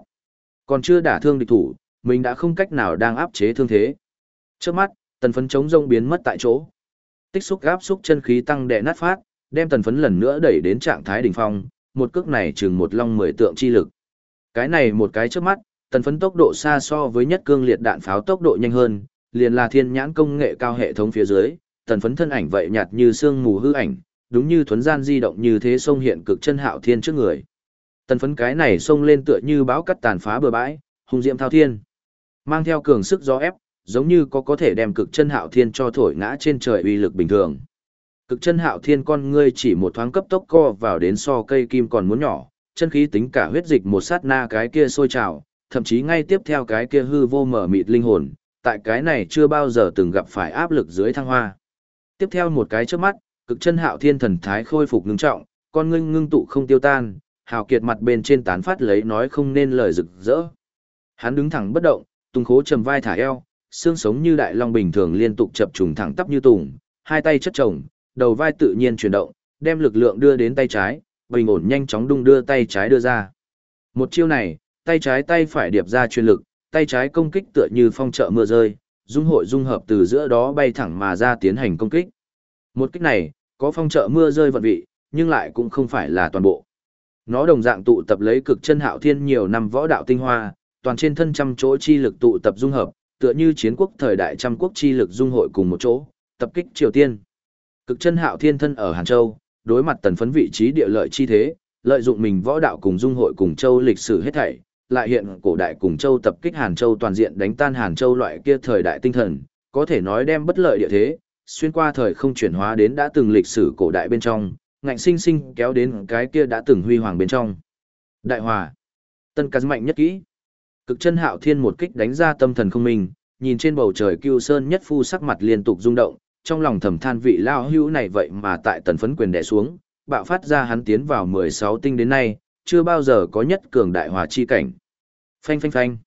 Còn chưa đả thương địch thủ, mình đã không cách nào đang áp chế thương thế. Trước mắt, tần phấn chống rông biến mất tại chỗ. Tích xúc gáp xúc chân khí tăng đệ nát phát, đem tần phấn lần nữa đẩy đến trạng thái đỉnh phong, một cước này chừng một long mười tượng chi lực. Cái này một cái trước mắt, tần phấn tốc độ xa so với nhất cương liệt đạn pháo tốc độ nhanh hơn, liền là thiên nhãn công nghệ cao hệ thống phía dưới, tần phấn thân ảnh vậy nhạt như sương mù hư ảnh, đúng như thuấn gian di động như thế sông hiện cực chân hạo thiên trước người. Tần phấn cái này xông lên tựa như bão cắt tàn phá bờ bãi, hung diệm thao thiên. Mang theo cường sức gió ép, giống như có có thể đem cực chân hạo thiên cho thổi ngã trên trời uy lực bình thường. Cực chân hạo thiên con ngươi chỉ một thoáng cấp tốc co vào đến so cây kim còn muốn nhỏ, chân khí tính cả huyết dịch một sát na cái kia sôi trào, thậm chí ngay tiếp theo cái kia hư vô mở mịt linh hồn, tại cái này chưa bao giờ từng gặp phải áp lực dưới thăng hoa. Tiếp theo một cái trước mắt, cực chân hạo thiên thần thái khôi phục ngưng trọng, con ngươi ngưng tụ không tiêu tan, hào kiệt mặt bên trên tán phát lấy nói không nên lời rực rỡ. Hắn đứng thẳng bất động, tung khố trầm vai thả eo, xương sống như đại long bình thường liên tục chập trùng thẳng tắp như tùng, hai tay chất chồng, đầu vai tự nhiên chuyển động, đem lực lượng đưa đến tay trái, bình ổn nhanh chóng đung đưa tay trái đưa ra. Một chiêu này, tay trái tay phải điệp ra truyền lực, tay trái công kích tựa như phong trợ mưa rơi, dung hội dung hợp từ giữa đó bay thẳng mà ra tiến hành công kích. Một kích này, có phong trợ mưa rơi vận vị, nhưng lại cũng không phải là toàn bộ. Nó đồng dạng tụ tập lấy cực chân hạo thiên nhiều năm võ đạo tinh hoa, toàn trên thân trăm chỗ chi lực tụ tập dung hợp, tựa như chiến quốc thời đại trăm quốc chi lực dung hội cùng một chỗ, tập kích Triều Tiên. Cực chân hạo thiên thân ở Hàn Châu, đối mặt tần phấn vị trí địa lợi chi thế, lợi dụng mình võ đạo cùng dung hội cùng châu lịch sử hết thảy, lại hiện cổ đại cùng châu tập kích Hàn Châu toàn diện đánh tan Hàn Châu loại kia thời đại tinh thần, có thể nói đem bất lợi địa thế, xuyên qua thời không chuyển hóa đến đã từng lịch sử cổ đại bên trong, ngạnh sinh sinh kéo đến cái kia đã từng huy hoàng bên trong. Đại hòa. Tân cát mạnh nhất kỹ. Cực chân hạo thiên một kích đánh ra tâm thần không minh, nhìn trên bầu trời cưu sơn nhất phu sắc mặt liên tục rung động, trong lòng thầm than vị lao hữu này vậy mà tại tần phấn quyền đè xuống, bạo phát ra hắn tiến vào 16 tinh đến nay, chưa bao giờ có nhất cường đại hòa chi cảnh. Phanh phanh phanh.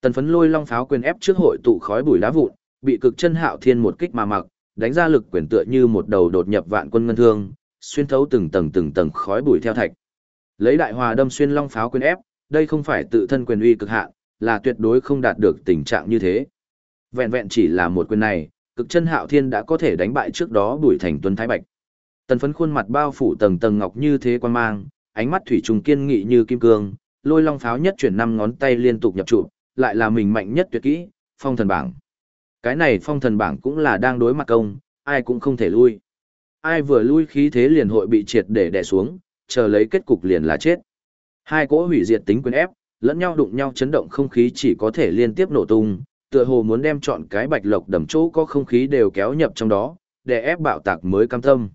Tần phấn lôi long pháo quyền ép trước hội tụ khói bụi đá vụn, bị cực chân hạo thiên một kích mà mặc, đánh ra lực quyền tựa như một đầu đột nhập vạn quân ngân thương, xuyên thấu từng tầng từng tầng khói bụi theo thạch. Lấy đại hòa đâm xuyên long pháo quyền ép, đây không phải tự thân quyền uy cực hạn, là tuyệt đối không đạt được tình trạng như thế. Vẹn vẹn chỉ là một quyền này, cực chân hạo thiên đã có thể đánh bại trước đó bùi thành tuấn thái bạch. Tần phấn khuôn mặt bao phủ tầng tầng ngọc như thế quan mang, ánh mắt thủy trùng kiên nghị như kim cương, lôi long pháo nhất chuyển năm ngón tay liên tục nhập trụ, lại là mình mạnh nhất tuyệt kỹ, phong thần bảng. Cái này phong thần bảng cũng là đang đối mặt công, ai cũng không thể lui. Ai vừa lui khí thế liền hội bị triệt để đè xuống, chờ lấy kết cục liền là chết. Hai cỗ hủy diệt tính quyền ép, lẫn nhau đụng nhau chấn động không khí chỉ có thể liên tiếp nổ tung, tựa hồ muốn đem chọn cái bạch lộc đầm chỗ có không khí đều kéo nhập trong đó, để ép bạo tạc mới cam tâm.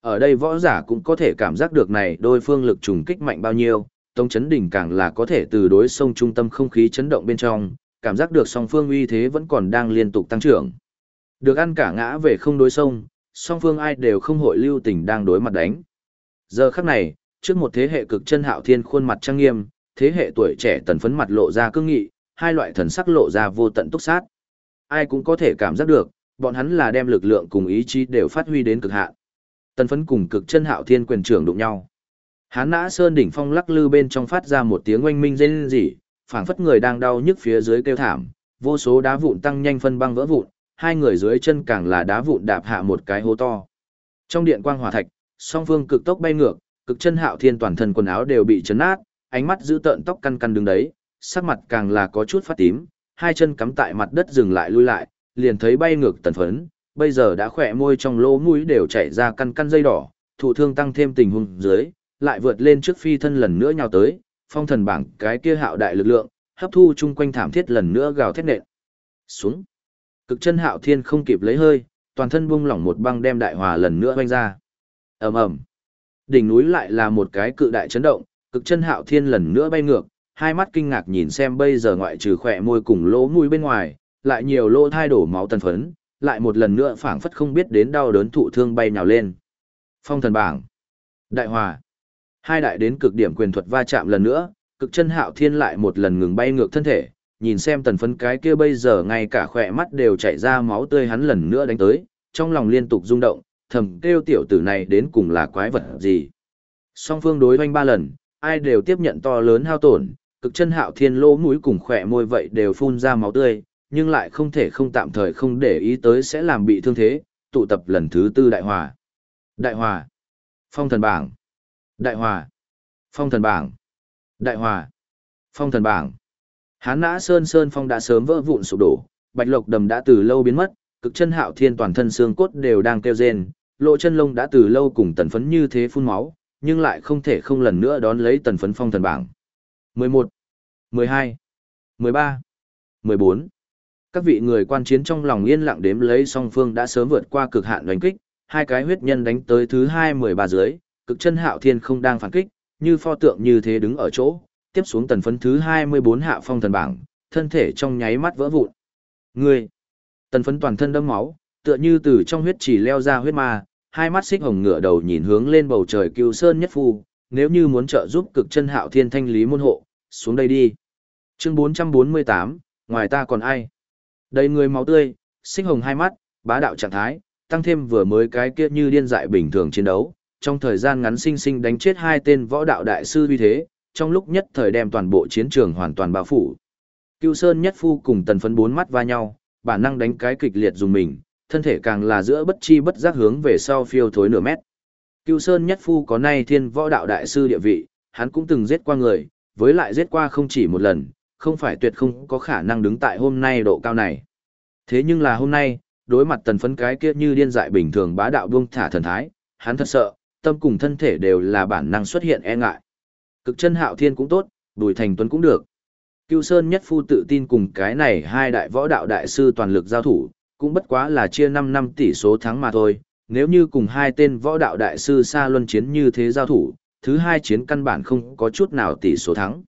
Ở đây võ giả cũng có thể cảm giác được này đôi phương lực trùng kích mạnh bao nhiêu, Tông chấn đỉnh càng là có thể từ đối sông trung tâm không khí chấn động bên trong, cảm giác được song phương uy thế vẫn còn đang liên tục tăng trưởng. Được ăn cả ngã về không đối sông, song phương ai đều không hội lưu tình đang đối mặt đánh. Giờ khắc này, trước một thế hệ cực chân hạo thiên khuôn mặt trang nghiêm, thế hệ tuổi trẻ tần phấn mặt lộ ra cương nghị, hai loại thần sắc lộ ra vô tận túc sát. Ai cũng có thể cảm giác được, bọn hắn là đem lực lượng cùng ý chí đều phát huy đến cực hạn. Tần phấn cùng cực chân hạo thiên quyền trưởng đụng nhau. Hán nã sơn đỉnh phong lắc lư bên trong phát ra một tiếng oanh minh rên rỉ, phảng phất người đang đau nhức phía dưới kêu thảm, vô số đá vụn tăng nhanh phân băng vỡ vụn, hai người dưới chân càng là đá vụn đạp hạ một cái hố to. Trong điện quang hỏa thạch, song phương cực tốc bay ngược, cực chân hạo thiên toàn thân quần áo đều bị chấn nát, ánh mắt giữ tợn tóc căn căn đứng đấy, sắc mặt càng là có chút phát tím, hai chân cắm tại mặt đất dừng lại lui lại, liền thấy bay ngược tần phấn, bây giờ đã khỏe môi trong lỗ mũi đều chảy ra căn căn dây đỏ, thụ thương tăng thêm tình huống dưới, lại vượt lên trước phi thân lần nữa nhào tới, phong thần bảng cái kia hạo đại lực lượng, hấp thu chung quanh thảm thiết lần nữa gào thét nện. Xuống. Cực chân hạo thiên không kịp lấy hơi, toàn thân buông lỏng một băng đem đại hòa lần nữa vanh ra. ầm ầm Đỉnh núi lại là một cái cự đại chấn động, cực chân hạo thiên lần nữa bay ngược, hai mắt kinh ngạc nhìn xem bây giờ ngoại trừ khỏe môi cùng lỗ mũi bên ngoài, lại nhiều lỗ thai đổ máu tần phấn, lại một lần nữa phảng phất không biết đến đau đớn thụ thương bay nhào lên. Phong thần bảng. Đại hòa. Hai đại đến cực điểm quyền thuật va chạm lần nữa, cực chân hạo thiên lại một lần ngừng bay ngược thân thể, nhìn xem tần phấn cái kia bây giờ ngay cả khỏe mắt đều chảy ra máu tươi hắn lần nữa đánh tới, trong lòng liên tục rung động, thầm kêu tiểu tử này đến cùng là quái vật gì. Song phương đối hoanh ba lần, ai đều tiếp nhận to lớn hao tổn, cực chân hạo thiên lỗ mũi cùng khỏe môi vậy đều phun ra máu tươi, nhưng lại không thể không tạm thời không để ý tới sẽ làm bị thương thế, tụ tập lần thứ tư đại hòa. Đại hòa. Phong thần bảng. Đại hòa. Phong thần bảng. Đại hòa. Phong thần bảng. Hán nã sơn sơn phong đã sớm vỡ vụn sụp đổ, bạch lộc đầm đã từ lâu biến mất, cực chân hạo thiên toàn thân xương cốt đều đang kêu rên, lộ chân lông đã từ lâu cùng tần phấn như thế phun máu, nhưng lại không thể không lần nữa đón lấy tần phấn phong thần bảng. 11, 12, 13, 14. Các vị người quan chiến trong lòng yên lặng đếm lấy song phương đã sớm vượt qua cực hạn đánh kích, hai cái huyết nhân đánh tới thứ 2 13 dưới, cực chân hạo thiên không đang phản kích, như pho tượng như thế đứng ở chỗ, tiếp xuống tần phấn thứ 24 hạ phong thần bảng, thân thể trong nháy mắt vỡ vụn. Người, tần phấn toàn thân đâm máu, tựa như từ trong huyết chỉ leo ra huyết ma, hai mắt xích hồng ngựa đầu nhìn hướng lên bầu trời cựu sơn nhất phu, nếu như muốn trợ giúp cực chân hạo thiên thanh lý môn hộ, xuống đây đi. Chương 448, ngoài ta còn ai? Đầy người máu tươi, xích hồng hai mắt, bá đạo trạng thái, tăng thêm vừa mới cái kia như điên dại bình thường chiến đấu, trong thời gian ngắn sinh sinh đánh chết hai tên võ đạo đại sư uy thế, trong lúc nhất thời đem toàn bộ chiến trường hoàn toàn bao phủ. Cưu Sơn nhất phu cùng tần phấn bốn mắt va nhau, bản năng đánh cái kịch liệt dùng mình, thân thể càng là giữa bất chi bất giác hướng về sau phiêu thối nửa mét. Cưu Sơn nhất phu có nay thiên võ đạo đại sư địa vị, hắn cũng từng giết qua người, với lại giết qua không chỉ một lần, không phải tuyệt không có khả năng đứng tại hôm nay độ cao này. Thế nhưng là hôm nay, đối mặt tần phấn cái kia như điên dại bình thường bá đạo buông thả thần thái, hắn thật sợ, tâm cùng thân thể đều là bản năng xuất hiện e ngại. Cực chân hạo thiên cũng tốt, đùi thành tuấn cũng được. Cưu Sơn nhất phu tự tin cùng cái này hai đại võ đạo đại sư toàn lực giao thủ, cũng bất quá là chia 5 năm tỷ số thắng mà thôi. Nếu như cùng hai tên võ đạo đại sư xa luân chiến như thế giao thủ, thứ hai chiến căn bản không có chút nào tỷ số thắng.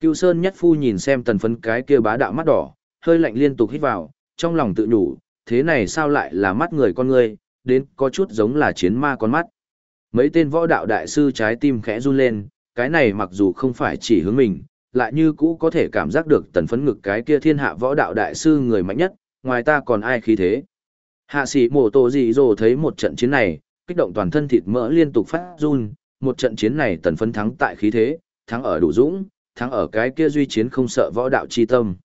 Cưu Sơn nhất phu nhìn xem tần phấn cái kia bá đạo mắt đỏ, hơi lạnh liên tục hít vào, trong lòng tự nhủ, thế này sao lại là mắt người con người, đến có chút giống là chiến ma con mắt. Mấy tên võ đạo đại sư trái tim khẽ run lên, cái này mặc dù không phải chỉ hướng mình, lại như cũ có thể cảm giác được tần phấn ngực cái kia thiên hạ võ đạo đại sư người mạnh nhất, ngoài ta còn ai khí thế. Hạ sĩ mổ tổ gì rồi thấy một trận chiến này, kích động toàn thân thịt mỡ liên tục phát run, một trận chiến này tần phấn thắng tại khí thế, thắng ở đủ dũng, thắng ở cái kia duy chiến không sợ võ đạo chi tâm.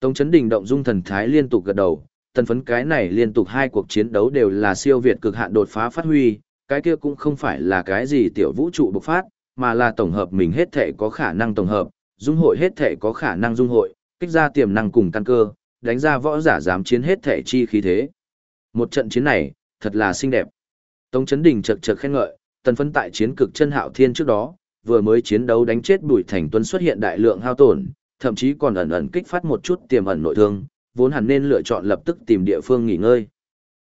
Tống chấn đình động dung thần thái liên tục gật đầu, tần phấn cái này liên tục hai cuộc chiến đấu đều là siêu việt cực hạn đột phá phát huy, cái kia cũng không phải là cái gì tiểu vũ trụ bộc phát, mà là tổng hợp mình hết thể có khả năng tổng hợp, dung hội hết thể có khả năng dung hội, kích ra tiềm năng cùng căn cơ, đánh ra võ giả dám chiến hết thể chi khí thế. Một trận chiến này, thật là xinh đẹp. Tống Chấn Đình chật chật khen ngợi, tần phấn tại chiến cực chân hạo thiên trước đó, vừa mới chiến đấu đánh chết Bùi Thành Tuấn xuất hiện đại lượng hao tổn, thậm chí còn ẩn ẩn kích phát một chút tiềm ẩn nội thương, vốn hẳn nên lựa chọn lập tức tìm địa phương nghỉ ngơi.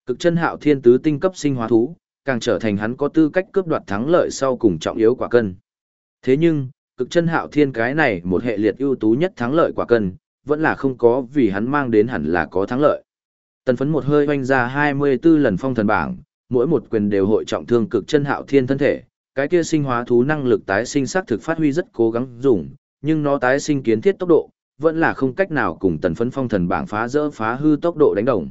Cực chân hạo thiên tứ tinh cấp sinh hóa thú, càng trở thành hắn có tư cách cướp đoạt thắng lợi sau cùng trọng yếu quả cân. Thế nhưng, cực chân hạo thiên cái này một hệ liệt ưu tú nhất thắng lợi quả cân, vẫn là không có vì hắn mang đến hẳn là có thắng lợi. Tần phấn một hơi hoanh ra 24 lần phong thần bảng, mỗi một quyền đều hội trọng thương cực chân hạo thiên thân thể, cái kia sinh hóa thú năng lực tái sinh sắc thực phát huy rất cố gắng dùng, nhưng nó tái sinh kiến thiết tốc độ, vẫn là không cách nào cùng tần phấn phong thần bảng phá rỡ phá hư tốc độ đánh đồng.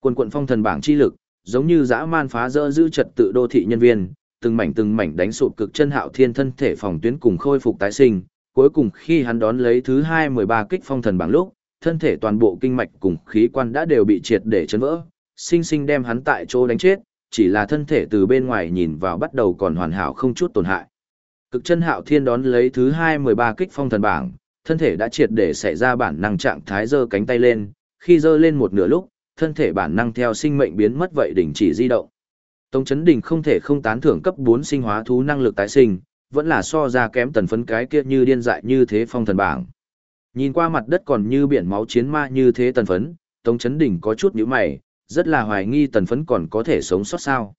Quần quận phong thần bảng chi lực, giống như dã man phá rỡ giữ trật tự đô thị nhân viên, từng mảnh từng mảnh đánh sụp cực chân hạo thiên thân thể phòng tuyến cùng khôi phục tái sinh, cuối cùng khi hắn đón lấy thứ hai mười ba kích phong thần bảng lúc, thân thể toàn bộ kinh mạch cùng khí quan đã đều bị triệt để chấn vỡ, sinh sinh đem hắn tại chỗ đánh chết, chỉ là thân thể từ bên ngoài nhìn vào bắt đầu còn hoàn hảo không chút tổn hại. Cực chân hạo thiên đón lấy thứ hai mười ba kích phong thần bảng, thân thể đã triệt để xảy ra bản năng trạng thái giơ cánh tay lên, khi giơ lên một nửa lúc, thân thể bản năng theo sinh mệnh biến mất vậy đình chỉ di động. Tống chấn đình không thể không tán thưởng cấp 4 sinh hóa thú năng lực tái sinh, vẫn là so ra kém tần phấn cái kia như điên dại như thế phong thần bảng. Nhìn qua mặt đất còn như biển máu chiến ma như thế tần phấn, Tống chấn đình có chút nhíu mày, rất là hoài nghi tần phấn còn có thể sống sót sao.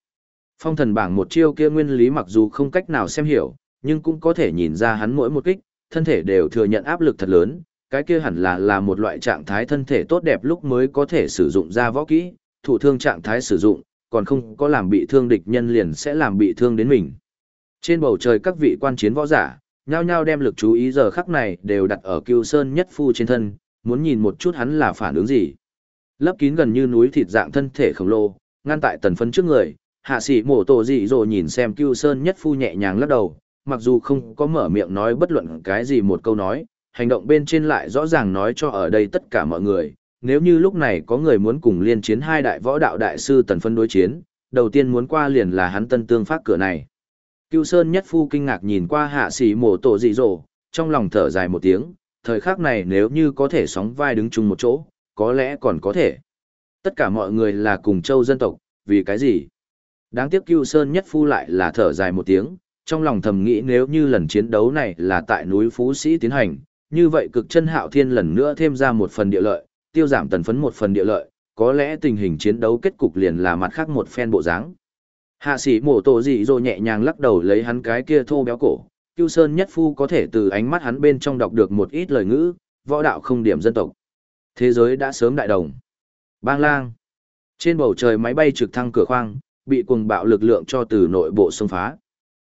Phong thần bảng một chiêu kia nguyên lý mặc dù không cách nào xem hiểu, nhưng cũng có thể nhìn ra hắn mỗi một kích, thân thể đều thừa nhận áp lực thật lớn, cái kia hẳn là là một loại trạng thái thân thể tốt đẹp lúc mới có thể sử dụng ra võ kỹ, thủ thương trạng thái sử dụng, còn không có làm bị thương địch nhân liền sẽ làm bị thương đến mình. Trên bầu trời các vị quan chiến võ giả, nhao nhao đem lực chú ý giờ khắc này đều đặt ở Cưu Sơn Nhất Phu trên thân, muốn nhìn một chút hắn là phản ứng gì. Lấp kín gần như núi thịt dạng thân thể khổng lồ, ngăn tại tần phấn trước người, hạ sĩ mổ tổ dị rồi nhìn xem Cưu Sơn Nhất Phu nhẹ nhàng lắc đầu, mặc dù không có mở miệng nói bất luận cái gì một câu nói, hành động bên trên lại rõ ràng nói cho ở đây tất cả mọi người, nếu như lúc này có người muốn cùng liên chiến hai đại võ đạo đại sư tần phân đối chiến, đầu tiên muốn qua liền là hắn tân tương phát cửa này. Cưu Sơn nhất phu kinh ngạc nhìn qua hạ sĩ mổ tổ dị dỗ, trong lòng thở dài một tiếng, thời khắc này nếu như có thể sóng vai đứng chung một chỗ, có lẽ còn có thể. Tất cả mọi người là cùng châu dân tộc, vì cái gì? Đáng tiếc Cưu Sơn nhất phu lại là thở dài một tiếng, trong lòng thầm nghĩ nếu như lần chiến đấu này là tại núi Phú Sĩ tiến hành, như vậy cực chân hạo thiên lần nữa thêm ra một phần địa lợi, tiêu giảm tần phấn một phần địa lợi, có lẽ tình hình chiến đấu kết cục liền là mặt khác một phen bộ dáng. Hạ sĩ mổ tổ dị rồi nhẹ nhàng lắc đầu lấy hắn cái kia thô béo cổ, Cưu Sơn Nhất Phu có thể từ ánh mắt hắn bên trong đọc được một ít lời ngữ, võ đạo không điểm dân tộc. Thế giới đã sớm đại đồng. Bang lang. Trên bầu trời máy bay trực thăng cửa khoang, bị cuồng bạo lực lượng cho từ nội bộ xông phá.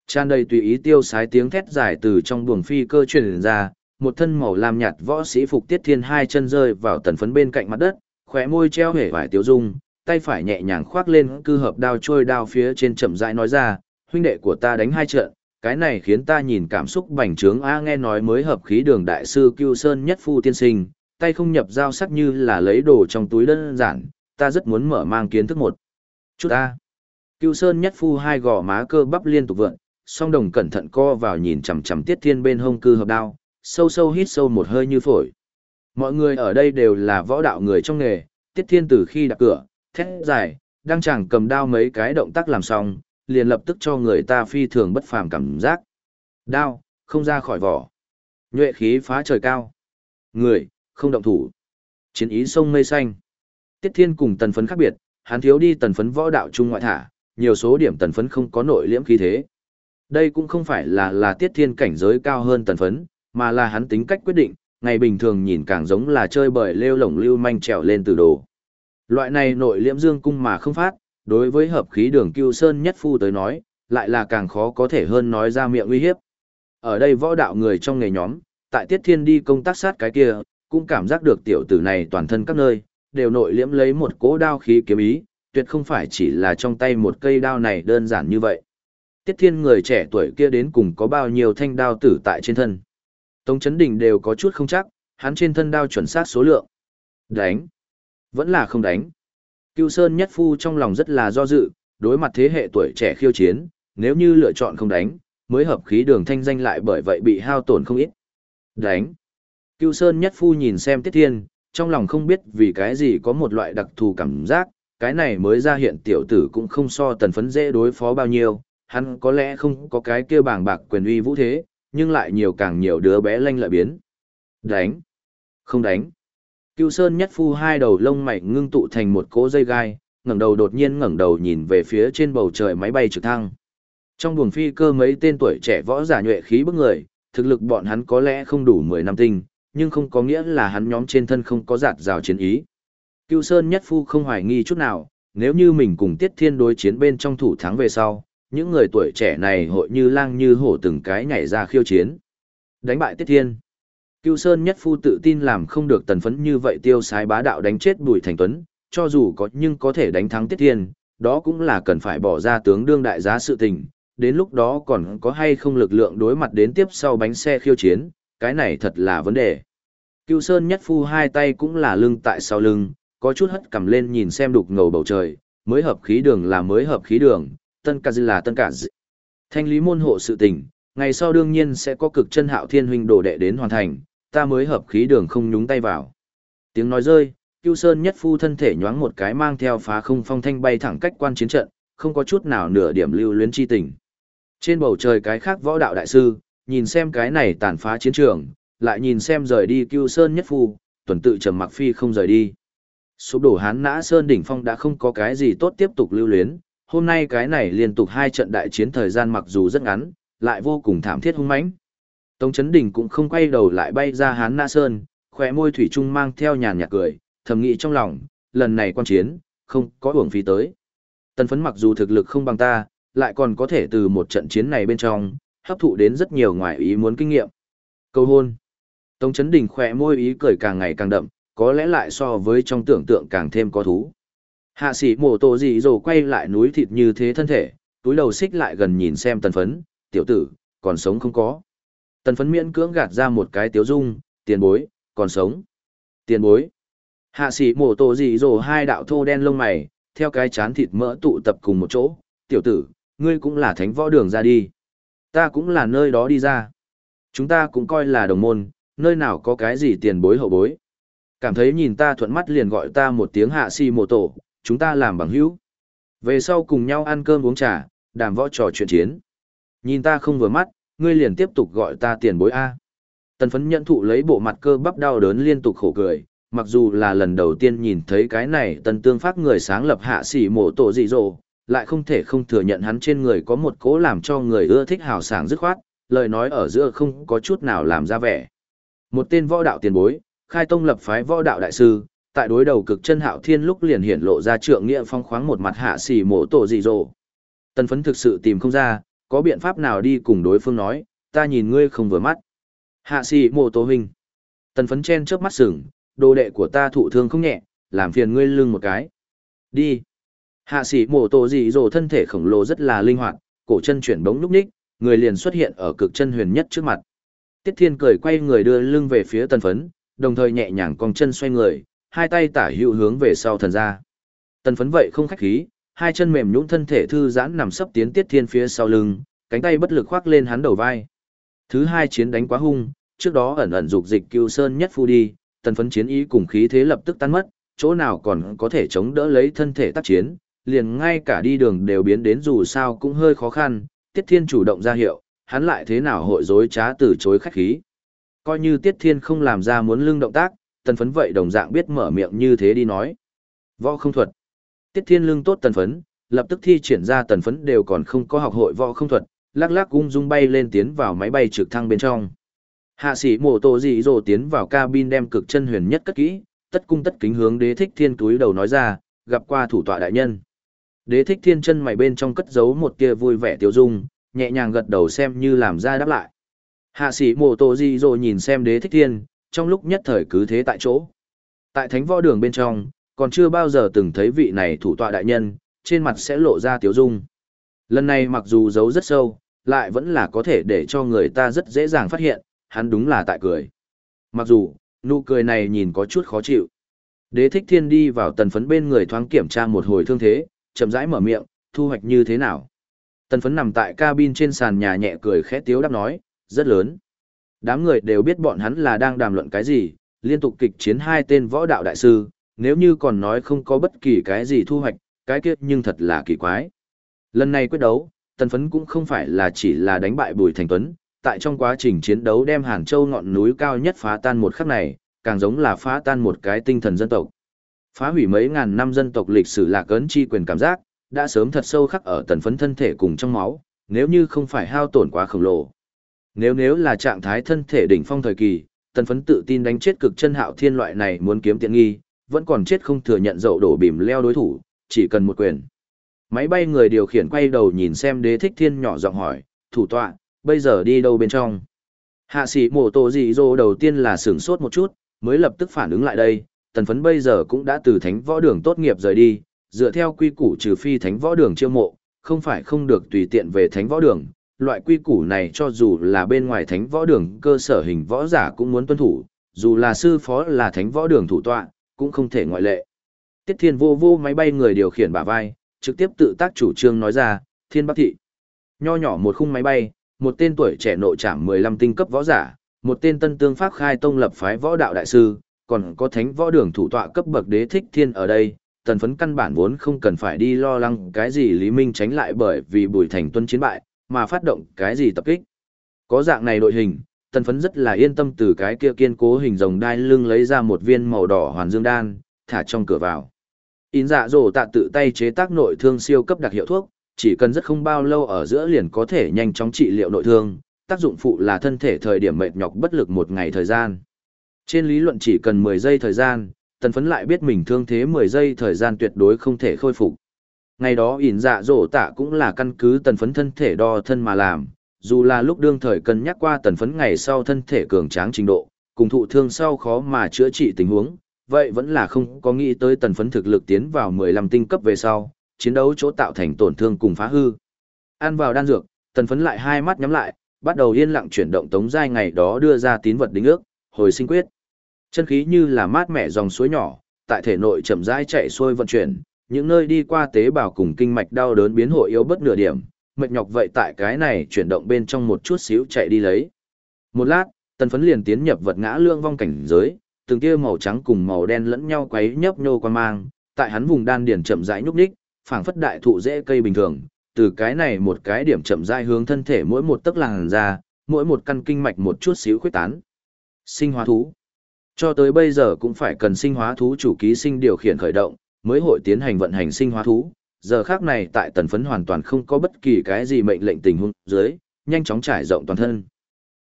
Tràn đầy tùy ý tiêu sái tiếng thét dài từ trong buồng phi cơ truyền ra, một thân màu lam nhạt võ sĩ phục tiết thiên hai chân rơi vào tần phấn bên cạnh mặt đất, khóe môi treo hể vải tiêu dung, tay phải nhẹ nhàng khoác lên cư hợp đao trôi đao phía trên chậm rãi nói ra, huynh đệ của ta đánh hai trận, cái này khiến ta nhìn cảm xúc bành trướng a nghe nói mới hợp khí đường đại sư Cưu Sơn nhất phu tiên sinh, tay không nhập dao sắc như là lấy đồ trong túi đơn giản, ta rất muốn mở mang kiến thức một chút ta. Cưu Sơn nhất phu hai gò má cơ bắp liên tục vượn, song đồng cẩn thận co vào nhìn chằm chằm tiết thiên bên hông cư hợp đao, sâu sâu hít sâu một hơi như phổi. Mọi người ở đây đều là võ đạo người trong nghề, tiết thiên từ khi đặt cửa, thét dài, đang chẳng cầm đao mấy cái động tác làm xong, liền lập tức cho người ta phi thường bất phàm cảm giác. Đao, không ra khỏi vỏ. Nhuệ khí phá trời cao. Người, không động thủ. Chiến ý sông mây xanh. Tiết thiên cùng tần phấn khác biệt, hắn thiếu đi tần phấn võ đạo trung ngoại thả, nhiều số điểm tần phấn không có nội liễm khí thế. Đây cũng không phải là là tiết thiên cảnh giới cao hơn tần phấn, mà là hắn tính cách quyết định, ngày bình thường nhìn càng giống là chơi bời lêu lổng lưu manh trèo lên từ đồ. Loại này nội liễm dương cung mà không phát, đối với hợp khí đường cưu sơn nhất phu tới nói, lại là càng khó có thể hơn nói ra miệng uy hiếp. Ở đây võ đạo người trong nghề nhóm, tại tiết thiên đi công tác sát cái kia, cũng cảm giác được tiểu tử này toàn thân các nơi, đều nội liễm lấy một cỗ đao khí kiếm ý, tuyệt không phải chỉ là trong tay một cây đao này đơn giản như vậy. Tiết thiên người trẻ tuổi kia đến cùng có bao nhiêu thanh đao tử tại trên thân. Tống Chấn Đình đều có chút không chắc, hắn trên thân đao chuẩn xác số lượng. Đánh. Vẫn là không đánh. Cưu Sơn Nhất Phu trong lòng rất là do dự, đối mặt thế hệ tuổi trẻ khiêu chiến, nếu như lựa chọn không đánh, mới hợp khí đường thanh danh lại bởi vậy bị hao tổn không ít. Đánh. Cưu Sơn Nhất Phu nhìn xem Tiết Thiên, trong lòng không biết vì cái gì có một loại đặc thù cảm giác, cái này mới ra hiện tiểu tử cũng không so tần phấn dễ đối phó bao nhiêu, hắn có lẽ không có cái kia bảng bạc quyền uy vũ thế, nhưng lại nhiều càng nhiều đứa bé lanh lợi biến. Đánh. Không đánh. Cưu Sơn nhất phu hai đầu lông mày ngưng tụ thành một cỗ dây gai, ngẩng đầu đột nhiên ngẩng đầu nhìn về phía trên bầu trời máy bay trực thăng. Trong buồng phi cơ mấy tên tuổi trẻ võ giả nhuệ khí bức người, thực lực bọn hắn có lẽ không đủ 10 năm tinh, nhưng không có nghĩa là hắn nhóm trên thân không có giạt rào chiến ý. Cưu Sơn nhất phu không hoài nghi chút nào, nếu như mình cùng Tiết Thiên đối chiến bên trong thủ thắng về sau, những người tuổi trẻ này hội như lang như hổ từng cái nhảy ra khiêu chiến. Đánh bại Tiết Thiên. Cưu Sơn nhất phu tự tin làm không được tần phấn như vậy tiêu sái bá đạo đánh chết Bùi Thành Tuấn, cho dù có nhưng có thể đánh thắng Tiết Thiên, đó cũng là cần phải bỏ ra tướng đương đại giá sự tình, đến lúc đó còn có hay không lực lượng đối mặt đến tiếp sau bánh xe khiêu chiến, cái này thật là vấn đề. Cưu Sơn nhất phu hai tay cũng là lưng tại sau lưng, có chút hất cầm lên nhìn xem đục ngầu bầu trời, mới hợp khí đường là mới hợp khí đường, tân cả là tân cả dị. Thanh lý môn hộ sự tình, ngày sau đương nhiên sẽ có cực chân hạo thiên huynh đồ đệ đến hoàn thành, ta mới hợp khí đường không nhúng tay vào. Tiếng nói rơi, Cưu Sơn nhất phu thân thể nhoáng một cái mang theo phá không phong thanh bay thẳng cách quan chiến trận, không có chút nào nửa điểm lưu luyến chi tình. Trên bầu trời cái khác võ đạo đại sư, nhìn xem cái này tàn phá chiến trường, lại nhìn xem rời đi Cưu Sơn nhất phu, tuần tự trầm mặc phi không rời đi. Sụp đổ hán nã Sơn đỉnh phong đã không có cái gì tốt tiếp tục lưu luyến, hôm nay cái này liên tục hai trận đại chiến thời gian mặc dù rất ngắn, lại vô cùng thảm thiết hung mãnh. Tống Chấn Đình cũng không quay đầu lại bay ra Hán Na Sơn, khỏe môi thủy trung mang theo nhàn nhạt cười, thầm nghĩ trong lòng, lần này quan chiến, không có uổng phí tới. Tần phấn mặc dù thực lực không bằng ta, lại còn có thể từ một trận chiến này bên trong, hấp thụ đến rất nhiều ngoài ý muốn kinh nghiệm. Câu hôn. Tống Chấn Đình khỏe môi ý cười càng ngày càng đậm, có lẽ lại so với trong tưởng tượng càng thêm có thú. Hạ sĩ mổ tổ gì rồi quay lại núi thịt như thế thân thể, túi đầu xích lại gần nhìn xem tần phấn, tiểu tử, còn sống không có. Tần phấn miễn cưỡng gạt ra một cái tiếu dung, tiền bối, còn sống. Tiền bối. Hạ sĩ mổ tổ gì rồi hai đạo thô đen lông mày, theo cái chán thịt mỡ tụ tập cùng một chỗ, tiểu tử, ngươi cũng là thánh võ đường ra đi. Ta cũng là nơi đó đi ra. Chúng ta cũng coi là đồng môn, nơi nào có cái gì tiền bối hậu bối. Cảm thấy nhìn ta thuận mắt liền gọi ta một tiếng hạ si mổ tổ, chúng ta làm bằng hữu. Về sau cùng nhau ăn cơm uống trà, đàm võ trò chuyện chiến. Nhìn ta không vừa mắt, ngươi liền tiếp tục gọi ta tiền bối A. Tần phấn nhận thụ lấy bộ mặt cơ bắp đau đớn liên tục khổ cười, mặc dù là lần đầu tiên nhìn thấy cái này tần tương phát người sáng lập hạ sĩ mổ tổ dị dỗ, lại không thể không thừa nhận hắn trên người có một cố làm cho người ưa thích hào sảng dứt khoát, lời nói ở giữa không có chút nào làm ra vẻ. Một tên võ đạo tiền bối, khai tông lập phái võ đạo đại sư, tại đối đầu cực chân hạo thiên lúc liền hiện lộ ra trượng nghĩa phong khoáng một mặt hạ xì mổ tổ dị dỗ. Tần phấn thực sự tìm không ra, có biện pháp nào đi cùng đối phương nói, ta nhìn ngươi không vừa mắt. Hạ xì mổ tổ huynh. Tần phấn chen trước mắt sừng, đồ đệ của ta thụ thương không nhẹ, làm phiền ngươi lưng một cái. Đi. Hạ xì mổ tổ dị dỗ thân thể khổng lồ rất là linh hoạt, cổ chân chuyển bóng lúc ních, người liền xuất hiện ở cực chân huyền nhất trước mặt. Tiết Thiên cười quay người đưa lưng về phía tần phấn, đồng thời nhẹ nhàng cong chân xoay người, hai tay tả hữu hướng về sau thần ra. Tần phấn vậy không khách khí, hai chân mềm nhũn thân thể thư giãn nằm sấp tiến tiết thiên phía sau lưng, cánh tay bất lực khoác lên hắn đầu vai. Thứ hai chiến đánh quá hung, trước đó ẩn ẩn dục dịch cưu sơn nhất phu đi, tần phấn chiến ý cùng khí thế lập tức tan mất, chỗ nào còn có thể chống đỡ lấy thân thể tác chiến, liền ngay cả đi đường đều biến đến dù sao cũng hơi khó khăn, tiết thiên chủ động ra hiệu, hắn lại thế nào hội dối trá từ chối khách khí. Coi như tiết thiên không làm ra muốn lưng động tác, tần phấn vậy đồng dạng biết mở miệng như thế đi nói. Võ không thuật. Tiết thiên lương tốt tần phấn, lập tức thi triển ra tần phấn đều còn không có học hội võ không thuật, lắc lắc ung dung bay lên tiến vào máy bay trực thăng bên trong. Hạ sĩ mổ tổ dị rồ tiến vào cabin đem cực chân huyền nhất cất kỹ, tất cung tất kính hướng đế thích thiên túi đầu nói ra, gặp qua thủ tọa đại nhân. Đế thích thiên chân mày bên trong cất giấu một tia vui vẻ tiêu dung, nhẹ nhàng gật đầu xem như làm ra đáp lại. Hạ sĩ mổ tổ dị rồ nhìn xem đế thích thiên, trong lúc nhất thời cứ thế tại chỗ. Tại thánh võ đường bên trong, còn chưa bao giờ từng thấy vị này thủ tọa đại nhân, trên mặt sẽ lộ ra tiếu dung. Lần này mặc dù giấu rất sâu, lại vẫn là có thể để cho người ta rất dễ dàng phát hiện, hắn đúng là tại cười. Mặc dù, nụ cười này nhìn có chút khó chịu. Đế thích thiên đi vào tần phấn bên người thoáng kiểm tra một hồi thương thế, chậm rãi mở miệng, thu hoạch như thế nào. Tần phấn nằm tại cabin trên sàn nhà nhẹ cười khẽ tiếu đáp nói, rất lớn. Đám người đều biết bọn hắn là đang đàm luận cái gì, liên tục kịch chiến hai tên võ đạo đại sư, nếu như còn nói không có bất kỳ cái gì thu hoạch, cái kia nhưng thật là kỳ quái. Lần này quyết đấu, tần phấn cũng không phải là chỉ là đánh bại Bùi Thành Tuấn, tại trong quá trình chiến đấu đem Hàn Châu ngọn núi cao nhất phá tan một khắc này, càng giống là phá tan một cái tinh thần dân tộc. Phá hủy mấy ngàn năm dân tộc lịch sử lạc ấn chi quyền cảm giác, đã sớm thật sâu khắc ở tần phấn thân thể cùng trong máu, nếu như không phải hao tổn quá khổng lồ. Nếu nếu là trạng thái thân thể đỉnh phong thời kỳ, tần phấn tự tin đánh chết cực chân hạo thiên loại này muốn kiếm tiện nghi, vẫn còn chết không thừa nhận dậu đổ bìm leo đối thủ, chỉ cần một quyền. Máy bay người điều khiển quay đầu nhìn xem đế thích thiên nhỏ giọng hỏi, thủ tọa, bây giờ đi đâu bên trong? Hạ sĩ mổ tổ dị dô đầu tiên là sửng sốt một chút, mới lập tức phản ứng lại đây, tần phấn bây giờ cũng đã từ thánh võ đường tốt nghiệp rời đi, dựa theo quy củ trừ phi thánh võ đường chiêu mộ, không phải không được tùy tiện về thánh võ đường. Loại quy củ này cho dù là bên ngoài thánh võ đường cơ sở hình võ giả cũng muốn tuân thủ, dù là sư phó là thánh võ đường thủ tọa, cũng không thể ngoại lệ. Tiết Thiên vô vô máy bay người điều khiển bả vai, trực tiếp tự tác chủ trương nói ra, Thiên Bắc Thị. Nho nhỏ một khung máy bay, một tên tuổi trẻ nội trảm 15 tinh cấp võ giả, một tên tân tương pháp khai tông lập phái võ đạo đại sư, còn có thánh võ đường thủ tọa cấp bậc đế thích thiên ở đây, tần phấn căn bản vốn không cần phải đi lo lắng cái gì Lý Minh tránh lại bởi vì bùi thành tuân chiến bại, mà phát động cái gì tập kích. Có dạng này đội hình, tần phấn rất là yên tâm từ cái kia kiên cố hình rồng đai lưng lấy ra một viên màu đỏ hoàn dương đan, thả trong cửa vào. In dạ dỗ tạ tự tay chế tác nội thương siêu cấp đặc hiệu thuốc, chỉ cần rất không bao lâu ở giữa liền có thể nhanh chóng trị liệu nội thương, tác dụng phụ là thân thể thời điểm mệt nhọc bất lực một ngày thời gian. Trên lý luận chỉ cần 10 giây thời gian, tần phấn lại biết mình thương thế 10 giây thời gian tuyệt đối không thể khôi phục. Ngày đó ỉn dạ dỗ tạ cũng là căn cứ tần phấn thân thể đo thân mà làm, dù là lúc đương thời cân nhắc qua tần phấn ngày sau thân thể cường tráng trình độ, cùng thụ thương sau khó mà chữa trị tình huống, vậy vẫn là không có nghĩ tới tần phấn thực lực tiến vào 15 tinh cấp về sau, chiến đấu chỗ tạo thành tổn thương cùng phá hư. Ăn vào đan dược, tần phấn lại hai mắt nhắm lại, bắt đầu yên lặng chuyển động tống giai ngày đó đưa ra tín vật đính ước, hồi sinh quyết. Chân khí như là mát mẻ dòng suối nhỏ, tại thể nội chậm rãi chạy xuôi vận chuyển, những nơi đi qua tế bào cùng kinh mạch đau đớn biến hội yếu bất nửa điểm, mệt nhọc vậy tại cái này chuyển động bên trong một chút xíu chạy đi lấy. Một lát, tần phấn liền tiến nhập vật ngã lương vong cảnh giới, từng tia màu trắng cùng màu đen lẫn nhau quấy nhấp nhô qua mang, tại hắn vùng đan điển chậm rãi nhúc nhích, phảng phất đại thụ dễ cây bình thường, từ cái này một cái điểm chậm rãi hướng thân thể mỗi một tấc làn ra, mỗi một căn kinh mạch một chút xíu khuyết tán. Sinh hóa thú. Cho tới bây giờ cũng phải cần sinh hóa thú chủ ký sinh điều khiển khởi động, mới hội tiến hành vận hành sinh hóa thú. Giờ khác này tại tần phấn hoàn toàn không có bất kỳ cái gì mệnh lệnh tình huống dưới, nhanh chóng trải rộng toàn thân.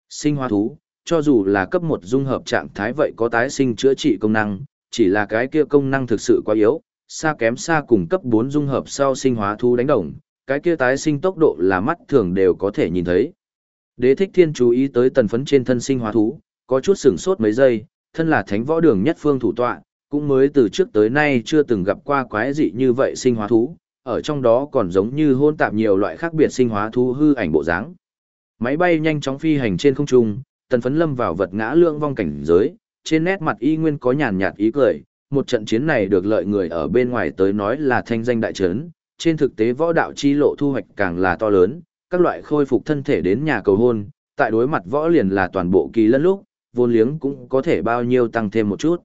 Sinh hóa thú, cho dù là cấp một dung hợp trạng thái vậy có tái sinh chữa trị công năng, chỉ là cái kia công năng thực sự quá yếu, xa kém xa cùng cấp 4 dung hợp sau sinh hóa thú đánh đồng, cái kia tái sinh tốc độ là mắt thường đều có thể nhìn thấy. Đế thích thiên chú ý tới tần phấn trên thân sinh hóa thú, có chút sửng sốt mấy giây, thân là thánh võ đường nhất phương thủ tọa, cũng mới từ trước tới nay chưa từng gặp qua quái dị như vậy sinh hóa thú, ở trong đó còn giống như hôn tạp nhiều loại khác biệt sinh hóa thú hư ảnh bộ dáng. Máy bay nhanh chóng phi hành trên không trung, tần phấn lâm vào vật ngã lượng vong cảnh giới, trên nét mặt y nguyên có nhàn nhạt ý cười, một trận chiến này được lợi người ở bên ngoài tới nói là thanh danh đại trấn, trên thực tế võ đạo chi lộ thu hoạch càng là to lớn, các loại khôi phục thân thể đến nhà cầu hôn, tại đối mặt võ liền là toàn bộ kỳ lân lúc, vốn liếng cũng có thể bao nhiêu tăng thêm một chút.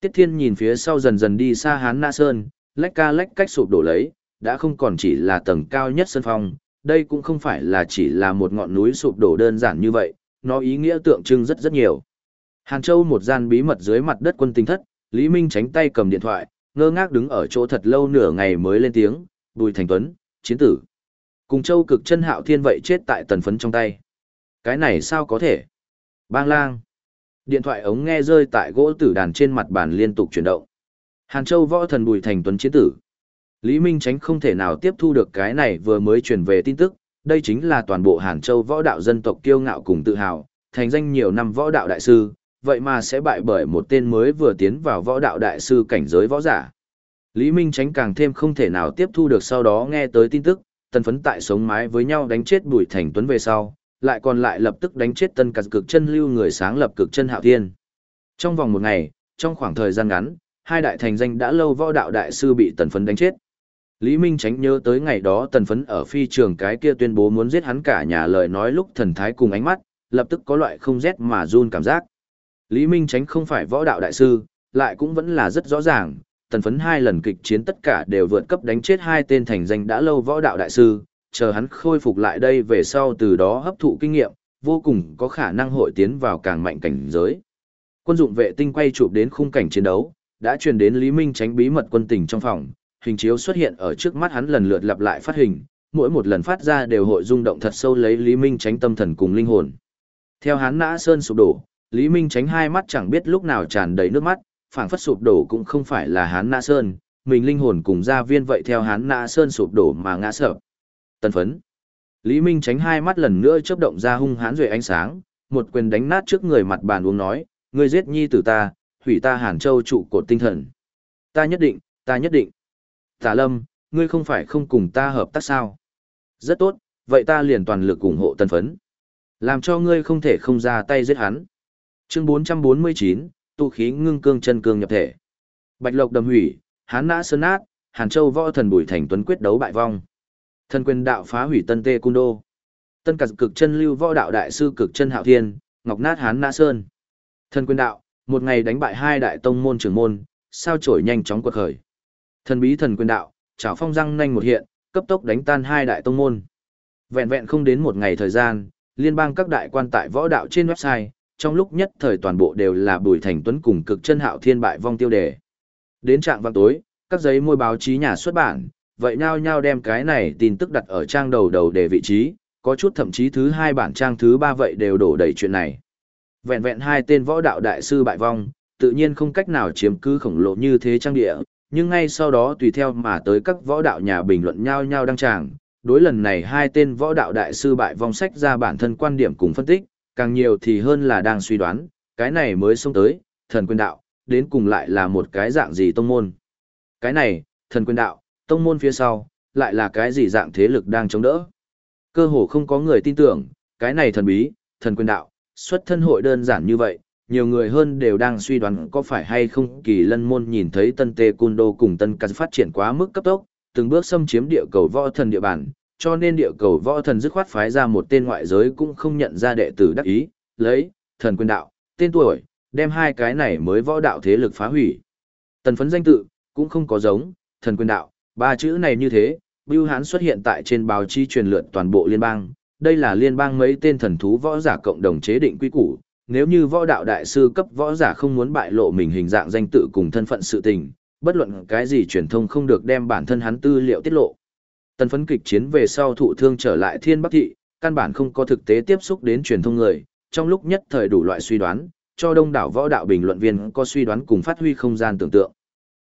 Tiết Thiên nhìn phía sau dần dần đi xa Hán Na Sơn, lách ca lách cách sụp đổ lấy, đã không còn chỉ là tầng cao nhất sân phong, đây cũng không phải là chỉ là một ngọn núi sụp đổ đơn giản như vậy, nó ý nghĩa tượng trưng rất rất nhiều. Hàn Châu một gian bí mật dưới mặt đất quân tinh thất, Lý Minh tránh tay cầm điện thoại, ngơ ngác đứng ở chỗ thật lâu nửa ngày mới lên tiếng, Bùi Thành Tuấn, chiến tử. Cùng châu cực chân hạo thiên vậy chết tại tần phấn trong tay. Cái này sao có thể? Bang lang. Điện thoại ống nghe rơi tại gỗ tử đàn trên mặt bàn liên tục chuyển động. Hàn Châu võ thần Bùi Thành Tuấn chiến tử. Lý Minh Tránh không thể nào tiếp thu được cái này vừa mới truyền về tin tức, đây chính là toàn bộ Hàn Châu võ đạo dân tộc kiêu ngạo cùng tự hào, thành danh nhiều năm võ đạo đại sư, vậy mà sẽ bại bởi một tên mới vừa tiến vào võ đạo đại sư cảnh giới võ giả. Lý Minh Tránh càng thêm không thể nào tiếp thu được sau đó nghe tới tin tức, tần phấn tại sống mái với nhau đánh chết Bùi Thành Tuấn về sau, lại còn lại lập tức đánh chết tân cả cực chân lưu người sáng lập cực chân hạo thiên. Trong vòng một ngày, trong khoảng thời gian ngắn, hai đại thành danh đã lâu võ đạo đại sư bị tần phấn đánh chết. Lý Minh Tránh nhớ tới ngày đó tần phấn ở phi trường cái kia tuyên bố muốn giết hắn cả nhà lời nói lúc thần thái cùng ánh mắt, lập tức có loại không rét mà run cảm giác. Lý Minh Tránh không phải võ đạo đại sư, lại cũng vẫn là rất rõ ràng, tần phấn hai lần kịch chiến tất cả đều vượt cấp đánh chết hai tên thành danh đã lâu võ đạo đại sư, chờ hắn khôi phục lại đây về sau từ đó hấp thụ kinh nghiệm, vô cùng có khả năng hội tiến vào càng mạnh cảnh giới. Quân dụng vệ tinh quay chụp đến khung cảnh chiến đấu, đã truyền đến Lý Minh tránh bí mật quân tình trong phòng, hình chiếu xuất hiện ở trước mắt hắn lần lượt lặp lại phát hình, mỗi một lần phát ra đều hội rung động thật sâu lấy Lý Minh tránh tâm thần cùng linh hồn. Theo hắn nã sơn sụp đổ, Lý Minh tránh hai mắt chẳng biết lúc nào tràn đầy nước mắt, phảng phất sụp đổ cũng không phải là hắn nã sơn, mình linh hồn cùng gia viên vậy theo hắn nã sơn sụp đổ mà ngã sập. Tân phấn. Lý Minh tránh hai mắt lần nữa chớp động ra hung hãn rồi ánh sáng, một quyền đánh nát trước người mặt bàn uống nói, ngươi giết nhi tử ta, hủy ta Hàn Châu trụ cột tinh thần. Ta nhất định, ta nhất định. Tả lâm, ngươi không phải không cùng ta hợp tác sao? Rất tốt, vậy ta liền toàn lực ủng hộ tân phấn. Làm cho ngươi không thể không ra tay giết hắn. Chương 449, tụ khí ngưng cương chân cương nhập thể. Bạch Lộc đầm hủy, Hán nã sơn nát, Hàn Châu võ thần Bùi Thành Tuấn quyết đấu bại vong. Thần quyền đạo phá hủy Tân Tê Cung Đô. Tân cật cực chân lưu võ đạo đại sư cực chân Hạo Thiên, Ngọc Nát Hán Na sơn. Thần quyền đạo, một ngày đánh bại hai đại tông môn trưởng môn, sao trổi nhanh chóng quật khởi. Thần bí thần quyền đạo, chảo phong răng nhanh một hiện, cấp tốc đánh tan hai đại tông môn. Vẹn vẹn không đến một ngày thời gian, liên bang các đại quan tại võ đạo trên website, trong lúc nhất thời toàn bộ đều là Bùi Thành Tuấn cùng cực chân hạo thiên bại vong tiêu đề. Đến trạng vào tối, các giấy môi báo chí nhà xuất bản, vậy nhau nhau đem cái này tin tức đặt ở trang đầu đầu để vị trí, có chút thậm chí thứ hai bản trang thứ ba vậy đều đổ đầy chuyện này. Vẹn vẹn hai tên võ đạo đại sư bại vong, tự nhiên không cách nào chiếm cứ khổng lồ như thế trang địa, nhưng ngay sau đó tùy theo mà tới các võ đạo nhà bình luận nhau nhau đăng tràng, đối lần này hai tên võ đạo đại sư bại vong sách ra bản thân quan điểm cùng phân tích, càng nhiều thì hơn là đang suy đoán, cái này mới xông tới, thần quyền đạo, đến cùng lại là một cái dạng gì tông môn. Cái này, thần quyền đạo, tông môn phía sau, lại là cái gì dạng thế lực đang chống đỡ. Cơ hồ không có người tin tưởng, cái này thần bí, thần quyền đạo, xuất thân hội đơn giản như vậy, nhiều người hơn đều đang suy đoán có phải hay không kỳ lân môn nhìn thấy tân tê cun đô cùng tân cắt phát triển quá mức cấp tốc, từng bước xâm chiếm địa cầu võ thần địa bàn, cho nên địa cầu võ thần dứt khoát phái ra một tên ngoại giới cũng không nhận ra đệ tử đắc ý, lấy, thần quyền đạo, tên tuổi, đem hai cái này mới võ đạo thế lực phá hủy. Tần phấn danh tự, cũng không có giống, thần quyền đạo, ba chữ này như thế, Bưu Hán xuất hiện tại trên báo chí truyền lượt toàn bộ liên bang, đây là liên bang mấy tên thần thú võ giả cộng đồng chế định quy củ, nếu như võ đạo đại sư cấp võ giả không muốn bại lộ mình hình dạng danh tự cùng thân phận sự tình, bất luận cái gì truyền thông không được đem bản thân hắn tư liệu tiết lộ. Tần phấn kịch chiến về sau thụ thương trở lại Thiên Bắc Thị, căn bản không có thực tế tiếp xúc đến truyền thông người, trong lúc nhất thời đủ loại suy đoán, cho đông đảo võ đạo bình luận viên có suy đoán cùng phát huy không gian tưởng tượng.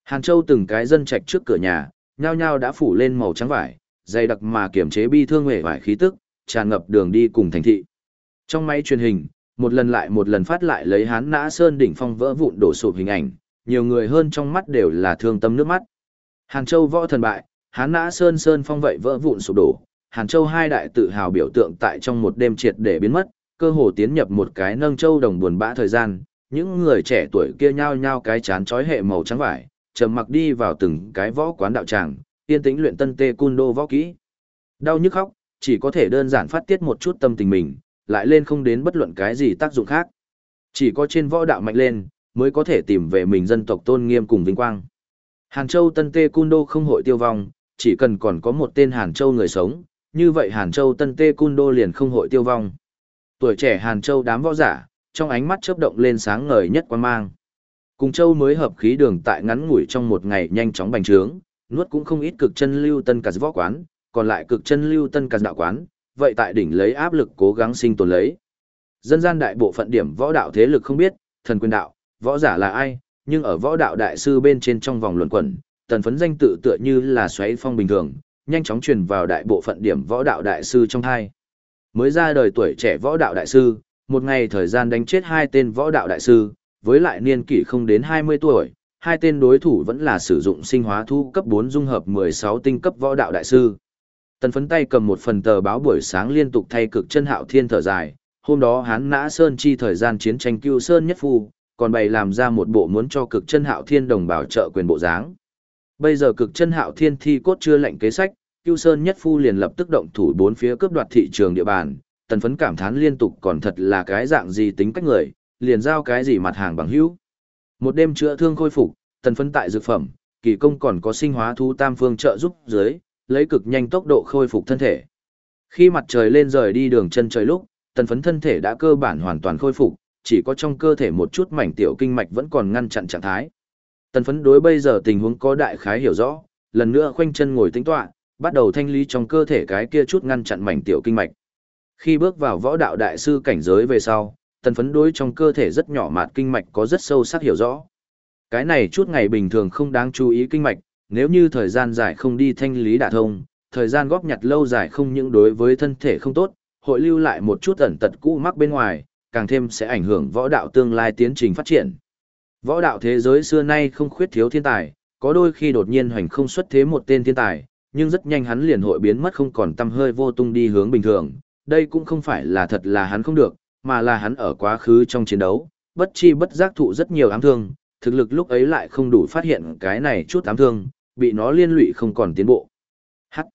Hàn Châu từng cái dân trạch trước cửa nhà, nhao nhao đã phủ lên màu trắng vải, dày đặc mà kiểm chế bi thương hề vải khí tức, tràn ngập đường đi cùng thành thị. Trong máy truyền hình, một lần lại một lần phát lại lấy hán nã sơn đỉnh phong vỡ vụn đổ sụp hình ảnh, nhiều người hơn trong mắt đều là thương tâm nước mắt. Hàn Châu võ thần bại, hán nã sơn sơn phong vậy vỡ vụn sụp đổ, Hàn Châu hai đại tự hào biểu tượng tại trong một đêm triệt để biến mất, cơ hồ tiến nhập một cái nâng châu đồng buồn bã thời gian, những người trẻ tuổi kia nhao nhao cái chán trói hệ màu trắng vải, trầm mặc đi vào từng cái võ quán đạo tràng, yên tĩnh luyện tân tê cun đô võ kỹ. Đau nhức khóc, chỉ có thể đơn giản phát tiết một chút tâm tình mình, lại lên không đến bất luận cái gì tác dụng khác. Chỉ có trên võ đạo mạnh lên, mới có thể tìm về mình dân tộc tôn nghiêm cùng vinh quang. Hàn Châu Tân Tê Cun Đô không hội tiêu vong, chỉ cần còn có một tên Hàn Châu người sống, như vậy Hàn Châu Tân Tê Cun Đô liền không hội tiêu vong. Tuổi trẻ Hàn Châu đám võ giả, trong ánh mắt chớp động lên sáng ngời nhất quan mang. Cùng Châu mới hợp khí đường tại ngắn ngủi trong một ngày nhanh chóng bành trướng, nuốt cũng không ít cực chân lưu tân cả võ quán, còn lại cực chân lưu tân cả đạo quán, vậy tại đỉnh lấy áp lực cố gắng sinh tồn lấy. Dân gian đại bộ phận điểm võ đạo thế lực không biết, thần quyền đạo, võ giả là ai, nhưng ở võ đạo đại sư bên trên trong vòng luận quẩn, tần phấn danh tự tựa như là xoáy phong bình thường, nhanh chóng truyền vào đại bộ phận điểm võ đạo đại sư trong hai. Mới ra đời tuổi trẻ võ đạo đại sư, một ngày thời gian đánh chết hai tên võ đạo đại sư, với lại niên kỷ không đến 20 tuổi, hai tên đối thủ vẫn là sử dụng sinh hóa thu cấp 4 dung hợp 16 tinh cấp võ đạo đại sư. Tần phấn tay cầm một phần tờ báo buổi sáng liên tục thay cực chân hạo thiên thở dài, hôm đó hắn nã sơn chi thời gian chiến tranh cưu sơn nhất phu, còn bày làm ra một bộ muốn cho cực chân hạo thiên đồng bảo trợ quyền bộ dáng. Bây giờ cực chân hạo thiên thi cốt chưa lệnh kế sách, cưu sơn nhất phu liền lập tức động thủ bốn phía cướp đoạt thị trường địa bàn, tần phấn cảm thán liên tục còn thật là cái dạng gì tính cách người, liền giao cái gì mặt hàng bằng hữu. Một đêm chữa thương khôi phục, tần phấn tại dược phẩm, kỳ công còn có sinh hóa thu tam phương trợ giúp dưới, lấy cực nhanh tốc độ khôi phục thân thể. Khi mặt trời lên rời đi đường chân trời lúc, tần phấn thân thể đã cơ bản hoàn toàn khôi phục, chỉ có trong cơ thể một chút mảnh tiểu kinh mạch vẫn còn ngăn chặn trạng thái. Tần phấn đối bây giờ tình huống có đại khái hiểu rõ, lần nữa khoanh chân ngồi tĩnh tọa, bắt đầu thanh lý trong cơ thể cái kia chút ngăn chặn mảnh tiểu kinh mạch. Khi bước vào võ đạo đại sư cảnh giới về sau, tần phấn đối trong cơ thể rất nhỏ mạt kinh mạch có rất sâu sắc hiểu rõ. Cái này chút ngày bình thường không đáng chú ý kinh mạch, nếu như thời gian dài không đi thanh lý đả thông, thời gian góp nhặt lâu dài không những đối với thân thể không tốt, hội lưu lại một chút ẩn tật cũ mắc bên ngoài, càng thêm sẽ ảnh hưởng võ đạo tương lai tiến trình phát triển. Võ đạo thế giới xưa nay không khuyết thiếu thiên tài, có đôi khi đột nhiên hoành không xuất thế một tên thiên tài, nhưng rất nhanh hắn liền hội biến mất không còn tâm hơi vô tung đi hướng bình thường. Đây cũng không phải là thật là hắn không được, mà là hắn ở quá khứ trong chiến đấu, bất chi bất giác thụ rất nhiều ám thương, thực lực lúc ấy lại không đủ phát hiện cái này chút ám thương, bị nó liên lụy không còn tiến bộ. Hắc.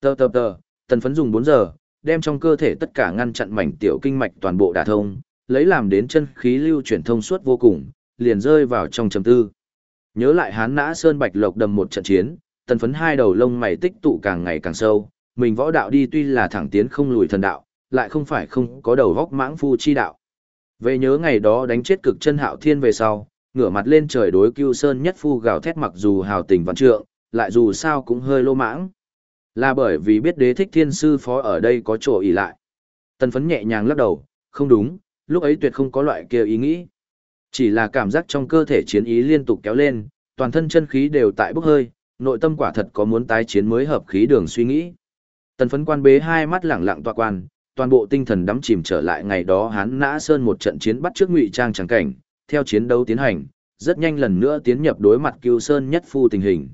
Tờ tờ tờ, tần phấn dùng 4 giờ, đem trong cơ thể tất cả ngăn chặn mảnh tiểu kinh mạch toàn bộ đả thông, lấy làm đến chân khí lưu chuyển thông suốt vô cùng, liền rơi vào trong trầm tư. Nhớ lại hán nã sơn bạch lộc đầm một trận chiến, tần phấn hai đầu lông mày tích tụ càng ngày càng sâu, mình võ đạo đi tuy là thẳng tiến không lùi thần đạo, lại không phải không có đầu góc mãng phu chi đạo. Về nhớ ngày đó đánh chết cực chân hạo thiên về sau, ngửa mặt lên trời đối cưu sơn nhất phu gào thét mặc dù hào tình văn trượng, lại dù sao cũng hơi lô mãng. Là bởi vì biết đế thích thiên sư phó ở đây có chỗ ỉ lại. Tần phấn nhẹ nhàng lắc đầu, không đúng, lúc ấy tuyệt không có loại kia ý nghĩ. Chỉ là cảm giác trong cơ thể chiến ý liên tục kéo lên, toàn thân chân khí đều tại bốc hơi, nội tâm quả thật có muốn tái chiến mới hợp khí đường suy nghĩ. Tần phấn quan bế hai mắt lẳng lặng tọa quan, toàn bộ tinh thần đắm chìm trở lại ngày đó hắn nã sơn một trận chiến bắt trước ngụy trang trắng cảnh, theo chiến đấu tiến hành, rất nhanh lần nữa tiến nhập đối mặt Cưu Sơn nhất phu tình hình.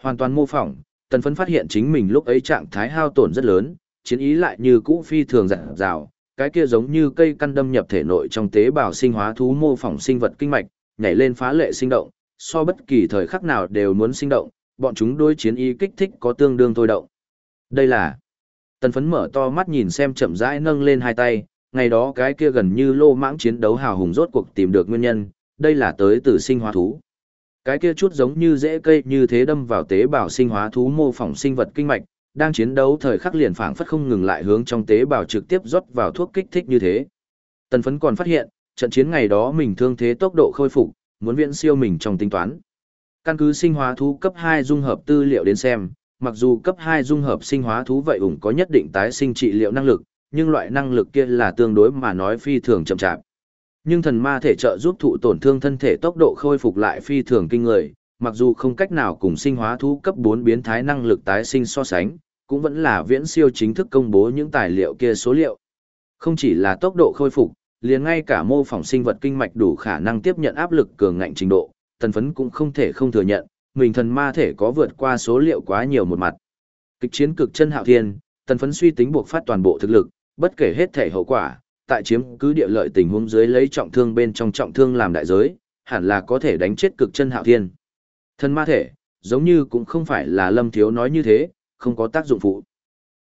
Hoàn toàn mô phỏng, tần phấn phát hiện chính mình lúc ấy trạng thái hao tổn rất lớn, chiến ý lại như cũ phi thường dặn dào, cái kia giống như cây căn đâm nhập thể nội trong tế bào sinh hóa thú mô phỏng sinh vật kinh mạch, nhảy lên phá lệ sinh động, so bất kỳ thời khắc nào đều muốn sinh động, bọn chúng đối chiến ý kích thích có tương đương thôi động. Đây là Tần phấn mở to mắt nhìn xem chậm rãi nâng lên hai tay, ngày đó cái kia gần như lô mãng chiến đấu hào hùng rốt cuộc tìm được nguyên nhân, đây là tới từ sinh hóa thú. Cái kia chút giống như rễ cây như thế đâm vào tế bào sinh hóa thú mô phỏng sinh vật kinh mạch, đang chiến đấu thời khắc liền phảng phất không ngừng lại hướng trong tế bào trực tiếp rót vào thuốc kích thích như thế. Tần phấn còn phát hiện, trận chiến ngày đó mình thương thế tốc độ khôi phục, muốn viện siêu mình trong tính toán. Căn cứ sinh hóa thú cấp 2 dung hợp tư liệu đến xem, mặc dù cấp 2 dung hợp sinh hóa thú vậy ủng có nhất định tái sinh trị liệu năng lực, nhưng loại năng lực kia là tương đối mà nói phi thường chậm chạp. Nhưng thần ma thể trợ giúp thụ tổn thương thân thể tốc độ khôi phục lại phi thường kinh người, mặc dù không cách nào cùng sinh hóa thú cấp 4 biến thái năng lực tái sinh so sánh, cũng vẫn là viễn siêu chính thức công bố những tài liệu kia số liệu. Không chỉ là tốc độ khôi phục, liền ngay cả mô phỏng sinh vật kinh mạch đủ khả năng tiếp nhận áp lực cường ngạnh trình độ, thần phấn cũng không thể không thừa nhận, mình thần ma thể có vượt qua số liệu quá nhiều một mặt. Kịch chiến cực chân hạo thiên, tần phấn suy tính buộc phát toàn bộ thực lực, bất kể hết thể hậu quả, tại chiếm cứ địa lợi tình huống dưới lấy trọng thương bên trong trọng thương làm đại giới, hẳn là có thể đánh chết cực chân hạo thiên. Thần ma thể, giống như cũng không phải là lâm thiếu nói như thế, không có tác dụng phụ.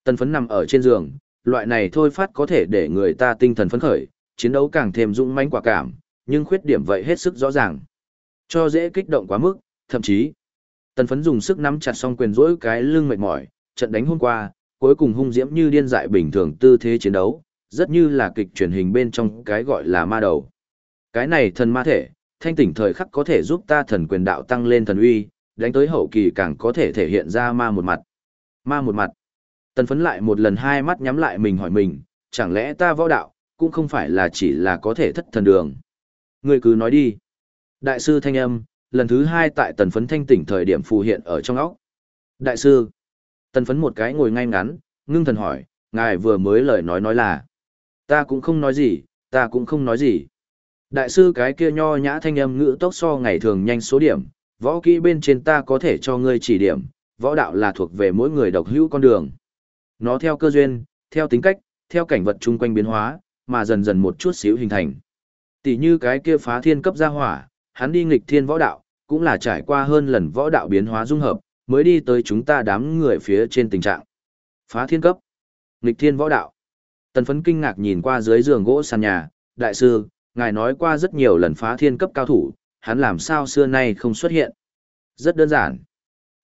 Tần phấn nằm ở trên giường, loại này thôi phát có thể để người ta tinh thần phấn khởi, chiến đấu càng thêm dũng mãnh quả cảm, nhưng khuyết điểm vậy hết sức rõ ràng. Cho dễ kích động quá mức, thậm chí Tần phấn dùng sức nắm chặt song quyền rỗi cái lưng mệt mỏi, trận đánh hôm qua, cuối cùng hung diễm như điên dại bình thường tư thế chiến đấu, rất như là kịch truyền hình bên trong cái gọi là ma đầu. Cái này thần ma thể, thanh tỉnh thời khắc có thể giúp ta thần quyền đạo tăng lên thần uy, đánh tới hậu kỳ càng có thể thể hiện ra ma một mặt. Ma một mặt. Tần phấn lại một lần hai mắt nhắm lại mình hỏi mình, chẳng lẽ ta võ đạo, cũng không phải là chỉ là có thể thất thần đường. Người cứ nói đi. Đại sư thanh âm, lần thứ hai tại tần phấn thanh tỉnh thời điểm phù hiện ở trong óc. Đại sư. Tần phấn một cái ngồi ngay ngắn, ngưng thần hỏi, ngài vừa mới lời nói nói là. Ta cũng không nói gì, ta cũng không nói gì. Đại sư cái kia nho nhã thanh âm ngữ tốc so ngày thường nhanh số điểm, võ kỹ bên trên ta có thể cho ngươi chỉ điểm, võ đạo là thuộc về mỗi người độc hữu con đường. Nó theo cơ duyên, theo tính cách, theo cảnh vật chung quanh biến hóa, mà dần dần một chút xíu hình thành. Tỷ như cái kia phá thiên cấp gia hỏa, hắn đi nghịch thiên võ đạo, cũng là trải qua hơn lần võ đạo biến hóa dung hợp, mới đi tới chúng ta đám người phía trên tình trạng. Phá thiên cấp, nghịch thiên võ đạo. Tần phấn kinh ngạc nhìn qua dưới giường gỗ sàn nhà, đại sư, ngài nói qua rất nhiều lần phá thiên cấp cao thủ, hắn làm sao xưa nay không xuất hiện. Rất đơn giản.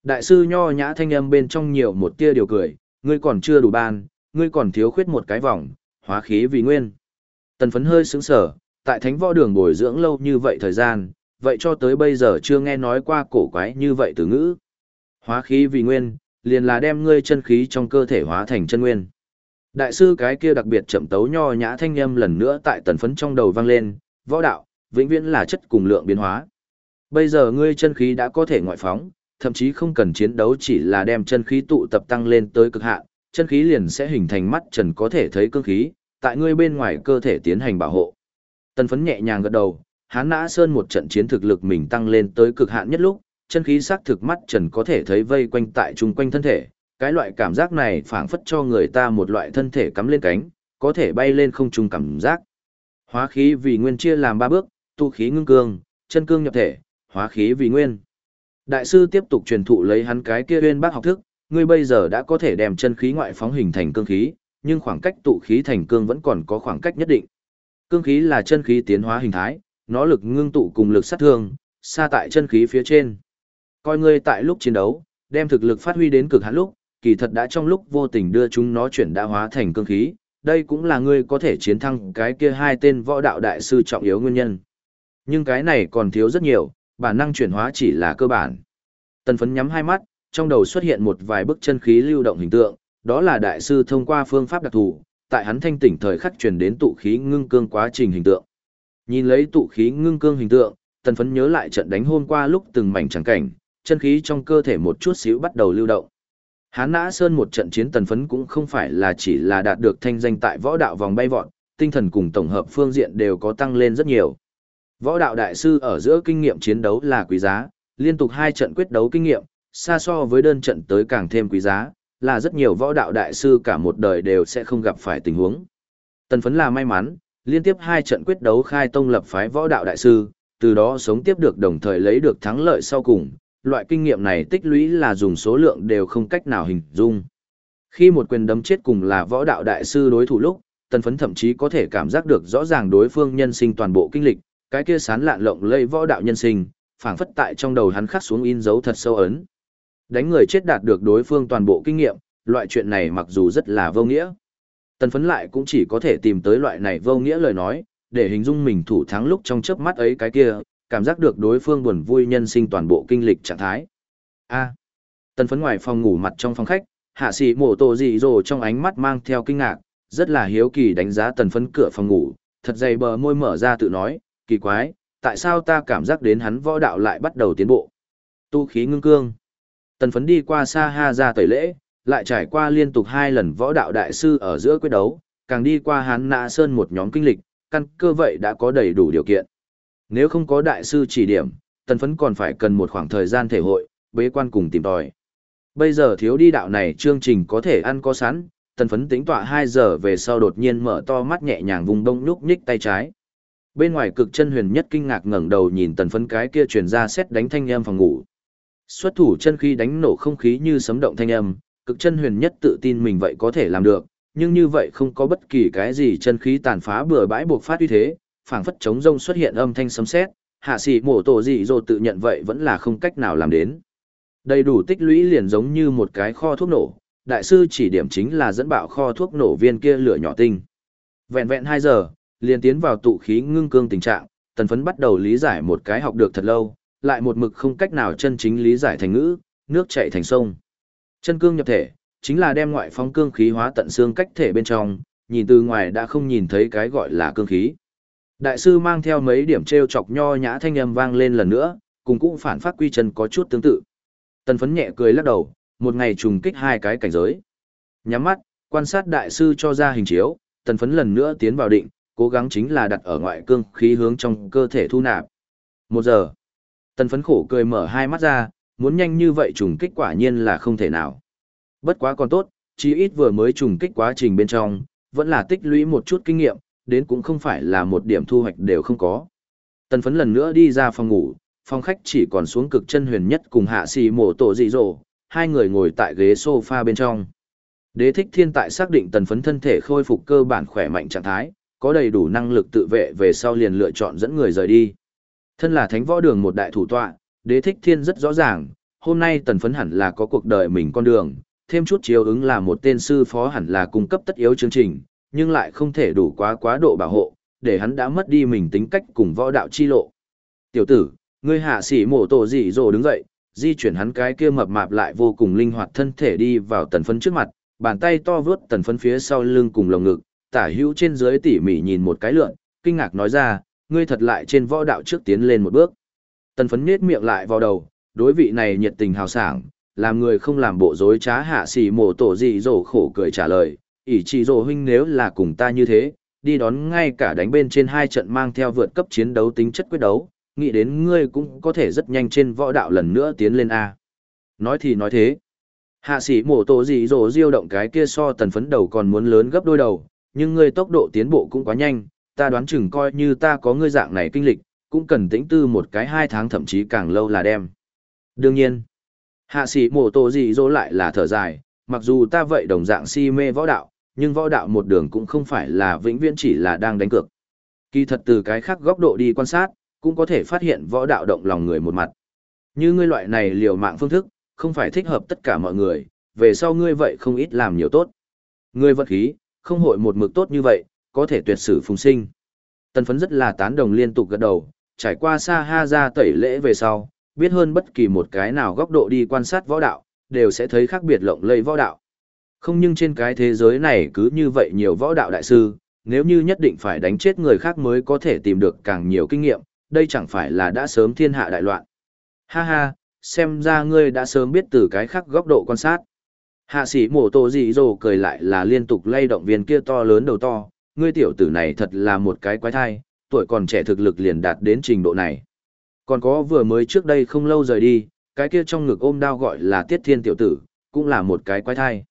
Đại sư nho nhã thanh âm bên trong nhiều một tia điều cười, ngươi còn chưa đủ ban, ngươi còn thiếu khuyết một cái vòng, hóa khí vì nguyên. Tần phấn hơi sướng sở, tại thánh võ đường bồi dưỡng lâu như vậy thời gian, vậy cho tới bây giờ chưa nghe nói qua cổ quái như vậy từ ngữ. Hóa khí vì nguyên, liền là đem ngươi chân khí trong cơ thể hóa thành chân nguyên. Đại sư cái kia đặc biệt chậm tấu nho nhã thanh âm lần nữa tại tần phấn trong đầu vang lên, võ đạo, vĩnh viễn là chất cùng lượng biến hóa. Bây giờ ngươi chân khí đã có thể ngoại phóng, thậm chí không cần chiến đấu chỉ là đem chân khí tụ tập tăng lên tới cực hạn, chân khí liền sẽ hình thành mắt trần có thể thấy cương khí, tại ngươi bên ngoài cơ thể tiến hành bảo hộ. Tần phấn nhẹ nhàng gật đầu, hán nã sơn một trận chiến thực lực mình tăng lên tới cực hạn nhất lúc, chân khí sắc thực mắt trần có thể thấy vây quanh tại chung quanh thân thể, cái loại cảm giác này phảng phất cho người ta một loại thân thể cắm lên cánh, có thể bay lên không trung cảm giác. Hóa khí vì nguyên chia làm ba bước, tu khí ngưng cương, chân cương nhập thể, hóa khí vì nguyên. Đại sư tiếp tục truyền thụ lấy hắn cái kia uyên bác học thức, ngươi bây giờ đã có thể đem chân khí ngoại phóng hình thành cương khí, nhưng khoảng cách tụ khí thành cương vẫn còn có khoảng cách nhất định. Cương khí là chân khí tiến hóa hình thái, nó lực ngưng tụ cùng lực sát thương, xa tại chân khí phía trên. Coi ngươi tại lúc chiến đấu, đem thực lực phát huy đến cực hạn lúc, kỳ thật đã trong lúc vô tình đưa chúng nó chuyển đã hóa thành cương khí, đây cũng là ngươi có thể chiến thắng cái kia hai tên võ đạo đại sư trọng yếu nguyên nhân. Nhưng cái này còn thiếu rất nhiều, bản năng chuyển hóa chỉ là cơ bản. Tần phấn nhắm hai mắt, trong đầu xuất hiện một vài bức chân khí lưu động hình tượng, đó là đại sư thông qua phương pháp đặc thù, tại hắn thanh tỉnh thời khắc truyền đến tụ khí ngưng cương quá trình hình tượng. Nhìn lấy tụ khí ngưng cương hình tượng, tần phấn nhớ lại trận đánh hôm qua lúc từng mảnh trắng cảnh, chân khí trong cơ thể một chút xíu bắt đầu lưu động. Hán nã sơn một trận chiến tần phấn cũng không phải là chỉ là đạt được thanh danh tại võ đạo vòng bay vọt, tinh thần cùng tổng hợp phương diện đều có tăng lên rất nhiều. Võ đạo đại sư ở giữa kinh nghiệm chiến đấu là quý giá, liên tục hai trận quyết đấu kinh nghiệm, xa so với đơn trận tới càng thêm quý giá, là rất nhiều võ đạo đại sư cả một đời đều sẽ không gặp phải tình huống. Tần phấn là may mắn, liên tiếp hai trận quyết đấu khai tông lập phái võ đạo đại sư, từ đó sống tiếp được đồng thời lấy được thắng lợi sau cùng, loại kinh nghiệm này tích lũy là dùng số lượng đều không cách nào hình dung. Khi một quyền đấm chết cùng là võ đạo đại sư đối thủ lúc, tần phấn thậm chí có thể cảm giác được rõ ràng đối phương nhân sinh toàn bộ kinh lịch, cái kia sán lạn lộng lây võ đạo nhân sinh, phảng phất tại trong đầu hắn khắc xuống in dấu thật sâu ấn. Đánh người chết đạt được đối phương toàn bộ kinh nghiệm, loại chuyện này mặc dù rất là vô nghĩa. Tần phấn lại cũng chỉ có thể tìm tới loại này vô nghĩa lời nói, để hình dung mình thủ thắng lúc trong chớp mắt ấy cái kia, cảm giác được đối phương buồn vui nhân sinh toàn bộ kinh lịch trạng thái. A. tần phấn ngoài phòng ngủ mặt trong phòng khách, hạ sĩ mổ tổ dị rồ trong ánh mắt mang theo kinh ngạc, rất là hiếu kỳ đánh giá tần phấn cửa phòng ngủ, thật dày bờ môi mở ra tự nói, kỳ quái, tại sao ta cảm giác đến hắn võ đạo lại bắt đầu tiến bộ. Tu khí ngưng cương. Tần phấn đi qua xa ha ra tẩy lễ, lại trải qua liên tục hai lần võ đạo đại sư ở giữa quyết đấu, càng đi qua hắn nạ sơn một nhóm kinh lịch, căn cơ vậy đã có đầy đủ điều kiện. Nếu không có đại sư chỉ điểm, tần phấn còn phải cần một khoảng thời gian thể hội, bế quan cùng tìm tòi. Bây giờ thiếu đi đạo này chương trình có thể ăn có sẵn, tần phấn tính tọa 2 giờ về sau đột nhiên mở to mắt nhẹ nhàng vùng đông lúc nhích tay trái. Bên ngoài cực chân huyền nhất kinh ngạc ngẩng đầu nhìn tần phấn cái kia truyền ra xét đánh thanh âm phòng ngủ. Xuất thủ chân khí đánh nổ không khí như sấm động thanh âm, cực chân huyền nhất tự tin mình vậy có thể làm được, nhưng như vậy không có bất kỳ cái gì chân khí tàn phá bừa bãi buộc phát uy thế, phảng phất chống rông xuất hiện âm thanh sấm sét, hạ sĩ mổ tổ gì rồi tự nhận vậy vẫn là không cách nào làm đến. Đầy đủ tích lũy liền giống như một cái kho thuốc nổ, đại sư chỉ điểm chính là dẫn bạo kho thuốc nổ viên kia lửa nhỏ tinh. Vẹn vẹn 2 giờ, liền tiến vào tụ khí ngưng cương tình trạng, tần phấn bắt đầu lý giải một cái học được thật lâu, lại một mực không cách nào chân chính lý giải thành ngữ, nước chảy thành sông. Chân cương nhập thể, chính là đem ngoại phóng cương khí hóa tận xương cách thể bên trong, nhìn từ ngoài đã không nhìn thấy cái gọi là cương khí. Đại sư mang theo mấy điểm treo chọc nho nhã thanh âm vang lên lần nữa, cùng cũng phản phát quy chân có chút tương tự. Tần phấn nhẹ cười lắc đầu, một ngày trùng kích hai cái cảnh giới. Nhắm mắt, quan sát đại sư cho ra hình chiếu, tần phấn lần nữa tiến vào định, cố gắng chính là đặt ở ngoại cương khí hướng trong cơ thể thu nạp. Một giờ, tần phấn khổ cười mở hai mắt ra, muốn nhanh như vậy trùng kích quả nhiên là không thể nào. Bất quá còn tốt, chí ít vừa mới trùng kích quá trình bên trong, vẫn là tích lũy một chút kinh nghiệm, đến cũng không phải là một điểm thu hoạch đều không có. Tần phấn lần nữa đi ra phòng ngủ, phòng khách chỉ còn xuống cực chân huyền nhất cùng hạ xì mổ tổ dị dỗ, hai người ngồi tại ghế sofa bên trong. Đế thích thiên tại xác định tần phấn thân thể khôi phục cơ bản khỏe mạnh trạng thái, có đầy đủ năng lực tự vệ về sau liền lựa chọn dẫn người rời đi. Thân là thánh võ đường một đại thủ tọa, đế thích thiên rất rõ ràng, hôm nay tần phấn hẳn là có cuộc đời mình con đường, thêm chút chiếu ứng là một tên sư phó hẳn là cung cấp tất yếu chương trình, nhưng lại không thể đủ quá quá độ bảo hộ, để hắn đã mất đi mình tính cách cùng võ đạo chi lộ. Tiểu tử, ngươi hạ sĩ mổ tổ dị rồi đứng dậy, di chuyển hắn cái kia mập mạp lại vô cùng linh hoạt thân thể đi vào tần phấn trước mặt, bàn tay to vướt tần phấn phía sau lưng cùng lồng ngực, tả hữu trên dưới tỉ mỉ nhìn một cái lượn, kinh ngạc nói ra, ngươi thật lại trên võ đạo trước tiến lên một bước. Tần phấn nết miệng lại vào đầu, đối vị này nhiệt tình hào sảng, làm người không làm bộ dối trá hạ xì mổ tổ gì rổ khổ cười trả lời, ỷ chỉ rổ huynh nếu là cùng ta như thế, đi đón ngay cả đánh bên trên hai trận mang theo vượt cấp chiến đấu tính chất quyết đấu, nghĩ đến ngươi cũng có thể rất nhanh trên võ đạo lần nữa tiến lên A. Nói thì nói thế. Hạ sĩ mổ tổ gì rổ diêu động cái kia so tần phấn đầu còn muốn lớn gấp đôi đầu, nhưng ngươi tốc độ tiến bộ cũng quá nhanh, ta đoán chừng coi như ta có ngươi dạng này kinh lịch, cũng cần tĩnh tư một cái hai tháng thậm chí càng lâu là đem. Đương nhiên, hạ sĩ mổ tổ gì dỗ lại là thở dài, mặc dù ta vậy đồng dạng si mê võ đạo, nhưng võ đạo một đường cũng không phải là vĩnh viễn chỉ là đang đánh cược. Kỳ thật từ cái khác góc độ đi quan sát, cũng có thể phát hiện võ đạo động lòng người một mặt. Như ngươi loại này liều mạng phương thức, không phải thích hợp tất cả mọi người, về sau ngươi vậy không ít làm nhiều tốt. Ngươi vật khí, không hội một mực tốt như vậy, có thể tuyệt sử phùng sinh. Tần phấn rất là tán đồng liên tục gật đầu, trải qua xa ha ra tẩy lễ về sau, biết hơn bất kỳ một cái nào góc độ đi quan sát võ đạo, đều sẽ thấy khác biệt lộng lẫy võ đạo. Không nhưng trên cái thế giới này cứ như vậy nhiều võ đạo đại sư, nếu như nhất định phải đánh chết người khác mới có thể tìm được càng nhiều kinh nghiệm, đây chẳng phải là đã sớm thiên hạ đại loạn. Ha ha, xem ra ngươi đã sớm biết từ cái khác góc độ quan sát. Hạ sĩ mổ tổ dị dồ cười lại là liên tục lay động viên kia to lớn đầu to, ngươi tiểu tử này thật là một cái quái thai, tuổi còn trẻ thực lực liền đạt đến trình độ này. Còn có vừa mới trước đây không lâu rời đi, cái kia trong ngực ôm đao gọi là tiết thiên tiểu tử, cũng là một cái quái thai.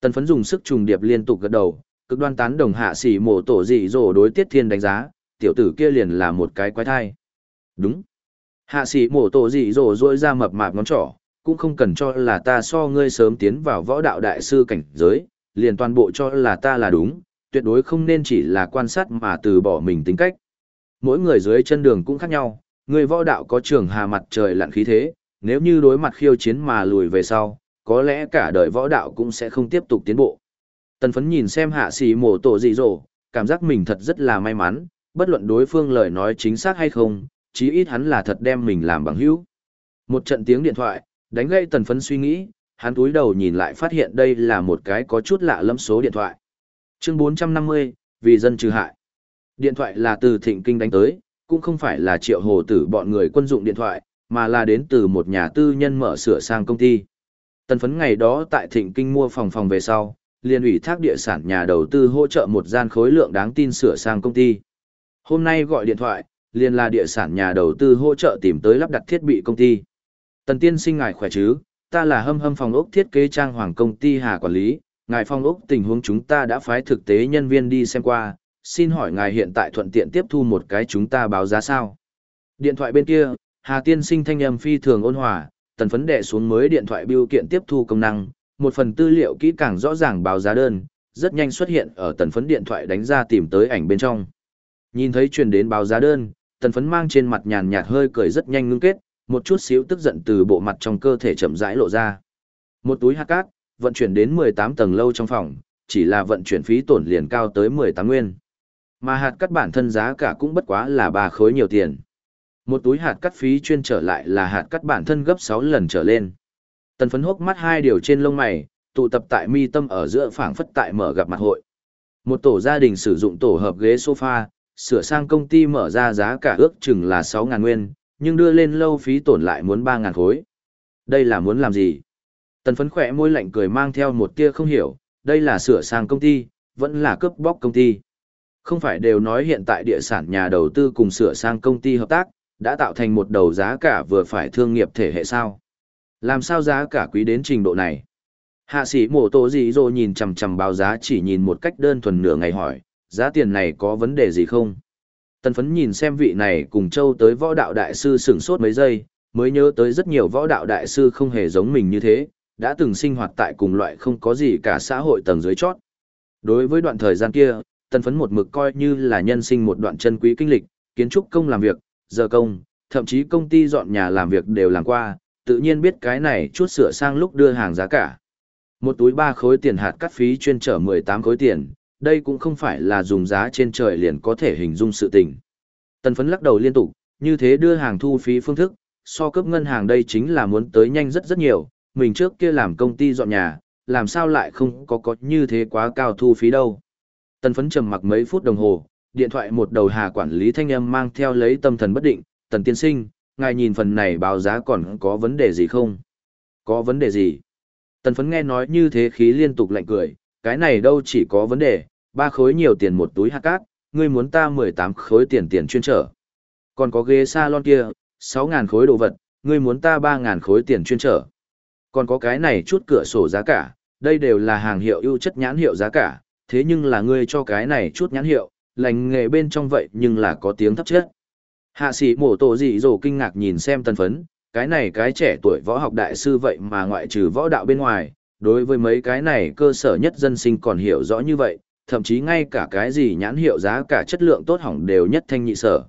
Tần phấn dùng sức trùng điệp liên tục gật đầu, cực đoan tán đồng hạ sĩ mổ tổ dị dồ đối tiết thiên đánh giá, tiểu tử kia liền là một cái quái thai. Đúng. Hạ sĩ mổ tổ dị rồ dỗi ra mập mạp ngón trỏ, cũng không cần cho là ta so ngươi sớm tiến vào võ đạo đại sư cảnh giới, liền toàn bộ cho là ta là đúng, tuyệt đối không nên chỉ là quan sát mà từ bỏ mình tính cách. Mỗi người dưới chân đường cũng khác nhau, người võ đạo có trường hà mặt trời lặn khí thế, nếu như đối mặt khiêu chiến mà lùi về sau, có lẽ cả đời võ đạo cũng sẽ không tiếp tục tiến bộ. Tần phấn nhìn xem hạ sĩ mổ tổ dị dỗ, cảm giác mình thật rất là may mắn, bất luận đối phương lời nói chính xác hay không, chí ít hắn là thật đem mình làm bằng hữu. Một trận tiếng điện thoại, đánh gây tần phấn suy nghĩ, hắn túi đầu nhìn lại phát hiện đây là một cái có chút lạ lẫm số điện thoại. Chương 450, vì dân trừ hại. Điện thoại là từ thịnh kinh đánh tới, cũng không phải là triệu hồ tử bọn người quân dụng điện thoại, mà là đến từ một nhà tư nhân mở sửa sang công ty. Tần phấn ngày đó tại thịnh kinh mua phòng phòng về sau, liên ủy thác địa sản nhà đầu tư hỗ trợ một gian khối lượng đáng tin sửa sang công ty. Hôm nay gọi điện thoại, liền là địa sản nhà đầu tư hỗ trợ tìm tới lắp đặt thiết bị công ty. Tần tiên sinh ngài khỏe chứ, ta là hâm hâm phòng ốc thiết kế trang hoàng công ty Hà Quản lý, ngài phòng ốc tình huống chúng ta đã phái thực tế nhân viên đi xem qua, xin hỏi ngài hiện tại thuận tiện tiếp thu một cái chúng ta báo giá sao. Điện thoại bên kia, Hà tiên sinh thanh âm phi thường ôn hòa, tần phấn đệ xuống mới điện thoại biêu kiện tiếp thu công năng, một phần tư liệu kỹ càng rõ ràng báo giá đơn, rất nhanh xuất hiện ở tần phấn điện thoại đánh ra tìm tới ảnh bên trong. Nhìn thấy truyền đến báo giá đơn, tần phấn mang trên mặt nhàn nhạt hơi cười rất nhanh ngưng kết, một chút xíu tức giận từ bộ mặt trong cơ thể chậm rãi lộ ra. Một túi hạt cát, vận chuyển đến 18 tầng lâu trong phòng, chỉ là vận chuyển phí tổn liền cao tới 18 nguyên. Mà hạt cắt bản thân giá cả cũng bất quá là ba khối nhiều tiền. Một túi hạt cắt phí chuyên trở lại là hạt cắt bản thân gấp 6 lần trở lên. Tần phấn hốc mắt hai điều trên lông mày, tụ tập tại mi tâm ở giữa phảng phất tại mở gặp mặt hội. Một tổ gia đình sử dụng tổ hợp ghế sofa, sửa sang công ty mở ra giá cả ước chừng là 6.000 nguyên, nhưng đưa lên lâu phí tổn lại muốn 3.000 khối. Đây là muốn làm gì? Tần phấn khỏe môi lạnh cười mang theo một tia không hiểu, đây là sửa sang công ty, vẫn là cướp bóc công ty. Không phải đều nói hiện tại địa sản nhà đầu tư cùng sửa sang công ty hợp tác, đã tạo thành một đầu giá cả vừa phải thương nghiệp thể hệ sao. Làm sao giá cả quý đến trình độ này? Hạ sĩ mổ tổ gì rồi nhìn chằm chằm báo giá chỉ nhìn một cách đơn thuần nửa ngày hỏi, giá tiền này có vấn đề gì không? Tần phấn nhìn xem vị này cùng châu tới võ đạo đại sư sửng sốt mấy giây, mới nhớ tới rất nhiều võ đạo đại sư không hề giống mình như thế, đã từng sinh hoạt tại cùng loại không có gì cả xã hội tầng dưới chót. Đối với đoạn thời gian kia, tần phấn một mực coi như là nhân sinh một đoạn chân quý kinh lịch, kiến trúc công làm việc, giờ công, thậm chí công ty dọn nhà làm việc đều làm qua, tự nhiên biết cái này chút sửa sang lúc đưa hàng giá cả. Một túi ba khối tiền hạt cắt phí chuyên trở 18 khối tiền, đây cũng không phải là dùng giá trên trời liền có thể hình dung sự tình. Tần phấn lắc đầu liên tục, như thế đưa hàng thu phí phương thức, so cấp ngân hàng đây chính là muốn tới nhanh rất rất nhiều, mình trước kia làm công ty dọn nhà, làm sao lại không có có như thế quá cao thu phí đâu. Tần phấn trầm mặc mấy phút đồng hồ, điện thoại một đầu hà quản lý thanh âm mang theo lấy tâm thần bất định, tần tiên sinh, ngài nhìn phần này báo giá còn có vấn đề gì không? Có vấn đề gì? Tần phấn nghe nói như thế khí liên tục lạnh cười, cái này đâu chỉ có vấn đề, ba khối nhiều tiền một túi hạt cát, ngươi muốn ta 18 khối tiền tiền chuyên trở. Còn có ghế salon kia, 6.000 khối đồ vật, ngươi muốn ta 3.000 khối tiền chuyên trở. Còn có cái này chút cửa sổ giá cả, đây đều là hàng hiệu ưu chất nhãn hiệu giá cả, thế nhưng là ngươi cho cái này chút nhãn hiệu, lành nghề bên trong vậy nhưng là có tiếng thấp chất. Hạ sĩ mổ tổ dị dồ kinh ngạc nhìn xem tân phấn, cái này cái trẻ tuổi võ học đại sư vậy mà ngoại trừ võ đạo bên ngoài, đối với mấy cái này cơ sở nhất dân sinh còn hiểu rõ như vậy, thậm chí ngay cả cái gì nhãn hiệu giá cả chất lượng tốt hỏng đều nhất thanh nhị sở.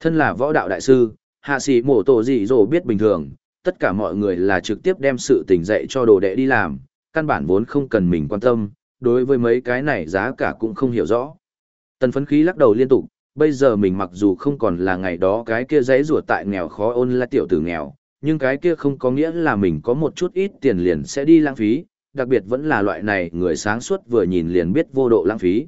Thân là võ đạo đại sư, hạ sĩ mổ tổ dị dồ biết bình thường, tất cả mọi người là trực tiếp đem sự tình dạy cho đồ đệ đi làm, căn bản vốn không cần mình quan tâm, đối với mấy cái này giá cả cũng không hiểu rõ. Tần phấn khí lắc đầu liên tục, bây giờ mình mặc dù không còn là ngày đó cái kia dãy rùa tại nghèo khó ôn là tiểu tử nghèo, nhưng cái kia không có nghĩa là mình có một chút ít tiền liền sẽ đi lãng phí, đặc biệt vẫn là loại này người sáng suốt vừa nhìn liền biết vô độ lãng phí.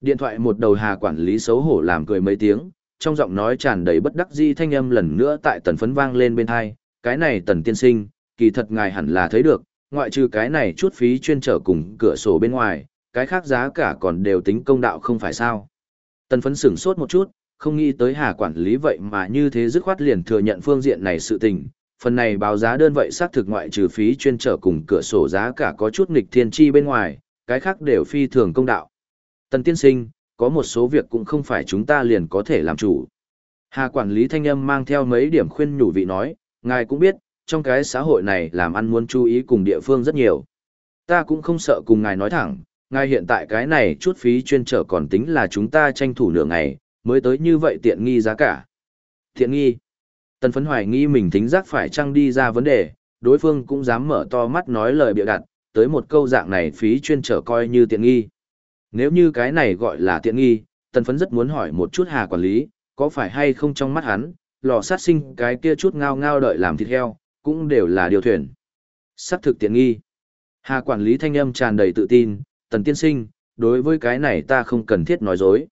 Điện thoại một đầu hà quản lý xấu hổ làm cười mấy tiếng, trong giọng nói tràn đầy bất đắc dĩ thanh âm lần nữa tại tần phấn vang lên bên hai, cái này tần tiên sinh, kỳ thật ngài hẳn là thấy được, ngoại trừ cái này chút phí chuyên trở cùng cửa sổ bên ngoài, cái khác giá cả còn đều tính công đạo không phải sao. Tần phấn sửng sốt một chút, không nghĩ tới hà quản lý vậy mà như thế dứt khoát liền thừa nhận phương diện này sự tình. Phần này báo giá đơn vậy xác thực ngoại trừ phí chuyên trở cùng cửa sổ giá cả có chút nghịch thiên chi bên ngoài, cái khác đều phi thường công đạo. Tần tiên sinh, có một số việc cũng không phải chúng ta liền có thể làm chủ. Hà quản lý thanh âm mang theo mấy điểm khuyên nhủ vị nói, ngài cũng biết, trong cái xã hội này làm ăn muốn chú ý cùng địa phương rất nhiều. Ta cũng không sợ cùng ngài nói thẳng, ngài hiện tại cái này chút phí chuyên trở còn tính là chúng ta tranh thủ nửa ngày, mới tới như vậy tiện nghi giá cả. Tiện nghi. Tần phấn hoài nghi mình tính giác phải chăng đi ra vấn đề, đối phương cũng dám mở to mắt nói lời bịa đặt, tới một câu dạng này phí chuyên trở coi như tiện nghi. Nếu như cái này gọi là tiện nghi, tần phấn rất muốn hỏi một chút hà quản lý, có phải hay không trong mắt hắn, lò sát sinh cái kia chút ngao ngao đợi làm thịt heo, cũng đều là điều thuyền. Sắc thực tiện nghi. Hà quản lý thanh âm tràn đầy tự tin, tần tiên sinh, đối với cái này ta không cần thiết nói dối.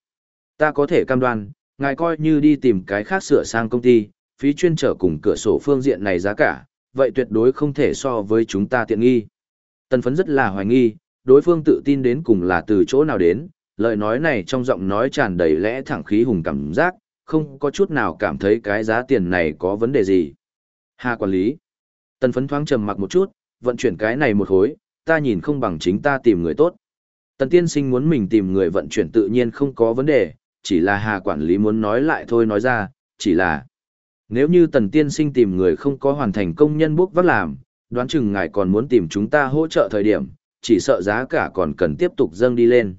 Ta có thể cam đoan, ngài coi như đi tìm cái khác sửa sang công ty, phí chuyên trở cùng cửa sổ phương diện này giá cả, vậy tuyệt đối không thể so với chúng ta tiện nghi. Tần phấn rất là hoài nghi, đối phương tự tin đến cùng là từ chỗ nào đến, lời nói này trong giọng nói tràn đầy lẽ thẳng khí hùng cảm giác, không có chút nào cảm thấy cái giá tiền này có vấn đề gì. Hà quản lý. Tần phấn thoáng trầm mặc một chút, vận chuyển cái này một hối, ta nhìn không bằng chính ta tìm người tốt. Tần tiên sinh muốn mình tìm người vận chuyển tự nhiên không có vấn đề, chỉ là hà quản lý muốn nói lại thôi nói ra, chỉ là nếu như tần tiên sinh tìm người không có hoàn thành công nhân bốc vác làm, đoán chừng ngài còn muốn tìm chúng ta hỗ trợ thời điểm, chỉ sợ giá cả còn cần tiếp tục dâng đi lên.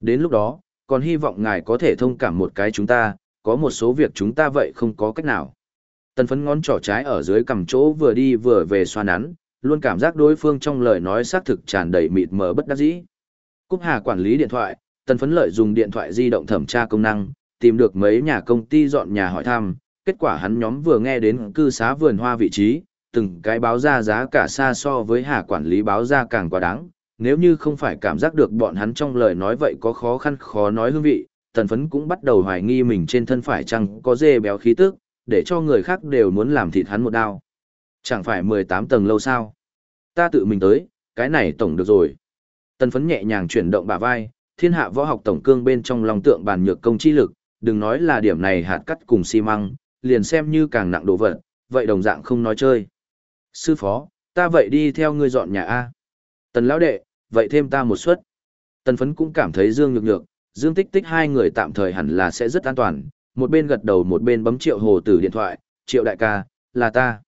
Đến lúc đó, còn hy vọng ngài có thể thông cảm một cái chúng ta, có một số việc chúng ta vậy không có cách nào. Tần phấn ngón trỏ trái ở dưới cầm chỗ vừa đi vừa về xoa nắn, luôn cảm giác đối phương trong lời nói xác thực tràn đầy mịt mờ bất đắc dĩ. Cúc Hà quản lý điện thoại, tần phấn lợi dùng điện thoại di động thẩm tra công năng, tìm được mấy nhà công ty dọn nhà hỏi thăm, kết quả hắn nhóm vừa nghe đến cư xá vườn hoa vị trí, từng cái báo ra giá cả xa so với hà quản lý báo ra càng quá đáng, nếu như không phải cảm giác được bọn hắn trong lời nói vậy có khó khăn khó nói hương vị, tần phấn cũng bắt đầu hoài nghi mình trên thân phải chăng có dê béo khí tức, để cho người khác đều muốn làm thịt hắn một đao. Chẳng phải 18 tầng lâu sao? Ta tự mình tới, cái này tổng được rồi. Tần phấn nhẹ nhàng chuyển động bả vai, thiên hạ võ học tổng cương bên trong lòng tượng bàn nhược công chi lực, đừng nói là điểm này hạt cắt cùng xi măng, liền xem như càng nặng đồ vật, vậy đồng dạng không nói chơi. Sư phó, ta vậy đi theo ngươi dọn nhà A. Tần lão đệ, vậy thêm ta một suất. Tần phấn cũng cảm thấy Dương Nhược Nhược, Dương Tích Tích hai người tạm thời hẳn là sẽ rất an toàn, một bên gật đầu một bên bấm triệu hồ tử điện thoại, triệu đại ca, là ta.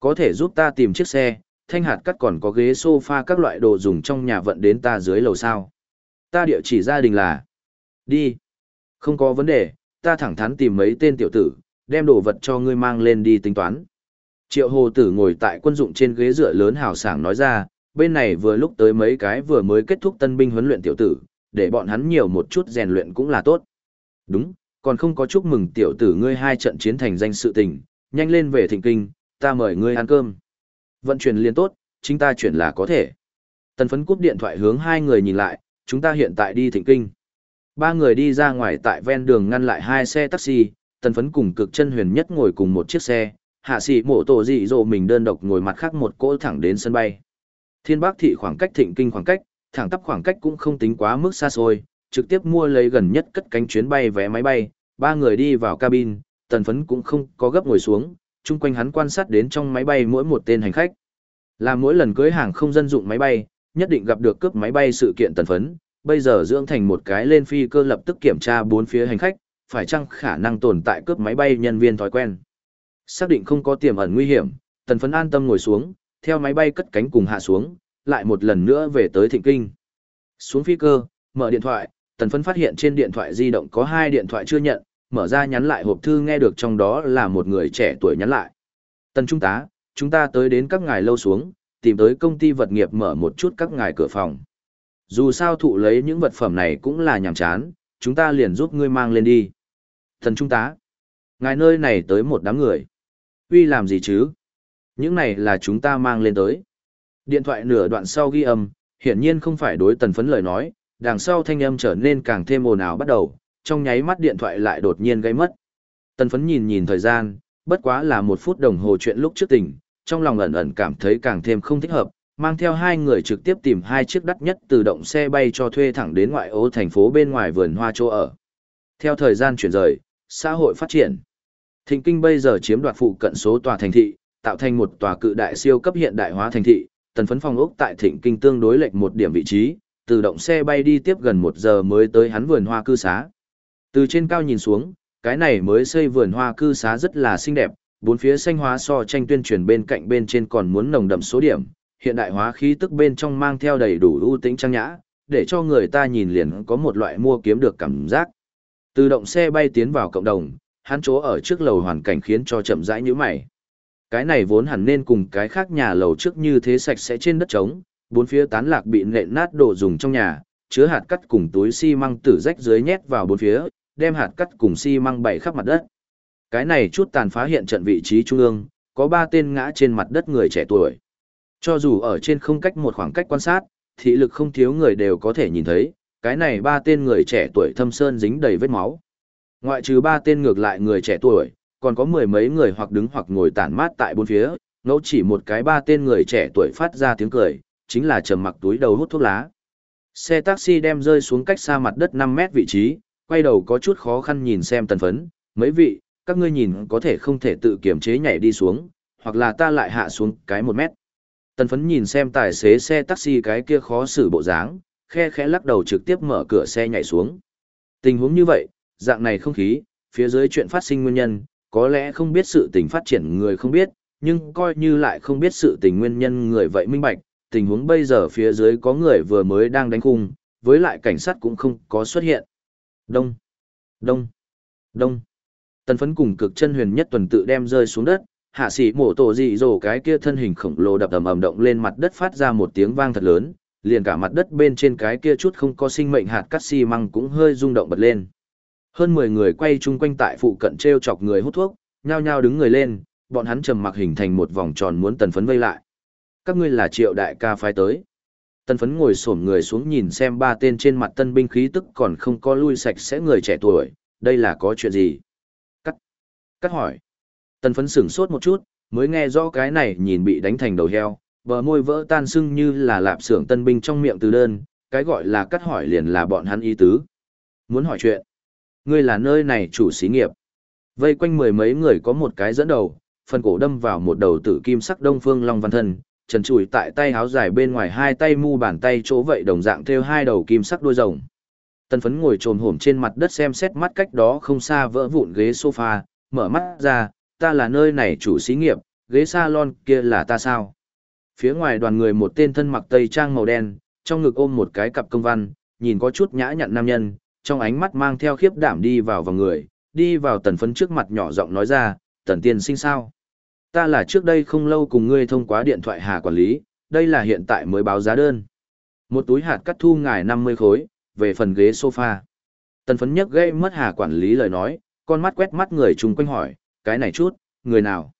Có thể giúp ta tìm chiếc xe, thanh hạt cắt còn có ghế sofa các loại đồ dùng trong nhà vận đến ta dưới lầu sao. Ta địa chỉ gia đình là. Đi. Không có vấn đề, ta thẳng thắn tìm mấy tên tiểu tử, đem đồ vật cho ngươi mang lên đi tính toán. Triệu hồ tử ngồi tại quân dụng trên ghế dựa lớn hào sảng nói ra, bên này vừa lúc tới mấy cái vừa mới kết thúc tân binh huấn luyện tiểu tử, để bọn hắn nhiều một chút rèn luyện cũng là tốt. Đúng, còn không có chúc mừng tiểu tử ngươi hai trận chiến thành danh sự tình, nhanh lên về thịnh kinh, ta mời ngươi ăn cơm. Vận chuyển liên tốt, chính ta chuyển là có thể. Tần phấn cúp điện thoại hướng hai người nhìn lại, chúng ta hiện tại đi thịnh kinh. Ba người đi ra ngoài tại ven đường ngăn lại hai xe taxi, tần phấn cùng cực chân huyền nhất ngồi cùng một chiếc xe, hạ sĩ mộ tổ dị dỗ mình đơn độc ngồi mặt khác một cỗ thẳng đến sân bay. Thiên Bắc thị khoảng cách thịnh kinh khoảng cách, thẳng tắp khoảng cách cũng không tính quá mức xa xôi, trực tiếp mua lấy gần nhất cất cánh chuyến bay vé máy bay, ba người đi vào cabin, tần phấn cũng không có gấp ngồi xuống, chung quanh hắn quan sát đến trong máy bay mỗi một tên hành khách. Là mỗi lần cưới hàng không dân dụng máy bay, nhất định gặp được cướp máy bay sự kiện tần phấn, bây giờ dưỡng thành một cái lên phi cơ lập tức kiểm tra bốn phía hành khách, phải chăng khả năng tồn tại cướp máy bay nhân viên thói quen. Xác định không có tiềm ẩn nguy hiểm, tần phấn an tâm ngồi xuống, theo máy bay cất cánh cùng hạ xuống, lại một lần nữa về tới thịnh kinh. Xuống phi cơ, mở điện thoại, tần phấn phát hiện trên điện thoại di động có hai điện thoại chưa nhận, mở ra nhắn lại hộp thư nghe được trong đó là một người trẻ tuổi nhắn lại. Tần Trung tá, chúng ta tới đến các ngài lâu xuống, tìm tới công ty vật nghiệp mở một chút các ngài cửa phòng. Dù sao thụ lấy những vật phẩm này cũng là nhàm chán, chúng ta liền giúp ngươi mang lên đi. Tần Trung tá, ngài nơi này tới một đám người. Uy làm gì chứ? Những này là chúng ta mang lên tới. Điện thoại nửa đoạn sau ghi âm, hiển nhiên không phải đối tần phấn lời nói, đằng sau thanh âm trở nên càng thêm ồn ào bắt đầu, trong nháy mắt điện thoại lại đột nhiên gây mất. Tần phấn nhìn nhìn thời gian, bất quá là một phút đồng hồ chuyện lúc trước tỉnh, trong lòng ẩn ẩn cảm thấy càng thêm không thích hợp, mang theo hai người trực tiếp tìm hai chiếc đắt nhất tự động xe bay cho thuê thẳng đến ngoại ô thành phố bên ngoài vườn hoa chỗ ở. Theo thời gian chuyển rời, xã hội phát triển. Thịnh Kinh bây giờ chiếm đoạt phụ cận số tòa thành thị, tạo thành một tòa cự đại siêu cấp hiện đại hóa thành thị, tần phấn phòng ốc tại Thịnh Kinh tương đối lệch một điểm vị trí, từ động xe bay đi tiếp gần một giờ mới tới hắn vườn hoa cư xá. Từ trên cao nhìn xuống, cái này mới xây vườn hoa cư xá rất là xinh đẹp, bốn phía xanh hóa so tranh tuyên truyền bên cạnh bên trên còn muốn nồng đậm số điểm, hiện đại hóa khí tức bên trong mang theo đầy đủ ưu tĩnh trang nhã, để cho người ta nhìn liền có một loại mua kiếm được cảm giác. Từ động xe bay tiến vào cộng đồng, hắn chỗ ở trước lầu hoàn cảnh khiến cho chậm rãi như mày. Cái này vốn hẳn nên cùng cái khác nhà lầu trước như thế sạch sẽ trên đất trống, bốn phía tán lạc bị nện nát đồ dùng trong nhà, chứa hạt cắt cùng túi xi măng tử rách dưới nhét vào bốn phía, đem hạt cắt cùng xi măng bày khắp mặt đất. Cái này chút tàn phá hiện trận vị trí trung ương, có ba tên ngã trên mặt đất người trẻ tuổi. Cho dù ở trên không cách một khoảng cách quan sát, thị lực không thiếu người đều có thể nhìn thấy, cái này ba tên người trẻ tuổi thâm sơn dính đầy vết máu. Ngoại trừ ba tên ngược lại người trẻ tuổi, còn có mười mấy người hoặc đứng hoặc ngồi tản mát tại bốn phía, ngẫu chỉ một cái ba tên người trẻ tuổi phát ra tiếng cười, chính là trầm mặc túi đầu hút thuốc lá. Xe taxi đem rơi xuống cách xa mặt đất 5 mét vị trí, quay đầu có chút khó khăn nhìn xem tần phấn, mấy vị, các ngươi nhìn có thể không thể tự kiểm chế nhảy đi xuống, hoặc là ta lại hạ xuống cái một mét. Tần phấn nhìn xem tài xế xe taxi cái kia khó xử bộ dáng, khe khẽ lắc đầu trực tiếp mở cửa xe nhảy xuống. Tình huống như vậy, dạng này không khí, phía dưới chuyện phát sinh nguyên nhân, có lẽ không biết sự tình phát triển người không biết, nhưng coi như lại không biết sự tình nguyên nhân người vậy minh bạch, tình huống bây giờ phía dưới có người vừa mới đang đánh khung, với lại cảnh sát cũng không có xuất hiện. Đông, đông, đông. Tần phấn cùng cực chân huyền nhất tuần tự đem rơi xuống đất, hạ sĩ mổ tổ dị dồ cái kia thân hình khổng lồ đập ầm ầm động lên mặt đất phát ra một tiếng vang thật lớn, liền cả mặt đất bên trên cái kia chút không có sinh mệnh hạt cắt xi măng cũng hơi rung động bật lên. Hơn 10 người quay chung quanh tại phụ cận treo chọc người hút thuốc, nhao nhao đứng người lên, bọn hắn trầm mặc hình thành một vòng tròn muốn tần phấn vây lại. Các ngươi là triệu đại ca phái tới. tân phấn ngồi xổm người xuống nhìn xem ba tên trên mặt tân binh khí tức còn không có lui sạch sẽ người trẻ tuổi, đây là có chuyện gì? Cắt. Cắt hỏi. tân phấn sửng sốt một chút, mới nghe rõ cái này nhìn bị đánh thành đầu heo, bờ môi vỡ tan sưng như là lạp xưởng tân binh trong miệng từ đơn, cái gọi là cắt hỏi liền là bọn hắn ý tứ. Muốn hỏi chuyện. Ngươi là nơi này chủ xí nghiệp. Vây quanh mười mấy người có một cái dẫn đầu, phần cổ đâm vào một đầu tử kim sắc đông phương long văn thân, trần trụi tại tay háo dài bên ngoài hai tay mu bàn tay chỗ vậy đồng dạng thêu hai đầu kim sắc đuôi rồng. Tân phấn ngồi trồm hổm trên mặt đất xem xét mắt cách đó không xa vỡ vụn ghế sofa, mở mắt ra, ta là nơi này chủ xí nghiệp, ghế salon kia là ta sao? Phía ngoài đoàn người một tên thân mặc tây trang màu đen, trong ngực ôm một cái cặp công văn, nhìn có chút nhã nhặn nam nhân, trong ánh mắt mang theo khiếp đảm đi vào vào người, đi vào tần phấn trước mặt nhỏ giọng nói ra, tần tiên sinh sao? Ta là trước đây không lâu cùng ngươi thông qua điện thoại hà quản lý, đây là hiện tại mới báo giá đơn. Một túi hạt cắt thu ngài 50 khối, về phần ghế sofa. Tần phấn nhấc gây mất hà quản lý lời nói, con mắt quét mắt người chung quanh hỏi, cái này chút, người nào?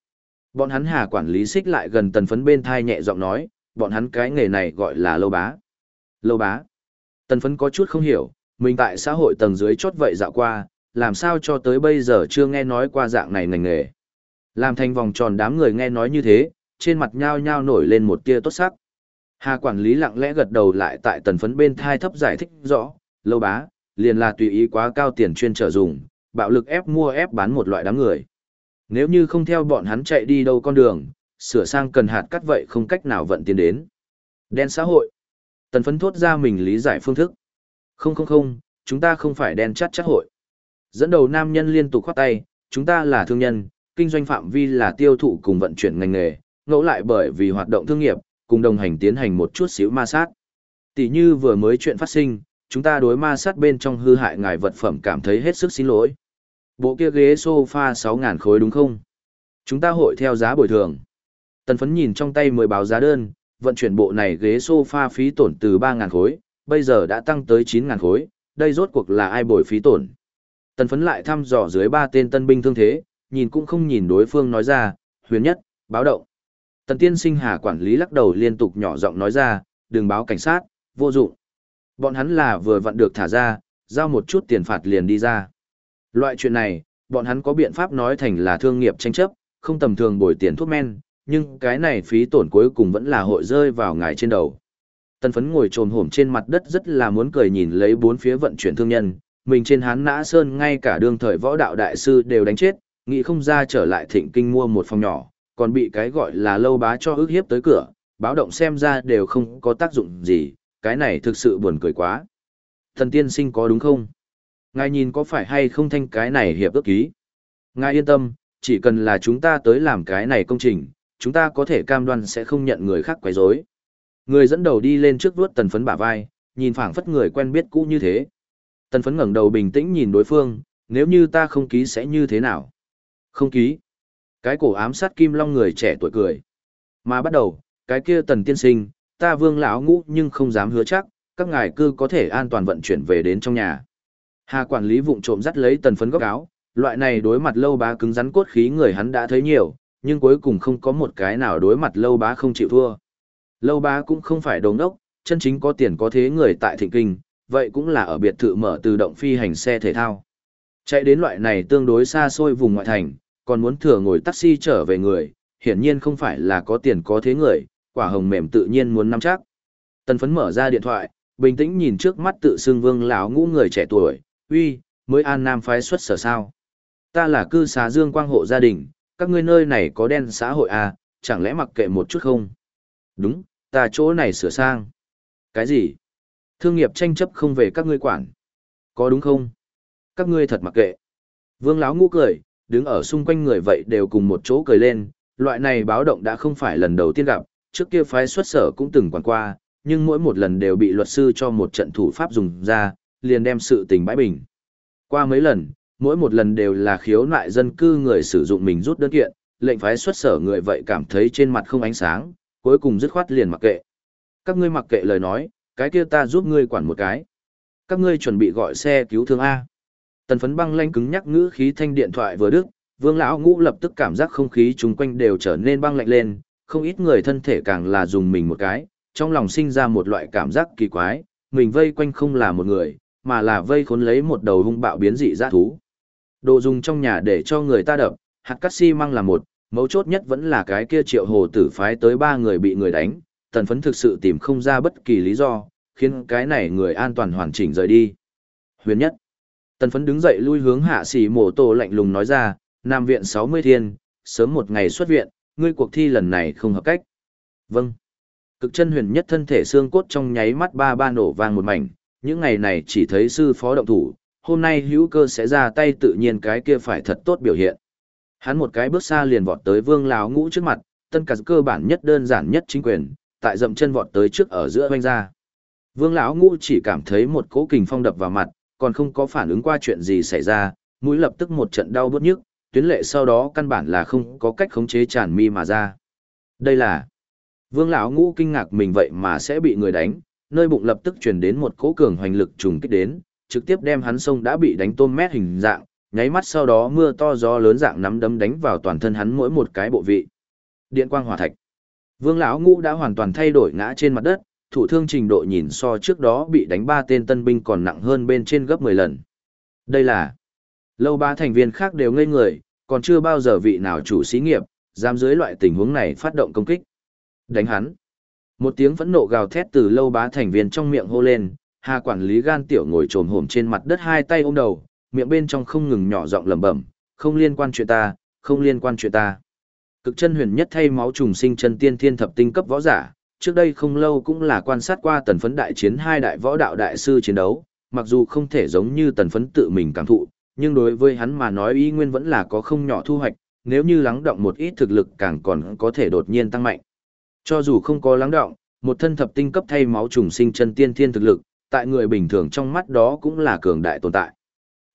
Bọn hắn hà quản lý xích lại gần tần phấn bên thai nhẹ giọng nói, bọn hắn cái nghề này gọi là lâu bá. Lâu bá. Tần phấn có chút không hiểu, mình tại xã hội tầng dưới chốt vậy dạo qua, làm sao cho tới bây giờ chưa nghe nói qua dạng này ngành nghề. Làm thành vòng tròn đám người nghe nói như thế, trên mặt nhao nhao nổi lên một tia tốt sắc. Hà quản lý lặng lẽ gật đầu lại tại tần phấn bên thai thấp giải thích rõ, lâu bá, liền là tùy ý quá cao tiền chuyên trở dùng, bạo lực ép mua ép bán một loại đám người. Nếu như không theo bọn hắn chạy đi đâu con đường, sửa sang cần hạt cắt vậy không cách nào vận tiền đến. Đen xã hội. Tần phấn thốt ra mình lý giải phương thức. Không không không, chúng ta không phải đen chắt chắt hội. Dẫn đầu nam nhân liên tục khoát tay, chúng ta là thương nhân, kinh doanh phạm vi là tiêu thụ cùng vận chuyển ngành nghề, ngẫu lại bởi vì hoạt động thương nghiệp, cùng đồng hành tiến hành một chút xíu ma sát. Tỷ như vừa mới chuyện phát sinh, chúng ta đối ma sát bên trong hư hại ngài vật phẩm cảm thấy hết sức xin lỗi. Bộ kia ghế sofa 6.000 khối đúng không? Chúng ta hội theo giá bồi thường. Tần phấn nhìn trong tay mới báo giá đơn, vận chuyển bộ này ghế sofa phí tổn từ 3.000 khối, bây giờ đã tăng tới 9.000 khối, đây rốt cuộc là ai bồi phí tổn. Tần phấn lại thăm dò dưới ba tên tân binh thương thế, nhìn cũng không nhìn đối phương nói ra, huyền nhất, báo động. Tần tiên sinh hà quản lý lắc đầu liên tục nhỏ giọng nói ra, đừng báo cảnh sát, vô dụng. Bọn hắn là vừa vặn được thả ra, giao một chút tiền phạt liền đi ra. Loại chuyện này, bọn hắn có biện pháp nói thành là thương nghiệp tranh chấp, không tầm thường bồi tiền thuốc men, nhưng cái này phí tổn cuối cùng vẫn là hội rơi vào ngài trên đầu. Tần phấn ngồi trồm hổm trên mặt đất rất là muốn cười nhìn lấy bốn phía vận chuyển thương nhân, mình trên hán nã sơn ngay cả đương thời võ đạo đại sư đều đánh chết, nghĩ không ra trở lại thịnh kinh mua một phòng nhỏ, còn bị cái gọi là lâu bá cho ước hiếp tới cửa, báo động xem ra đều không có tác dụng gì, cái này thực sự buồn cười quá. Thần tiên sinh có đúng không? Ngài nhìn có phải hay không thanh cái này hiệp ước ký? Ngài yên tâm, chỉ cần là chúng ta tới làm cái này công trình, chúng ta có thể cam đoan sẽ không nhận người khác quấy rối. Người dẫn đầu đi lên trước vuốt tần phấn bả vai, nhìn phảng phất người quen biết cũ như thế. Tần phấn ngẩng đầu bình tĩnh nhìn đối phương, nếu như ta không ký sẽ như thế nào? Không ký. Cái cổ ám sát kim long người trẻ tuổi cười. Mà bắt đầu, cái kia tần tiên sinh, ta vương lão ngũ nhưng không dám hứa chắc, các ngài cư có thể an toàn vận chuyển về đến trong nhà. Hà quản lý vụng trộm dắt lấy tần phấn góc áo, loại này đối mặt lâu bá cứng rắn cốt khí người hắn đã thấy nhiều, nhưng cuối cùng không có một cái nào đối mặt lâu bá không chịu thua. Lâu bá cũng không phải đồng đốc, chân chính có tiền có thế người tại thịnh kinh, vậy cũng là ở biệt thự mở tự động phi hành xe thể thao. Chạy đến loại này tương đối xa xôi vùng ngoại thành, còn muốn thừa ngồi taxi trở về người, hiển nhiên không phải là có tiền có thế người, quả hồng mềm tự nhiên muốn nắm chắc. Tần phấn mở ra điện thoại, bình tĩnh nhìn trước mắt tự xưng vương lão ngũ người trẻ tuổi, uy, mới an nam phái xuất sở sao. Ta là cư xá dương quang hộ gia đình, các ngươi nơi này có đen xã hội à, chẳng lẽ mặc kệ một chút không? Đúng, ta chỗ này sửa sang. Cái gì? Thương nghiệp tranh chấp không về các ngươi quản. Có đúng không? Các ngươi thật mặc kệ. Vương láo ngũ cười, đứng ở xung quanh người vậy đều cùng một chỗ cười lên, loại này báo động đã không phải lần đầu tiên gặp, trước kia phái xuất sở cũng từng quản qua, nhưng mỗi một lần đều bị luật sư cho một trận thủ pháp dùng ra, liền đem sự tình bãi bình. Qua mấy lần, mỗi một lần đều là khiếu nại dân cư người sử dụng mình rút đơn kiện, lệnh phái xuất sở người vậy cảm thấy trên mặt không ánh sáng, cuối cùng dứt khoát liền mặc kệ. Các ngươi mặc kệ lời nói, cái kia ta giúp ngươi quản một cái. Các ngươi chuẩn bị gọi xe cứu thương A. Tần phấn băng lanh cứng nhắc ngữ khí thanh điện thoại vừa đứt Vương lão ngũ lập tức cảm giác không khí chung quanh đều trở nên băng lạnh lên, không ít người thân thể càng là dùng mình một cái, trong lòng sinh ra một loại cảm giác kỳ quái, mình vây quanh không là một người, mà là vây khốn lấy một đầu hung bạo biến dị dã thú. Đồ dùng trong nhà để cho người ta đập, hạt cắt xi măng là một, mấu chốt nhất vẫn là cái kia triệu hồ tử phái tới ba người bị người đánh, tần phấn thực sự tìm không ra bất kỳ lý do, khiến cái này người an toàn hoàn chỉnh rời đi. Huyền nhất. Tần phấn đứng dậy lui hướng hạ sĩ mổ tổ lạnh lùng nói ra, Nam viện 60 thiên, sớm một ngày xuất viện, ngươi cuộc thi lần này không hợp cách. Vâng. Cực chân huyền nhất thân thể xương cốt trong nháy mắt ba ba nổ vang một mảnh, những ngày này chỉ thấy sư phó động thủ, hôm nay hữu cơ sẽ ra tay tự nhiên cái kia phải thật tốt biểu hiện. Hắn một cái bước xa liền vọt tới vương lão ngũ trước mặt, tân cả cơ bản nhất đơn giản nhất chính quyền, tại dậm chân vọt tới trước ở giữa vanh ra. Vương lão ngũ chỉ cảm thấy một cỗ kình phong đập vào mặt, còn không có phản ứng qua chuyện gì xảy ra, mũi lập tức một trận đau bứt nhức, tuyến lệ sau đó căn bản là không có cách khống chế tràn mi mà ra. Đây là Vương lão ngũ kinh ngạc mình vậy mà sẽ bị người đánh, nơi bụng lập tức truyền đến một cỗ cường hoành lực trùng kích đến, trực tiếp đem hắn sông đã bị đánh tôm mét hình dạng, nháy mắt sau đó mưa to gió lớn dạng nắm đấm đánh vào toàn thân hắn mỗi một cái bộ vị. Điện quang hỏa thạch. Vương lão ngũ đã hoàn toàn thay đổi ngã trên mặt đất, thủ thương trình độ nhìn so trước đó bị đánh ba tên tân binh còn nặng hơn bên trên gấp 10 lần. Đây là lâu ba thành viên khác đều ngây người, còn chưa bao giờ vị nào chủ sĩ nghiệp, dám dưới loại tình huống này phát động công kích. Đánh hắn. Một tiếng phẫn nộ gào thét từ lâu bá thành viên trong miệng hô lên, Hà quản lý gan tiểu ngồi trồm hổm trên mặt đất hai tay ôm đầu, miệng bên trong không ngừng nhỏ giọng lẩm bẩm, không liên quan chuyện ta, không liên quan chuyện ta. Cực chân huyền nhất thay máu trùng sinh chân tiên thiên thập tinh cấp võ giả, trước đây không lâu cũng là quan sát qua tần phấn đại chiến hai đại võ đạo đại sư chiến đấu, mặc dù không thể giống như tần phấn tự mình cảm thụ, nhưng đối với hắn mà nói ý nguyên vẫn là có không nhỏ thu hoạch, nếu như lắng động một ít thực lực càng còn có thể đột nhiên tăng mạnh. Cho dù không có lắng động, một thân thập tinh cấp thay máu trùng sinh chân tiên thiên thực lực, tại người bình thường trong mắt đó cũng là cường đại tồn tại.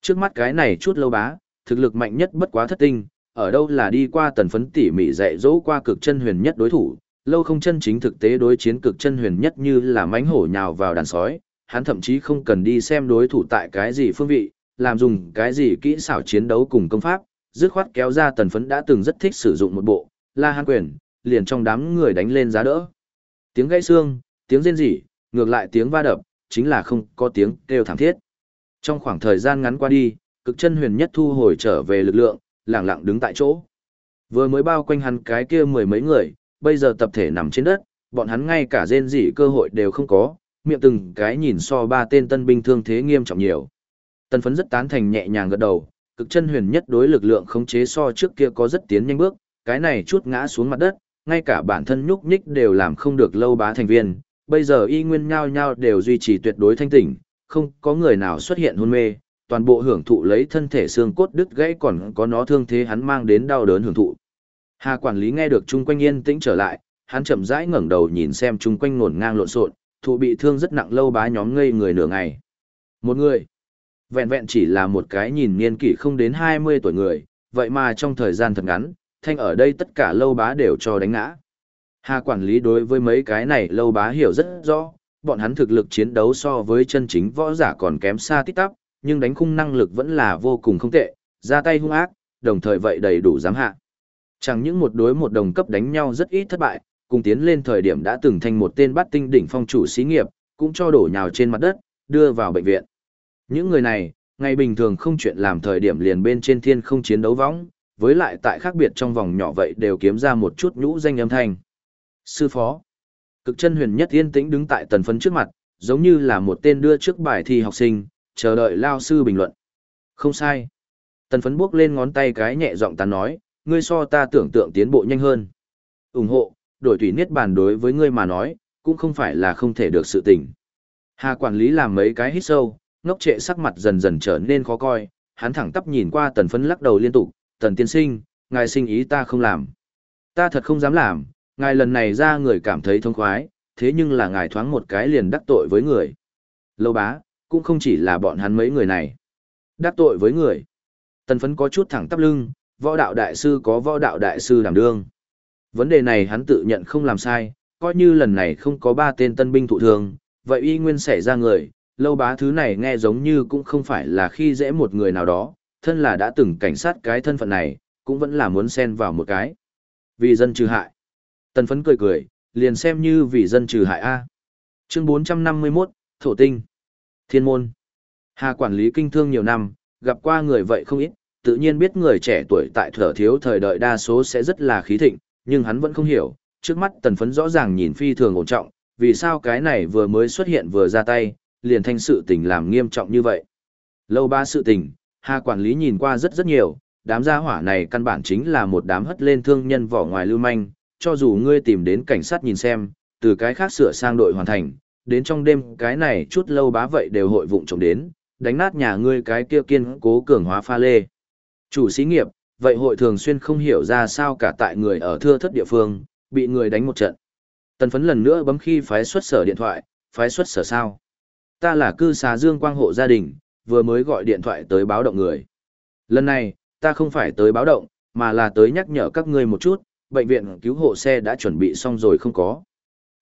Trước mắt cái này chút lâu bá, thực lực mạnh nhất bất quá thất tinh, ở đâu là đi qua tần phấn tỉ mỉ dạy dỗ qua cực chân huyền nhất đối thủ, lâu không chân chính thực tế đối chiến cực chân huyền nhất như là mánh hổ nhào vào đàn sói, hắn thậm chí không cần đi xem đối thủ tại cái gì phương vị, làm dùng cái gì kỹ xảo chiến đấu cùng công pháp, dứt khoát kéo ra tần phấn đã từng rất thích sử dụng một bộ, la hàn quyền, liền trong đám người đánh lên giá đỡ. Tiếng gãy xương, tiếng rên rỉ, ngược lại tiếng va đập, chính là không có tiếng kêu thảm thiết. Trong khoảng thời gian ngắn qua đi, cực chân huyền nhất thu hồi trở về lực lượng, lặng lặng đứng tại chỗ. Vừa mới bao quanh hắn cái kia mười mấy người, bây giờ tập thể nằm trên đất, bọn hắn ngay cả rên rỉ cơ hội đều không có, miệng từng cái nhìn so ba tên tân binh thương thế nghiêm trọng nhiều. Tân phấn rất tán thành nhẹ nhàng gật đầu, cực chân huyền nhất đối lực lượng khống chế so trước kia có rất tiến nhanh bước, cái này chút ngã xuống mặt đất, ngay cả bản thân nhúc nhích đều làm không được lâu bá thành viên, bây giờ y nguyên nhao nhao đều duy trì tuyệt đối thanh tỉnh, không có người nào xuất hiện hôn mê, toàn bộ hưởng thụ lấy thân thể xương cốt đứt gãy còn có nó thương thế hắn mang đến đau đớn hưởng thụ. Hà quản lý nghe được chung quanh yên tĩnh trở lại, hắn chậm rãi ngẩng đầu nhìn xem chung quanh nổn ngang lộn xộn, thụ bị thương rất nặng lâu bá nhóm ngây người nửa ngày. Một người, vẹn vẹn chỉ là một cái nhìn niên kỷ không đến 20 tuổi người, vậy mà trong thời gian thật ngắn, thanh ở đây tất cả lâu bá đều cho đánh ngã. Hà quản lý đối với mấy cái này lâu bá hiểu rất rõ, bọn hắn thực lực chiến đấu so với chân chính võ giả còn kém xa tít tắp, nhưng đánh khung năng lực vẫn là vô cùng không tệ, ra tay hung ác, đồng thời vậy đầy đủ dám hạ. Chẳng những một đối một đồng cấp đánh nhau rất ít thất bại, cùng tiến lên thời điểm đã từng thành một tên bắt tinh đỉnh phong chủ xí nghiệp, cũng cho đổ nhào trên mặt đất, đưa vào bệnh viện. Những người này, ngày bình thường không chuyện làm thời điểm liền bên trên thiên không chiến đấu võng, với lại tại khác biệt trong vòng nhỏ vậy đều kiếm ra một chút nhũ danh âm thanh. Sư phó. Cực chân huyền nhất yên tĩnh đứng tại tần phấn trước mặt, giống như là một tên đưa trước bài thi học sinh, chờ đợi lao sư bình luận. Không sai. Tần phấn bước lên ngón tay cái nhẹ giọng tán nói, ngươi so ta tưởng tượng tiến bộ nhanh hơn. ủng hộ, đổi thủy niết bàn đối với ngươi mà nói, cũng không phải là không thể được sự tình. Hà quản lý làm mấy cái hít sâu, ngốc trệ sắc mặt dần dần trở nên khó coi, hắn thẳng tắp nhìn qua tần phấn lắc đầu liên tục, tần tiên sinh, ngài sinh ý ta không làm. Ta thật không dám làm, ngài lần này ra người cảm thấy thông khoái, thế nhưng là ngài thoáng một cái liền đắc tội với người. Lâu bá, cũng không chỉ là bọn hắn mấy người này. Đắc tội với người. Tần phấn có chút thẳng tắp lưng, võ đạo đại sư có võ đạo đại sư đảm đương. Vấn đề này hắn tự nhận không làm sai, coi như lần này không có ba tên tân binh thụ thường, vậy y nguyên xảy ra người, lâu bá thứ này nghe giống như cũng không phải là khi dễ một người nào đó, thân là đã từng cảnh sát cái thân phận này, cũng vẫn là muốn xen vào một cái. Vì dân trừ hại. Tần phấn cười cười, liền xem như vì dân trừ hại A. Chương 451, Thổ Tinh. Thiên môn. Hà quản lý kinh thương nhiều năm, gặp qua người vậy không ít, tự nhiên biết người trẻ tuổi tại thở thiếu thời đợi đa số sẽ rất là khí thịnh, nhưng hắn vẫn không hiểu, trước mắt tần phấn rõ ràng nhìn phi thường ổn trọng, vì sao cái này vừa mới xuất hiện vừa ra tay, liền thanh sự tình làm nghiêm trọng như vậy. Lâu ba sự tình, Hà quản lý nhìn qua rất rất nhiều, đám gia hỏa này căn bản chính là một đám hất lên thương nhân vỏ ngoài lưu manh, cho dù ngươi tìm đến cảnh sát nhìn xem, từ cái khác sửa sang đội hoàn thành, đến trong đêm cái này chút lâu bá vậy đều hội vụng trộm đến, đánh nát nhà ngươi cái kia kiên cố cường hóa pha lê. Chủ xí nghiệp, vậy hội thường xuyên không hiểu ra sao cả tại người ở thưa thất địa phương, bị người đánh một trận. Tần phấn lần nữa bấm khi phái xuất sở điện thoại, phái xuất sở sao. Ta là cư xá dương quang hộ gia đình, vừa mới gọi điện thoại tới báo động người. Lần này, ta không phải tới báo động, mà là tới nhắc nhở các ngươi một chút, bệnh viện cứu hộ xe đã chuẩn bị xong rồi không có.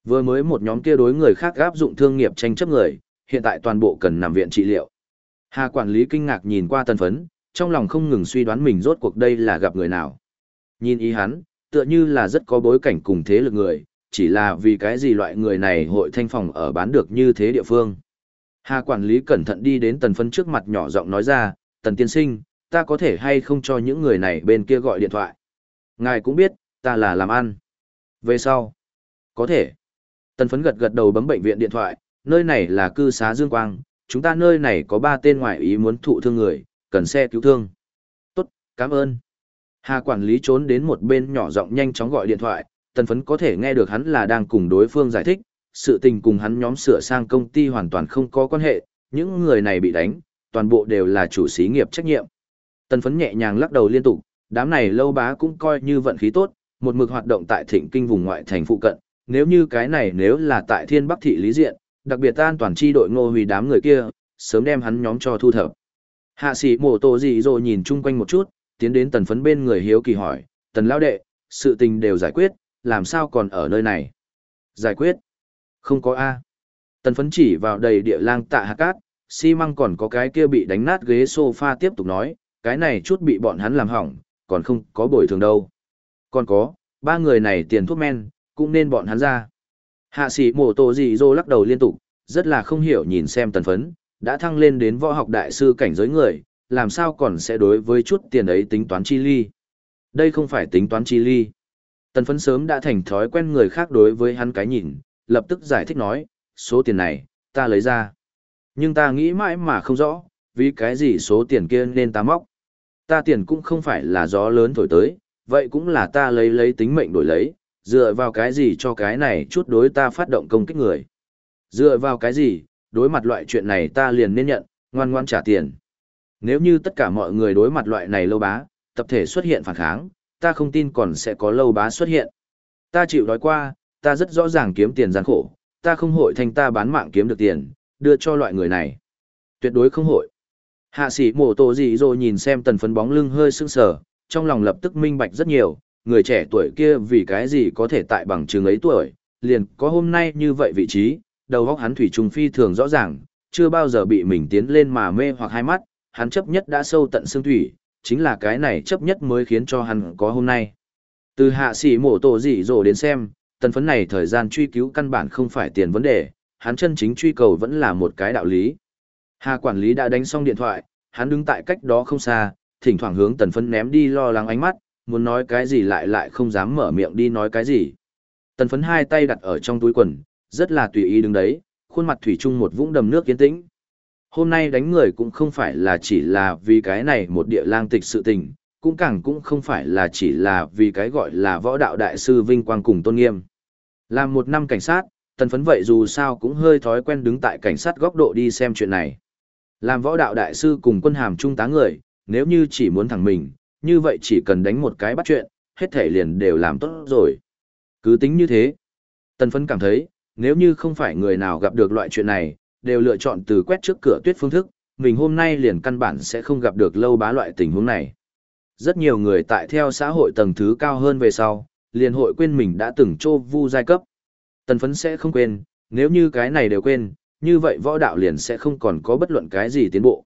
Vừa mới một nhóm kia đối người khác áp dụng thương nghiệp tranh chấp người, hiện tại toàn bộ cần nằm viện trị liệu. Hà quản lý kinh ngạc nhìn qua Tần phấn, trong lòng không ngừng suy đoán mình rốt cuộc đây là gặp người nào. Nhìn ý hắn, tựa như là rất có bối cảnh cùng thế lực người, chỉ là vì cái gì loại người này hội thanh phòng ở bán được như thế địa phương. Hà quản lý cẩn thận đi đến tần phấn trước mặt nhỏ giọng nói ra, tần tiên sinh, ta có thể hay không cho những người này bên kia gọi điện thoại. Ngài cũng biết, ta là làm ăn. Về sau, có thể. Tần phấn gật gật đầu bấm bệnh viện điện thoại, nơi này là cư xá Dương Quang, chúng ta nơi này có ba tên ngoại ý muốn thụ thương người, cần xe cứu thương. Tốt, cảm ơn. Hà quản lý trốn đến một bên nhỏ giọng nhanh chóng gọi điện thoại, tần phấn có thể nghe được hắn là đang cùng đối phương giải thích, sự tình cùng hắn nhóm sửa sang công ty hoàn toàn không có quan hệ, những người này bị đánh, toàn bộ đều là chủ xí nghiệp trách nhiệm. Tần phấn nhẹ nhàng lắc đầu liên tục, đám này lâu bá cũng coi như vận khí tốt, một mực hoạt động tại thịnh kinh vùng ngoại thành phụ cận, nếu như cái này nếu là tại thiên bắc thị lý diện, đặc biệt an toàn chi đội ngô vì đám người kia, sớm đem hắn nhóm cho thu thập. Hạ sĩ mổ tổ gì rồi nhìn chung quanh một chút, tiến đến tần phấn bên người hiếu kỳ hỏi, tần lao đệ, sự tình đều giải quyết, làm sao còn ở nơi này? Giải quyết? Không có A. Tần phấn chỉ vào đầy địa lang tạ hạt cát, xi măng còn có cái kia bị đánh nát ghế sofa tiếp tục nói, cái này chút bị bọn hắn làm hỏng, còn không có bồi thường đâu. Còn có, ba người này tiền thuốc men, cũng nên bọn hắn ra. Hạ sĩ mổ tổ gì dô lắc đầu liên tục, rất là không hiểu nhìn xem tần phấn, đã thăng lên đến võ học đại sư cảnh giới người, làm sao còn sẽ đối với chút tiền ấy tính toán chi ly. Đây không phải tính toán chi ly. Tần phấn sớm đã thành thói quen người khác đối với hắn cái nhìn, lập tức giải thích nói, số tiền này, ta lấy ra. Nhưng ta nghĩ mãi mà không rõ, vì cái gì số tiền kia nên ta móc. Ta tiền cũng không phải là gió lớn thổi tới, vậy cũng là ta lấy lấy tính mệnh đổi lấy, dựa vào cái gì cho cái này chút đối ta phát động công kích người. Dựa vào cái gì, đối mặt loại chuyện này ta liền nên nhận, ngoan ngoan trả tiền. Nếu như tất cả mọi người đối mặt loại này lâu bá, tập thể xuất hiện phản kháng, ta không tin còn sẽ có lâu bá xuất hiện. Ta chịu đói qua, ta rất rõ ràng kiếm tiền gian khổ, ta không hội thành ta bán mạng kiếm được tiền, đưa cho loại người này. Tuyệt đối không hội. Hạ sĩ mổ tổ gì rồi nhìn xem tần phấn bóng lưng hơi sưng sờ, trong lòng lập tức minh bạch rất nhiều, người trẻ tuổi kia vì cái gì có thể tại bằng trường ấy tuổi, liền có hôm nay như vậy vị trí, đầu óc hắn thủy trùng phi thường rõ ràng, chưa bao giờ bị mình tiến lên mà mê hoặc hai mắt, hắn chấp nhất đã sâu tận xương thủy, chính là cái này chấp nhất mới khiến cho hắn có hôm nay. Từ hạ sĩ mổ tổ dị dỗ đến xem, tần phấn này thời gian truy cứu căn bản không phải tiền vấn đề, hắn chân chính truy cầu vẫn là một cái đạo lý. Hà quản lý đã đánh xong điện thoại, hắn đứng tại cách đó không xa, thỉnh thoảng hướng tần phấn ném đi lo lắng ánh mắt, muốn nói cái gì lại lại không dám mở miệng đi nói cái gì. Tần phấn hai tay đặt ở trong túi quần, rất là tùy ý đứng đấy, khuôn mặt thủy chung một vũng đầm nước yên tĩnh. Hôm nay đánh người cũng không phải là chỉ là vì cái này một địa lang tịch sự tình, cũng càng cũng không phải là chỉ là vì cái gọi là võ đạo đại sư vinh quang cùng tôn nghiêm. Làm một năm cảnh sát, tần phấn vậy dù sao cũng hơi thói quen đứng tại cảnh sát góc độ đi xem chuyện này. Làm võ đạo đại sư cùng quân hàm trung tá người, nếu như chỉ muốn thẳng mình, như vậy chỉ cần đánh một cái bắt chuyện, hết thể liền đều làm tốt rồi. Cứ tính như thế. Tần phấn cảm thấy, nếu như không phải người nào gặp được loại chuyện này, đều lựa chọn từ quét trước cửa tuyết phương thức, mình hôm nay liền căn bản sẽ không gặp được lâu bá loại tình huống này. Rất nhiều người tại theo xã hội tầng thứ cao hơn về sau, liền hội quên mình đã từng trô vu giai cấp. Tần phấn sẽ không quên, nếu như cái này đều quên, như vậy võ đạo liền sẽ không còn có bất luận cái gì tiến bộ.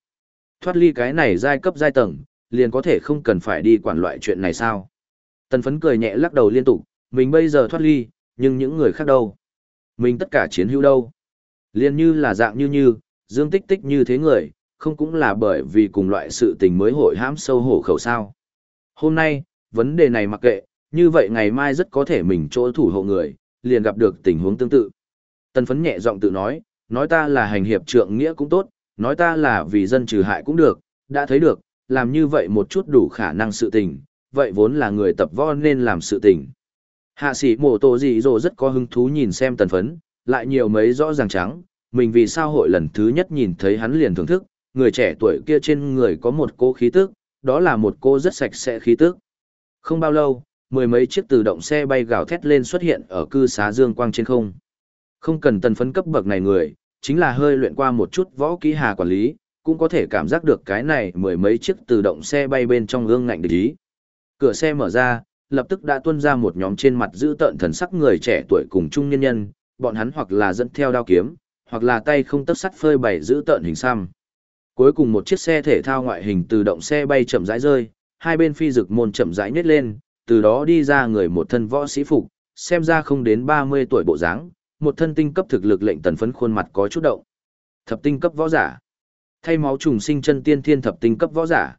Thoát ly cái này giai cấp giai tầng, liền có thể không cần phải đi quản loại chuyện này sao? Tần phấn cười nhẹ lắc đầu liên tục, mình bây giờ thoát ly, nhưng những người khác đâu? Mình tất cả chiến hữu đâu? Liên như là dạng như như, dương tích tích như thế người, không cũng là bởi vì cùng loại sự tình mới hội hãm sâu hổ khẩu sao. Hôm nay, vấn đề này mặc kệ, như vậy ngày mai rất có thể mình chỗ thủ hộ người, liền gặp được tình huống tương tự. Tần phấn nhẹ giọng tự nói, nói ta là hành hiệp trượng nghĩa cũng tốt, nói ta là vì dân trừ hại cũng được, đã thấy được, làm như vậy một chút đủ khả năng sự tình, vậy vốn là người tập võ nên làm sự tình. Hạ sĩ mổ tổ gì rồi rất có hứng thú nhìn xem tần phấn, lại nhiều mấy rõ ràng trắng, mình vì sao hội lần thứ nhất nhìn thấy hắn liền thưởng thức, người trẻ tuổi kia trên người có một cô khí tức, đó là một cô rất sạch sẽ khí tức. Không bao lâu, mười mấy chiếc tự động xe bay gào thét lên xuất hiện ở cư xá dương quang trên không. Không cần tần phấn cấp bậc này người, chính là hơi luyện qua một chút võ kỹ hà quản lý, cũng có thể cảm giác được cái này mười mấy chiếc tự động xe bay bên trong gương ngạnh địch ý. Cửa xe mở ra, lập tức đã tuôn ra một nhóm trên mặt giữ tợn thần sắc người trẻ tuổi cùng trung nhân nhân, bọn hắn hoặc là dẫn theo đao kiếm, hoặc là tay không tấc sắt phơi bày giữ tợn hình xăm. Cuối cùng một chiếc xe thể thao ngoại hình từ động xe bay chậm rãi rơi, hai bên phi dực môn chậm rãi nhét lên, từ đó đi ra người một thân võ sĩ phục, xem ra không đến 30 tuổi bộ dáng, một thân tinh cấp thực lực lệnh tần phấn khuôn mặt có chút động. Thập tinh cấp võ giả. Thay máu trùng sinh chân tiên thiên thập tinh cấp võ giả.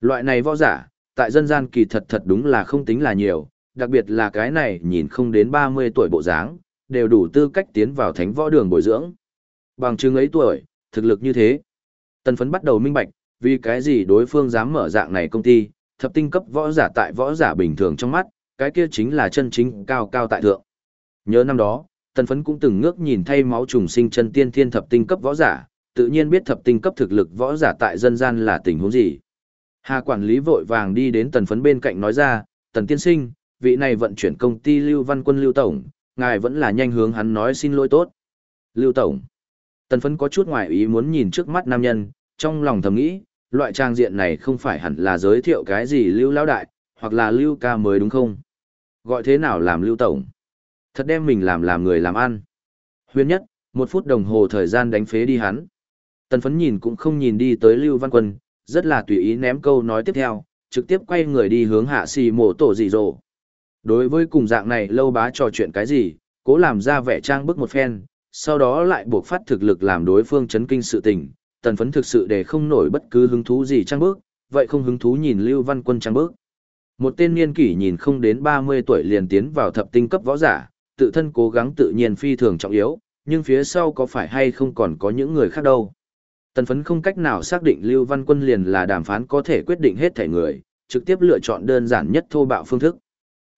Loại này võ giả, tại dân gian kỳ thật thật đúng là không tính là nhiều, đặc biệt là cái này nhìn không đến 30 tuổi bộ dáng, đều đủ tư cách tiến vào thánh võ đường bồi dưỡng. Bằng chứng ấy tuổi, thực lực như thế. Tần phấn bắt đầu minh bạch, vì cái gì đối phương dám mở dạng này công ty, thập tinh cấp võ giả tại võ giả bình thường trong mắt, cái kia chính là chân chính cao cao tại thượng. Nhớ năm đó, tần phấn cũng từng ngước nhìn thay máu trùng sinh chân tiên thiên thập tinh cấp võ giả, tự nhiên biết thập tinh cấp thực lực võ giả tại dân gian là tình huống gì. Hà quản lý vội vàng đi đến tần phấn bên cạnh nói ra, tần tiên sinh, vị này vận chuyển công ty Lưu Văn Quân Lưu Tổng, ngài vẫn là nhanh hướng hắn nói xin lỗi tốt. Lưu Tổng, tần phấn có chút ngoài ý muốn nhìn trước mắt nam nhân, trong lòng thầm nghĩ, loại trang diện này không phải hẳn là giới thiệu cái gì Lưu Lão Đại, hoặc là Lưu Ca mới đúng không? Gọi thế nào làm Lưu Tổng? Thật đem mình làm làm người làm ăn. Huyên nhất, một phút đồng hồ thời gian đánh phế đi hắn. Tần phấn nhìn cũng không nhìn đi tới Lưu Văn Quân, rất là tùy ý ném câu nói tiếp theo, trực tiếp quay người đi hướng hạ xì mổ tổ dị rồ. Đối với cùng dạng này lâu bá trò chuyện cái gì, cố làm ra vẻ trang bức một phen, sau đó lại buộc phát thực lực làm đối phương chấn kinh sự tình, tần phấn thực sự để không nổi bất cứ hứng thú gì trang bức, vậy không hứng thú nhìn Lưu Văn Quân trang bức. Một tên niên kỷ nhìn không đến 30 tuổi liền tiến vào thập tinh cấp võ giả, tự thân cố gắng tự nhiên phi thường trọng yếu, nhưng phía sau có phải hay không còn có những người khác đâu. Tần phấn không cách nào xác định Lưu Văn Quân liền là đàm phán có thể quyết định hết thể người, trực tiếp lựa chọn đơn giản nhất thô bạo phương thức.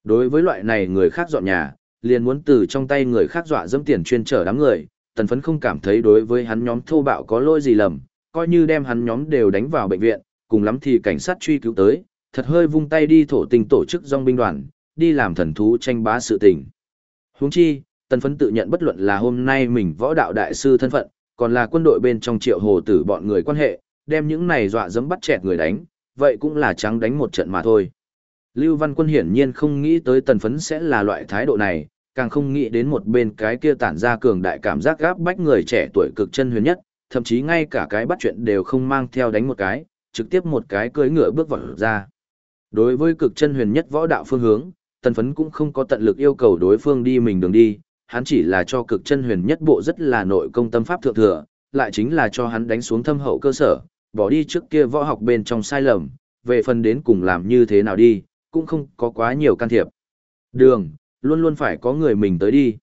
Đối với loại này người khác dọn nhà, liền muốn từ trong tay người khác dọa dẫm tiền chuyên trở đám người, tần phấn không cảm thấy đối với hắn nhóm thô bạo có lỗi gì lầm, coi như đem hắn nhóm đều đánh vào bệnh viện, cùng lắm thì cảnh sát truy cứu tới, thật hơi vung tay đi thổ tình tổ chức dòng binh đoàn, đi làm thần thú tranh bá sự tình. Huống chi, tần phấn tự nhận bất luận là hôm nay mình võ đạo đại sư thân phận, còn là quân đội bên trong triệu hồ tử bọn người quan hệ, đem những này dọa dẫm bắt chẹt người đánh, vậy cũng là trắng đánh một trận mà thôi. Lưu Văn Quân hiển nhiên không nghĩ tới tần phấn sẽ là loại thái độ này, càng không nghĩ đến một bên cái kia tản ra cường đại cảm giác gáp bách người trẻ tuổi cực chân huyền nhất, thậm chí ngay cả cái bắt chuyện đều không mang theo đánh một cái, trực tiếp một cái cưới ngựa bước vào ra. Đối với cực chân huyền nhất võ đạo phương hướng, tần phấn cũng không có tận lực yêu cầu đối phương đi mình đường đi, hắn chỉ là cho cực chân huyền nhất bộ rất là nội công tâm pháp thượng thừa, lại chính là cho hắn đánh xuống thâm hậu cơ sở, bỏ đi trước kia võ học bên trong sai lầm, về phần đến cùng làm như thế nào đi, cũng không có quá nhiều can thiệp. Đường, luôn luôn phải có người mình tới đi.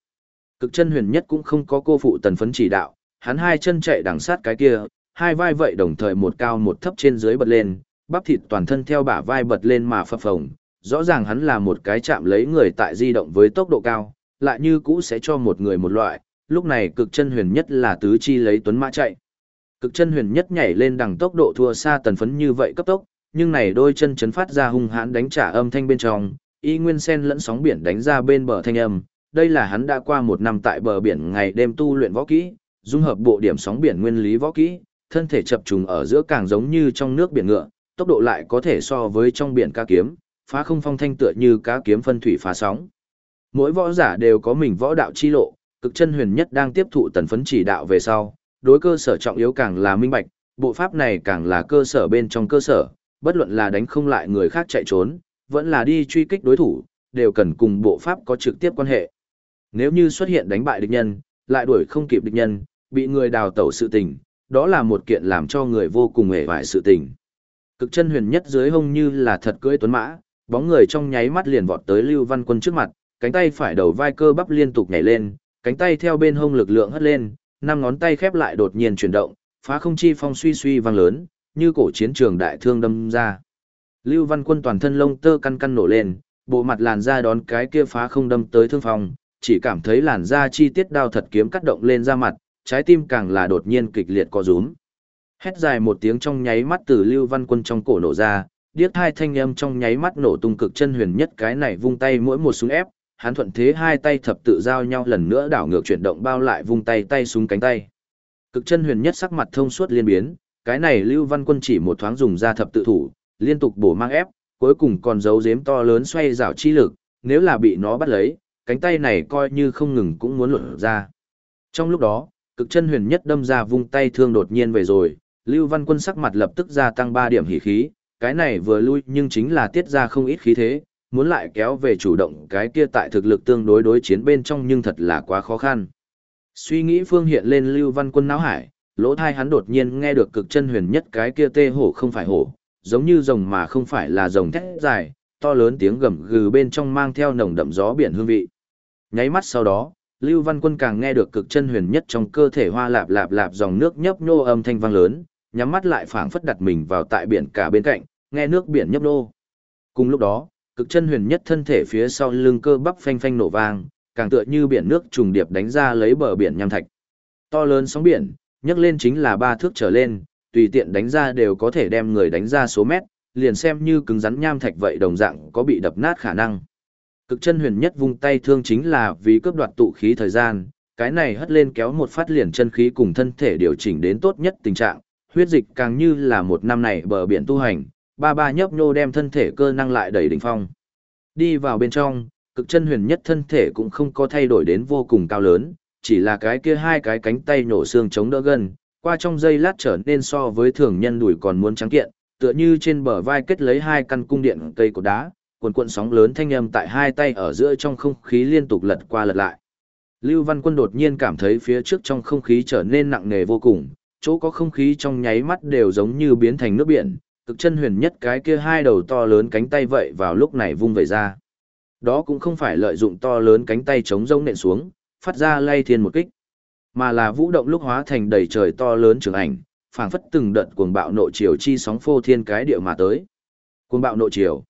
Cực chân huyền nhất cũng không có cô phụ tần phấn chỉ đạo, hắn hai chân chạy đằng sát cái kia, hai vai vậy đồng thời một cao một thấp trên dưới bật lên, bắp thịt toàn thân theo bả vai bật lên mà phập phồng. Rõ ràng hắn là một cái chạm lấy người tại di động với tốc độ cao, lại như cũ sẽ cho một người một loại, lúc này cực chân huyền nhất là tứ chi lấy tuấn mã chạy. Cực chân huyền nhất nhảy lên đằng tốc độ thua xa tần phấn như vậy cấp tốc, nhưng này đôi chân chấn phát ra hung hãn đánh trả âm thanh bên trong, y nguyên sen lẫn sóng biển đánh ra bên bờ thanh âm. Đây là hắn đã qua một năm tại bờ biển ngày đêm tu luyện võ kỹ, dung hợp bộ điểm sóng biển nguyên lý võ kỹ, thân thể chập trùng ở giữa càng giống như trong nước biển ngựa, tốc độ lại có thể so với trong biển ca kiếm, phá không phong thanh tựa như cá kiếm phân thủy phá sóng. Mỗi võ giả đều có mình võ đạo chi lộ, cực chân huyền nhất đang tiếp thụ tần phấn chỉ đạo về sau, đối cơ sở trọng yếu càng là minh bạch, bộ pháp này càng là cơ sở bên trong cơ sở, bất luận là đánh không lại người khác chạy trốn, vẫn là đi truy kích đối thủ, đều cần cùng bộ pháp có trực tiếp quan hệ. Nếu như xuất hiện đánh bại địch nhân, lại đuổi không kịp địch nhân, bị người đào tẩu sự tình, đó là một kiện làm cho người vô cùng hề vải sự tình. Cực chân huyền nhất dưới hông như là thật cưỡi tuấn mã, bóng người trong nháy mắt liền vọt tới Lưu Văn Quân trước mặt, cánh tay phải đầu vai cơ bắp liên tục nhảy lên, cánh tay theo bên hông lực lượng hất lên, năm ngón tay khép lại đột nhiên chuyển động, phá không chi phong suy suy vang lớn, như cổ chiến trường đại thương đâm ra. Lưu Văn Quân toàn thân lông tơ căn căn nổ lên, bộ mặt làn da đón cái kia phá không đâm tới thương phong, chỉ cảm thấy làn da chi tiết đao thật kiếm cắt động lên da mặt, trái tim càng là đột nhiên kịch liệt co rúm. Hét dài một tiếng trong nháy mắt từ Lưu Văn Quân trong cổ nổ ra, điếc hai thanh âm trong nháy mắt nổ tung cực chân huyền nhất cái này vung tay mỗi một súng ép, hắn thuận thế hai tay thập tự giao nhau lần nữa đảo ngược chuyển động bao lại vung tay tay súng cánh tay. Cực chân huyền nhất sắc mặt thông suốt liên biến, cái này Lưu Văn Quân chỉ một thoáng dùng ra thập tự thủ, liên tục bổ mang ép, cuối cùng còn giấu giếm to lớn xoay rảo chi lực, nếu là bị nó bắt lấy, cánh tay này coi như không ngừng cũng muốn lột ra. Trong lúc đó, cực chân huyền nhất đâm ra vung tay thương đột nhiên về rồi, Lưu Văn Quân sắc mặt lập tức gia tăng 3 điểm hỉ khí, cái này vừa lui nhưng chính là tiết ra không ít khí thế, muốn lại kéo về chủ động cái kia tại thực lực tương đối đối chiến bên trong nhưng thật là quá khó khăn. Suy nghĩ phương hiện lên Lưu Văn Quân não hải, lỗ thai hắn đột nhiên nghe được cực chân huyền nhất cái kia tê hổ không phải hổ, giống như rồng mà không phải là rồng thét dài, to lớn tiếng gầm gừ bên trong mang theo nồng đậm gió biển hương vị. Nháy mắt sau đó, Lưu Văn Quân càng nghe được cực chân huyền nhất trong cơ thể hoa lạp lạp lạp dòng nước nhấp nhô âm thanh vang lớn, nhắm mắt lại phảng phất đặt mình vào tại biển cả bên cạnh, nghe nước biển nhấp nhô. Cùng lúc đó, cực chân huyền nhất thân thể phía sau lưng cơ bắp phanh phanh nổ vang, càng tựa như biển nước trùng điệp đánh ra lấy bờ biển nham thạch. To lớn sóng biển, nhấc lên chính là ba thước trở lên, tùy tiện đánh ra đều có thể đem người đánh ra số mét, liền xem như cứng rắn nham thạch vậy đồng dạng có bị đập nát khả năng. Cực chân huyền nhất vung tay thương chính là vì cướp đoạt tụ khí thời gian, cái này hất lên kéo một phát liền chân khí cùng thân thể điều chỉnh đến tốt nhất tình trạng, huyết dịch càng như là một năm này bờ biển tu hành, ba ba nhấp nhô đem thân thể cơ năng lại đẩy đỉnh phong. Đi vào bên trong, cực chân huyền nhất thân thể cũng không có thay đổi đến vô cùng cao lớn, chỉ là cái kia hai cái cánh tay nổ xương chống đỡ gần, qua trong giây lát trở nên so với thường nhân đùi còn muốn trắng kiện, tựa như trên bờ vai kết lấy hai căn cung điện cây cột đá, cuộn cuộn sóng lớn thanh âm tại hai tay ở giữa trong không khí liên tục lật qua lật lại. Lưu Văn Quân đột nhiên cảm thấy phía trước trong không khí trở nên nặng nề vô cùng, chỗ có không khí trong nháy mắt đều giống như biến thành nước biển, cực chân huyền nhất cái kia hai đầu to lớn cánh tay vậy vào lúc này vung về ra. Đó cũng không phải lợi dụng to lớn cánh tay chống rông nện xuống, phát ra lay thiên một kích, mà là vũ động lúc hóa thành đầy trời to lớn trường ảnh, phảng phất từng đợt cuồng bạo nội chiều chi sóng phô thiên cái địa mà tới. Cuồng bạo nội chiều.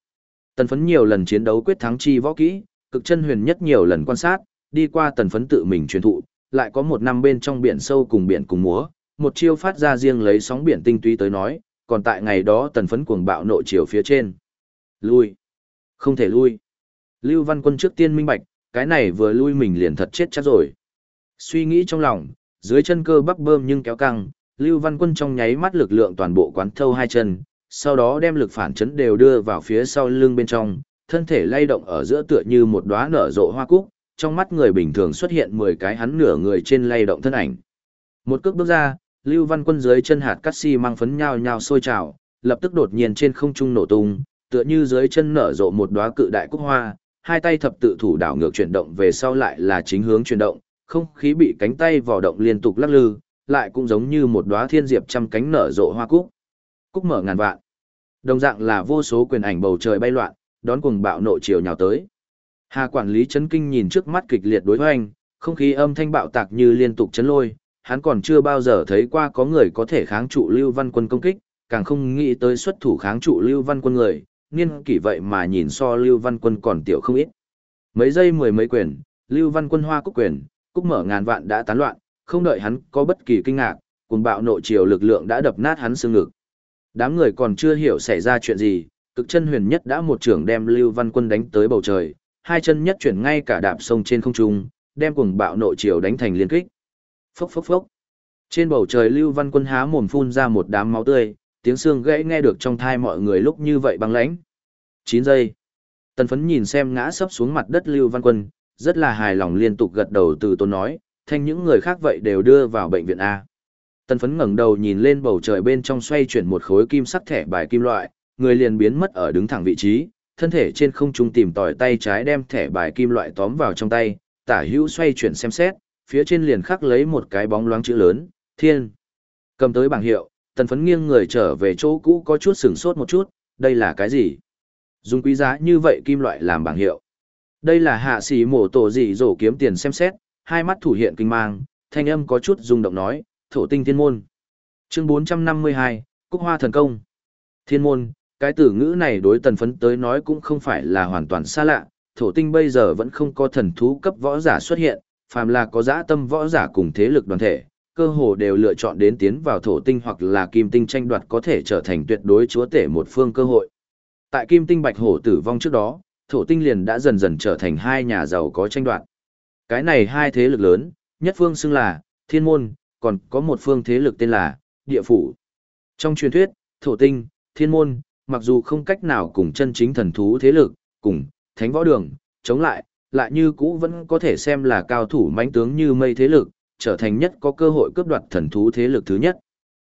Tần phấn nhiều lần chiến đấu quyết thắng chi võ kỹ, cực chân huyền nhất nhiều lần quan sát, đi qua tần phấn tự mình truyền thụ, lại có một năm bên trong biển sâu cùng biển cùng múa, một chiêu phát ra riêng lấy sóng biển tinh túy tới nói, còn tại ngày đó tần phấn cuồng bạo nội chiều phía trên. Lui. Không thể lui. Lưu Văn Quân trước tiên minh bạch, cái này vừa lui mình liền thật chết chắc rồi. Suy nghĩ trong lòng, dưới chân cơ bắp bơm nhưng kéo căng, Lưu Văn Quân trong nháy mắt lực lượng toàn bộ quán thâu hai chân, sau đó đem lực phản chấn đều đưa vào phía sau lưng bên trong, thân thể lay động ở giữa tựa như một đóa nở rộ hoa cúc, trong mắt người bình thường xuất hiện 10 cái hắn nửa người trên lay động thân ảnh. Một cước bước ra, Lưu Văn Quân dưới chân hạt cát xi si mang phấn nhào nhào sôi trào, lập tức đột nhiên trên không trung nổ tung, tựa như dưới chân nở rộ một đóa cự đại cúc hoa, hai tay thập tự thủ đảo ngược chuyển động về sau lại là chính hướng chuyển động, không khí bị cánh tay vò động liên tục lắc lư, lại cũng giống như một đóa thiên diệp trăm cánh nở rộ hoa cúc. Cúc mở ngàn vạn. Đồng dạng là vô số quyền ảnh bầu trời bay loạn, đón cuồng bạo nộ chiều nhào tới. Hà quản lý chấn kinh nhìn trước mắt kịch liệt đối hoành, không khí âm thanh bạo tạc như liên tục chấn lôi, hắn còn chưa bao giờ thấy qua có người có thể kháng trụ Lưu Văn Quân công kích, càng không nghĩ tới xuất thủ kháng trụ Lưu Văn Quân người, niên kỷ vậy mà nhìn so Lưu Văn Quân còn tiểu không ít. Mấy giây mười mấy quyền, Lưu Văn Quân hoa cúc quyền, cúc mở ngàn vạn đã tán loạn, không đợi hắn có bất kỳ kinh ngạc, cùng bạo nộ chiều lực lượng đã đập nát hắn xương ngực. Đám người còn chưa hiểu xảy ra chuyện gì, cực chân huyền nhất đã một trưởng đem Lưu Văn Quân đánh tới bầu trời, hai chân nhất chuyển ngay cả đạp sông trên không trung, đem cùng bạo nộ chiều đánh thành liên kích. Phốc phốc phốc. Trên bầu trời Lưu Văn Quân há mồm phun ra một đám máu tươi, tiếng xương gãy nghe được trong thai mọi người lúc như vậy băng lãnh. 9 giây. Tần phấn nhìn xem ngã sấp xuống mặt đất Lưu Văn Quân, rất là hài lòng liên tục gật đầu từ tôn nói, thanh những người khác vậy đều đưa vào bệnh viện A. Tần phấn ngẩng đầu nhìn lên bầu trời bên trong xoay chuyển một khối kim sắc thẻ bài kim loại, người liền biến mất ở đứng thẳng vị trí, thân thể trên không trung tìm tòi tay trái đem thẻ bài kim loại tóm vào trong tay, tả hữu xoay chuyển xem xét, phía trên liền khắc lấy một cái bóng loáng chữ lớn, thiên. Cầm tới bảng hiệu, tần phấn nghiêng người trở về chỗ cũ có chút sửng sốt một chút, đây là cái gì? Dùng quý giá như vậy kim loại làm bảng hiệu. Đây là hạ sĩ mổ tổ gì rổ kiếm tiền xem xét, hai mắt thủ hiện kinh mang, thanh âm có chút rung động nói, thổ tinh thiên môn. Chương 452, Cúc Hoa Thần Công. Thiên môn, cái từ ngữ này đối tần phấn tới nói cũng không phải là hoàn toàn xa lạ, thổ tinh bây giờ vẫn không có thần thú cấp võ giả xuất hiện, phàm là có dã tâm võ giả cùng thế lực đoàn thể, cơ hồ đều lựa chọn đến tiến vào thổ tinh hoặc là kim tinh tranh đoạt có thể trở thành tuyệt đối chúa tể một phương cơ hội. Tại kim tinh bạch hổ tử vong trước đó, thổ tinh liền đã dần dần trở thành hai nhà giàu có tranh đoạt. Cái này hai thế lực lớn, nhất phương xưng là thiên môn, còn có một phương thế lực tên là địa phủ. Trong truyền thuyết, thổ tinh, thiên môn, mặc dù không cách nào cùng chân chính thần thú thế lực, cùng thánh võ đường, chống lại, lại như cũ vẫn có thể xem là cao thủ mãnh tướng như mây thế lực, trở thành nhất có cơ hội cướp đoạt thần thú thế lực thứ nhất.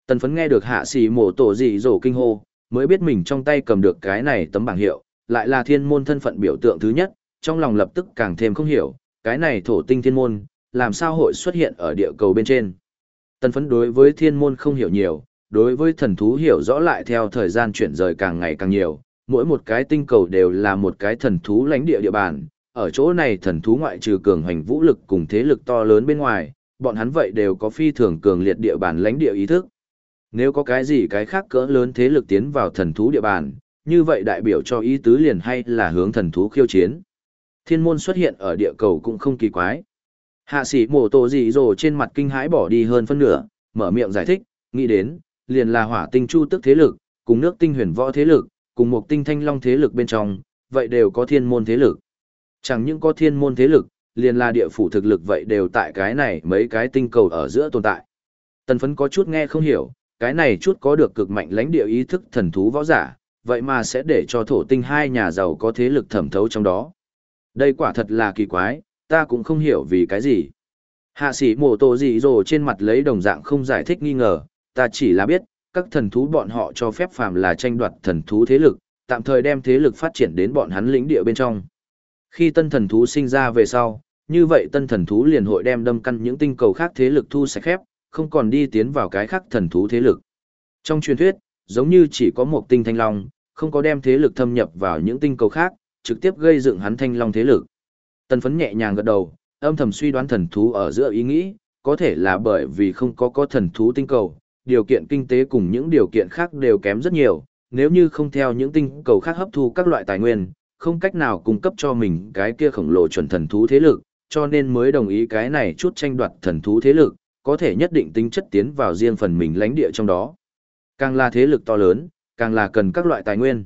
Tần phấn nghe được hạ sĩ mổ tổ dị rổ kinh hô, mới biết mình trong tay cầm được cái này tấm bảng hiệu, lại là thiên môn thân phận biểu tượng thứ nhất, trong lòng lập tức càng thêm không hiểu, cái này thổ tinh thiên môn, làm sao hội xuất hiện ở địa cầu bên trên. Tần phấn đối với thiên môn không hiểu nhiều, đối với thần thú hiểu rõ lại theo thời gian chuyển rời càng ngày càng nhiều, mỗi một cái tinh cầu đều là một cái thần thú lãnh địa địa bàn, ở chỗ này thần thú ngoại trừ cường hành vũ lực cùng thế lực to lớn bên ngoài, bọn hắn vậy đều có phi thường cường liệt địa bàn lãnh địa ý thức. Nếu có cái gì cái khác cỡ lớn thế lực tiến vào thần thú địa bàn, như vậy đại biểu cho ý tứ liền hay là hướng thần thú khiêu chiến. Thiên môn xuất hiện ở địa cầu cũng không kỳ quái. Hạ sĩ mổ tổ dị rồ trên mặt kinh hãi bỏ đi hơn phân nửa, mở miệng giải thích, nghĩ đến, liền là hỏa tinh chu tức thế lực, cùng nước tinh huyền võ thế lực, cùng một tinh thanh long thế lực bên trong, vậy đều có thiên môn thế lực. Chẳng những có thiên môn thế lực, liền là địa phủ thực lực vậy đều tại cái này mấy cái tinh cầu ở giữa tồn tại. Tần phấn có chút nghe không hiểu, cái này chút có được cực mạnh lãnh địa ý thức thần thú võ giả, vậy mà sẽ để cho thổ tinh hai nhà giàu có thế lực thẩm thấu trong đó. Đây quả thật là kỳ quái, ta cũng không hiểu vì cái gì. Hạ sĩ mổ tổ gì rồi trên mặt lấy đồng dạng không giải thích nghi ngờ, ta chỉ là biết, các thần thú bọn họ cho phép phàm là tranh đoạt thần thú thế lực, tạm thời đem thế lực phát triển đến bọn hắn lĩnh địa bên trong. Khi tân thần thú sinh ra về sau, như vậy tân thần thú liền hội đem đâm căn những tinh cầu khác thế lực thu sạch khép, không còn đi tiến vào cái khác thần thú thế lực. Trong truyền thuyết, giống như chỉ có một tinh thanh long, không có đem thế lực thâm nhập vào những tinh cầu khác, trực tiếp gây dựng hắn thanh long thế lực. Tân phấn nhẹ nhàng gật đầu, âm thầm suy đoán thần thú ở giữa ý nghĩ, có thể là bởi vì không có có thần thú tinh cầu, điều kiện kinh tế cùng những điều kiện khác đều kém rất nhiều, nếu như không theo những tinh cầu khác hấp thu các loại tài nguyên, không cách nào cung cấp cho mình cái kia khổng lồ chuẩn thần thú thế lực, cho nên mới đồng ý cái này chút tranh đoạt thần thú thế lực, có thể nhất định tính chất tiến vào riêng phần mình lãnh địa trong đó. Càng là thế lực to lớn, càng là cần các loại tài nguyên.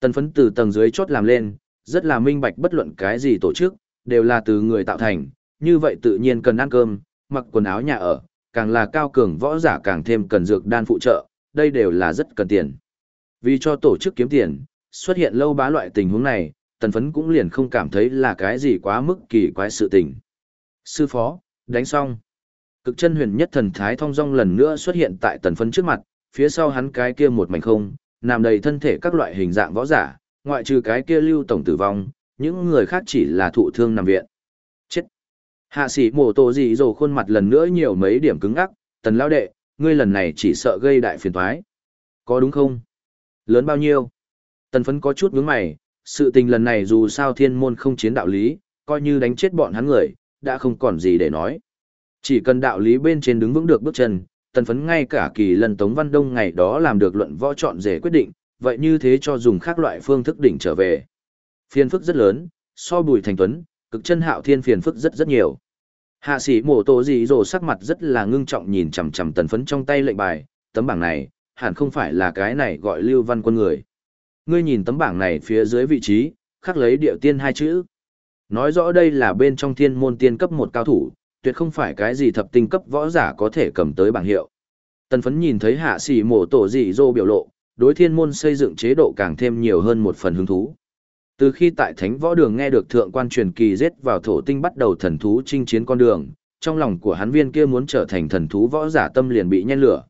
Tần phấn từ tầng dưới chốt làm lên, rất là minh bạch bất luận cái gì tổ chức, đều là từ người tạo thành, như vậy tự nhiên cần ăn cơm, mặc quần áo nhà ở, càng là cao cường võ giả càng thêm cần dược đan phụ trợ, đây đều là rất cần tiền. Vì cho tổ chức kiếm tiền, xuất hiện lâu bá loại tình huống này, tần phấn cũng liền không cảm thấy là cái gì quá mức kỳ quái sự tình. Sư phó, đánh xong. Cực chân huyền nhất thần thái thong dong lần nữa xuất hiện tại tần phấn trước mặt, phía sau hắn cái kia một mảnh không, nằm đầy thân thể các loại hình dạng võ giả, ngoại trừ cái kia lưu tổng tử vong, những người khác chỉ là thụ thương nằm viện. Chết! Hạ sĩ mổ tổ gì rồi khuôn mặt lần nữa nhiều mấy điểm cứng ắc, tần lao đệ, ngươi lần này chỉ sợ gây đại phiền toái. Có đúng không? Lớn bao nhiêu? Tần phấn có chút nhướng mày, sự tình lần này dù sao thiên môn không chiến đạo lý, coi như đánh chết bọn hắn người, đã không còn gì để nói. Chỉ cần đạo lý bên trên đứng vững được bước chân, tần phấn ngay cả kỳ lần Tống Văn Đông ngày đó làm được luận võ chọn rể quyết định, vậy như thế cho dùng khác loại phương thức đỉnh trở về. Phiền phức rất lớn, so bùi thành tuấn, cực chân hạo thiên phiền phức rất rất nhiều. Hạ sĩ mổ tổ gì rồ sắc mặt rất là ngưng trọng nhìn chằm chằm tần phấn trong tay lệnh bài, tấm bảng này, hẳn không phải là cái này gọi lưu văn quân người. Ngươi nhìn tấm bảng này phía dưới vị trí, khắc lấy điệu tiên hai chữ. Nói rõ đây là bên trong thiên môn tiên cấp một cao thủ, tuyệt không phải cái gì thập tinh cấp võ giả có thể cầm tới bảng hiệu. Tần phấn nhìn thấy hạ sĩ mổ tổ dị dô biểu lộ, đối thiên môn xây dựng chế độ càng thêm nhiều hơn một phần hứng thú. Từ khi tại Thánh Võ Đường nghe được thượng quan truyền kỳ giết vào thổ tinh bắt đầu thần thú chinh chiến con đường, trong lòng của hắn viên kia muốn trở thành thần thú võ giả tâm liền bị nhen lửa.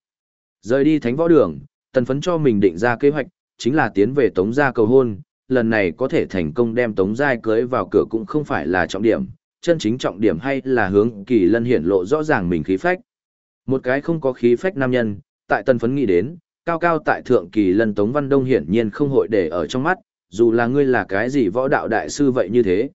Rời đi Thánh Võ Đường, tần phấn cho mình định ra kế hoạch, chính là tiến về tống gia cầu hôn, lần này có thể thành công đem tống giai cưới vào cửa cũng không phải là trọng điểm, chân chính trọng điểm hay là hướng kỳ lân hiển lộ rõ ràng mình khí phách. Một cái không có khí phách nam nhân, tại tần phấn nghĩ đến, cao cao tại thượng kỳ lân tống văn đông hiển nhiên không hội để ở trong mắt, dù là ngươi là cái gì võ đạo đại sư vậy như thế.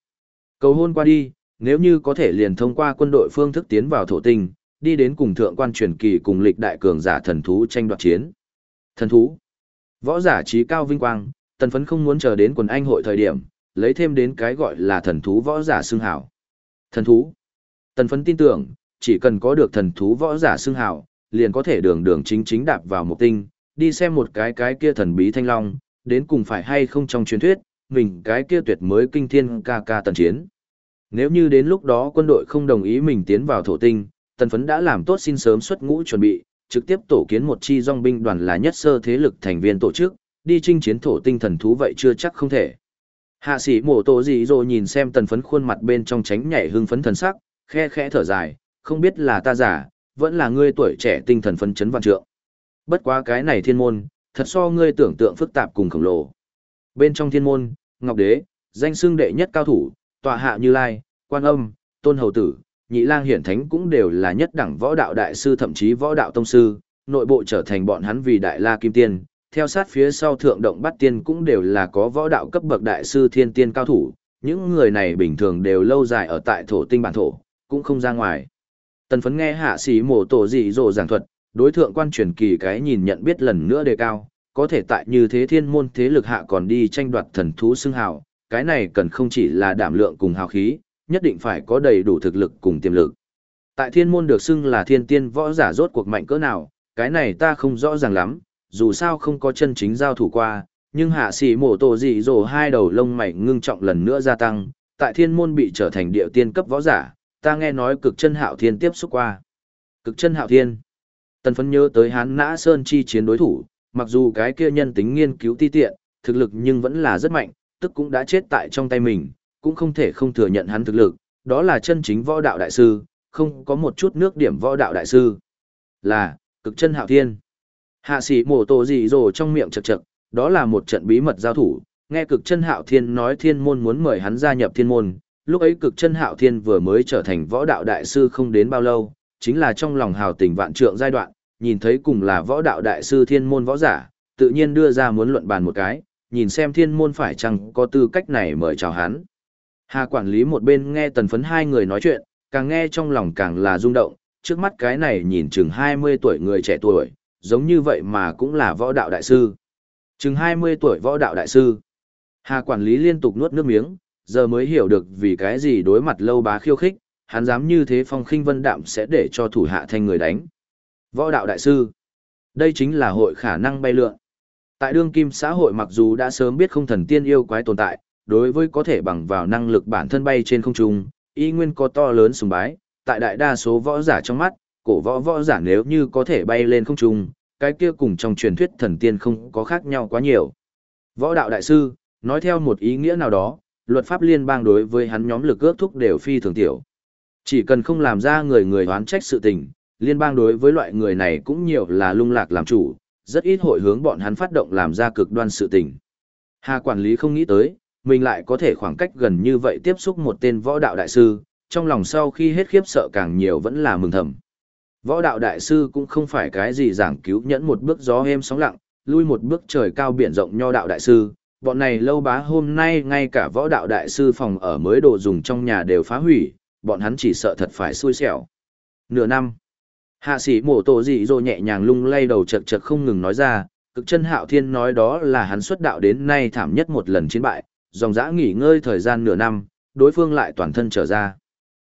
Cầu hôn qua đi, nếu như có thể liền thông qua quân đội phương thức tiến vào thổ tinh, đi đến cùng thượng quan truyền kỳ cùng lịch đại cường giả thần thú tranh đoạt chiến. Thần thú. Võ giả trí cao vinh quang, tần phấn không muốn chờ đến quần anh hội thời điểm, lấy thêm đến cái gọi là thần thú võ giả xưng hào. Thần thú. Tần phấn tin tưởng, chỉ cần có được thần thú võ giả xưng hào, liền có thể đường đường chính chính đạp vào một tinh, đi xem một cái cái kia thần bí thanh long, đến cùng phải hay không trong truyền thuyết, mình cái kia tuyệt mới kinh thiên ca ca tần chiến. Nếu như đến lúc đó quân đội không đồng ý mình tiến vào thổ tinh, tần phấn đã làm tốt xin sớm xuất ngũ chuẩn bị, trực tiếp tổ kiến một chi dòng binh đoàn là nhất sơ thế lực thành viên tổ chức, đi chinh chiến thổ tinh thần thú vậy chưa chắc không thể. Hạ sĩ mổ tổ gì rồi nhìn xem tần phấn khuôn mặt bên trong tránh nhảy hưng phấn thần sắc, khe khẽ thở dài, không biết là ta giả, vẫn là ngươi tuổi trẻ tinh thần phấn chấn vạn trượng. Bất quá cái này thiên môn, thật so ngươi tưởng tượng phức tạp cùng khổng lồ. Bên trong thiên môn, Ngọc Đế, danh xưng đệ nhất cao thủ, tọa hạ như lai, quan âm, tôn hầu tử, nhị lang hiển thánh cũng đều là nhất đẳng võ đạo đại sư thậm chí võ đạo tông sư, nội bộ trở thành bọn hắn vì đại la kim tiên, theo sát phía sau thượng động bắt tiên cũng đều là có võ đạo cấp bậc đại sư thiên tiên cao thủ, những người này bình thường đều lâu dài ở tại thổ tinh bản thổ, cũng không ra ngoài. Tần phấn nghe hạ sĩ mổ tổ dị dỗ giảng thuật, đối thượng quan truyền kỳ cái nhìn nhận biết lần nữa đề cao, có thể tại như thế thiên môn thế lực hạ còn đi tranh đoạt thần thú xưng hào, cái này cần không chỉ là đảm lượng cùng hào khí, nhất định phải có đầy đủ thực lực cùng tiềm lực. Tại thiên môn được xưng là thiên tiên võ giả rốt cuộc mạnh cỡ nào, cái này ta không rõ ràng lắm, dù sao không có chân chính giao thủ qua, nhưng hạ sĩ mổ tổ dị dồ hai đầu lông mày ngưng trọng lần nữa gia tăng, tại thiên môn bị trở thành địa tiên cấp võ giả, ta nghe nói cực chân hạo thiên tiếp xúc qua. Cực chân hạo thiên. Tần phấn nhớ tới hán nã sơn chi chiến đối thủ, mặc dù cái kia nhân tính nghiên cứu ti tiện, thực lực nhưng vẫn là rất mạnh, tức cũng đã chết tại trong tay mình, cũng không thể không thừa nhận hắn thực lực, đó là chân chính võ đạo đại sư, không có một chút nước điểm võ đạo đại sư. Là, cực chân hạo thiên. Hạ sĩ mổ tổ gì rồi trong miệng chật chật, đó là một trận bí mật giao thủ, nghe cực chân hạo thiên nói thiên môn muốn mời hắn gia nhập thiên môn, lúc ấy cực chân hạo thiên vừa mới trở thành võ đạo đại sư không đến bao lâu, chính là trong lòng hào tình vạn trượng giai đoạn, nhìn thấy cùng là võ đạo đại sư thiên môn võ giả, tự nhiên đưa ra muốn luận bàn một cái, nhìn xem thiên môn phải chăng có tư cách này mời chào hắn. Hà quản lý một bên nghe tần phấn hai người nói chuyện, càng nghe trong lòng càng là rung động, trước mắt cái này nhìn chừng 20 tuổi người trẻ tuổi, giống như vậy mà cũng là võ đạo đại sư. Chừng 20 tuổi võ đạo đại sư. Hà quản lý liên tục nuốt nước miếng, giờ mới hiểu được vì cái gì đối mặt lâu bá khiêu khích, hắn dám như thế phong khinh vân đạm sẽ để cho thủ hạ thanh người đánh. Võ đạo đại sư. Đây chính là hội khả năng bay lượn. Tại đương kim xã hội mặc dù đã sớm biết không thần tiên yêu quái tồn tại, đối với có thể bằng vào năng lực bản thân bay trên không trung, y nguyên có to lớn sùng bái, tại đại đa số võ giả trong mắt, cổ võ võ giả nếu như có thể bay lên không trung, cái kia cùng trong truyền thuyết thần tiên không có khác nhau quá nhiều. Võ đạo đại sư, nói theo một ý nghĩa nào đó, luật pháp liên bang đối với hắn nhóm lực ước thúc đều phi thường tiểu. Chỉ cần không làm ra người người oán trách sự tình, liên bang đối với loại người này cũng nhiều là lung lạc làm chủ, rất ít hội hướng bọn hắn phát động làm ra cực đoan sự tình. Hà quản lý không nghĩ tới, mình lại có thể khoảng cách gần như vậy tiếp xúc một tên võ đạo đại sư, trong lòng sau khi hết khiếp sợ càng nhiều vẫn là mừng thầm. Võ đạo đại sư cũng không phải cái gì giảng cứu nhẫn một bước gió êm sóng lặng, lui một bước trời cao biển rộng nho đạo đại sư. Bọn này lâu bá hôm nay ngay cả võ đạo đại sư phòng ở mới đồ dùng trong nhà đều phá hủy, bọn hắn chỉ sợ thật phải xui xẻo. Nửa năm, hạ sĩ mổ tổ dị rồi nhẹ nhàng lung lay đầu chật chật không ngừng nói ra, cực chân hạo thiên nói đó là hắn xuất đạo đến nay thảm nhất một lần chiến bại, dòng dã nghỉ ngơi thời gian nửa năm, đối phương lại toàn thân trở ra.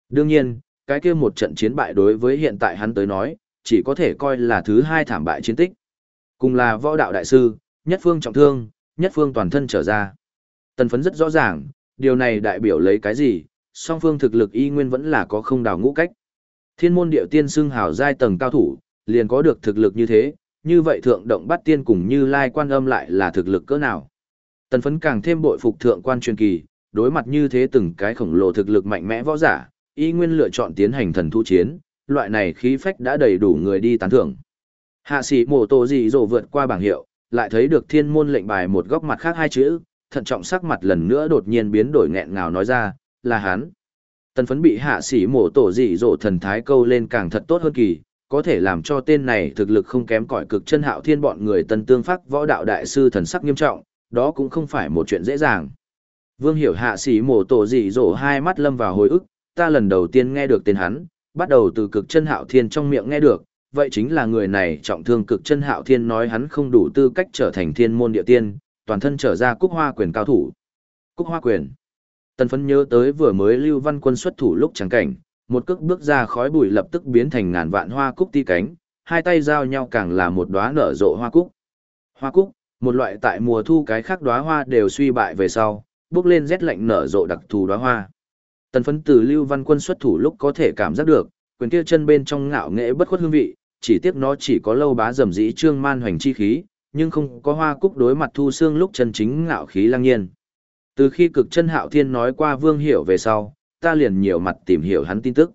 Đương nhiên, cái kia một trận chiến bại đối với hiện tại hắn tới nói, chỉ có thể coi là thứ hai thảm bại chiến tích. Cùng là võ đạo đại sư, nhất phương trọng thương, nhất phương toàn thân trở ra. Tần phấn rất rõ ràng, điều này đại biểu lấy cái gì, song phương thực lực y nguyên vẫn là có không đào ngũ cách. Thiên môn điệu tiên xưng hào giai tầng cao thủ, liền có được thực lực như thế, như vậy thượng động bắt tiên cùng như lai quan âm lại là thực lực cỡ nào. Tần phấn càng thêm bội phục thượng quan truyền kỳ, đối mặt như thế từng cái khổng lồ thực lực mạnh mẽ võ giả, y nguyên lựa chọn tiến hành thần thu chiến, loại này khí phách đã đầy đủ người đi tán thưởng. Hạ sĩ mổ tổ gì rồ vượt qua bảng hiệu, lại thấy được thiên môn lệnh bài một góc mặt khác hai chữ, thận trọng sắc mặt lần nữa đột nhiên biến đổi nghẹn ngào nói ra, là hắn. Tần phấn bị hạ sĩ mổ tổ dị dỗ thần thái câu lên càng thật tốt hơn kỳ, có thể làm cho tên này thực lực không kém cỏi cực chân hạo thiên bọn người tân tương phát võ đạo đại sư thần sắc nghiêm trọng, đó cũng không phải một chuyện dễ dàng. Vương hiểu hạ sĩ mổ tổ dị dỗ hai mắt lâm vào hồi ức, ta lần đầu tiên nghe được tên hắn, bắt đầu từ cực chân hạo thiên trong miệng nghe được, vậy chính là người này trọng thương cực chân hạo thiên nói hắn không đủ tư cách trở thành thiên môn địa tiên, toàn thân trở ra cúc hoa quyền cao thủ. Cúc hoa quyền. Tần phấn nhớ tới vừa mới lưu văn quân xuất thủ lúc trắng cảnh, một cước bước ra khói bụi lập tức biến thành ngàn vạn hoa cúc ti cánh, hai tay giao nhau càng là một đóa nở rộ hoa cúc. Hoa cúc, một loại tại mùa thu cái khác đóa hoa đều suy bại về sau, bước lên rét lạnh nở rộ đặc thù đóa hoa. Tần phấn từ lưu văn quân xuất thủ lúc có thể cảm giác được, quyền kia chân bên trong ngạo nghệ bất khuất hương vị, chỉ tiếc nó chỉ có lâu bá dầm dĩ trương man hoành chi khí, nhưng không có hoa cúc đối mặt thu xương lúc chân chính ngạo khí lang nhiên. Từ khi cực chân hạo thiên nói qua vương hiểu về sau, ta liền nhiều mặt tìm hiểu hắn tin tức.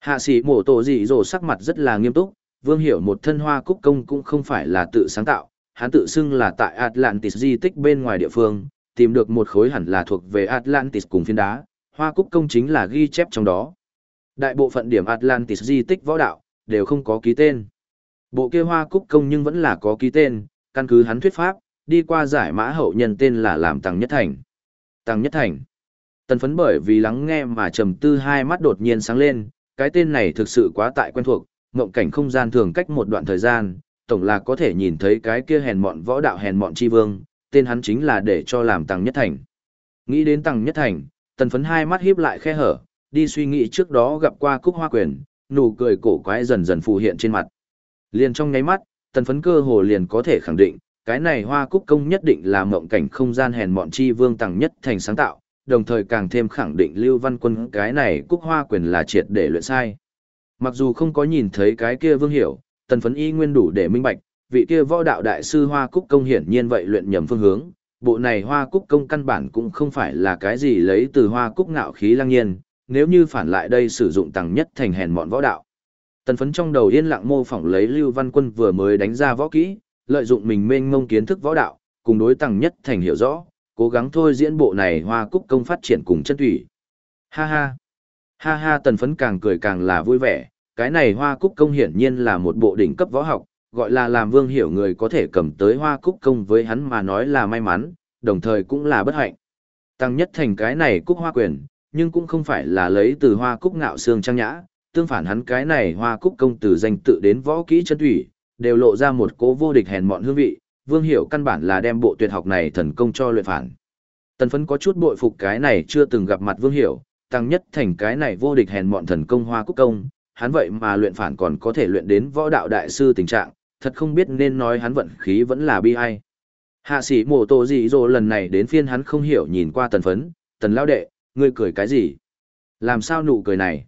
Hạ sĩ mổ tổ dị dồ sắc mặt rất là nghiêm túc, vương hiểu một thân hoa cúc công cũng không phải là tự sáng tạo, hắn tự xưng là tại Atlantis di tích bên ngoài địa phương, tìm được một khối hẳn là thuộc về Atlantis cùng phiến đá, hoa cúc công chính là ghi chép trong đó. Đại bộ phận điểm Atlantis di tích võ đạo, đều không có ký tên. Bộ kia hoa cúc công nhưng vẫn là có ký tên, căn cứ hắn thuyết pháp, đi qua giải mã hậu nhân tên là làm Tăng Nhất Thành. Tăng Nhất Thành. Tần phấn bởi vì lắng nghe mà trầm tư hai mắt đột nhiên sáng lên, cái tên này thực sự quá tại quen thuộc, ngộng cảnh không gian thường cách một đoạn thời gian, tổng là có thể nhìn thấy cái kia hèn mọn võ đạo hèn mọn chi vương, tên hắn chính là để cho làm Tăng Nhất Thành. Nghĩ đến Tăng Nhất Thành, tần phấn hai mắt híp lại khe hở, đi suy nghĩ trước đó gặp qua cúc hoa quyền, nụ cười cổ quái dần dần phù hiện trên mặt. Liền trong nháy mắt, tần phấn cơ hồ liền có thể khẳng định, cái này hoa cúc công nhất định là mộng cảnh không gian hèn mọn chi vương tăng nhất thành sáng tạo, đồng thời càng thêm khẳng định Lưu Văn Quân cái này cúc hoa quyền là triệt để luyện sai. Mặc dù không có nhìn thấy cái kia vương hiểu, tần phấn y nguyên đủ để minh bạch, vị kia võ đạo đại sư hoa cúc công hiển nhiên vậy luyện nhầm phương hướng, bộ này hoa cúc công căn bản cũng không phải là cái gì lấy từ hoa cúc ngạo khí lăng nhiên, nếu như phản lại đây sử dụng tăng nhất thành hèn mọn võ đạo. Tần phấn trong đầu yên lặng mô phỏng lấy Lưu Văn Quân vừa mới đánh ra võ kỹ, lợi dụng mình mênh mông kiến thức võ đạo, cùng đối tăng nhất thành hiểu rõ, cố gắng thôi diễn bộ này hoa cúc công phát triển cùng chân thủy. Ha ha! Ha ha tần phấn càng cười càng là vui vẻ, cái này hoa cúc công hiển nhiên là một bộ đỉnh cấp võ học, gọi là làm vương hiểu người có thể cầm tới hoa cúc công với hắn mà nói là may mắn, đồng thời cũng là bất hạnh. Tăng nhất thành cái này cúc hoa quyền, nhưng cũng không phải là lấy từ hoa cúc ngạo xương trang nhã, tương phản hắn cái này hoa cúc công từ danh tự đến võ kỹ chân thủy, đều lộ ra một cố vô địch hèn mọn hương vị, Vương Hiểu căn bản là đem bộ tuyệt học này thần công cho luyện phản. Tần phấn có chút bội phục cái này chưa từng gặp mặt Vương Hiểu, tăng nhất thành cái này vô địch hèn mọn thần công hoa cúc công, hắn vậy mà luyện phản còn có thể luyện đến võ đạo đại sư tình trạng, thật không biết nên nói hắn vận khí vẫn là bi ai. Hạ sĩ mổ tổ gì rồi lần này đến phiên hắn không hiểu nhìn qua tần phấn, tần lao đệ, ngươi cười cái gì? Làm sao nụ cười này?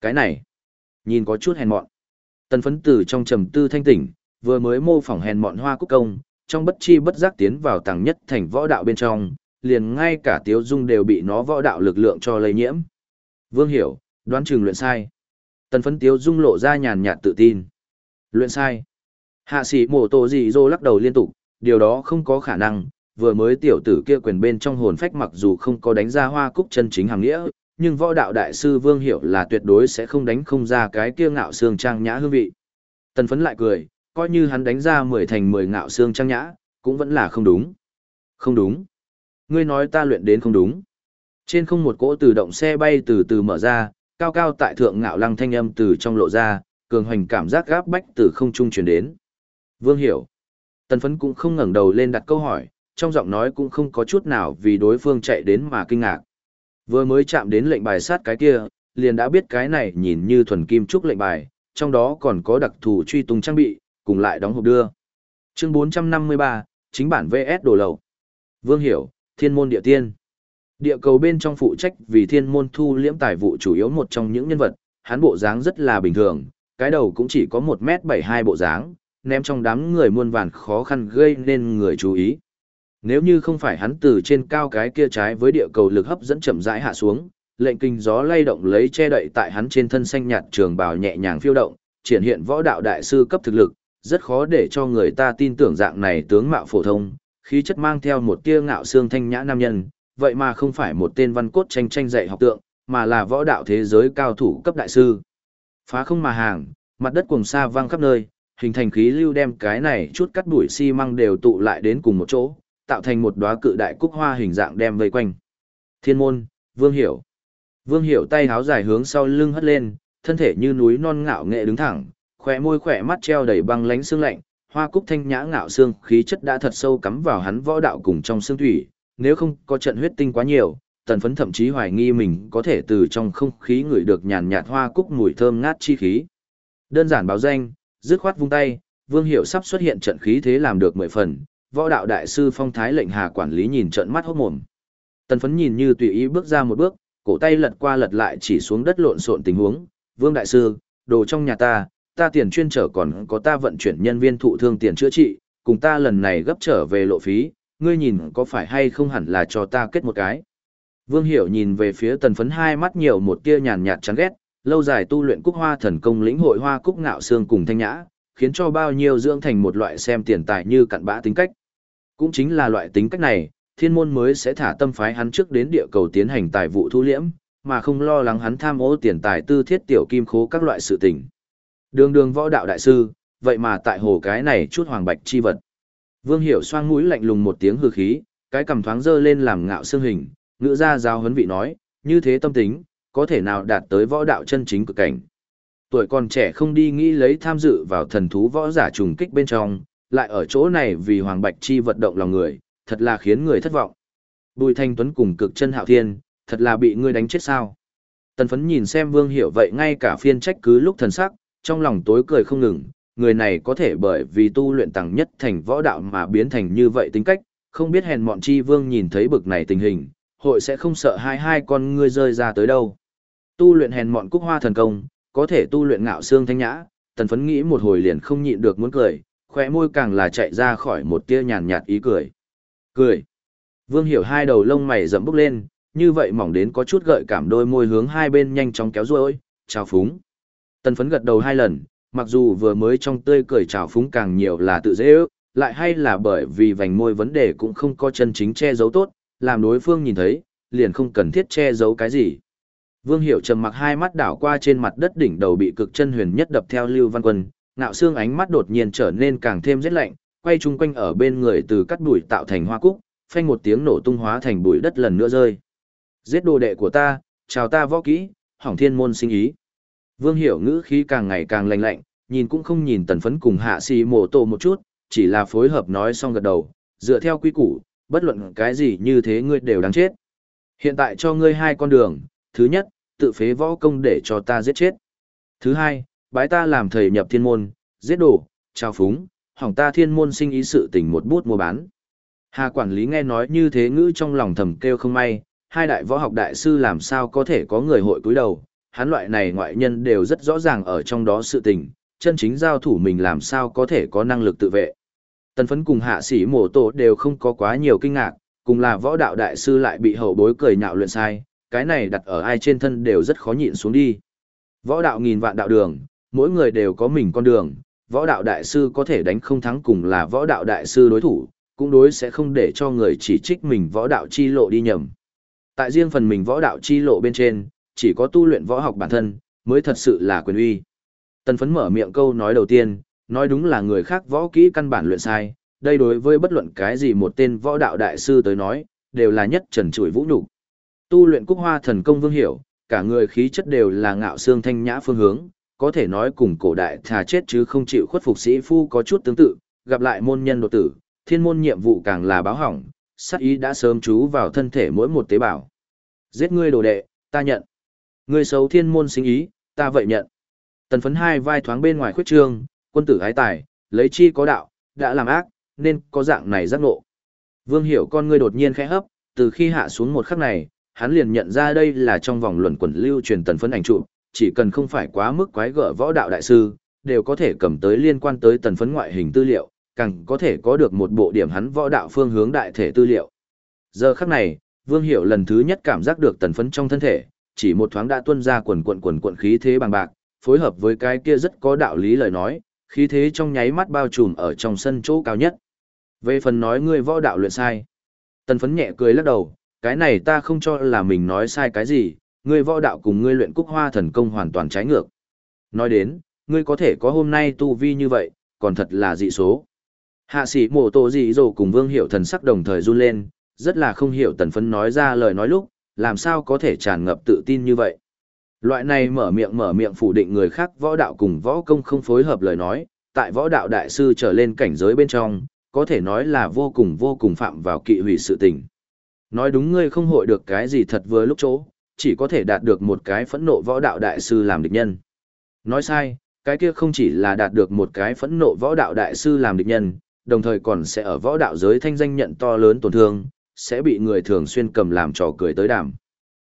Cái này, nhìn có chút hèn mọn. Tần phấn tử trong trầm tư thanh tỉnh, vừa mới mô phỏng hèn mọn hoa cúc công, trong bất chi bất giác tiến vào tầng nhất thành võ đạo bên trong, liền ngay cả tiếu dung đều bị nó võ đạo lực lượng cho lây nhiễm. Vương hiểu, đoán chừng luyện sai. Tần phấn tiếu dung lộ ra nhàn nhạt tự tin. Luyện sai. Hạ sĩ mổ tổ gì dô lắc đầu liên tục, điều đó không có khả năng, vừa mới tiểu tử kia quyền bên trong hồn phách mặc dù không có đánh ra hoa cúc chân chính hàng nghĩa, nhưng võ đạo đại sư Vương Hiểu là tuyệt đối sẽ không đánh không ra cái kia ngạo xương trang nhã hương vị. Tần phấn lại cười, coi như hắn đánh ra 10 thành 10 ngạo xương trang nhã, cũng vẫn là không đúng. Không đúng. Ngươi nói ta luyện đến không đúng. Trên không một cỗ tự động xe bay từ từ mở ra, cao cao tại thượng ngạo lăng thanh âm từ trong lộ ra, cường hoành cảm giác gáp bách từ không trung truyền đến. Vương Hiểu. Tần phấn cũng không ngẩng đầu lên đặt câu hỏi, trong giọng nói cũng không có chút nào vì đối phương chạy đến mà kinh ngạc. Vừa mới chạm đến lệnh bài sát cái kia, liền đã biết cái này nhìn như thuần kim trúc lệnh bài, trong đó còn có đặc thù truy tung trang bị, cùng lại đóng hộp đưa. Chương 453, chính bản VS đồ lầu. Vương Hiểu, Thiên môn địa tiên. Địa cầu bên trong phụ trách vì thiên môn thu liễm tài vụ chủ yếu một trong những nhân vật, hắn bộ dáng rất là bình thường, cái đầu cũng chỉ có 1m72 bộ dáng, ném trong đám người muôn vàn khó khăn gây nên người chú ý. Nếu như không phải hắn từ trên cao cái kia trái với địa cầu lực hấp dẫn chậm rãi hạ xuống, lệnh kinh gió lay động lấy che đậy tại hắn trên thân xanh nhạt trường bào nhẹ nhàng phiêu động, triển hiện võ đạo đại sư cấp thực lực, rất khó để cho người ta tin tưởng dạng này tướng mạo phổ thông, khí chất mang theo một tia ngạo xương thanh nhã nam nhân, vậy mà không phải một tên văn cốt tranh tranh dạy học tượng, mà là võ đạo thế giới cao thủ cấp đại sư. Phá không mà hàng, mặt đất cùng xa vang khắp nơi, hình thành khí lưu đem cái này chút cắt đuổi xi măng đều tụ lại đến cùng một chỗ, tạo thành một đóa cự đại cúc hoa hình dạng đem vây quanh. Thiên môn, Vương Hiểu. Vương Hiểu tay háo dài hướng sau lưng hất lên, thân thể như núi non ngạo nghệ đứng thẳng, khỏe môi khỏe mắt treo đầy băng lánh xương lạnh, hoa cúc thanh nhã ngạo xương khí chất đã thật sâu cắm vào hắn võ đạo cùng trong xương thủy, nếu không có trận huyết tinh quá nhiều, tần phấn thậm chí hoài nghi mình có thể từ trong không khí ngửi được nhàn nhạt hoa cúc mùi thơm ngát chi khí. Đơn giản báo danh, dứt khoát vung tay, Vương Hiểu sắp xuất hiện trận khí thế làm được mười phần, võ đạo đại sư phong thái lệnh hà quản lý nhìn trận mắt hốt mồm. Tần phấn nhìn như tùy ý bước ra một bước, cổ tay lật qua lật lại chỉ xuống đất lộn xộn tình huống, Vương đại sư, đồ trong nhà ta, ta tiền chuyên trở còn có ta vận chuyển nhân viên thụ thương tiền chữa trị, cùng ta lần này gấp trở về lộ phí, ngươi nhìn có phải hay không hẳn là cho ta kết một cái. Vương Hiểu nhìn về phía tần phấn hai mắt nhiều một tia nhàn nhạt chán ghét, lâu dài tu luyện cúc hoa thần công lĩnh hội hoa cúc ngạo xương cùng thanh nhã, khiến cho bao nhiêu dưỡng thành một loại xem tiền tài như cặn bã tính cách. Cũng chính là loại tính cách này, thiên môn mới sẽ thả tâm phái hắn trước đến địa cầu tiến hành tài vụ thu liễm, mà không lo lắng hắn tham ô tiền tài tư thiết tiểu kim khố các loại sự tình. Đường đường võ đạo đại sư, vậy mà tại hồ cái này chút hoàng bạch chi vật. Vương Hiểu xoang mũi lạnh lùng một tiếng hư khí, cái cầm thoáng dơ lên làm ngạo xương hình, ngựa ra giao huấn vị nói, như thế tâm tính, có thể nào đạt tới võ đạo chân chính cực cảnh. Tuổi còn trẻ không đi nghĩ lấy tham dự vào thần thú võ giả trùng kích bên trong, lại ở chỗ này vì hoàng bạch chi vận động lòng người, thật là khiến người thất vọng. Bùi Thanh Tuấn cùng cực chân hạo thiên, thật là bị ngươi đánh chết sao. Tần phấn nhìn xem vương hiểu vậy ngay cả phiên trách cứ lúc thần sắc, trong lòng tối cười không ngừng, người này có thể bởi vì tu luyện tầng nhất thành võ đạo mà biến thành như vậy tính cách, không biết hèn mọn chi vương nhìn thấy bực này tình hình, hội sẽ không sợ hai hai con ngươi rơi ra tới đâu. Tu luyện hèn mọn cúc hoa thần công, có thể tu luyện ngạo xương thanh nhã, tần phấn nghĩ một hồi liền không nhịn được muốn cười, khỏe môi càng là chạy ra khỏi một tia nhàn nhạt ý cười. Cười. Vương hiểu hai đầu lông mày rậm bốc lên, như vậy mỏng đến có chút gợi cảm đôi môi hướng hai bên nhanh chóng kéo ruôi, chào phúng. Tần phấn gật đầu hai lần, mặc dù vừa mới trong tươi cười chào phúng càng nhiều là tự dễ ước, lại hay là bởi vì vành môi vấn đề cũng không có chân chính che giấu tốt, làm đối phương nhìn thấy, liền không cần thiết che giấu cái gì. Vương Hiểu trầm mặc hai mắt đảo qua trên mặt đất đỉnh đầu bị cực chân huyền nhất đập theo Lưu Văn Quân, ngạo xương ánh mắt đột nhiên trở nên càng thêm rét lạnh, quay chung quanh ở bên người từ cắt bụi tạo thành hoa cúc, phanh một tiếng nổ tung hóa thành bụi đất lần nữa rơi. Giết đồ đệ của ta, chào ta võ kỹ, hỏng thiên môn sinh ý. Vương Hiểu ngữ khí càng ngày càng lạnh lạnh, nhìn cũng không nhìn tần phấn cùng hạ xì mổ tổ một chút, chỉ là phối hợp nói xong gật đầu, dựa theo quy củ, bất luận cái gì như thế ngươi đều đáng chết. Hiện tại cho ngươi hai con đường, thứ nhất, tự phế võ công để cho ta giết chết. Thứ hai, bái ta làm thầy nhập thiên môn, giết đổ, trao phúng, hỏng ta thiên môn sinh ý sự tình một bút mua bán. Hà quản lý nghe nói như thế ngữ trong lòng thầm kêu không may, hai đại võ học đại sư làm sao có thể có người hội cúi đầu, hắn loại này ngoại nhân đều rất rõ ràng ở trong đó sự tình, chân chính giao thủ mình làm sao có thể có năng lực tự vệ. Tần phấn cùng hạ sĩ mổ tổ đều không có quá nhiều kinh ngạc, cùng là võ đạo đại sư lại bị hậu bối cười nhạo luyện sai, cái này đặt ở ai trên thân đều rất khó nhịn xuống đi. Võ đạo nghìn vạn đạo đường, mỗi người đều có mình con đường, võ đạo đại sư có thể đánh không thắng cùng là võ đạo đại sư đối thủ, cũng đối sẽ không để cho người chỉ trích mình võ đạo chi lộ đi nhầm. Tại riêng phần mình võ đạo chi lộ bên trên, chỉ có tu luyện võ học bản thân, mới thật sự là quyền uy. Tần phấn mở miệng câu nói đầu tiên, nói đúng là người khác võ kỹ căn bản luyện sai, đây đối với bất luận cái gì một tên võ đạo đại sư tới nói, đều là nhất trần trụi vũ nhục Tu luyện cúc hoa thần công vương hiểu, cả người khí chất đều là ngạo xương thanh nhã phương hướng, có thể nói cùng cổ đại thà chết chứ không chịu khuất phục sĩ phu có chút tương tự, gặp lại môn nhân đột tử, thiên môn nhiệm vụ càng là báo hỏng, sát ý đã sớm trú vào thân thể mỗi một tế bào. Giết ngươi đồ đệ, ta nhận. Ngươi xấu thiên môn sinh ý, ta vậy nhận. Tần phấn hai vai thoáng bên ngoài khuyết trương, quân tử ái tài, lấy chi có đạo, đã làm ác, nên có dạng này giác ngộ. Vương hiểu con ngươi đột nhiên khẽ hấp, từ khi hạ xuống một khắc này, hắn liền nhận ra đây là trong vòng luận quẩn lưu truyền tần phấn ảnh trụ, chỉ cần không phải quá mức quái gở võ đạo đại sư, đều có thể cầm tới liên quan tới tần phấn ngoại hình tư liệu, càng có thể có được một bộ điểm hắn võ đạo phương hướng đại thể tư liệu. Giờ khắc này, Vương Hiểu lần thứ nhất cảm giác được tần phấn trong thân thể, chỉ một thoáng đã tuôn ra quần quần quần quần khí thế bằng bạc, phối hợp với cái kia rất có đạo lý lời nói, khí thế trong nháy mắt bao trùm ở trong sân chỗ cao nhất. Về phần nói ngươi võ đạo luyện sai. Tần phấn nhẹ cười lắc đầu, cái này ta không cho là mình nói sai cái gì, ngươi võ đạo cùng ngươi luyện cúc hoa thần công hoàn toàn trái ngược. Nói đến, ngươi có thể có hôm nay tu vi như vậy, còn thật là dị số. Hạ sĩ mổ tổ dị dồ cùng vương hiểu thần sắc đồng thời run lên, rất là không hiểu tần phấn nói ra lời nói lúc, làm sao có thể tràn ngập tự tin như vậy. Loại này mở miệng mở miệng phủ định người khác võ đạo cùng võ công không phối hợp lời nói, tại võ đạo đại sư trở lên cảnh giới bên trong, có thể nói là vô cùng vô cùng phạm vào kỵ hủy sự tình. Nói đúng ngươi không hội được cái gì thật vừa lúc chỗ, chỉ có thể đạt được một cái phẫn nộ võ đạo đại sư làm địch nhân. Nói sai, cái kia không chỉ là đạt được một cái phẫn nộ võ đạo đại sư làm địch nhân, đồng thời còn sẽ ở võ đạo giới thanh danh nhận to lớn tổn thương, sẽ bị người thường xuyên cầm làm trò cười tới đàm.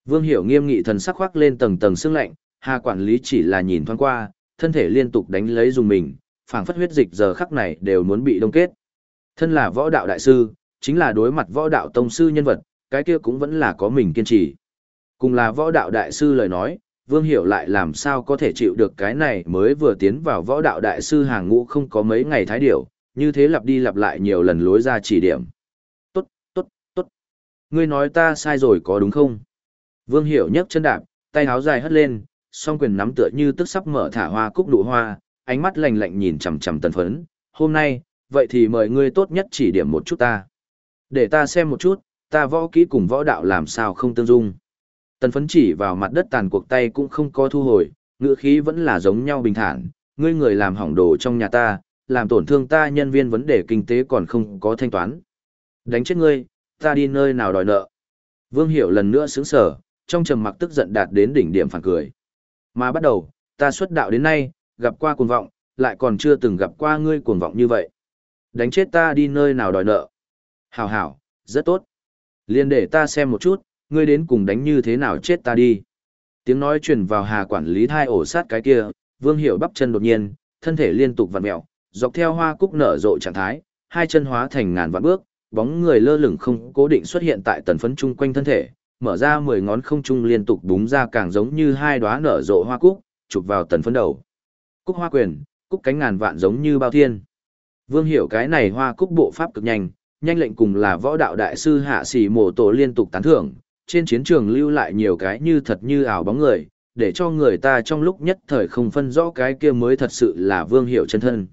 Vương Hiểu nghiêm nghị thần sắc khoác lên tầng tầng sương lạnh, Hà quản lý chỉ là nhìn thoáng qua, thân thể liên tục đánh lấy dùng mình, phảng phất huyết dịch giờ khắc này đều muốn bị đông kết. Thân là võ đạo đại sư, chính là đối mặt võ đạo tông sư nhân vật, cái kia cũng vẫn là có mình kiên trì. Cùng là võ đạo đại sư lời nói, Vương Hiểu lại làm sao có thể chịu được cái này mới vừa tiến vào võ đạo đại sư hàng ngũ không có mấy ngày thái điểu, như thế lặp đi lặp lại nhiều lần lối ra chỉ điểm. Ngươi nói ta sai rồi có đúng không? Vương Hiểu nhấc chân đạp, tay áo dài hất lên, song quyền nắm tựa như tức sắp mở thả hoa cúc nụ hoa, ánh mắt lạnh lạnh nhìn chằm chằm tần phấn. Hôm nay, vậy thì mời ngươi tốt nhất chỉ điểm một chút ta. Để ta xem một chút, ta võ kỹ cùng võ đạo làm sao không tương dung. Tần phấn chỉ vào mặt đất tàn cuộc tay cũng không có thu hồi, ngữ khí vẫn là giống nhau bình thản, ngươi người làm hỏng đồ trong nhà ta, làm tổn thương ta nhân viên vấn đề kinh tế còn không có thanh toán. Đánh chết ngươi, ta đi nơi nào đòi nợ. Vương Hiểu lần nữa sướng sở, trong trầm mặc tức giận đạt đến đỉnh điểm phản cười. Mà bắt đầu, ta xuất đạo đến nay, gặp qua cuồng vọng, lại còn chưa từng gặp qua ngươi cuồng vọng như vậy. Đánh chết ta đi nơi nào đòi nợ. Hảo hảo, rất tốt. Liên để ta xem một chút, ngươi đến cùng đánh như thế nào chết ta đi. Tiếng nói truyền vào hà quản lý thai ổ sát cái kia, vương hiểu bắp chân đột nhiên, thân thể liên tục vặn mẹo, dọc theo hoa cúc nở rộ trạng thái, hai chân hóa thành ngàn vạn bước, bóng người lơ lửng không cố định xuất hiện tại tần phấn chung quanh thân thể, mở ra mười ngón không trung liên tục búng ra càng giống như hai đóa nở rộ hoa cúc, chụp vào tần phấn đầu. Cúc hoa quyền, cúc cánh ngàn vạn giống như bao thiên. Vương hiểu cái này hoa cúc bộ pháp cực nhanh, nhanh lệnh cùng là võ đạo đại sư hạ sĩ mổ tổ liên tục tán thưởng, trên chiến trường lưu lại nhiều cái như thật như ảo bóng người, để cho người ta trong lúc nhất thời không phân rõ cái kia mới thật sự là vương hiểu chân thân.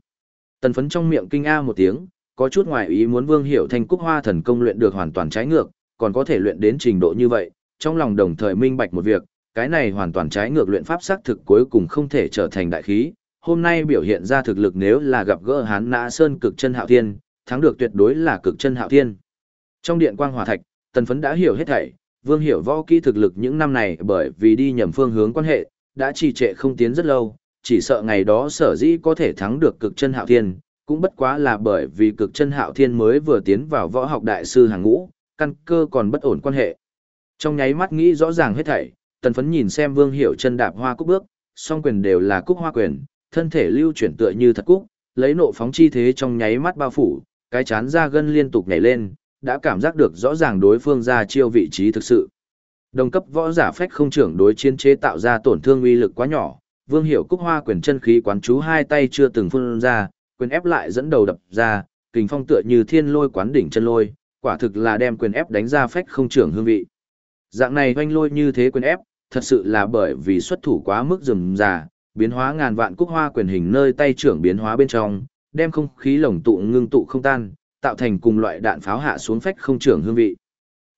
Tần phấn trong miệng kinh a một tiếng, có chút ngoài ý muốn vương hiểu thanh cúc hoa thần công luyện được hoàn toàn trái ngược, còn có thể luyện đến trình độ như vậy, trong lòng đồng thời minh bạch một việc, cái này hoàn toàn trái ngược luyện pháp xác thực cuối cùng không thể trở thành đại khí. Hôm nay biểu hiện ra thực lực nếu là gặp gỡ hán nã sơn cực chân hạo thiên, thắng được tuyệt đối là cực chân hạo thiên. Trong điện quang hỏa thạch, tần phấn đã hiểu hết thảy, vương hiểu võ kỹ thực lực những năm này bởi vì đi nhầm phương hướng quan hệ, đã trì trệ không tiến rất lâu, chỉ sợ ngày đó sở dĩ có thể thắng được cực chân hạo thiên, cũng bất quá là bởi vì cực chân hạo thiên mới vừa tiến vào võ học đại sư hàng ngũ, căn cơ còn bất ổn quan hệ. Trong nháy mắt nghĩ rõ ràng hết thảy, tần phấn nhìn xem vương hiểu chân đạp hoa cúc bước, song quyền đều là cúc hoa quyền, thân thể lưu chuyển tựa như thật cúc, lấy nộ phóng chi thế trong nháy mắt bao phủ, cái chán ra gân liên tục nhảy lên, đã cảm giác được rõ ràng đối phương ra chiêu vị trí thực sự. Đồng cấp võ giả phách không trưởng đối chiến chế tạo ra tổn thương uy lực quá nhỏ, Vương Hiểu Cúc Hoa quyền chân khí quán chú hai tay chưa từng phun ra, quyền ép lại dẫn đầu đập ra, kình phong tựa như thiên lôi quán đỉnh chân lôi, quả thực là đem quyền ép đánh ra phách không trưởng hương vị. Dạng này hoanh lôi như thế quyền ép, thật sự là bởi vì xuất thủ quá mức rườm rà, biến hóa ngàn vạn cúc hoa quyền hình nơi tay trưởng biến hóa bên trong, đem không khí lồng tụ ngưng tụ không tan, tạo thành cùng loại đạn pháo hạ xuống phách không trưởng hương vị.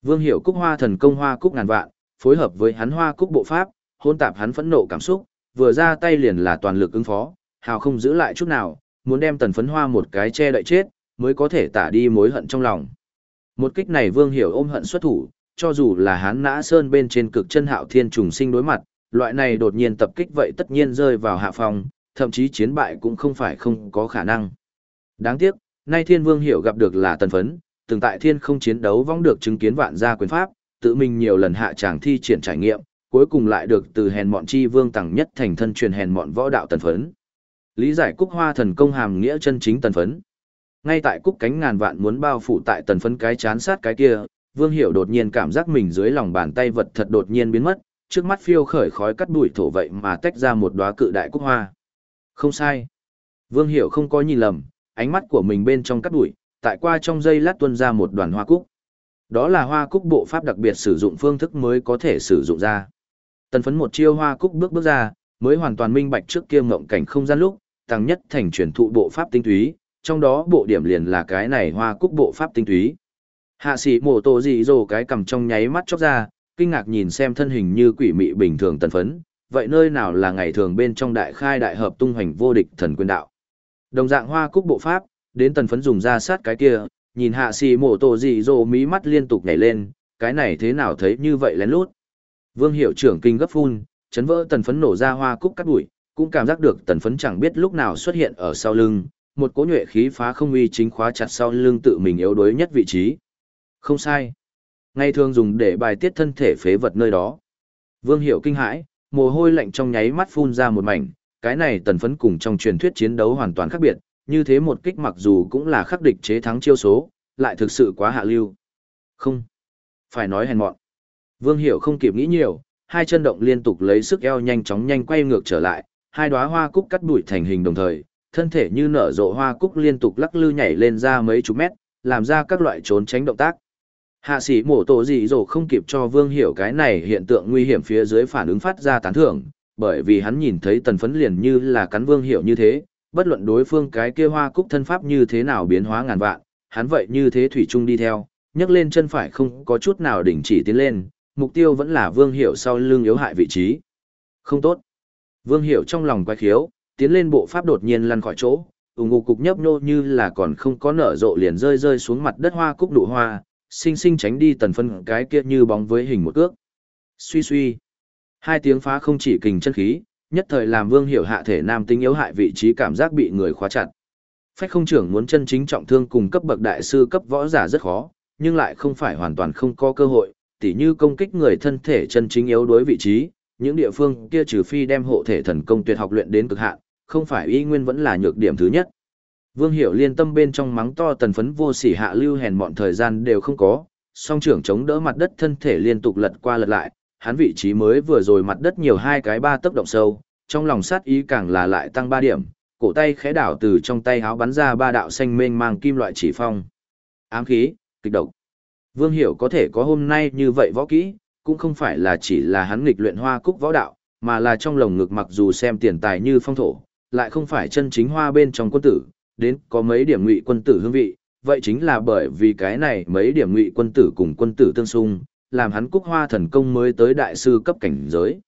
Vương Hiểu Cúc Hoa thần công hoa cúc ngàn vạn, phối hợp với hắn hoa cúc bộ pháp, hôn tạp hắn phẫn nộ cảm xúc, vừa ra tay liền là toàn lực ứng phó, hào không giữ lại chút nào, muốn đem tần phấn hoa một cái che đậy chết, mới có thể tả đi mối hận trong lòng. Một kích này Vương Hiểu ôm hận xuất thủ, cho dù là hắn nã sơn bên trên cực chân hạo thiên trùng sinh đối mặt, loại này đột nhiên tập kích vậy tất nhiên rơi vào hạ phòng, thậm chí chiến bại cũng không phải không có khả năng. Đáng tiếc, nay thiên vương hiểu gặp được là tần phấn, từng tại thiên không chiến đấu vong được chứng kiến vạn gia quyền pháp, tự mình nhiều lần hạ tràng thi triển trải nghiệm, cuối cùng lại được từ hèn mọn chi vương tặng nhất thành thân truyền hèn mọn võ đạo tần phấn. Lý giải cúc hoa thần công hàm nghĩa chân chính tần phấn. Ngay tại cúc cánh ngàn vạn muốn bao phủ tại tần phấn cái chán sát cái kia, vương hiểu đột nhiên cảm giác mình dưới lòng bàn tay vật thật đột nhiên biến mất, trước mắt phiêu khởi khói cắt bụi thổ vậy mà tách ra một đóa cự đại cúc hoa. Không sai. Vương Hiểu không có nhìn lầm, ánh mắt của mình bên trong cắt bụi, tại qua trong dây lát tuôn ra một đoàn hoa cúc. Đó là hoa cúc bộ pháp đặc biệt sử dụng phương thức mới có thể sử dụng ra. Tần phấn một chiêu hoa cúc bước bước ra, mới hoàn toàn minh bạch trước kia mộng cảnh không gian lúc, tăng nhất thành truyền thụ bộ pháp tinh túy, trong đó bộ điểm liền là cái này hoa cúc bộ pháp tinh túy. Hạ sĩ mổ tổ dị dồ cái cầm trong nháy mắt chóc ra, kinh ngạc nhìn xem thân hình như quỷ mị bình thường tần phấn, vậy nơi nào là ngày thường bên trong đại khai đại hợp tung hoành vô địch thần quyền đạo. Đồng dạng hoa cúc bộ pháp, đến tần phấn dùng ra sát cái kia, nhìn hạ sĩ mổ tổ dị dồ mí mắt liên tục nhảy lên, cái này thế nào thấy như vậy lén lút. Vương hiệu trưởng kinh gấp phun, chấn vỡ tần phấn nổ ra hoa cúc cắt bụi, cũng cảm giác được tần phấn chẳng biết lúc nào xuất hiện ở sau lưng, một cỗ nhuệ khí phá không uy chính khóa chặt sau lưng tự mình yếu đuối nhất vị trí. Không sai. Ngay thường dùng để bài tiết thân thể phế vật nơi đó. Vương Hiểu kinh hãi, mồ hôi lạnh trong nháy mắt phun ra một mảnh, cái này tần phấn cùng trong truyền thuyết chiến đấu hoàn toàn khác biệt, như thế một kích mặc dù cũng là khắc địch chế thắng chiêu số, lại thực sự quá hạ lưu. Không. Phải nói hèn mọn. Vương Hiểu không kịp nghĩ nhiều, hai chân động liên tục lấy sức eo nhanh chóng nhanh quay ngược trở lại, hai đóa hoa cúc cắt đuổi thành hình đồng thời, thân thể như nở rộ hoa cúc liên tục lắc lư nhảy lên ra mấy chục mét, làm ra các loại trốn tránh động tác. Hạ sĩ mổ tổ gì rồi không kịp cho Vương Hiểu cái này hiện tượng nguy hiểm phía dưới phản ứng phát ra tán thưởng, bởi vì hắn nhìn thấy tần phấn liền như là cắn Vương Hiểu như thế, bất luận đối phương cái kia hoa cúc thân pháp như thế nào biến hóa ngàn vạn, hắn vậy như thế thủy chung đi theo, nhấc lên chân phải không có chút nào đỉnh chỉ tiến lên, mục tiêu vẫn là Vương Hiểu sau lưng yếu hại vị trí. Không tốt. Vương Hiểu trong lòng quay khiếu, tiến lên bộ pháp đột nhiên lăn khỏi chỗ, ủng ngục cục nhấp nhô như là còn không có nở rộ liền rơi rơi xuống mặt đất hoa cúc nụ hoa, sinh sinh tránh đi tần phân cái kia như bóng với hình một cước. Suy suy. Hai tiếng phá không chỉ kình chân khí, nhất thời làm Vương Hiểu hạ thể nam tính yếu hại vị trí cảm giác bị người khóa chặt. Phách không trưởng muốn chân chính trọng thương cùng cấp bậc đại sư cấp võ giả rất khó, nhưng lại không phải hoàn toàn không có cơ hội, tỉ như công kích người thân thể chân chính yếu đối vị trí, những địa phương kia trừ phi đem hộ thể thần công tuyệt học luyện đến cực hạn, không phải y nguyên vẫn là nhược điểm thứ nhất. Vương Hiểu liên tâm bên trong mắng to tần phấn vô sỉ hạ lưu hèn mọn thời gian đều không có, song trưởng chống đỡ mặt đất thân thể liên tục lật qua lật lại, hắn vị trí mới vừa rồi mặt đất nhiều hai cái ba tốc động sâu, trong lòng sát ý càng là lại tăng ba điểm, cổ tay khẽ đảo từ trong tay háo bắn ra ba đạo xanh mênh mang kim loại chỉ phong. Ám khí, kịch độc. Vương Hiểu có thể có hôm nay như vậy võ kỹ, cũng không phải là chỉ là hắn nghịch luyện hoa cúc võ đạo, mà là trong lồng ngực mặc dù xem tiền tài như phong thổ, lại không phải chân chính hoa bên trong quân tử, đến có mấy điểm ngụy quân tử hương vị, vậy chính là bởi vì cái này mấy điểm ngụy quân tử cùng quân tử tương xung, làm hắn cúc hoa thần công mới tới đại sư cấp cảnh giới.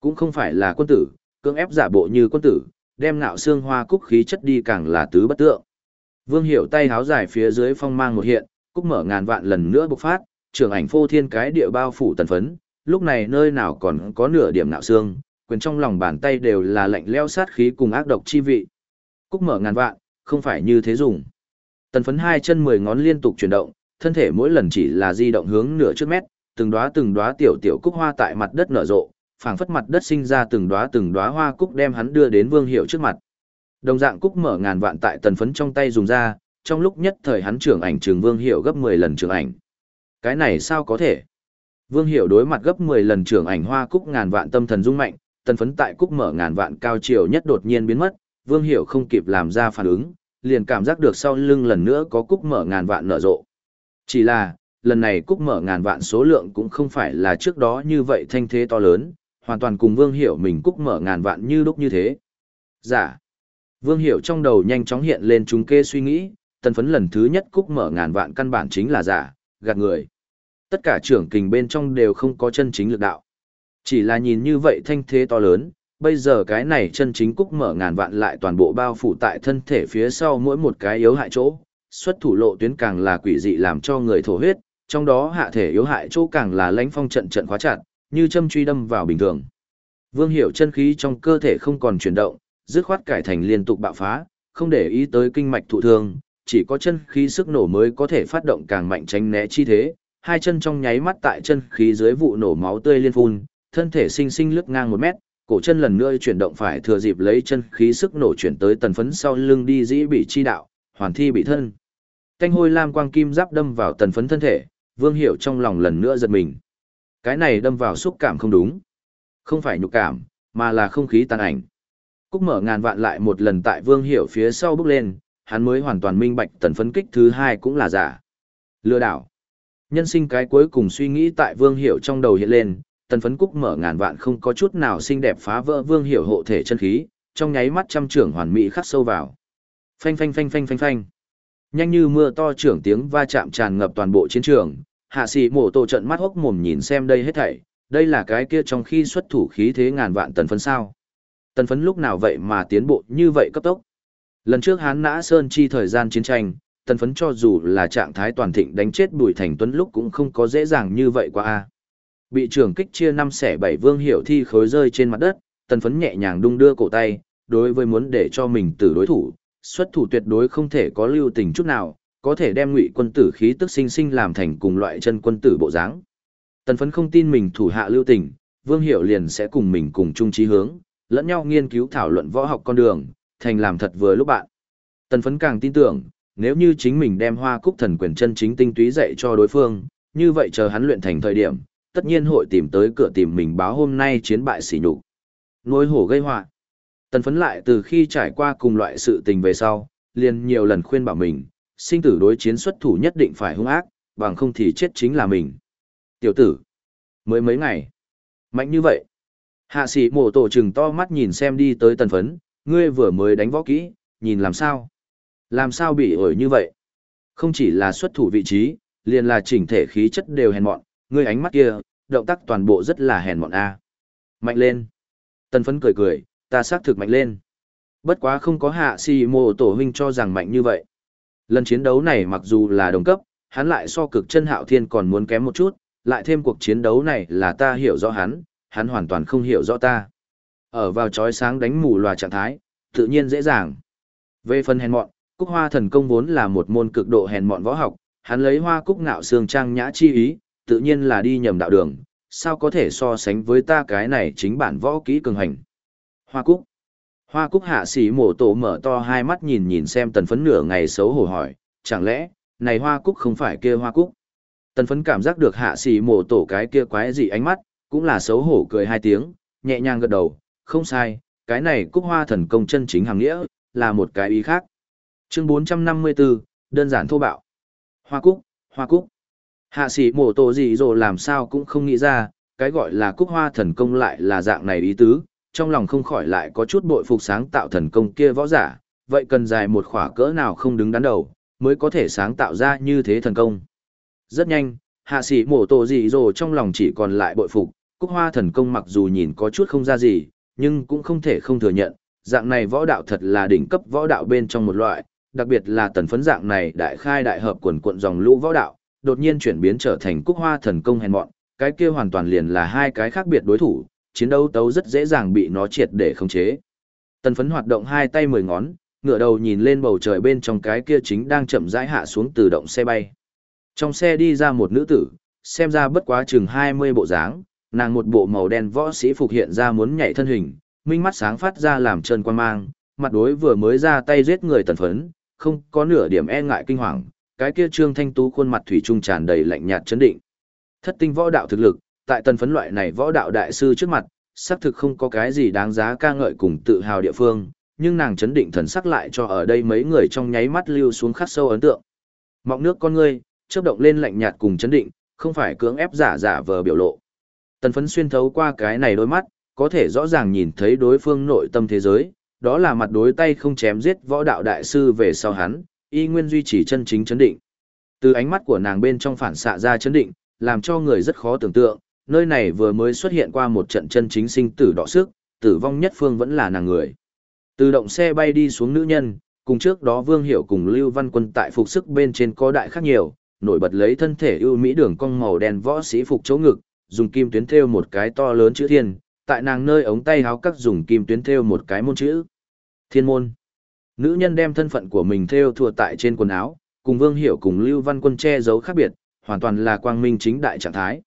Cũng không phải là quân tử, cưỡng ép giả bộ như quân tử, đem ngạo xương hoa cúc khí chất đi càng là tứ bất tượng. Vương Hiểu tay háo dài phía dưới phong mang một hiện, cúc mở ngàn vạn lần nữa bộc phát, trưởng ảnh phô thiên cái địa bao phủ tần phấn, lúc này nơi nào còn có nửa điểm nạo xương, quyền trong lòng bàn tay đều là lạnh leo sát khí cùng ác độc chi vị. Cúc mở ngàn vạn, không phải như thế dùng. Tần phấn hai chân mười ngón liên tục chuyển động, thân thể mỗi lần chỉ là di động hướng nửa trước mét, từng đóa từng đóa tiểu tiểu cúc hoa tại mặt đất nở rộ, phảng phất mặt đất sinh ra từng đóa từng đóa hoa cúc đem hắn đưa đến Vương Hiểu trước mặt. Đồng dạng cúc mở ngàn vạn tại tần phấn trong tay dùng ra, trong lúc nhất thời hắn trưởng ảnh trường Vương Hiểu gấp 10 lần trưởng ảnh. Cái này sao có thể? Vương Hiểu đối mặt gấp 10 lần trưởng ảnh hoa cúc ngàn vạn tâm thần rung mạnh, tần phấn tại cúc mở ngàn vạn cao chiều nhất đột nhiên biến mất, Vương Hiểu không kịp làm ra phản ứng, liền cảm giác được sau lưng lần nữa có cúc mở ngàn vạn nở rộ. Chỉ là, lần này cúc mở ngàn vạn số lượng cũng không phải là trước đó như vậy thanh thế to lớn, hoàn toàn cùng Vương Hiểu mình cúc mở ngàn vạn như lúc như thế. Giả. Dạ. Vương Hiểu trong đầu nhanh chóng hiện lên chúng kê suy nghĩ, tần phấn lần thứ nhất cúc mở ngàn vạn căn bản chính là giả, gạt người. Tất cả trưởng kình bên trong đều không có chân chính lực đạo. Chỉ là nhìn như vậy thanh thế to lớn, bây giờ cái này chân chính cúc mở ngàn vạn lại toàn bộ bao phủ tại thân thể phía sau mỗi một cái yếu hại chỗ, xuất thủ lộ tuyến càng là quỷ dị làm cho người thổ huyết, trong đó hạ thể yếu hại chỗ càng là lãnh phong trận trận khóa chặt, như châm truy đâm vào bình thường. Vương Hiểu chân khí trong cơ thể không còn chuyển động, dứt khoát cải thành liên tục bạo phá, không để ý tới kinh mạch thụ thương, chỉ có chân khí sức nổ mới có thể phát động càng mạnh tránh né chi thế, hai chân trong nháy mắt tại chân khí dưới vụ nổ máu tươi liên phun, thân thể sinh sinh lướt ngang một mét, cổ chân lần nữa chuyển động phải thừa dịp lấy chân khí sức nổ chuyển tới tần phấn sau lưng đi dĩ bị chi đạo, hoàn thi bị thân. Canh hôi lam quang kim giáp đâm vào tần phấn thân thể, vương hiểu trong lòng lần nữa giật mình. Cái này đâm vào xúc cảm không đúng. Không phải nhục cảm, mà là không khí tàn ảnh. Cúc mở ngàn vạn lại một lần tại Vương Hiểu phía sau bước lên, hắn mới hoàn toàn minh bạch tần phấn kích thứ hai cũng là giả. Lừa đảo. Nhân sinh cái cuối cùng suy nghĩ tại Vương Hiểu trong đầu hiện lên, tần phấn Cúc mở ngàn vạn không có chút nào xinh đẹp phá vỡ Vương Hiểu hộ thể chân khí, trong nháy mắt trăm trưởng hoàn mỹ khắc sâu vào. Phanh phanh phanh phanh phanh phanh. Nhanh như mưa to trưởng tiếng va chạm tràn ngập toàn bộ chiến trường, hạ sĩ mổ tổ trận mắt hốc mồm nhìn xem đây hết thảy, đây là cái kia trong khi xuất thủ khí thế ngàn vạn tần phấn sao. Tần phấn lúc nào vậy mà tiến bộ như vậy cấp tốc. Lần trước hán nã sơn chi thời gian chiến tranh, tần phấn cho dù là trạng thái toàn thịnh đánh chết bùi thành tuấn lúc cũng không có dễ dàng như vậy qua a Bị trưởng kích chia năm xẻ bảy vương hiểu thi khối rơi trên mặt đất, tần phấn nhẹ nhàng đung đưa cổ tay, đối với muốn để cho mình tử đối thủ, xuất thủ tuyệt đối không thể có lưu tình chút nào, có thể đem ngụy quân tử khí tức sinh sinh làm thành cùng loại chân quân tử bộ dáng. Tần phấn không tin mình thủ hạ lưu tình, Vương Hiểu liền sẽ cùng mình cùng chung chí hướng, lẫn nhau nghiên cứu thảo luận võ học con đường, thành làm thật vừa lúc bạn. Tần phấn càng tin tưởng, nếu như chính mình đem hoa cúc thần quyền chân chính tinh túy dạy cho đối phương, như vậy chờ hắn luyện thành thời điểm, tất nhiên hội tìm tới cửa tìm mình báo hôm nay chiến bại sỉ nhục. Nối hổ gây họa Tần phấn lại từ khi trải qua cùng loại sự tình về sau, liền nhiều lần khuyên bảo mình, sinh tử đối chiến xuất thủ nhất định phải hung ác, bằng không thì chết chính là mình. Tiểu tử, mới mấy ngày, mạnh như vậy. Hạ sĩ mổ tổ trừng to mắt nhìn xem đi tới tần phấn, ngươi vừa mới đánh võ kỹ, nhìn làm sao? Làm sao bị ổi như vậy? Không chỉ là xuất thủ vị trí, liền là chỉnh thể khí chất đều hèn mọn, ngươi ánh mắt kia, động tác toàn bộ rất là hèn mọn a. Mạnh lên. Tần phấn cười cười, ta xác thực mạnh lên. Bất quá không có hạ si mô tổ huynh cho rằng mạnh như vậy. Lần chiến đấu này mặc dù là đồng cấp, hắn lại so cực chân hạo thiên còn muốn kém một chút, lại thêm cuộc chiến đấu này là ta hiểu rõ hắn, hắn hoàn toàn không hiểu rõ ta. Ở vào chói sáng đánh mù loà trạng thái, tự nhiên dễ dàng. Về phần hèn mọn, cúc hoa thần công vốn là một môn cực độ hèn mọn võ học, hắn lấy hoa cúc ngạo xương trang nhã chi ý, tự nhiên là đi nhầm đạo đường, sao có thể so sánh với ta cái này chính bản võ kỹ cường hành. Hoa cúc. Hoa cúc hạ sĩ mổ tổ mở to hai mắt nhìn nhìn xem tần phấn nửa ngày xấu hổ hỏi, chẳng lẽ, này hoa cúc không phải kia hoa cúc. Tần phấn cảm giác được hạ sĩ mổ tổ cái kia quái gì ánh mắt, cũng là xấu hổ cười hai tiếng, nhẹ nhàng gật đầu, không sai, cái này cúc hoa thần công chân chính hàng nghĩa, là một cái ý khác. Chương 454, đơn giản thô bạo. Hoa cúc, hoa cúc. Hạ sĩ mổ tổ gì rồi làm sao cũng không nghĩ ra, cái gọi là cúc hoa thần công lại là dạng này ý tứ, trong lòng không khỏi lại có chút bội phục sáng tạo thần công kia võ giả, vậy cần dài một khỏa cỡ nào không đứng đắn đầu, mới có thể sáng tạo ra như thế thần công. Rất nhanh, hạ sĩ mổ tổ gì rồi trong lòng chỉ còn lại bội phục, cúc hoa thần công mặc dù nhìn có chút không ra gì, nhưng cũng không thể không thừa nhận, dạng này võ đạo thật là đỉnh cấp võ đạo bên trong một loại, đặc biệt là tần phấn dạng này đại khai đại hợp quần cuộn dòng lũ võ đạo, đột nhiên chuyển biến trở thành cúc hoa thần công hèn mọn, cái kia hoàn toàn liền là hai cái khác biệt đối thủ, chiến đấu tấu rất dễ dàng bị nó triệt để khống chế. Tần phấn hoạt động hai tay mười ngón, ngửa đầu nhìn lên bầu trời bên trong cái kia chính đang chậm rãi hạ xuống từ động xe bay. Trong xe đi ra một nữ tử, xem ra bất quá chừng 20 bộ dáng, nàng một bộ màu đen võ sĩ phục hiện ra muốn nhảy thân hình, minh mắt sáng phát ra làm trơn quan mang, mặt đối vừa mới ra tay giết người tần phấn, không có nửa điểm e ngại kinh hoàng, cái kia trương thanh tú khuôn mặt thủy trung tràn đầy lạnh nhạt chấn định. Thất tinh võ đạo thực lực, tại tần phấn loại này võ đạo đại sư trước mặt, xác thực không có cái gì đáng giá ca ngợi cùng tự hào địa phương, nhưng nàng chấn định thần sắc lại cho ở đây mấy người trong nháy mắt lưu xuống khắc sâu ấn tượng. Mọng nước con ngươi, chớp động lên lạnh nhạt cùng chấn định, không phải cưỡng ép giả giả vờ biểu lộ. Tần phấn xuyên thấu qua cái này đôi mắt, có thể rõ ràng nhìn thấy đối phương nội tâm thế giới, đó là mặt đối tay không chém giết võ đạo đại sư về sau hắn, y nguyên duy trì chân chính chấn định. Từ ánh mắt của nàng bên trong phản xạ ra chấn định, làm cho người rất khó tưởng tượng, nơi này vừa mới xuất hiện qua một trận chân chính sinh tử đỏ sức, tử vong nhất phương vẫn là nàng người. Từ động xe bay đi xuống nữ nhân, cùng trước đó Vương Hiểu cùng Lưu Văn Quân tại phục sức bên trên có đại khác nhiều, nổi bật lấy thân thể ưu mỹ đường cong màu đen võ sĩ phục chỗ ngực, dùng kim tuyến thêu một cái to lớn chữ thiên, tại nàng nơi ống tay háo các dùng kim tuyến thêu một cái môn chữ. Thiên môn. Nữ nhân đem thân phận của mình thêu thua tại trên quần áo, cùng Vương Hiểu cùng Lưu Văn Quân che giấu khác biệt, hoàn toàn là quang minh chính đại trạng thái.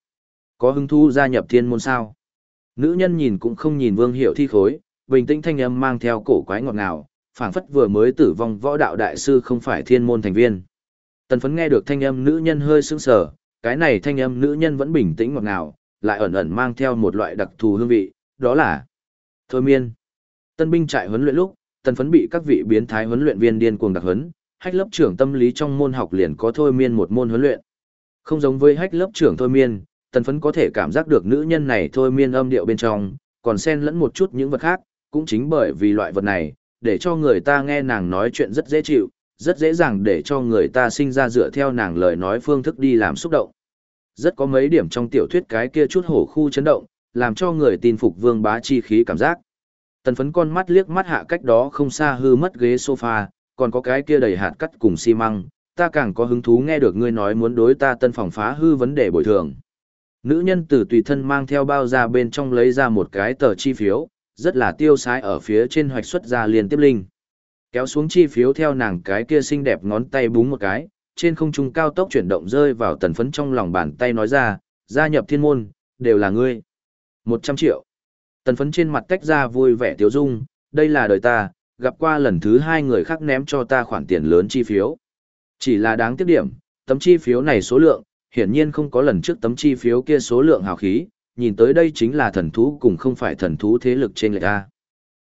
Có hứng thú gia nhập thiên môn sao? Nữ nhân nhìn cũng không nhìn Vương Hiểu thi khối, bình tĩnh thanh âm mang theo cổ quái ngọt ngào, phảng phất vừa mới tử vong võ đạo đại sư không phải thiên môn thành viên. Tần phấn nghe được thanh âm nữ nhân hơi sững sờ, cái này thanh âm nữ nhân vẫn bình tĩnh ngọt ngào, lại ẩn ẩn mang theo một loại đặc thù hương vị, đó là thôi miên. Tân binh trại huấn luyện lúc, tần phấn bị các vị biến thái huấn luyện viên điên cuồng đặc huấn, hách lớp trưởng tâm lý trong môn học liền có thôi miên một môn huấn luyện. Không giống với hách lớp trưởng thôi miên, tần phấn có thể cảm giác được nữ nhân này thôi miên âm điệu bên trong, còn xen lẫn một chút những vật khác, cũng chính bởi vì loại vật này, để cho người ta nghe nàng nói chuyện rất dễ chịu, rất dễ dàng để cho người ta sinh ra dựa theo nàng lời nói phương thức đi làm xúc động. Rất có mấy điểm trong tiểu thuyết cái kia chút hổ khu chấn động, làm cho người tin phục vương bá chi khí cảm giác. Tần phấn con mắt liếc mắt hạ cách đó không xa hư mất ghế sofa, còn có cái kia đầy hạt cắt cùng xi măng, ta càng có hứng thú nghe được ngươi nói muốn đối ta tân phòng phá hư vấn đề bồi thường. Nữ nhân từ tùy thân mang theo bao ra bên trong lấy ra một cái tờ chi phiếu, rất là tiêu sái ở phía trên hoạch xuất ra liên tiếp linh. Kéo xuống chi phiếu theo nàng cái kia xinh đẹp ngón tay búng một cái, trên không trung cao tốc chuyển động rơi vào tần phấn trong lòng bàn tay nói ra, gia nhập thiên môn, đều là ngươi. 100 triệu. Tần phấn trên mặt tách ra vui vẻ tiếu dung, đây là đời ta, gặp qua lần thứ hai người khác ném cho ta khoản tiền lớn chi phiếu. Chỉ là đáng tiếc điểm, tấm chi phiếu này số lượng, hiển nhiên không có lần trước tấm chi phiếu kia số lượng hào khí, nhìn tới đây chính là thần thú cùng không phải thần thú thế lực trên lệch A.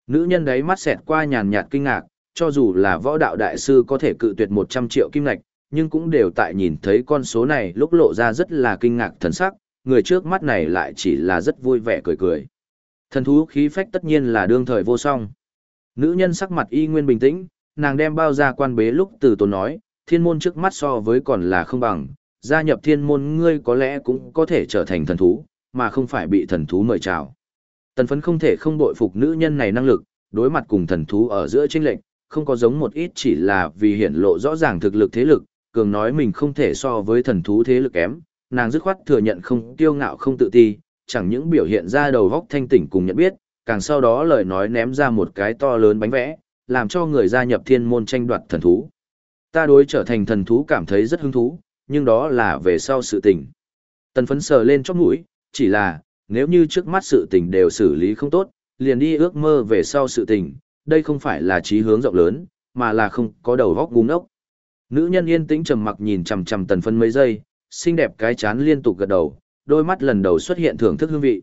Nữ nhân đấy mắt xẹt qua nhàn nhạt kinh ngạc, cho dù là võ đạo đại sư có thể cự tuyệt 100 triệu kim ngạch, nhưng cũng đều tại nhìn thấy con số này lúc lộ ra rất là kinh ngạc thần sắc, người trước mắt này lại chỉ là rất vui vẻ cười cười. Thần thú khí phách tất nhiên là đương thời vô song. Nữ nhân sắc mặt y nguyên bình tĩnh, nàng đem bao ra quan bế lúc từ tốn nói, thiên môn trước mắt so với còn là không bằng, gia nhập thiên môn ngươi có lẽ cũng có thể trở thành thần thú, mà không phải bị thần thú mời chào. Tần phấn không thể không bội phục nữ nhân này năng lực, đối mặt cùng thần thú ở giữa chênh lệnh, không có giống một ít chỉ là vì hiển lộ rõ ràng thực lực thế lực, cường nói mình không thể so với thần thú thế lực kém, nàng dứt khoát thừa nhận không kiêu ngạo không tự ti, chẳng những biểu hiện ra đầu góc thanh tỉnh cùng nhận biết, càng sau đó lời nói ném ra một cái to lớn bánh vẽ, làm cho người gia nhập thiên môn tranh đoạt thần thú. Ta đối trở thành thần thú cảm thấy rất hứng thú, nhưng đó là về sau sự tình. Tần phấn sờ lên chóp mũi, chỉ là, nếu như trước mắt sự tình đều xử lý không tốt, liền đi ước mơ về sau sự tình, đây không phải là trí hướng rộng lớn, mà là không có đầu góc ngu ngốc. Nữ nhân yên tĩnh trầm mặc nhìn chằm chằm tần phân mấy giây, xinh đẹp cái chán liên tục gật đầu, đôi mắt lần đầu xuất hiện thưởng thức hương vị.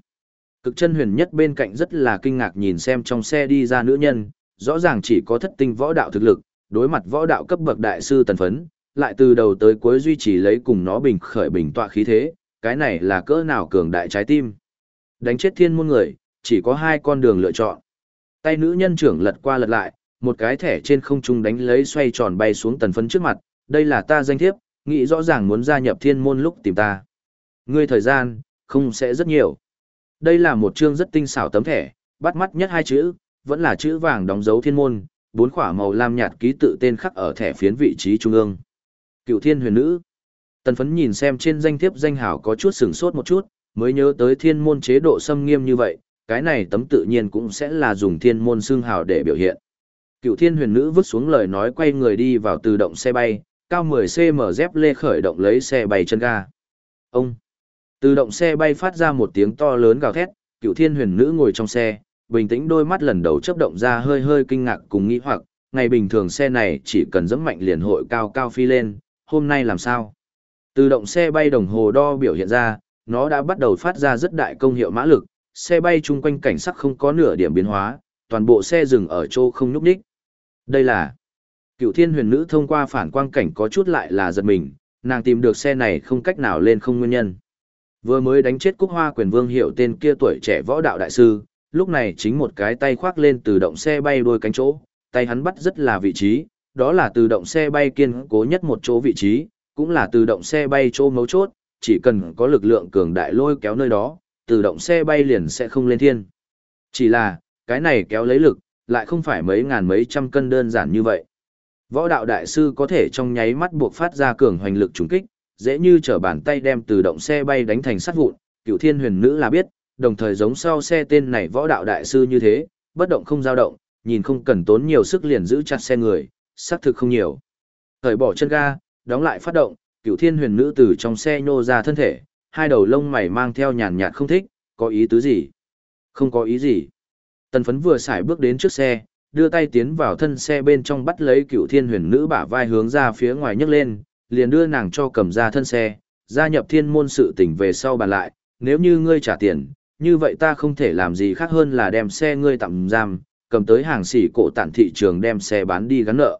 Cực chân huyền nhất bên cạnh rất là kinh ngạc nhìn xem trong xe đi ra nữ nhân, rõ ràng chỉ có thất tinh võ đạo thực lực, đối mặt võ đạo cấp bậc đại sư tần phấn, lại từ đầu tới cuối duy trì lấy cùng nó bình khởi bình tọa khí thế, cái này là cỡ nào cường đại trái tim. Đánh chết thiên môn người, chỉ có hai con đường lựa chọn. Tay nữ nhân trưởng lật qua lật lại, một cái thẻ trên không trung đánh lấy xoay tròn bay xuống tần phấn trước mặt, đây là ta danh thiếp, nghĩ rõ ràng muốn gia nhập thiên môn lúc tìm ta. Ngươi thời gian, không sẽ rất nhiều. Đây là một chương rất tinh xảo tấm thẻ, bắt mắt nhất hai chữ, vẫn là chữ vàng đóng dấu thiên môn, bốn khỏa màu lam nhạt ký tự tên khắc ở thẻ phiến vị trí trung ương. Cựu thiên huyền nữ. Tần phấn nhìn xem trên danh thiếp danh hảo có chút sửng sốt một chút, mới nhớ tới thiên môn chế độ xâm nghiêm như vậy, cái này tấm tự nhiên cũng sẽ là dùng thiên môn xương hào để biểu hiện. Cựu thiên huyền nữ vứt xuống lời nói quay người đi vào tự động xe bay, cao 10cm dép lê khởi động lấy xe bay chân ga. Ông! Tự động xe bay phát ra một tiếng to lớn gào thét, cựu thiên huyền nữ ngồi trong xe, bình tĩnh đôi mắt lần đầu chấp động ra hơi hơi kinh ngạc cùng nghĩ hoặc, ngày bình thường xe này chỉ cần dẫm mạnh liền hội cao cao phi lên, hôm nay làm sao? Tự động xe bay đồng hồ đo biểu hiện ra, nó đã bắt đầu phát ra rất đại công hiệu mã lực, xe bay chung quanh cảnh sắc không có nửa điểm biến hóa, toàn bộ xe dừng ở chỗ không nhúc nhích. Đây là Cựu Thiên Huyền Nữ thông qua phản quang cảnh có chút lại là giật mình, nàng tìm được xe này không cách nào lên không nguyên nhân. Vừa mới đánh chết Cúc Hoa Quyền Vương hiệu tên kia tuổi trẻ võ đạo đại sư, lúc này chính một cái tay khoác lên từ động xe bay đôi cánh chỗ, tay hắn bắt rất là vị trí, đó là từ động xe bay kiên cố nhất một chỗ vị trí, cũng là từ động xe bay chỗ mấu chốt, chỉ cần có lực lượng cường đại lôi kéo nơi đó, tự động xe bay liền sẽ không lên thiên. Chỉ là, cái này kéo lấy lực, lại không phải mấy ngàn mấy trăm cân đơn giản như vậy. Võ đạo đại sư có thể trong nháy mắt buộc phát ra cường hoành lực trùng kích, dễ như trở bàn tay đem từ động xe bay đánh thành sắt vụn, cựu thiên huyền nữ là biết, đồng thời giống sau xe tên này võ đạo đại sư như thế, bất động không dao động, nhìn không cần tốn nhiều sức liền giữ chặt xe người, xác thực không nhiều. Thời bỏ chân ga, đóng lại phát động, cựu thiên huyền nữ từ trong xe nhô ra thân thể, hai đầu lông mày mang theo nhàn nhạt không thích, có ý tứ gì? Không có ý gì. Tần phấn vừa xài bước đến trước xe, đưa tay tiến vào thân xe bên trong bắt lấy cựu thiên huyền nữ bả vai hướng ra phía ngoài nhấc lên, liền đưa nàng cho cầm ra thân xe, gia nhập thiên môn sự tỉnh về sau bàn lại, nếu như ngươi trả tiền, như vậy ta không thể làm gì khác hơn là đem xe ngươi tạm giam, cầm tới hàng xỉ cổ tản thị trường đem xe bán đi gắn nợ.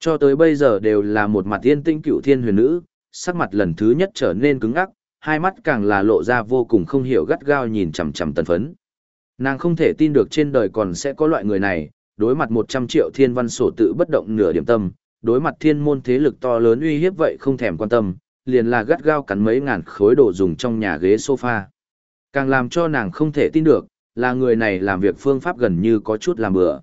Cho tới bây giờ đều là một mặt yên tĩnh cựu thiên huyền nữ, sắc mặt lần thứ nhất trở nên cứng ngắc, hai mắt càng là lộ ra vô cùng không hiểu gắt gao nhìn chằm chằm tần phấn. Nàng không thể tin được trên đời còn sẽ có loại người này, đối mặt 100 triệu thiên văn sổ tự bất động nửa điểm tâm, đối mặt thiên môn thế lực to lớn uy hiếp vậy không thèm quan tâm, liền là gắt gao cắn mấy ngàn khối đồ dùng trong nhà ghế sofa. Càng làm cho nàng không thể tin được, là người này làm việc phương pháp gần như có chút làm bừa.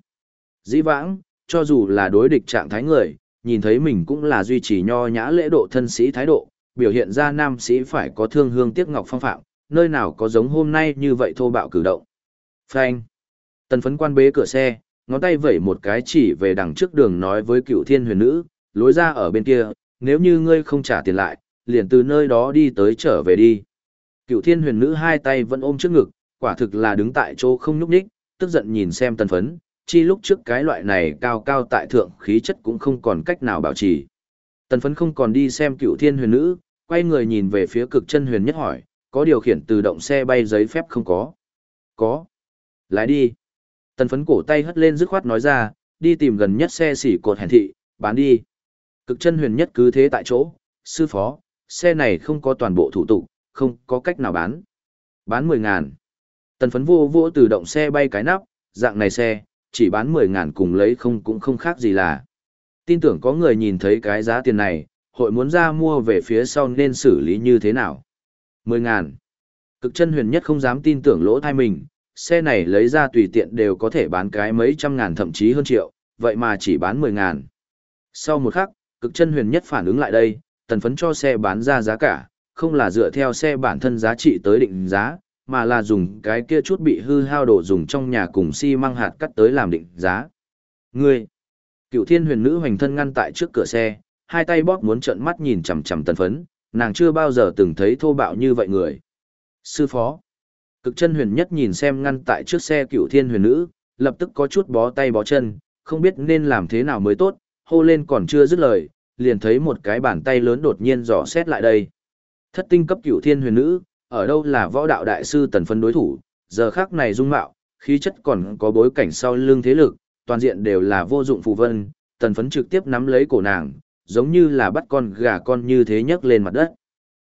Dĩ vãng, cho dù là đối địch trạng thái người, nhìn thấy mình cũng là duy trì nho nhã lễ độ thân sĩ thái độ, biểu hiện ra nam sĩ phải có thương hương tiếc ngọc phong phạm, nơi nào có giống hôm nay như vậy thô bạo cử động. Phanh. Tần phấn quan bế cửa xe, ngón tay vẩy một cái chỉ về đằng trước đường nói với cựu thiên huyền nữ, lối ra ở bên kia, nếu như ngươi không trả tiền lại, liền từ nơi đó đi tới trở về đi. Cựu thiên huyền nữ hai tay vẫn ôm trước ngực, quả thực là đứng tại chỗ không nhúc nhích, tức giận nhìn xem tần phấn, chi lúc trước cái loại này cao cao tại thượng khí chất cũng không còn cách nào bảo trì. Tần phấn không còn đi xem cựu thiên huyền nữ, quay người nhìn về phía cực chân huyền nhất hỏi, có điều khiển tự động xe bay giấy phép không có? Có. Lái đi. Tần phấn cổ tay hất lên dứt khoát nói ra, đi tìm gần nhất xe xỉ cột hèn thị, bán đi. Cực chân huyền nhất cứ thế tại chỗ, sư phó, xe này không có toàn bộ thủ tục, không có cách nào bán. Bán 10 ngàn. Tần phấn vô vô tự động xe bay cái nắp, dạng này xe, chỉ bán 10 ngàn cùng lấy không cũng không khác gì là. Tin tưởng có người nhìn thấy cái giá tiền này, hội muốn ra mua về phía sau nên xử lý như thế nào. 10 ngàn. Cực chân huyền nhất không dám tin tưởng lỗ thai mình, xe này lấy ra tùy tiện đều có thể bán cái mấy trăm ngàn thậm chí hơn triệu, vậy mà chỉ bán 10 ngàn. Sau một khắc, cực chân huyền nhất phản ứng lại đây, tần phấn cho xe bán ra giá cả, không là dựa theo xe bản thân giá trị tới định giá, mà là dùng cái kia chút bị hư hao đồ dùng trong nhà cùng xi măng hạt cắt tới làm định giá. Ngươi, cựu thiên huyền nữ hoành thân ngăn tại trước cửa xe, hai tay bóp muốn trợn mắt nhìn chằm chằm tần phấn, nàng chưa bao giờ từng thấy thô bạo như vậy người. Sư phó, cực chân huyền nhất nhìn xem ngăn tại trước xe cựu thiên huyền nữ, lập tức có chút bó tay bó chân, không biết nên làm thế nào mới tốt, hô lên còn chưa dứt lời, liền thấy một cái bàn tay lớn đột nhiên dò xét lại đây. Thất tinh cấp cựu thiên huyền nữ, ở đâu là võ đạo đại sư tần phân đối thủ, giờ khác này dung mạo, khí chất còn có bối cảnh sau lưng thế lực, toàn diện đều là vô dụng phù vân, tần phấn trực tiếp nắm lấy cổ nàng, giống như là bắt con gà con như thế nhấc lên mặt đất.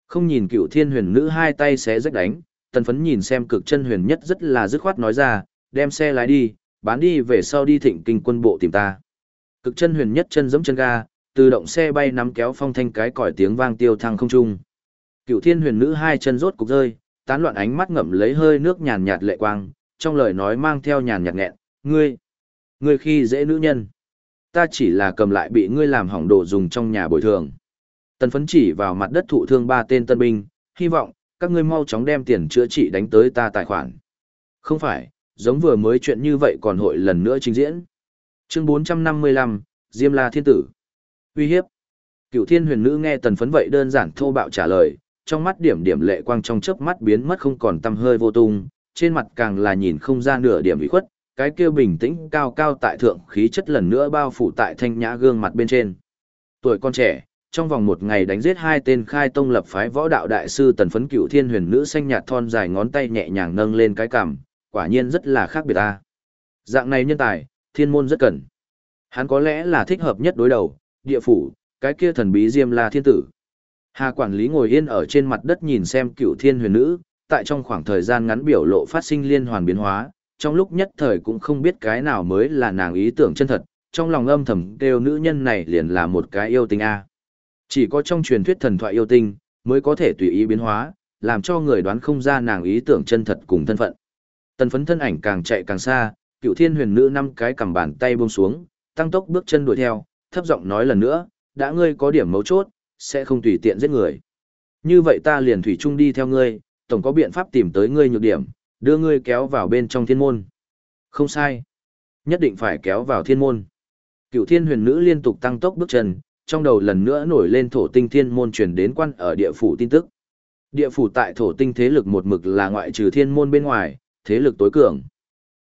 Không nhìn cựu thiên huyền nữ hai tay xé rách đánh, tần phấn nhìn xem cực chân huyền nhất rất là dứt khoát nói ra, đem xe lái đi, bán đi về sau đi thịnh kinh quân bộ tìm ta. Cực chân huyền nhất chân giẫm chân ga, tự động xe bay nắm kéo phong thanh cái còi tiếng vang tiêu thăng không trung. Cựu thiên huyền nữ hai chân rốt cục rơi, tán loạn ánh mắt ngậm lấy hơi nước nhàn nhạt lệ quang, trong lời nói mang theo nhàn nhạt nghẹn, ngươi, ngươi khi dễ nữ nhân. Ta chỉ là cầm lại bị ngươi làm hỏng đồ dùng trong nhà bồi thường. Tần phấn chỉ vào mặt đất thụ thương ba tên tân binh, hy vọng, các ngươi mau chóng đem tiền chữa trị đánh tới ta tài khoản. Không phải, giống vừa mới chuyện như vậy còn hội lần nữa trình diễn. Chương 455, Diêm La Thiên Tử. Uy hiếp. Cựu thiên huyền nữ nghe tần phấn vậy đơn giản thô bạo trả lời, trong mắt điểm điểm lệ quang trong chớp mắt biến mất không còn tăm hơi vô tung, trên mặt càng là nhìn không ra nửa điểm ủy khuất, cái kia bình tĩnh cao cao tại thượng khí chất lần nữa bao phủ tại thanh nhã gương mặt bên trên. Tuổi con trẻ, trong vòng một ngày đánh giết hai tên khai tông lập phái võ đạo đại sư tần phấn cựu thiên huyền nữ xanh nhạt thon dài ngón tay nhẹ nhàng nâng lên cái cằm, quả nhiên rất là khác biệt ta. Dạng này nhân tài, thiên môn rất cần. Hắn có lẽ là thích hợp nhất đối đầu, địa phủ, cái kia thần bí diêm la thiên tử. Hà quản lý ngồi yên ở trên mặt đất nhìn xem cựu thiên huyền nữ, tại trong khoảng thời gian ngắn biểu lộ phát sinh liên hoàn biến hóa, trong lúc nhất thời cũng không biết cái nào mới là nàng ý tưởng chân thật, trong lòng âm thầm kêu nữ nhân này liền là một cái yêu tinh A. Chỉ có trong truyền thuyết thần thoại yêu tinh, mới có thể tùy ý biến hóa, làm cho người đoán không ra nàng ý tưởng chân thật cùng thân phận. Tần phấn thân ảnh càng chạy càng xa, cựu thiên huyền nữ năm cái cầm bàn tay buông xuống, tăng tốc bước chân đuổi theo, thấp giọng nói lần nữa, đã ngươi có điểm mấu chốt, sẽ không tùy tiện giết người. Như vậy ta liền thủy chung đi theo ngươi, tổng có biện pháp tìm tới ngươi nhược điểm, đưa ngươi kéo vào bên trong thiên môn. Không sai. Nhất định phải kéo vào thiên môn. Cựu thiên huyền nữ liên tục tăng tốc bước chân, trong đầu lần nữa nổi lên thổ tinh thiên môn truyền đến quan ở địa phủ tin tức. Địa phủ tại thổ tinh thế lực một mực là ngoại trừ thiên môn bên ngoài, thế lực tối cường.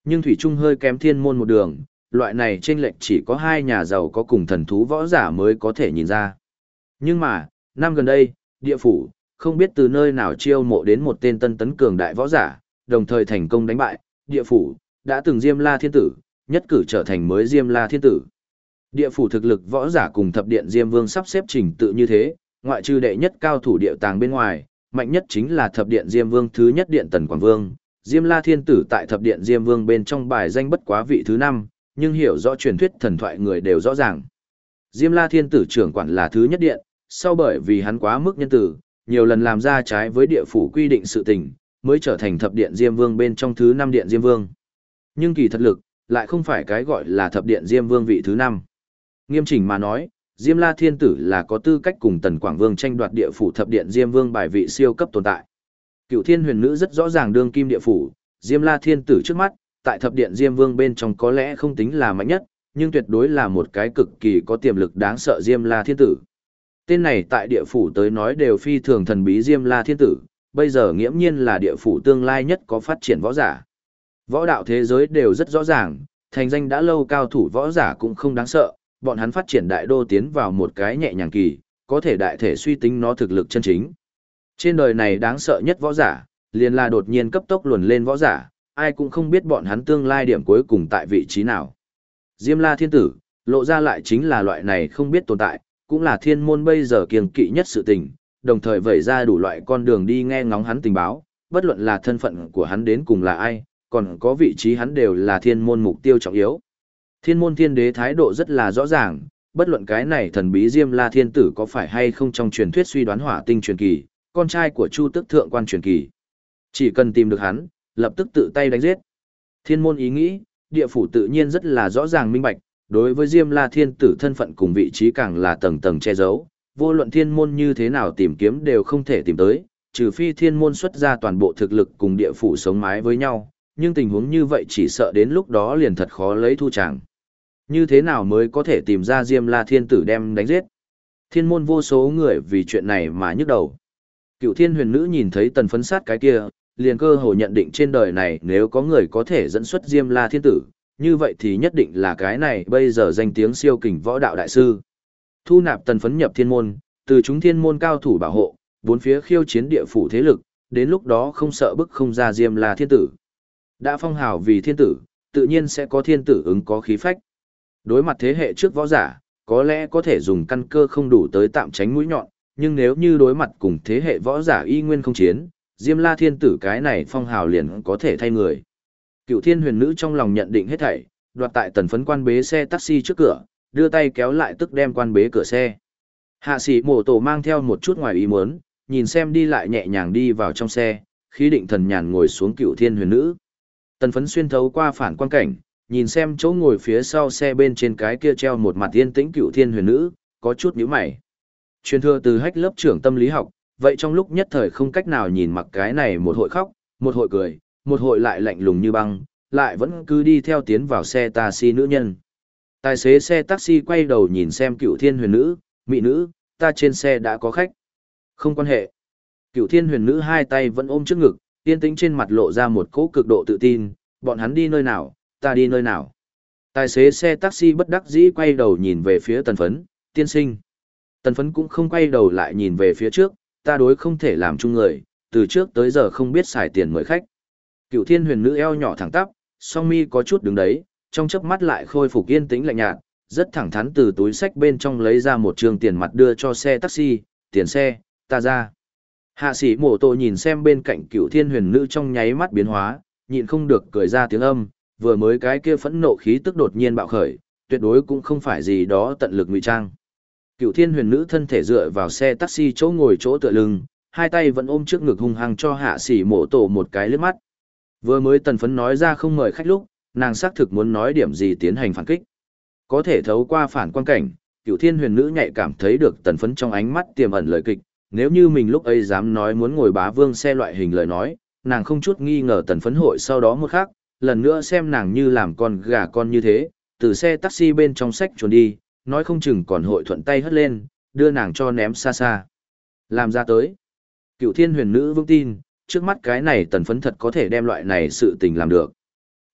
Nhưng thủy trung hơi kém thiên môn một đường, loại này trên lệch chỉ có hai nhà giàu có cùng thần thú võ giả mới có thể nhìn ra. Nhưng mà, năm gần đây, địa phủ, không biết từ nơi nào chiêu mộ đến một tên tân tấn cường đại võ giả, đồng thời thành công đánh bại, địa phủ, đã từng diêm la thiên tử, nhất cử trở thành mới Diêm La Thiên Tử. Địa phủ thực lực võ giả cùng thập điện Diêm Vương sắp xếp trình tự như thế, ngoại trừ đệ nhất cao thủ địa tàng bên ngoài, mạnh nhất chính là thập điện Diêm Vương thứ nhất điện Tần Quảng Vương. Diêm La Thiên Tử tại thập điện Diêm Vương bên trong bài danh bất quá vị thứ năm, nhưng hiểu rõ truyền thuyết thần thoại người đều rõ ràng. Diêm La Thiên Tử trưởng quản là thứ nhất điện, sau bởi vì hắn quá mức nhân tử, nhiều lần làm ra trái với địa phủ quy định sự tình, mới trở thành thập điện Diêm Vương bên trong thứ năm điện Diêm Vương. Nhưng kỳ thật lực, lại không phải cái gọi là thập điện Diêm Vương vị thứ năm. Nghiêm chỉnh mà nói, Diêm La Thiên Tử là có tư cách cùng Tần Quảng Vương tranh đoạt địa phủ thập điện Diêm Vương bài vị siêu cấp tồn tại. Cựu Thiên Huyền Nữ rất rõ ràng đương kim địa phủ, Diêm La Thiên Tử trước mắt, tại thập điện Diêm Vương bên trong có lẽ không tính là mạnh nhất, nhưng tuyệt đối là một cái cực kỳ có tiềm lực đáng sợ Diêm La Thiên Tử. Tên này tại địa phủ tới nói đều phi thường thần bí Diêm La Thiên Tử, bây giờ nghiễm nhiên là địa phủ tương lai nhất có phát triển võ giả. Võ đạo thế giới đều rất rõ ràng, thành danh đã lâu cao thủ võ giả cũng không đáng sợ, bọn hắn phát triển đại đô tiến vào một cái nhẹ nhàng kỳ, có thể đại thể suy tính nó thực lực chân chính. Trên đời này đáng sợ nhất võ giả, liền là đột nhiên cấp tốc luồn lên võ giả, ai cũng không biết bọn hắn tương lai điểm cuối cùng tại vị trí nào. Diêm La Thiên Tử, lộ ra lại chính là loại này không biết tồn tại, cũng là thiên môn bây giờ kiêng kỵ nhất sự tình, đồng thời vẩy ra đủ loại con đường đi nghe ngóng hắn tình báo, bất luận là thân phận của hắn đến cùng là ai, còn có vị trí hắn đều là thiên môn mục tiêu trọng yếu. Thiên môn thiên đế thái độ rất là rõ ràng, bất luận cái này thần bí Diêm La Thiên Tử có phải hay không trong truyền thuyết suy đoán hỏa tinh truyền kỳ, con trai của Chu Tức Thượng quan truyền kỳ. Chỉ cần tìm được hắn, lập tức tự tay đánh giết. Thiên môn ý nghĩ, địa phủ tự nhiên rất là rõ ràng minh bạch, đối với Diêm La Thiên Tử thân phận cùng vị trí càng là tầng tầng che giấu, vô luận thiên môn như thế nào tìm kiếm đều không thể tìm tới, trừ phi thiên môn xuất ra toàn bộ thực lực cùng địa phủ sống mái với nhau, nhưng tình huống như vậy chỉ sợ đến lúc đó liền thật khó lấy thu chẳng. Như thế nào mới có thể tìm ra Diêm La Thiên Tử đem đánh giết? Thiên môn vô số người vì chuyện này mà nhức đầu. Cựu thiên huyền nữ nhìn thấy tần phấn sát cái kia, liền cơ hồ nhận định trên đời này nếu có người có thể dẫn xuất Diêm La Thiên Tử, như vậy thì nhất định là cái này bây giờ danh tiếng siêu kình võ đạo đại sư. Thu nạp tần phấn nhập thiên môn, từ chúng thiên môn cao thủ bảo hộ, bốn phía khiêu chiến địa phủ thế lực, đến lúc đó không sợ bức không ra Diêm La Thiên Tử. Đã phong hào vì thiên tử, tự nhiên sẽ có thiên tử ứng có khí phách. Đối mặt thế hệ trước võ giả, có lẽ có thể dùng căn cơ không đủ tới tạm tránh mũi nhọn, nhưng nếu như đối mặt cùng thế hệ võ giả y nguyên không chiến, Diêm La Thiên Tử cái này phong hào liền có thể thay người. Cựu Thiên Huyền Nữ trong lòng nhận định hết thảy, đoạt tại tần phấn quan bế xe taxi trước cửa, đưa tay kéo lại tức đem quan bế cửa xe. Hạ sĩ mổ tổ mang theo một chút ngoài ý muốn, nhìn xem đi lại nhẹ nhàng đi vào trong xe, khí định thần nhàn ngồi xuống Cựu Thiên Huyền Nữ. Tần phấn xuyên thấu qua phản quan cảnh, nhìn xem chỗ ngồi phía sau xe bên trên cái kia treo một mặt yên tĩnh Cựu Thiên Huyền Nữ, có chút nhíu mày. Truyền thừa từ hách lớp trưởng tâm lý học, vậy trong lúc nhất thời không cách nào nhìn mặc cái này một hội khóc, một hội cười, một hội lại lạnh lùng như băng, lại vẫn cứ đi theo tiến vào xe taxi nữ nhân. Tài xế xe taxi quay đầu nhìn xem cựu thiên huyền nữ, mỹ nữ, ta trên xe đã có khách. Không quan hệ. Cựu thiên huyền nữ hai tay vẫn ôm trước ngực, yên tĩnh trên mặt lộ ra một cỗ cực độ tự tin, bọn hắn đi nơi nào, ta đi nơi nào. Tài xế xe taxi bất đắc dĩ quay đầu nhìn về phía tần phấn, tiên sinh. Tần phấn cũng không quay đầu lại nhìn về phía trước, ta đối không thể làm chung người, từ trước tới giờ không biết xài tiền mời khách. Cựu thiên huyền nữ eo nhỏ thẳng tắp, song mi có chút đứng đấy, trong chớp mắt lại khôi phục yên tĩnh lạnh nhạt, rất thẳng thắn từ túi sách bên trong lấy ra một trường tiền mặt đưa cho xe taxi, tiền xe, ta ra. Hạ sĩ mổ tổ nhìn xem bên cạnh cựu thiên huyền nữ trong nháy mắt biến hóa, nhịn không được cười ra tiếng âm, vừa mới cái kia phẫn nộ khí tức đột nhiên bạo khởi, tuyệt đối cũng không phải gì đó tận lực ngụy trang. Cựu thiên huyền nữ thân thể dựa vào xe taxi chỗ ngồi chỗ tựa lưng, hai tay vẫn ôm trước ngực hung hăng cho hạ sĩ mổ tổ một cái lướt mắt. Vừa mới tần phấn nói ra không mời khách lúc, nàng xác thực muốn nói điểm gì tiến hành phản kích. Có thể thấu qua phản quan cảnh, cựu thiên huyền nữ nhạy cảm thấy được tần phấn trong ánh mắt tiềm ẩn lời kịch, nếu như mình lúc ấy dám nói muốn ngồi bá vương xe loại hình lời nói, nàng không chút nghi ngờ tần phấn hội sau đó một khác, lần nữa xem nàng như làm con gà con như thế, từ xe taxi bên trong sách trốn đi, nói không chừng còn hội thuận tay hất lên, đưa nàng cho ném xa xa. Làm ra tới. Cựu thiên huyền nữ vững tin, trước mắt cái này tần phấn thật có thể đem loại này sự tình làm được.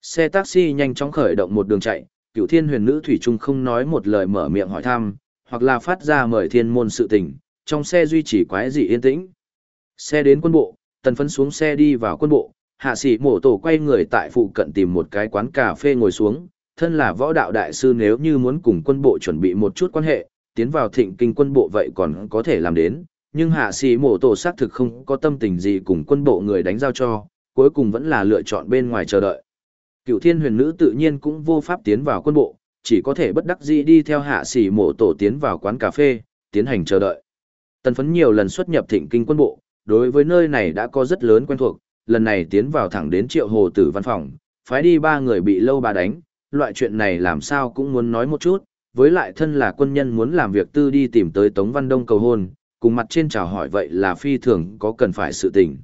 Xe taxi nhanh chóng khởi động một đường chạy, cựu thiên huyền nữ thủy trung không nói một lời mở miệng hỏi thăm, hoặc là phát ra mời thiên môn sự tình, trong xe duy trì quái dị yên tĩnh. Xe đến quân bộ, tần phấn xuống xe đi vào quân bộ, hạ sĩ mổ tổ quay người tại phụ cận tìm một cái quán cà phê ngồi xuống, thân là võ đạo đại sư nếu như muốn cùng quân bộ chuẩn bị một chút quan hệ, tiến vào thịnh kinh quân bộ vậy còn có thể làm đến, nhưng hạ sĩ mổ tổ xác thực không có tâm tình gì cùng quân bộ người đánh giao cho, cuối cùng vẫn là lựa chọn bên ngoài chờ đợi. Cựu thiên huyền nữ tự nhiên cũng vô pháp tiến vào quân bộ, chỉ có thể bất đắc dĩ đi theo hạ sĩ mổ tổ tiến vào quán cà phê, tiến hành chờ đợi. Tần phấn nhiều lần xuất nhập thịnh kinh quân bộ, đối với nơi này đã có rất lớn quen thuộc, lần này tiến vào thẳng đến triệu hồ tử văn phòng, phái đi ba người bị lâu bà đánh, loại chuyện này làm sao cũng muốn nói một chút, với lại thân là quân nhân muốn làm việc tư đi tìm tới Tống Văn Đông cầu hôn, cùng mặt trên chào hỏi vậy là phi thường có cần phải sự tình.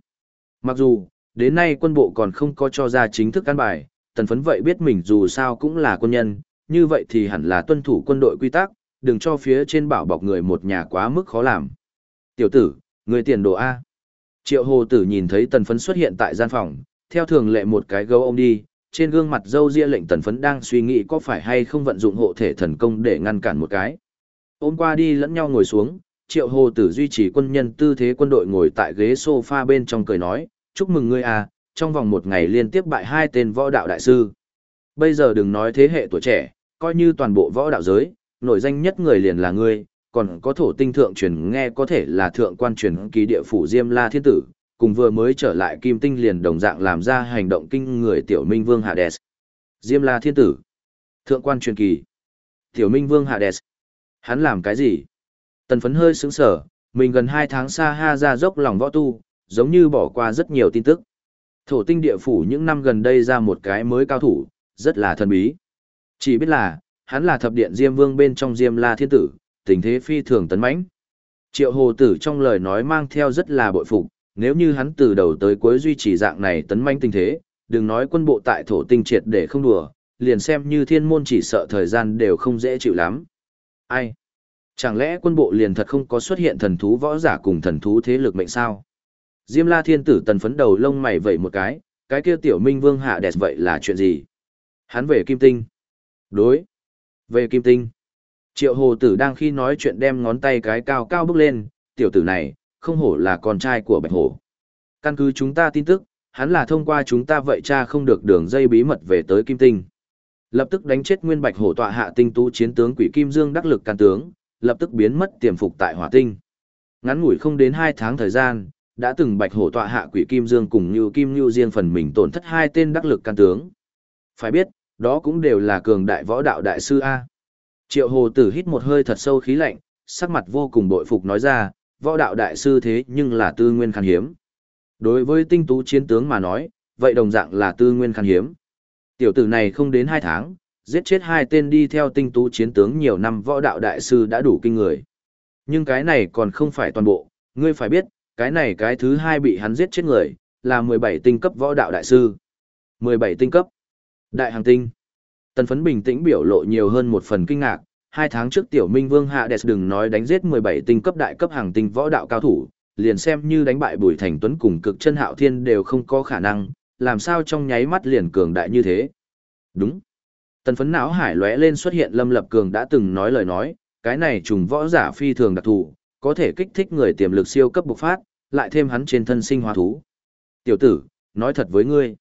Mặc dù, đến nay quân bộ còn không có cho ra chính thức căn bài, tần phấn vậy biết mình dù sao cũng là quân nhân, như vậy thì hẳn là tuân thủ quân đội quy tắc, đừng cho phía trên bảo bọc người một nhà quá mức khó làm. Tiểu tử, người tiền đồ A. Triệu hồ tử nhìn thấy tần phấn xuất hiện tại gian phòng, theo thường lệ một cái gấu ông đi, trên gương mặt dâu ria lệnh tần phấn đang suy nghĩ có phải hay không vận dụng hộ thể thần công để ngăn cản một cái. Ôm qua đi lẫn nhau ngồi xuống, triệu hồ tử duy trì quân nhân tư thế quân đội ngồi tại ghế sofa bên trong cười nói, chúc mừng ngươi à, trong vòng một ngày liên tiếp bại hai tên võ đạo đại sư. Bây giờ đừng nói thế hệ tuổi trẻ, coi như toàn bộ võ đạo giới, nổi danh nhất người liền là ngươi, còn có thổ tinh thượng truyền nghe có thể là thượng quan truyền kỳ địa phủ Diêm La Thiên Tử, cùng vừa mới trở lại kim tinh liền đồng dạng làm ra hành động kinh người tiểu minh vương Hades. Diêm La Thiên Tử, thượng quan truyền kỳ, tiểu minh vương Hades. Hắn làm cái gì? Tần phấn hơi sướng sở, mình gần 2 tháng xa ha ra dốc lòng võ tu, giống như bỏ qua rất nhiều tin tức. Thổ tinh địa phủ những năm gần đây ra một cái mới cao thủ, rất là thần bí. Chỉ biết là, hắn là thập điện Diêm Vương bên trong Diêm La Thiên Tử, tình thế phi thường tấn mãnh. Triệu Hồ Tử trong lời nói mang theo rất là bội phục, nếu như hắn từ đầu tới cuối duy trì dạng này tấn mãnh tình thế, đừng nói quân bộ tại thổ tinh triệt để không đùa, liền xem như thiên môn chỉ sợ thời gian đều không dễ chịu lắm. Ai? Chẳng lẽ quân bộ liền thật không có xuất hiện thần thú võ giả cùng thần thú thế lực mệnh sao? Diêm La Thiên Tử tần phấn đầu lông mày vẩy một cái, cái kia tiểu minh vương hạ đẹp vậy là chuyện gì? Hắn về kim tinh. Đối. Về kim tinh. Triệu hồ tử đang khi nói chuyện đem ngón tay cái cao cao bước lên, tiểu tử này, không hổ là con trai của bạch hổ. Căn cứ chúng ta tin tức, hắn là thông qua chúng ta vậy cha không được đường dây bí mật về tới kim tinh. Lập tức đánh chết nguyên bạch hổ tọa hạ tinh tú chiến tướng quỷ kim dương đắc lực can tướng, lập tức biến mất tiềm phục tại hỏa tinh. Ngắn ngủi không đến 2 tháng thời gian, đã từng bạch hổ tọa hạ quỷ kim dương cùng như kim như riêng phần mình tổn thất hai tên đắc lực can tướng. Phải biết, đó cũng đều là cường đại võ đạo đại sư A. Triệu hồ tử hít một hơi thật sâu khí lạnh, sắc mặt vô cùng bội phục nói ra, võ đạo đại sư thế nhưng là tư nguyên khan hiếm. Đối với tinh tú chiến tướng mà nói, vậy đồng dạng là tư nguyên khan hiếm. Tiểu tử này không đến hai tháng, giết chết hai tên đi theo tinh tú chiến tướng nhiều năm võ đạo đại sư đã đủ kinh người. Nhưng cái này còn không phải toàn bộ, ngươi phải biết, cái này cái thứ hai bị hắn giết chết người, là 17 tinh cấp võ đạo đại sư. 17 tinh cấp. Đại hàng tinh. Tần phấn bình tĩnh biểu lộ nhiều hơn một phần kinh ngạc, hai tháng trước tiểu minh vương hạ đẹp đừng nói đánh giết 17 tinh cấp đại cấp hàng tinh võ đạo cao thủ, liền xem như đánh bại bùi thành tuấn cùng cực chân hạo thiên đều không có khả năng, làm sao trong nháy mắt liền cường đại như thế. Đúng. Tần phấn não hải lóe lên xuất hiện Lâm Lập Cường đã từng nói lời nói, cái này trùng võ giả phi thường đặc thù, có thể kích thích người tiềm lực siêu cấp bộc phát, lại thêm hắn trên thân sinh hóa thú. Tiểu tử, nói thật với ngươi.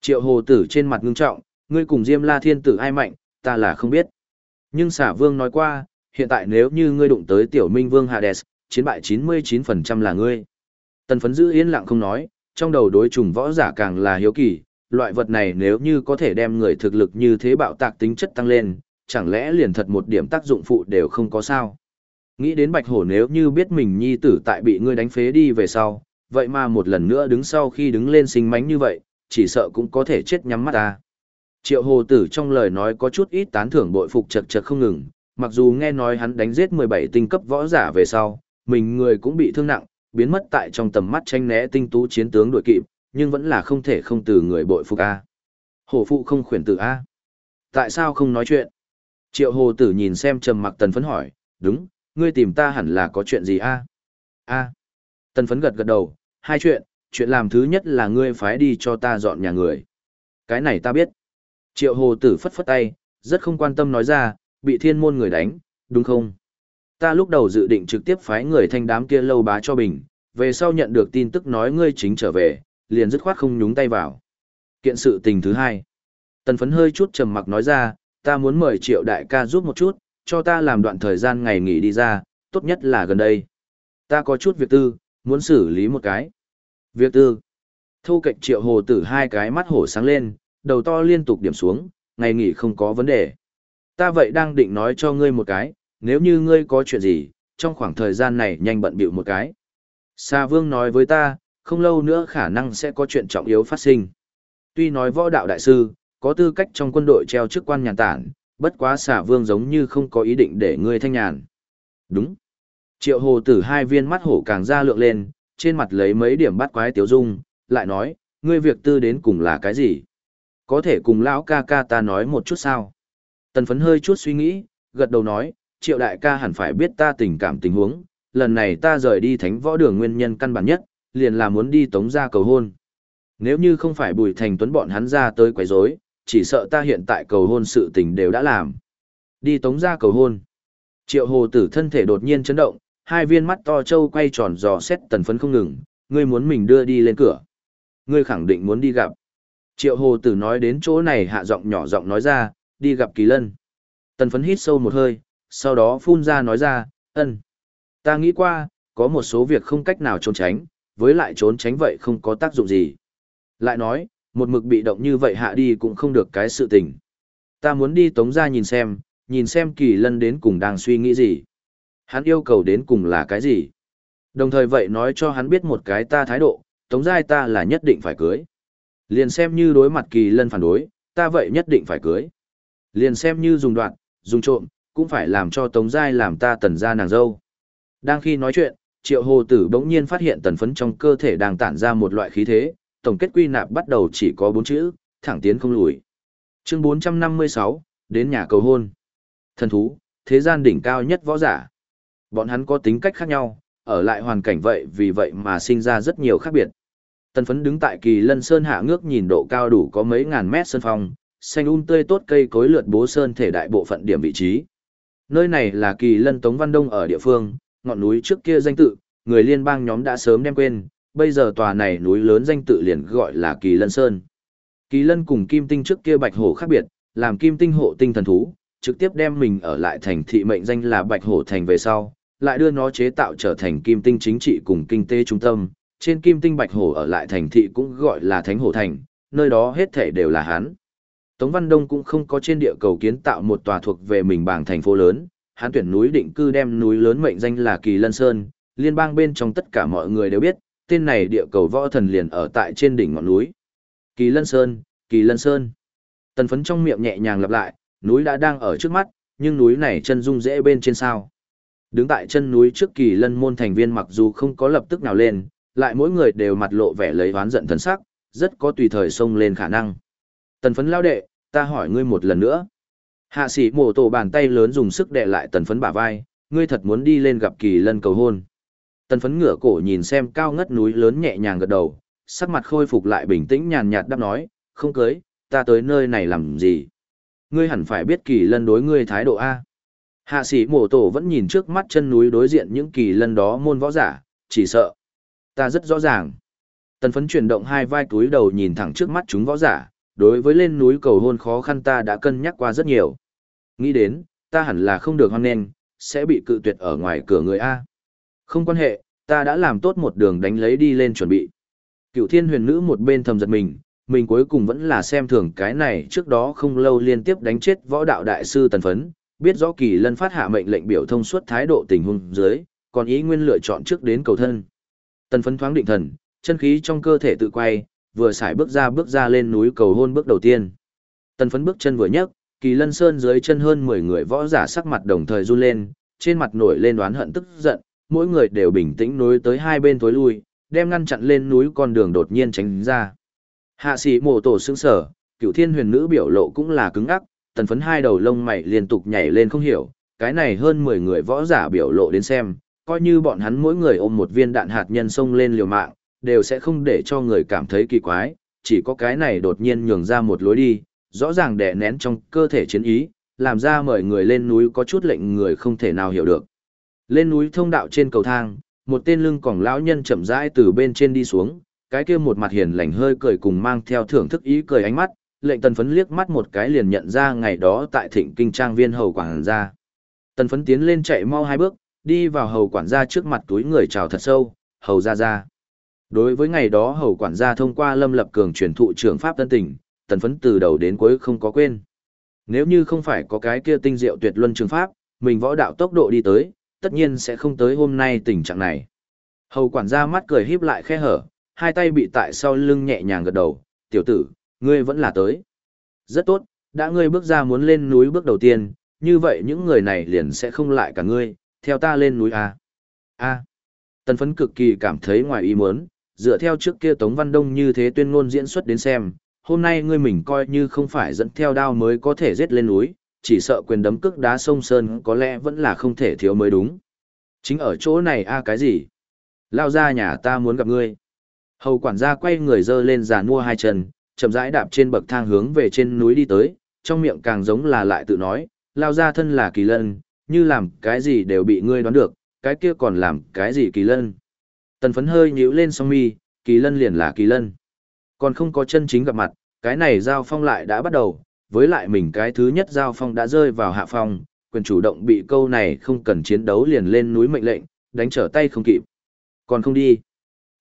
Triệu hồ tử trên mặt ngưng trọng, ngươi cùng Diêm La Thiên tử ai mạnh, ta là không biết. Nhưng xả vương nói qua, hiện tại nếu như ngươi đụng tới tiểu minh vương Hades, chiến bại 99% là ngươi. Tần phấn giữ yên lặng không nói, trong đầu đối trùng võ giả càng là hiếu kỳ, loại vật này nếu như có thể đem người thực lực như thế bạo tạc tính chất tăng lên, chẳng lẽ liền thật một điểm tác dụng phụ đều không có sao. Nghĩ đến bạch hổ nếu như biết mình nhi tử tại bị ngươi đánh phế đi về sau, vậy mà một lần nữa đứng sau khi đứng lên sinh mánh như vậy, chỉ sợ cũng có thể chết nhắm mắt ta. Triệu hồ tử trong lời nói có chút ít tán thưởng bội phục chật chật không ngừng, mặc dù nghe nói hắn đánh giết 17 tinh cấp võ giả về sau, mình người cũng bị thương nặng, biến mất tại trong tầm mắt tranh né tinh tú chiến tướng đội kịp, nhưng vẫn là không thể không từ người bội phục A. Hổ phụ không khuyển tử A. Tại sao không nói chuyện? Triệu hồ tử nhìn xem trầm mặc tần phấn hỏi, đúng, ngươi tìm ta hẳn là có chuyện gì A? A. Tần phấn gật gật đầu, hai chuyện, chuyện làm thứ nhất là ngươi phái đi cho ta dọn nhà người. Cái này ta biết. Triệu hồ tử phất phất tay, rất không quan tâm nói ra, bị thiên môn người đánh, đúng không? Ta lúc đầu dự định trực tiếp phái người thanh đám kia lâu bá cho bình, về sau nhận được tin tức nói ngươi chính trở về, liền dứt khoát không nhúng tay vào. Kiện sự tình thứ hai. Tần phấn hơi chút trầm mặc nói ra, ta muốn mời triệu đại ca giúp một chút, cho ta làm đoạn thời gian ngày nghỉ đi ra, tốt nhất là gần đây. Ta có chút việc tư, muốn xử lý một cái. Việc tư. Thu cạnh triệu hồ tử hai cái mắt hổ sáng lên, đầu to liên tục điểm xuống, ngày nghỉ không có vấn đề. Ta vậy đang định nói cho ngươi một cái, nếu như ngươi có chuyện gì, trong khoảng thời gian này nhanh bận bịu một cái. Sa Vương nói với ta, không lâu nữa khả năng sẽ có chuyện trọng yếu phát sinh. Tuy nói võ đạo đại sư, có tư cách trong quân đội treo chức quan nhàn tản, bất quá Sa Vương giống như không có ý định để ngươi thanh nhàn. Đúng. Triệu hồ tử hai viên mắt hổ càng ra lượng lên, trên mặt lấy mấy điểm bắt quái tiếu dung, lại nói, ngươi việc tư đến cùng là cái gì? Có thể cùng lão ca ca ta nói một chút sao? Tần phấn hơi chút suy nghĩ, gật đầu nói, triệu đại ca hẳn phải biết ta tình cảm tình huống, lần này ta rời đi thánh võ đường nguyên nhân căn bản nhất, liền là muốn đi tống ra cầu hôn. Nếu như không phải bùi thành tuấn bọn hắn ra tới quấy rối, chỉ sợ ta hiện tại cầu hôn sự tình đều đã làm. Đi tống ra cầu hôn. Triệu hồ tử thân thể đột nhiên chấn động, hai viên mắt to trâu quay tròn dò xét tần phấn không ngừng, ngươi muốn mình đưa đi lên cửa. Ngươi khẳng định muốn đi gặp. Triệu hồ tử nói đến chỗ này hạ giọng nhỏ giọng nói ra, đi gặp kỳ lân. Tần phấn hít sâu một hơi, sau đó phun ra nói ra, ân. Ta nghĩ qua, có một số việc không cách nào trốn tránh, với lại trốn tránh vậy không có tác dụng gì. Lại nói, một mực bị động như vậy hạ đi cũng không được cái sự tình. Ta muốn đi tống ra nhìn xem, nhìn xem kỳ lân đến cùng đang suy nghĩ gì. Hắn yêu cầu đến cùng là cái gì. Đồng thời vậy nói cho hắn biết một cái ta thái độ, tống giai ta là nhất định phải cưới. Liền xem như đối mặt kỳ lân phản đối, ta vậy nhất định phải cưới. Liền xem như dùng đoạn, dùng trộm, cũng phải làm cho tống giai làm ta tần ra nàng dâu. Đang khi nói chuyện, triệu hồ tử bỗng nhiên phát hiện tần phấn trong cơ thể đang tản ra một loại khí thế, tổng kết quy nạp bắt đầu chỉ có bốn chữ, thẳng tiến không lùi. Chương 456, đến nhà cầu hôn. Thần thú, thế gian đỉnh cao nhất võ giả. Bọn hắn có tính cách khác nhau, ở lại hoàn cảnh vậy vì vậy mà sinh ra rất nhiều khác biệt. Tần phấn đứng tại kỳ lân sơn hạ ngước nhìn độ cao đủ có mấy ngàn mét sơn phong, xanh un um tươi tốt cây cối lượt bố sơn thể đại bộ phận điểm vị trí. Nơi này là kỳ lân Tống Văn Đông ở địa phương, ngọn núi trước kia danh tự, người liên bang nhóm đã sớm đem quên, bây giờ tòa này núi lớn danh tự liền gọi là Kỳ Lân Sơn. Kỳ Lân cùng Kim Tinh trước kia Bạch Hổ khác biệt, làm Kim Tinh hộ tinh thần thú, trực tiếp đem mình ở lại thành thị mệnh danh là Bạch Hổ thành về sau, lại đưa nó chế tạo trở thành Kim Tinh chính trị cùng kinh tế trung tâm. Trên Kim Tinh Bạch Hổ ở lại thành thị cũng gọi là Thánh Hổ thành, nơi đó hết thể đều là hắn. Tống Văn Đông cũng không có trên địa cầu kiến tạo một tòa thuộc về mình bảng thành phố lớn, hắn tuyển núi định cư đem núi lớn mệnh danh là Kỳ Lân Sơn, liên bang bên trong tất cả mọi người đều biết, tên này địa cầu võ thần liền ở tại trên đỉnh ngọn núi. Kỳ Lân Sơn, Kỳ Lân Sơn. Tần phấn trong miệng nhẹ nhàng lặp lại, núi đã đang ở trước mắt, nhưng núi này chân dung dễ bên trên sao. Đứng tại chân núi trước Kỳ Lân môn thành viên mặc dù không có lập tức nào lên, lại mỗi người đều mặt lộ vẻ lấy oán giận thần sắc, rất có tùy thời xông lên khả năng. Tần phấn lao đệ, ta hỏi ngươi một lần nữa. Hạ sĩ mổ tổ bàn tay lớn dùng sức đè lại tần phấn bả vai, ngươi thật muốn đi lên gặp kỳ lân cầu hôn. Tần phấn ngửa cổ nhìn xem cao ngất núi lớn nhẹ nhàng gật đầu, sắc mặt khôi phục lại bình tĩnh nhàn nhạt đáp nói, không cưới, ta tới nơi này làm gì. Ngươi hẳn phải biết kỳ lân đối ngươi thái độ A. Hạ sĩ mổ tổ vẫn nhìn trước mắt chân núi đối diện những kỳ lân đó môn võ giả, chỉ sợ. Ta rất rõ ràng. Tần phấn chuyển động hai vai túi đầu nhìn thẳng trước mắt chúng võ giả, đối với lên núi cầu hôn khó khăn ta đã cân nhắc qua rất nhiều. Nghĩ đến, ta hẳn là không được hoan nghênh, sẽ bị cự tuyệt ở ngoài cửa người A. Không quan hệ, ta đã làm tốt một đường đánh lấy đi lên chuẩn bị. Cựu thiên huyền nữ một bên thầm giật mình, mình cuối cùng vẫn là xem thường cái này trước đó không lâu liên tiếp đánh chết võ đạo đại sư tần phấn, biết rõ kỳ lân phát hạ mệnh lệnh biểu thông suốt thái độ tình huống dưới, còn ý nguyên lựa chọn trước đến cầu thân. Tần phấn thoáng định thần, chân khí trong cơ thể tự quay, vừa xài bước ra bước ra lên núi cầu hôn bước đầu tiên. Tần phấn bước chân vừa nhấc, kỳ lân sơn dưới chân hơn 10 người võ giả sắc mặt đồng thời run lên, trên mặt nổi lên đoán hận tức giận, mỗi người đều bình tĩnh nối tới hai bên tối lui, đem ngăn chặn lên núi con đường đột nhiên tránh ra. Hạ sĩ mộ tổ sững sở, cựu thiên huyền nữ biểu lộ cũng là cứng ắc, tần phấn hai đầu lông mày liên tục nhảy lên không hiểu, cái này hơn 10 người võ giả biểu lộ đến xem, coi như bọn hắn mỗi người ôm một viên đạn hạt nhân xông lên liều mạng, đều sẽ không để cho người cảm thấy kỳ quái, chỉ có cái này đột nhiên nhường ra một lối đi, rõ ràng đè nén trong cơ thể chiến ý, làm ra mời người lên núi có chút lệnh người không thể nào hiểu được. Lên núi thông đạo trên cầu thang, một tên lưng còng lão nhân chậm rãi từ bên trên đi xuống, cái kia một mặt hiền lành hơi cười cùng mang theo thưởng thức ý cười ánh mắt, lệnh tần phấn liếc mắt một cái liền nhận ra ngày đó tại thịnh kinh trang viên hầu quản gia. Tần phấn tiến lên chạy mau hai bước, đi vào hầu quản gia trước mặt túi người chào thật sâu, hầu ra ra. Đối với ngày đó hầu quản gia thông qua lâm lập cường truyền thụ trưởng pháp tân tỉnh, tần phấn từ đầu đến cuối không có quên. Nếu như không phải có cái kia tinh diệu tuyệt luân trường pháp, mình võ đạo tốc độ đi tới, tất nhiên sẽ không tới hôm nay tình trạng này. Hầu quản gia mắt cười híp lại khe hở, hai tay bị tại sau lưng nhẹ nhàng gật đầu, tiểu tử, ngươi vẫn là tới. Rất tốt, đã ngươi bước ra muốn lên núi bước đầu tiên, như vậy những người này liền sẽ không lại cả ngươi, theo ta lên núi A. A. Tần phấn cực kỳ cảm thấy ngoài ý muốn, dựa theo trước kia Tống Văn Đông như thế tuyên ngôn diễn xuất đến xem, hôm nay ngươi mình coi như không phải dẫn theo đao mới có thể giết lên núi, chỉ sợ quyền đấm cước đá sông Sơn có lẽ vẫn là không thể thiếu mới đúng. Chính ở chỗ này a cái gì? Lao ra nhà ta muốn gặp ngươi. Hầu quản gia quay người dơ lên giàn mua hai chân, chậm rãi đạp trên bậc thang hướng về trên núi đi tới, trong miệng càng giống là lại tự nói, lao ra thân là kỳ lân, như làm cái gì đều bị ngươi đoán được, cái kia còn làm cái gì kỳ lân. Tần phấn hơi nhíu lên song mi, kỳ lân liền là kỳ lân. Còn không có chân chính gặp mặt, cái này giao phong lại đã bắt đầu, với lại mình cái thứ nhất giao phong đã rơi vào hạ phong, quyền chủ động bị câu này không cần chiến đấu liền lên núi mệnh lệnh, đánh trở tay không kịp. Còn không đi.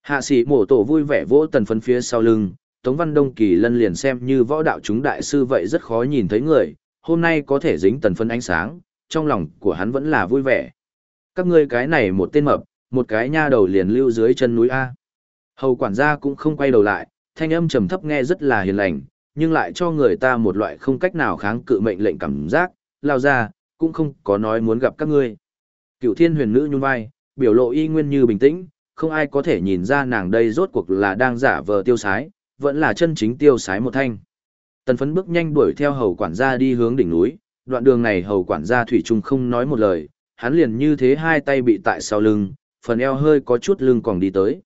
Hạ sĩ mổ tổ vui vẻ vỗ tần phấn phía sau lưng, Tống Văn Đông Kỳ lân liền xem như võ đạo chúng đại sư vậy rất khó nhìn thấy người, hôm nay có thể dính tần phấn ánh sáng, trong lòng của hắn vẫn là vui vẻ. Các ngươi cái này một tên mập, một cái nha đầu liền lưu dưới chân núi A. Hầu quản gia cũng không quay đầu lại, thanh âm trầm thấp nghe rất là hiền lành, nhưng lại cho người ta một loại không cách nào kháng cự mệnh lệnh cảm giác, lao ra, cũng không có nói muốn gặp các ngươi. Cựu thiên huyền nữ nhún vai, biểu lộ y nguyên như bình tĩnh, không ai có thể nhìn ra nàng đây rốt cuộc là đang giả vờ tiêu sái, vẫn là chân chính tiêu sái một thanh. Tần phấn bước nhanh đuổi theo hầu quản gia đi hướng đỉnh núi, đoạn đường này hầu quản gia thủy trung không nói một lời, hắn liền như thế hai tay bị tại sau lưng, phần eo hơi có chút lưng còn đi tới.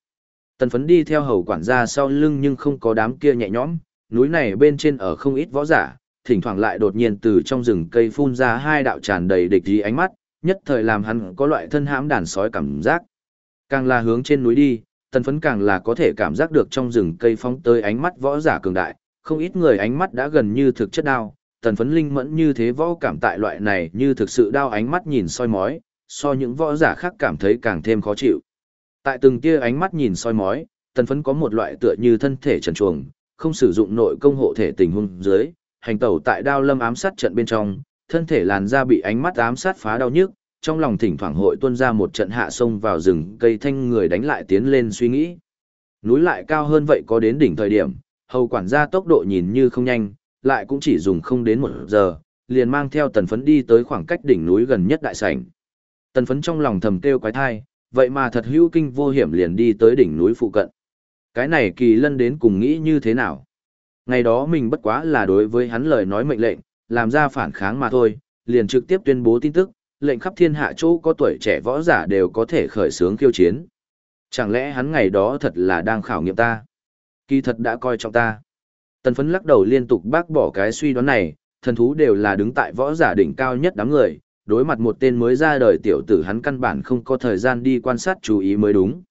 Tần phấn đi theo hầu quản gia sau lưng nhưng không có đám kia nhẹ nhõm, núi này bên trên ở không ít võ giả, thỉnh thoảng lại đột nhiên từ trong rừng cây phun ra hai đạo tràn đầy địch ý ánh mắt, nhất thời làm hắn có loại thân hãm đàn sói cảm giác. Càng là hướng trên núi đi, tần phấn càng là có thể cảm giác được trong rừng cây phóng tới ánh mắt võ giả cường đại, không ít người ánh mắt đã gần như thực chất đao, tần phấn linh mẫn như thế võ cảm tại loại này như thực sự đao ánh mắt nhìn soi mói, so những võ giả khác cảm thấy càng thêm khó chịu. Tại từng tia ánh mắt nhìn soi mói, tần phấn có một loại tựa như thân thể trần chuồng, không sử dụng nội công hộ thể tình huống dưới, hành tẩu tại đao lâm ám sát trận bên trong, thân thể làn da bị ánh mắt ám sát phá đau nhức, trong lòng thỉnh thoảng hội tuôn ra một trận hạ sông vào rừng cây thanh người đánh lại tiến lên suy nghĩ. Núi lại cao hơn vậy có đến đỉnh thời điểm, hầu quản gia tốc độ nhìn như không nhanh, lại cũng chỉ dùng không đến một giờ, liền mang theo tần phấn đi tới khoảng cách đỉnh núi gần nhất đại sảnh. Tần phấn trong lòng thầm kêu quái thai, vậy mà thật hữu kinh vô hiểm liền đi tới đỉnh núi phụ cận. Cái này kỳ lân đến cùng nghĩ như thế nào? Ngày đó mình bất quá là đối với hắn lời nói mệnh lệnh, làm ra phản kháng mà thôi, liền trực tiếp tuyên bố tin tức, lệnh khắp thiên hạ chỗ có tuổi trẻ võ giả đều có thể khởi xướng khiêu chiến. Chẳng lẽ hắn ngày đó thật là đang khảo nghiệm ta? Kỳ thật đã coi trọng ta. Tần phấn lắc đầu liên tục bác bỏ cái suy đoán này, thần thú đều là đứng tại võ giả đỉnh cao nhất đám người, đối mặt một tên mới ra đời tiểu tử hắn căn bản không có thời gian đi quan sát chú ý mới đúng.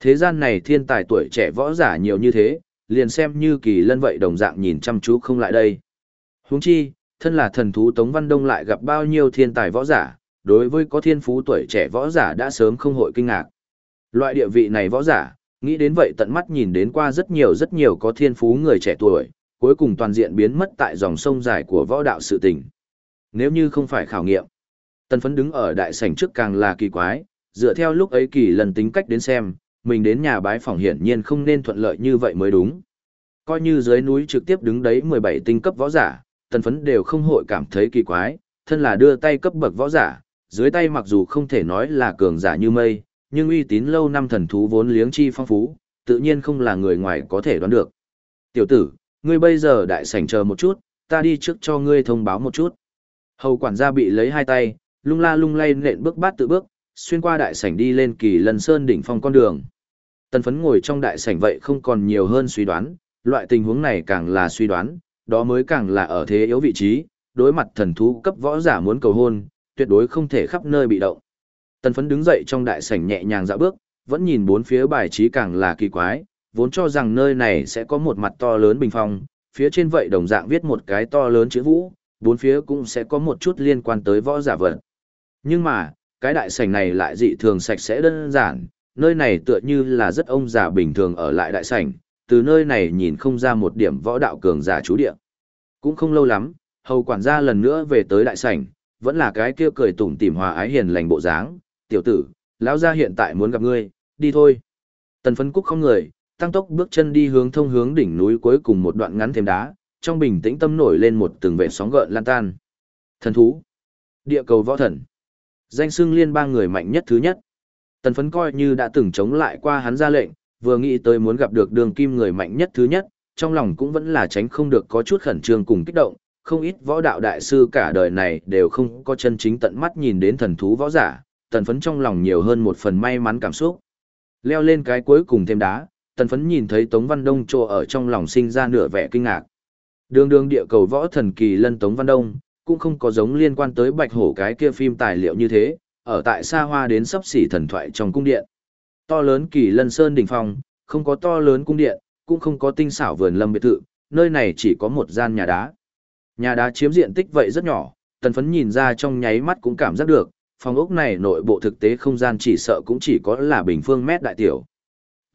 Thế gian này thiên tài tuổi trẻ võ giả nhiều như thế, liền xem như kỳ lân vậy đồng dạng nhìn chăm chú không lại đây. Huống chi, thân là thần thú Tống Văn Đông lại gặp bao nhiêu thiên tài võ giả, đối với có thiên phú tuổi trẻ võ giả đã sớm không hội kinh ngạc. Loại địa vị này võ giả, nghĩ đến vậy tận mắt nhìn đến qua rất nhiều rất nhiều có thiên phú người trẻ tuổi, cuối cùng toàn diện biến mất tại dòng sông dài của võ đạo sự tình. Nếu như không phải khảo nghiệm, tần phấn đứng ở đại sảnh trước càng là kỳ quái, dựa theo lúc ấy kỳ lần tính cách đến xem, mình đến nhà bái phỏng hiển nhiên không nên thuận lợi như vậy mới đúng. Coi như dưới núi trực tiếp đứng đấy 17 tinh cấp võ giả, tần phấn đều không hội cảm thấy kỳ quái, thân là đưa tay cấp bậc võ giả, dưới tay mặc dù không thể nói là cường giả như mây, nhưng uy tín lâu năm thần thú vốn liếng chi phong phú, tự nhiên không là người ngoài có thể đoán được. Tiểu tử, ngươi bây giờ đại sảnh chờ một chút, ta đi trước cho ngươi thông báo một chút. Hầu quản gia bị lấy hai tay, lung la lung lay nện bước bát tự bước, xuyên qua đại sảnh đi lên kỳ lân sơn đỉnh phong con đường. Tần phấn ngồi trong đại sảnh vậy không còn nhiều hơn suy đoán, loại tình huống này càng là suy đoán, đó mới càng là ở thế yếu vị trí, đối mặt thần thú cấp võ giả muốn cầu hôn, tuyệt đối không thể khắp nơi bị động. Tần phấn đứng dậy trong đại sảnh nhẹ nhàng dạo bước, vẫn nhìn bốn phía bài trí càng là kỳ quái, vốn cho rằng nơi này sẽ có một mặt to lớn bình phong, phía trên vậy đồng dạng viết một cái to lớn chữ vũ, bốn phía cũng sẽ có một chút liên quan tới võ giả vật. Nhưng mà, cái đại sảnh này lại dị thường sạch sẽ đơn giản, nơi này tựa như là rất ông già bình thường ở lại đại sảnh, từ nơi này nhìn không ra một điểm võ đạo cường giả chú địa. Cũng không lâu lắm, hầu quản gia lần nữa về tới đại sảnh, vẫn là cái kia cười tủm tỉm hòa ái hiền lành bộ dáng, "Tiểu tử, lão gia hiện tại muốn gặp ngươi, đi thôi." Tần Phấn Cúc không người, tăng tốc bước chân đi hướng thông hướng đỉnh núi cuối cùng một đoạn ngắn thêm đá, trong bình tĩnh tâm nổi lên một từng vệ sóng gợn lan tan. Thần thú, địa cầu võ thần, danh xưng liên bang người mạnh nhất thứ nhất. Tần phấn coi như đã từng chống lại qua hắn ra lệnh, vừa nghĩ tới muốn gặp được đường kim người mạnh nhất thứ nhất, trong lòng cũng vẫn là tránh không được có chút khẩn trương cùng kích động, không ít võ đạo đại sư cả đời này đều không có chân chính tận mắt nhìn đến thần thú võ giả, tần phấn trong lòng nhiều hơn một phần may mắn cảm xúc. Leo lên cái cuối cùng thêm đá, tần phấn nhìn thấy Tống Văn Đông trô ở trong lòng sinh ra nửa vẻ kinh ngạc. Đường đường địa cầu võ thần kỳ lân Tống Văn Đông, cũng không có giống liên quan tới bạch hổ cái kia phim tài liệu như thế, ở tại xa hoa đến sắp xỉ thần thoại trong cung điện. To lớn kỳ lân sơn đỉnh phong, không có to lớn cung điện, cũng không có tinh xảo vườn lâm biệt thự, nơi này chỉ có một gian nhà đá. Nhà đá chiếm diện tích vậy rất nhỏ, tần phấn nhìn ra trong nháy mắt cũng cảm giác được, phòng ốc này nội bộ thực tế không gian chỉ sợ cũng chỉ có là bình phương mét đại tiểu.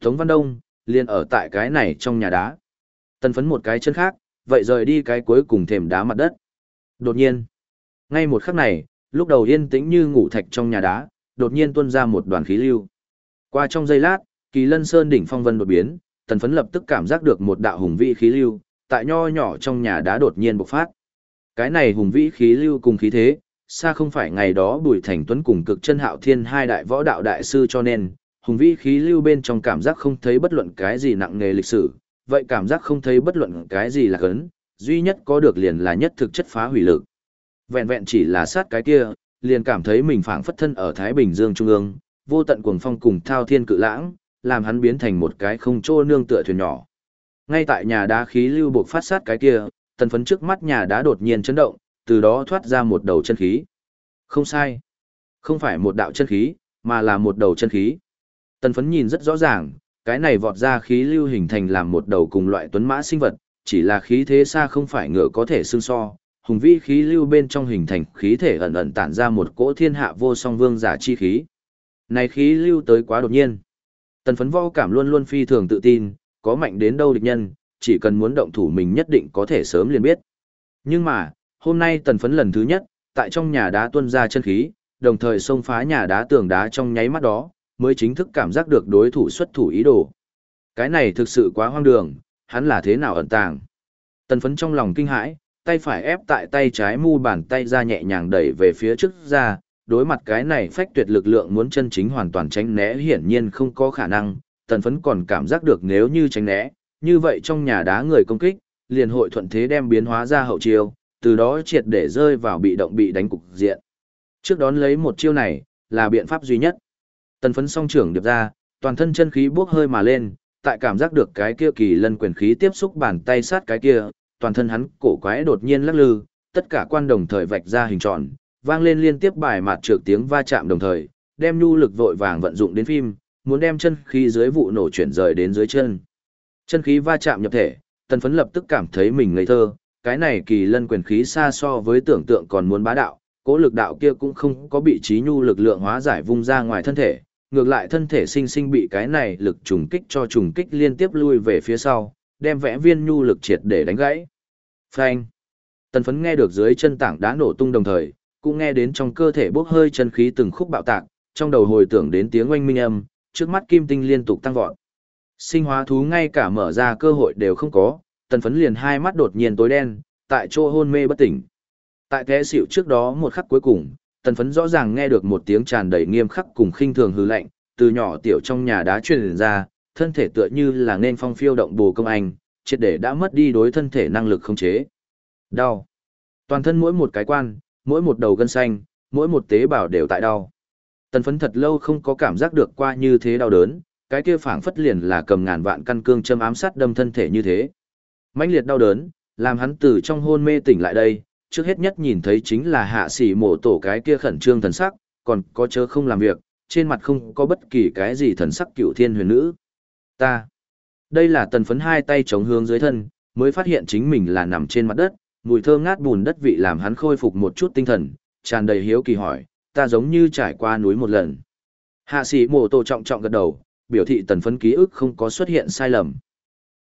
Tống Văn Đông, liền ở tại cái này trong nhà đá. Tần phấn một cái chân khác, vậy rời đi cái cuối cùng thềm đá mặt đất. Đột nhiên, ngay một khắc này, lúc đầu yên tĩnh như ngủ thạch trong nhà đá, đột nhiên tuôn ra một đoàn khí lưu. Qua trong giây lát, Kỳ Lân Sơn đỉnh phong vân đột biến, tần phấn lập tức cảm giác được một đạo hùng vĩ khí lưu, tại nho nhỏ trong nhà đá đột nhiên bộc phát. Cái này hùng vĩ khí lưu cùng khí thế, xa không phải ngày đó Bùi Thành Tuấn cùng cực chân hạo thiên hai đại võ đạo đại sư cho nên, hùng vĩ khí lưu bên trong cảm giác không thấy bất luận cái gì nặng nề lịch sử, vậy cảm giác không thấy bất luận cái gì là cấn, duy nhất có được liền là nhất thực chất phá hủy lực. Vẹn vẹn chỉ là sát cái kia, liền cảm thấy mình phảng phất thân ở Thái Bình Dương Trung ương, vô tận cuồng phong cùng thao thiên cự lãng, làm hắn biến thành một cái không trô nương tựa thuyền nhỏ. Ngay tại nhà đá khí lưu buộc phát sát cái kia, tần phấn trước mắt nhà đá đột nhiên chấn động, từ đó thoát ra một đầu chân khí. Không sai. Không phải một đạo chân khí, mà là một đầu chân khí. Tần phấn nhìn rất rõ ràng, cái này vọt ra khí lưu hình thành làm một đầu cùng loại tuấn mã sinh vật, chỉ là khí thế xa không phải ngựa có thể xương so. Hùng vĩ khí lưu bên trong hình thành khí thể ẩn ẩn tản ra một cỗ thiên hạ vô song vương giả chi khí. Này khí lưu tới quá đột nhiên. Tần phấn vô cảm luôn luôn phi thường tự tin, có mạnh đến đâu địch nhân, chỉ cần muốn động thủ mình nhất định có thể sớm liền biết. Nhưng mà, hôm nay tần phấn lần thứ nhất, tại trong nhà đá tuân ra chân khí, đồng thời xông phá nhà đá tường đá trong nháy mắt đó, mới chính thức cảm giác được đối thủ xuất thủ ý đồ. Cái này thực sự quá hoang đường, hắn là thế nào ẩn tàng. Tần phấn trong lòng kinh hãi, tay phải ép tại tay trái mu bàn tay ra nhẹ nhàng đẩy về phía trước ra, đối mặt cái này phách tuyệt lực lượng muốn chân chính hoàn toàn tránh né hiển nhiên không có khả năng, tần phấn còn cảm giác được nếu như tránh né, như vậy trong nhà đá người công kích, liền hội thuận thế đem biến hóa ra hậu chiêu, từ đó triệt để rơi vào bị động bị đánh cục diện. Trước đón lấy một chiêu này, là biện pháp duy nhất. Tần phấn song trưởng điệp ra, toàn thân chân khí bước hơi mà lên, tại cảm giác được cái kia kỳ lân quyền khí tiếp xúc bàn tay sát cái kia, toàn thân hắn cổ quái đột nhiên lắc lư, tất cả quan đồng thời vạch ra hình tròn, vang lên liên tiếp bài mạt trượt tiếng va chạm đồng thời, đem nhu lực vội vàng vận dụng đến phim, muốn đem chân khí dưới vụ nổ chuyển rời đến dưới chân. Chân khí va chạm nhập thể, tần phấn lập tức cảm thấy mình ngây thơ, cái này kỳ lân quyền khí xa so với tưởng tượng còn muốn bá đạo, cố lực đạo kia cũng không có bị trí nhu lực lượng hóa giải vung ra ngoài thân thể, ngược lại thân thể sinh sinh bị cái này lực trùng kích cho trùng kích liên tiếp lui về phía sau, đem vẽ viên nhu lực triệt để đánh gãy. Phanh. Tần phấn nghe được dưới chân tảng đá nổ tung đồng thời, cũng nghe đến trong cơ thể bốc hơi chân khí từng khúc bạo tạc, trong đầu hồi tưởng đến tiếng oanh minh âm, trước mắt kim tinh liên tục tăng vọt. Sinh hóa thú ngay cả mở ra cơ hội đều không có, tần phấn liền hai mắt đột nhiên tối đen, tại chỗ hôn mê bất tỉnh. Tại thế xỉu trước đó một khắc cuối cùng, tần phấn rõ ràng nghe được một tiếng tràn đầy nghiêm khắc cùng khinh thường hư lạnh, từ nhỏ tiểu trong nhà đá truyền ra, thân thể tựa như là nên phong phiêu động bồ công anh, triệt để đã mất đi đối thân thể năng lực không chế. Đau. Toàn thân mỗi một cái quan, mỗi một đầu gân xanh, mỗi một tế bào đều tại đau. Tần phấn thật lâu không có cảm giác được qua như thế đau đớn, cái kia phảng phất liền là cầm ngàn vạn căn cương châm ám sát đâm thân thể như thế. mãnh liệt đau đớn, làm hắn từ trong hôn mê tỉnh lại đây, trước hết nhất nhìn thấy chính là hạ sĩ mổ tổ cái kia khẩn trương thần sắc, còn có chớ không làm việc, trên mặt không có bất kỳ cái gì thần sắc cựu thiên huyền nữ. Ta. Đây là tần phấn hai tay chống hướng dưới thân, mới phát hiện chính mình là nằm trên mặt đất, mùi thơm ngát bùn đất vị làm hắn khôi phục một chút tinh thần, tràn đầy hiếu kỳ hỏi, ta giống như trải qua núi một lần. Hạ sĩ mổ tổ trọng trọng gật đầu, biểu thị tần phấn ký ức không có xuất hiện sai lầm.